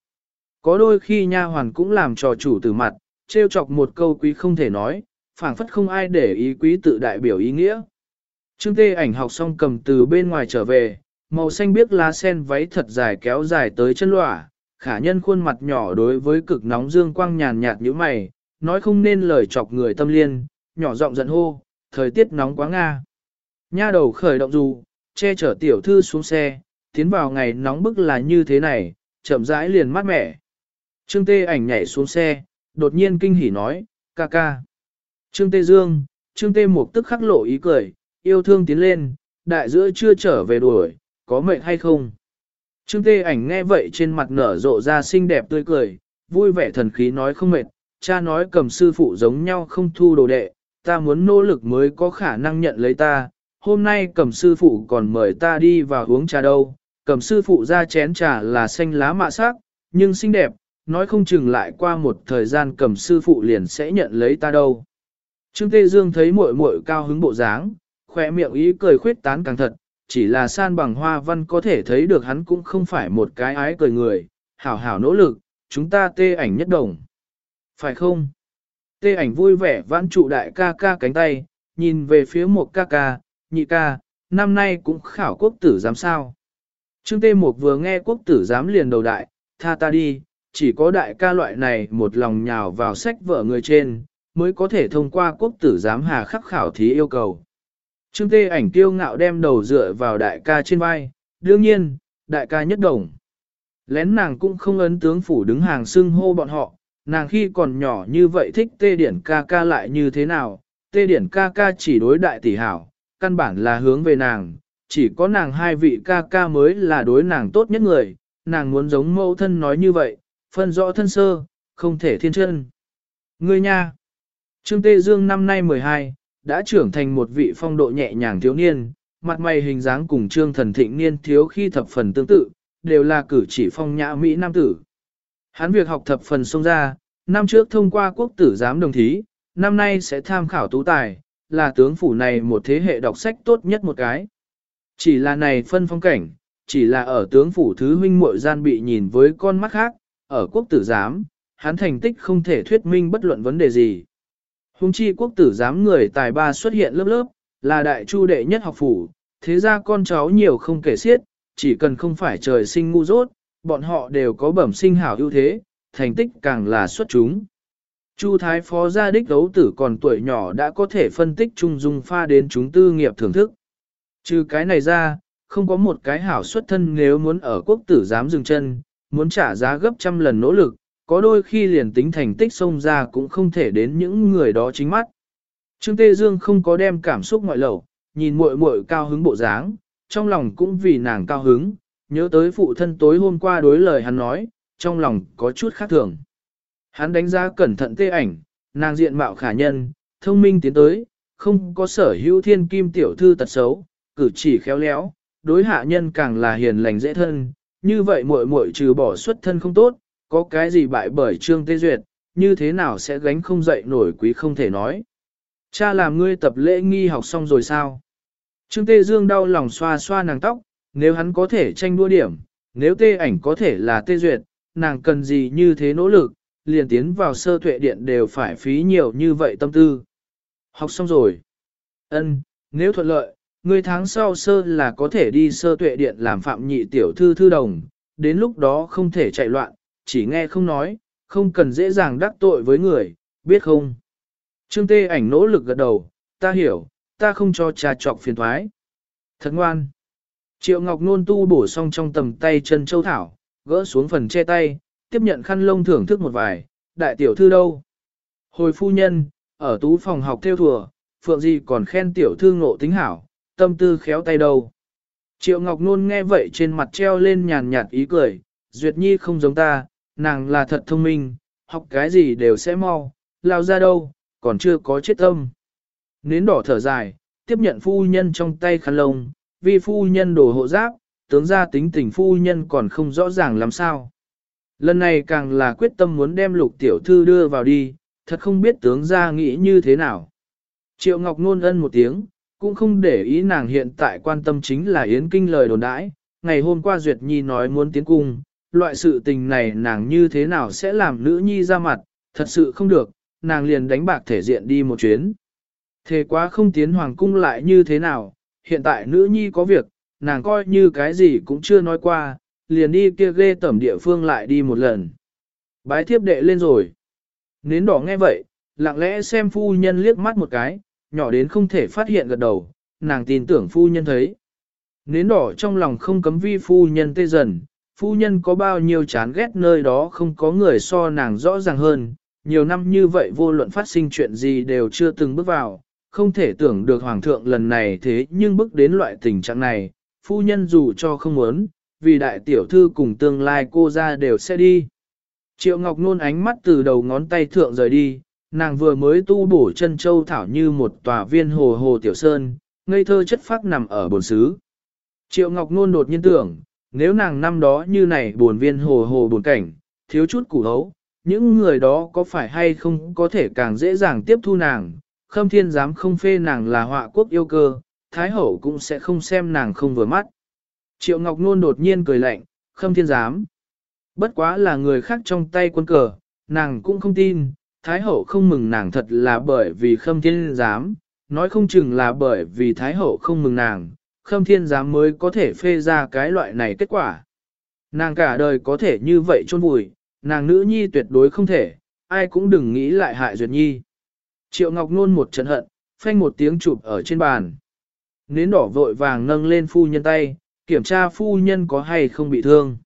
Có đôi khi nha hoàn cũng làm trò chủ từ mặt, trêu chọc một câu quý không thể nói, phảng phất không ai để ý quý tự đại biểu ý nghĩa. Trương Tê ảnh học xong cầm từ bên ngoài trở về, màu xanh biếc lá sen váy thật dài kéo dài tới chân lỏa, khả nhân khuôn mặt nhỏ đối với cực nóng dương quang nhàn nhạt như mày, nói không nên lời chọc người tâm liên, nhỏ giọng giận hô, thời tiết nóng quá nga. Nha đầu khởi động dù, che chở tiểu thư xuống xe, tiến vào ngày nóng bức là như thế này, chậm rãi liền mát mẻ. Trương Tê ảnh nhảy xuống xe, đột nhiên kinh hỉ nói, ca ca. Trương Tê Dương, Trương Tê Mục tức khắc lộ ý cười, yêu thương tiến lên, đại giữa chưa trở về đuổi, có mệnh hay không? Trương Tê ảnh nghe vậy trên mặt nở rộ ra xinh đẹp tươi cười, vui vẻ thần khí nói không mệt, cha nói cầm sư phụ giống nhau không thu đồ đệ, ta muốn nỗ lực mới có khả năng nhận lấy ta, hôm nay cầm sư phụ còn mời ta đi vào uống trà đâu, cầm sư phụ ra chén trà là xanh lá mạ sắc, nhưng xinh đẹp, nói không chừng lại qua một thời gian cầm sư phụ liền sẽ nhận lấy ta đâu. Trương Tê Dương thấy muội muội cao hứng bộ dáng, khỏe miệng ý cười khuyết tán càng thật, chỉ là san bằng hoa văn có thể thấy được hắn cũng không phải một cái ái cười người, hảo hảo nỗ lực, chúng ta tê ảnh nhất đồng. Phải không? Tê ảnh vui vẻ vãn trụ đại ca ca cánh tay, nhìn về phía một ca ca, nhị ca, năm nay cũng khảo quốc tử giám sao. Trương Tê Mục vừa nghe quốc tử giám liền đầu đại, tha ta đi, chỉ có đại ca loại này một lòng nhào vào sách vợ người trên, mới có thể thông qua quốc tử giám hà khắc khảo thí yêu cầu. Trương Tê ảnh tiêu ngạo đem đầu dựa vào đại ca trên vai, đương nhiên, đại ca nhất đồng. Lén nàng cũng không ấn tướng phủ đứng hàng xưng hô bọn họ, nàng khi còn nhỏ như vậy thích tê điển ca ca lại như thế nào, tê điển ca ca chỉ đối đại tỷ hảo, căn bản là hướng về nàng, chỉ có nàng hai vị ca ca mới là đối nàng tốt nhất người, nàng muốn giống mẫu thân nói như vậy, phân rõ thân sơ, không thể thiên chân. Ngươi nha! Trương Tê Dương năm nay 12, đã trưởng thành một vị phong độ nhẹ nhàng thiếu niên, mặt mày hình dáng cùng trương thần thịnh niên thiếu khi thập phần tương tự, đều là cử chỉ phong nhã Mỹ Nam tử. Hắn việc học thập phần xông ra, năm trước thông qua quốc tử giám đồng thí, năm nay sẽ tham khảo tú tài, là tướng phủ này một thế hệ đọc sách tốt nhất một cái. Chỉ là này phân phong cảnh, chỉ là ở tướng phủ thứ huynh muội gian bị nhìn với con mắt khác, ở quốc tử giám, hắn thành tích không thể thuyết minh bất luận vấn đề gì. Hùng chi quốc tử giám người tài ba xuất hiện lớp lớp, là đại chu đệ nhất học phủ, thế ra con cháu nhiều không kể xiết, chỉ cần không phải trời sinh ngu dốt, bọn họ đều có bẩm sinh hảo ưu thế, thành tích càng là xuất chúng. Chu Thái Phó gia đích đấu tử còn tuổi nhỏ đã có thể phân tích trung dung pha đến chúng tư nghiệp thưởng thức. Trừ cái này ra, không có một cái hảo xuất thân nếu muốn ở quốc tử giám dừng chân, muốn trả giá gấp trăm lần nỗ lực, có đôi khi liền tính thành tích xông ra cũng không thể đến những người đó chính mắt. Trương Tê Dương không có đem cảm xúc ngoại lẩu, nhìn muội muội cao hứng bộ dáng, trong lòng cũng vì nàng cao hứng, nhớ tới phụ thân tối hôm qua đối lời hắn nói, trong lòng có chút khác thường. Hắn đánh giá cẩn thận tê ảnh, nàng diện mạo khả nhân, thông minh tiến tới, không có sở hữu thiên kim tiểu thư tật xấu, cử chỉ khéo léo, đối hạ nhân càng là hiền lành dễ thân, như vậy muội muội trừ bỏ xuất thân không tốt, có cái gì bại bởi trương tê duyệt, như thế nào sẽ gánh không dậy nổi quý không thể nói. Cha làm ngươi tập lễ nghi học xong rồi sao? Trương Tê Dương đau lòng xoa xoa nàng tóc, nếu hắn có thể tranh đua điểm, nếu tê ảnh có thể là tê duyệt, nàng cần gì như thế nỗ lực, liền tiến vào sơ tuệ điện đều phải phí nhiều như vậy tâm tư. Học xong rồi. Ân, nếu thuận lợi, ngươi tháng sau sơ là có thể đi sơ tuệ điện làm phạm nhị tiểu thư thư đồng, đến lúc đó không thể chạy loạn, chỉ nghe không nói, không cần dễ dàng đắc tội với người, biết không? Trương Tê ảnh nỗ lực gật đầu, ta hiểu, ta không cho trà trọc phiền thoái. Thật ngoan. Triệu Ngọc Nôn tu bổ xong trong tầm tay chân châu thảo, gỡ xuống phần che tay, tiếp nhận khăn lông thưởng thức một vài, đại tiểu thư đâu? Hồi phu nhân, ở tú phòng học theo thùa, phượng gì còn khen tiểu thư ngộ tính hảo, tâm tư khéo tay đâu. Triệu Ngọc Nôn nghe vậy trên mặt treo lên nhàn nhạt ý cười, Duyệt Nhi không giống ta, nàng là thật thông minh, học cái gì đều sẽ mau, lao ra đâu, còn chưa có chết tâm. Nến đỏ thở dài, tiếp nhận phu nhân trong tay khăn lông, vì phu nhân đổ hộ giáp, tướng ra tính tình phu nhân còn không rõ ràng làm sao. Lần này càng là quyết tâm muốn đem lục tiểu thư đưa vào đi, thật không biết tướng ra nghĩ như thế nào. Triệu Ngọc nôn ân một tiếng, cũng không để ý nàng hiện tại quan tâm chính là Yến Kinh lời đồn đãi. Ngày hôm qua Duyệt Nhi nói muốn tiến cung, loại sự tình này nàng như thế nào sẽ làm nữ nhi ra mặt, thật sự không được, nàng liền đánh bạc thể diện đi một chuyến. Thế quá không tiến hoàng cung lại như thế nào, hiện tại nữ nhi có việc, nàng coi như cái gì cũng chưa nói qua, liền đi kia ghê tẩm địa phương lại đi một lần. Bái thiếp đệ lên rồi. Nến đỏ nghe vậy, lặng lẽ xem phu nhân liếc mắt một cái, nhỏ đến không thể phát hiện gật đầu, nàng tin tưởng phu nhân thấy. Nến đỏ trong lòng không cấm vi phu nhân tê dần, phu nhân có bao nhiêu chán ghét nơi đó không có người so nàng rõ ràng hơn, nhiều năm như vậy vô luận phát sinh chuyện gì đều chưa từng bước vào, không thể tưởng được hoàng thượng lần này thế nhưng bước đến loại tình trạng này, phu nhân dù cho không muốn, vì đại tiểu thư cùng tương lai cô ra đều sẽ đi. Triệu Ngọc nôn ánh mắt từ đầu ngón tay thượng rời đi, nàng vừa mới tu bổ chân châu thảo như một tòa viên hồ hồ tiểu sơn, ngây thơ chất phác nằm ở bồn xứ. Triệu Ngọc nôn đột nhiên tưởng, nếu nàng năm đó như này buồn viên hồ hồ buồn cảnh, thiếu chút củ hấu, những người đó có phải hay không có thể càng dễ dàng tiếp thu nàng, khâm thiên dám không phê nàng là họa quốc yêu cơ, thái hậu cũng sẽ không xem nàng không vừa mắt. Triệu Ngọc Nôn đột nhiên cười lạnh, khâm thiên dám. Bất quá là người khác trong tay quân cờ, nàng cũng không tin, thái hậu không mừng nàng thật là bởi vì khâm thiên dám, nói không chừng là bởi vì thái hậu không mừng nàng, khâm thiên giám mới có thể phê ra cái loại này kết quả. Nàng cả đời có thể như vậy chôn vùi, nàng nữ nhi tuyệt đối không thể, ai cũng đừng nghĩ lại hại duyệt nhi. Triệu Ngọc Nôn một trận hận, phanh một tiếng chụp ở trên bàn. Nến đỏ vội vàng nâng lên phu nhân tay, kiểm tra phu nhân có hay không bị thương.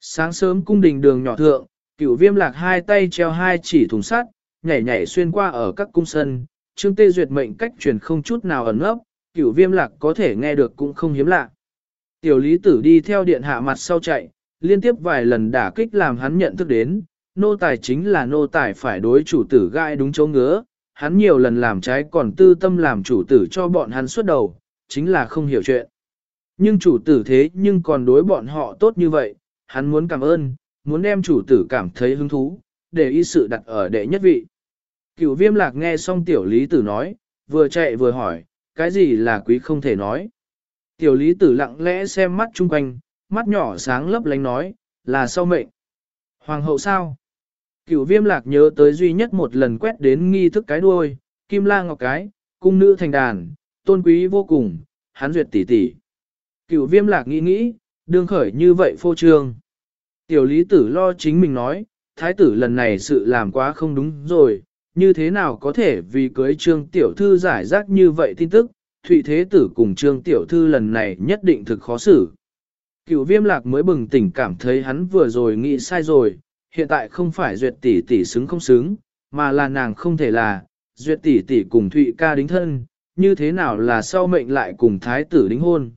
Sáng sớm cung đình đường nhỏ thượng, cửu viêm lạc hai tay treo hai chỉ thùng sắt, nhảy nhảy xuyên qua ở các cung sân, Trương Tê Duyệt mệnh cách truyền không chút nào ẩn ấp, cửu viêm lạc có thể nghe được cũng không hiếm lạ. Tiểu lý tử đi theo điện hạ mặt sau chạy, liên tiếp vài lần đả kích làm hắn nhận thức đến, nô tài chính là nô tài phải đối chủ tử gai đúng chỗ ngứa, hắn nhiều lần làm trái còn tư tâm làm chủ tử cho bọn hắn xuất đầu, chính là không hiểu chuyện. Nhưng chủ tử thế nhưng còn đối bọn họ tốt như vậy, hắn muốn cảm ơn, muốn đem chủ tử cảm thấy hứng thú, để ý sự đặt ở đệ nhất vị. Cửu viêm lạc nghe xong tiểu lý tử nói, vừa chạy vừa hỏi, cái gì là quý không thể nói. Tiểu lý tử lặng lẽ xem mắt chung quanh, mắt nhỏ sáng lấp lánh nói, là sau mệnh. Hoàng hậu sao? Cửu viêm lạc nhớ tới duy nhất một lần quét đến nghi thức cái đuôi, kim la ngọc cái, cung nữ thành đàn, tôn quý vô cùng, hán duyệt tỷ tỷ. Cựu viêm lạc nghĩ nghĩ, đương khởi như vậy phô trương. Tiểu lý tử lo chính mình nói, thái tử lần này sự làm quá không đúng rồi, như thế nào có thể vì cưới trương tiểu thư giải rác như vậy tin tức, thụy thế tử cùng trương tiểu thư lần này nhất định thực khó xử. Cựu viêm lạc mới bừng tỉnh cảm thấy hắn vừa rồi nghĩ sai rồi, hiện tại không phải duyệt tỷ tỷ xứng không xứng, mà là nàng không thể là, duyệt tỷ tỷ cùng thụy ca đính thân, như thế nào là sau mệnh lại cùng thái tử đính hôn.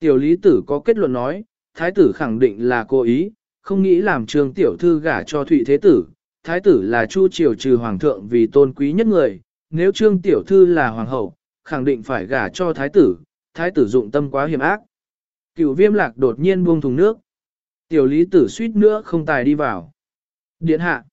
Tiểu lý tử có kết luận nói, thái tử khẳng định là cố ý, không nghĩ làm trương tiểu thư gả cho thụy thế tử, thái tử là chu triều trừ hoàng thượng vì tôn quý nhất người, nếu trương tiểu thư là hoàng hậu, khẳng định phải gả cho thái tử, thái tử dụng tâm quá hiểm ác. Cựu viêm lạc đột nhiên buông thùng nước. Tiểu lý tử suýt nữa không tài đi vào. Điện hạ.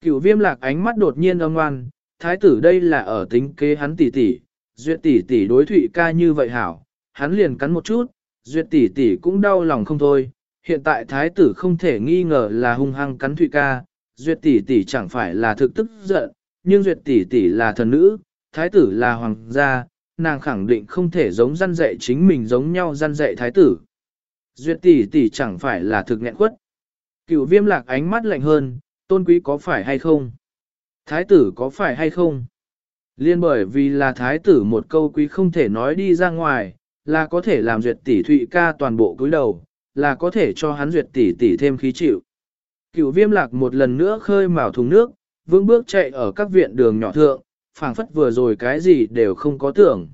Cựu viêm lạc ánh mắt đột nhiên âm ngoan, thái tử đây là ở tính kế hắn tỷ tỷ, duyệt tỷ tỷ đối thụy ca như vậy hảo, hắn liền cắn một chút, duyệt tỷ tỷ cũng đau lòng không thôi. Hiện tại thái tử không thể nghi ngờ là hung hăng cắn thụy ca, duyệt tỷ tỷ chẳng phải là thực tức giận, nhưng duyệt tỷ tỷ là thần nữ, thái tử là hoàng gia, nàng khẳng định không thể giống răn dạy chính mình giống nhau răn dạy thái tử. Duyệt tỷ tỷ chẳng phải là thực nghẹn quất. Cựu viêm lạc ánh mắt lạnh hơn, tôn quý có phải hay không? Thái tử có phải hay không? Liên bởi vì là thái tử một câu quý không thể nói đi ra ngoài, là có thể làm duyệt tỷ thụy ca toàn bộ cúi đầu, là có thể cho hắn duyệt tỷ tỷ thêm khí chịu. Cựu viêm lạc một lần nữa khơi mào thùng nước, vững bước chạy ở các viện đường nhỏ thượng, phảng phất vừa rồi cái gì đều không có tưởng.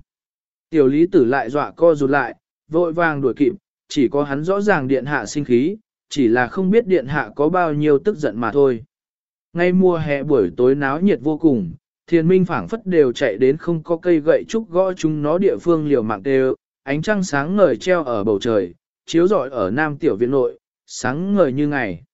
Tiểu lý tử lại dọa co rụt lại, vội vàng đuổi kịp, chỉ có hắn rõ ràng điện hạ sinh khí, chỉ là không biết điện hạ có bao nhiêu tức giận mà thôi. Ngay mùa hè buổi tối náo nhiệt vô cùng, thiên minh phảng phất đều chạy đến không có cây gậy trúc gõ chúng nó địa phương liều mạng đều, ánh trăng sáng ngời treo ở bầu trời, chiếu rọi ở nam tiểu viện nội, sáng ngời như ngày.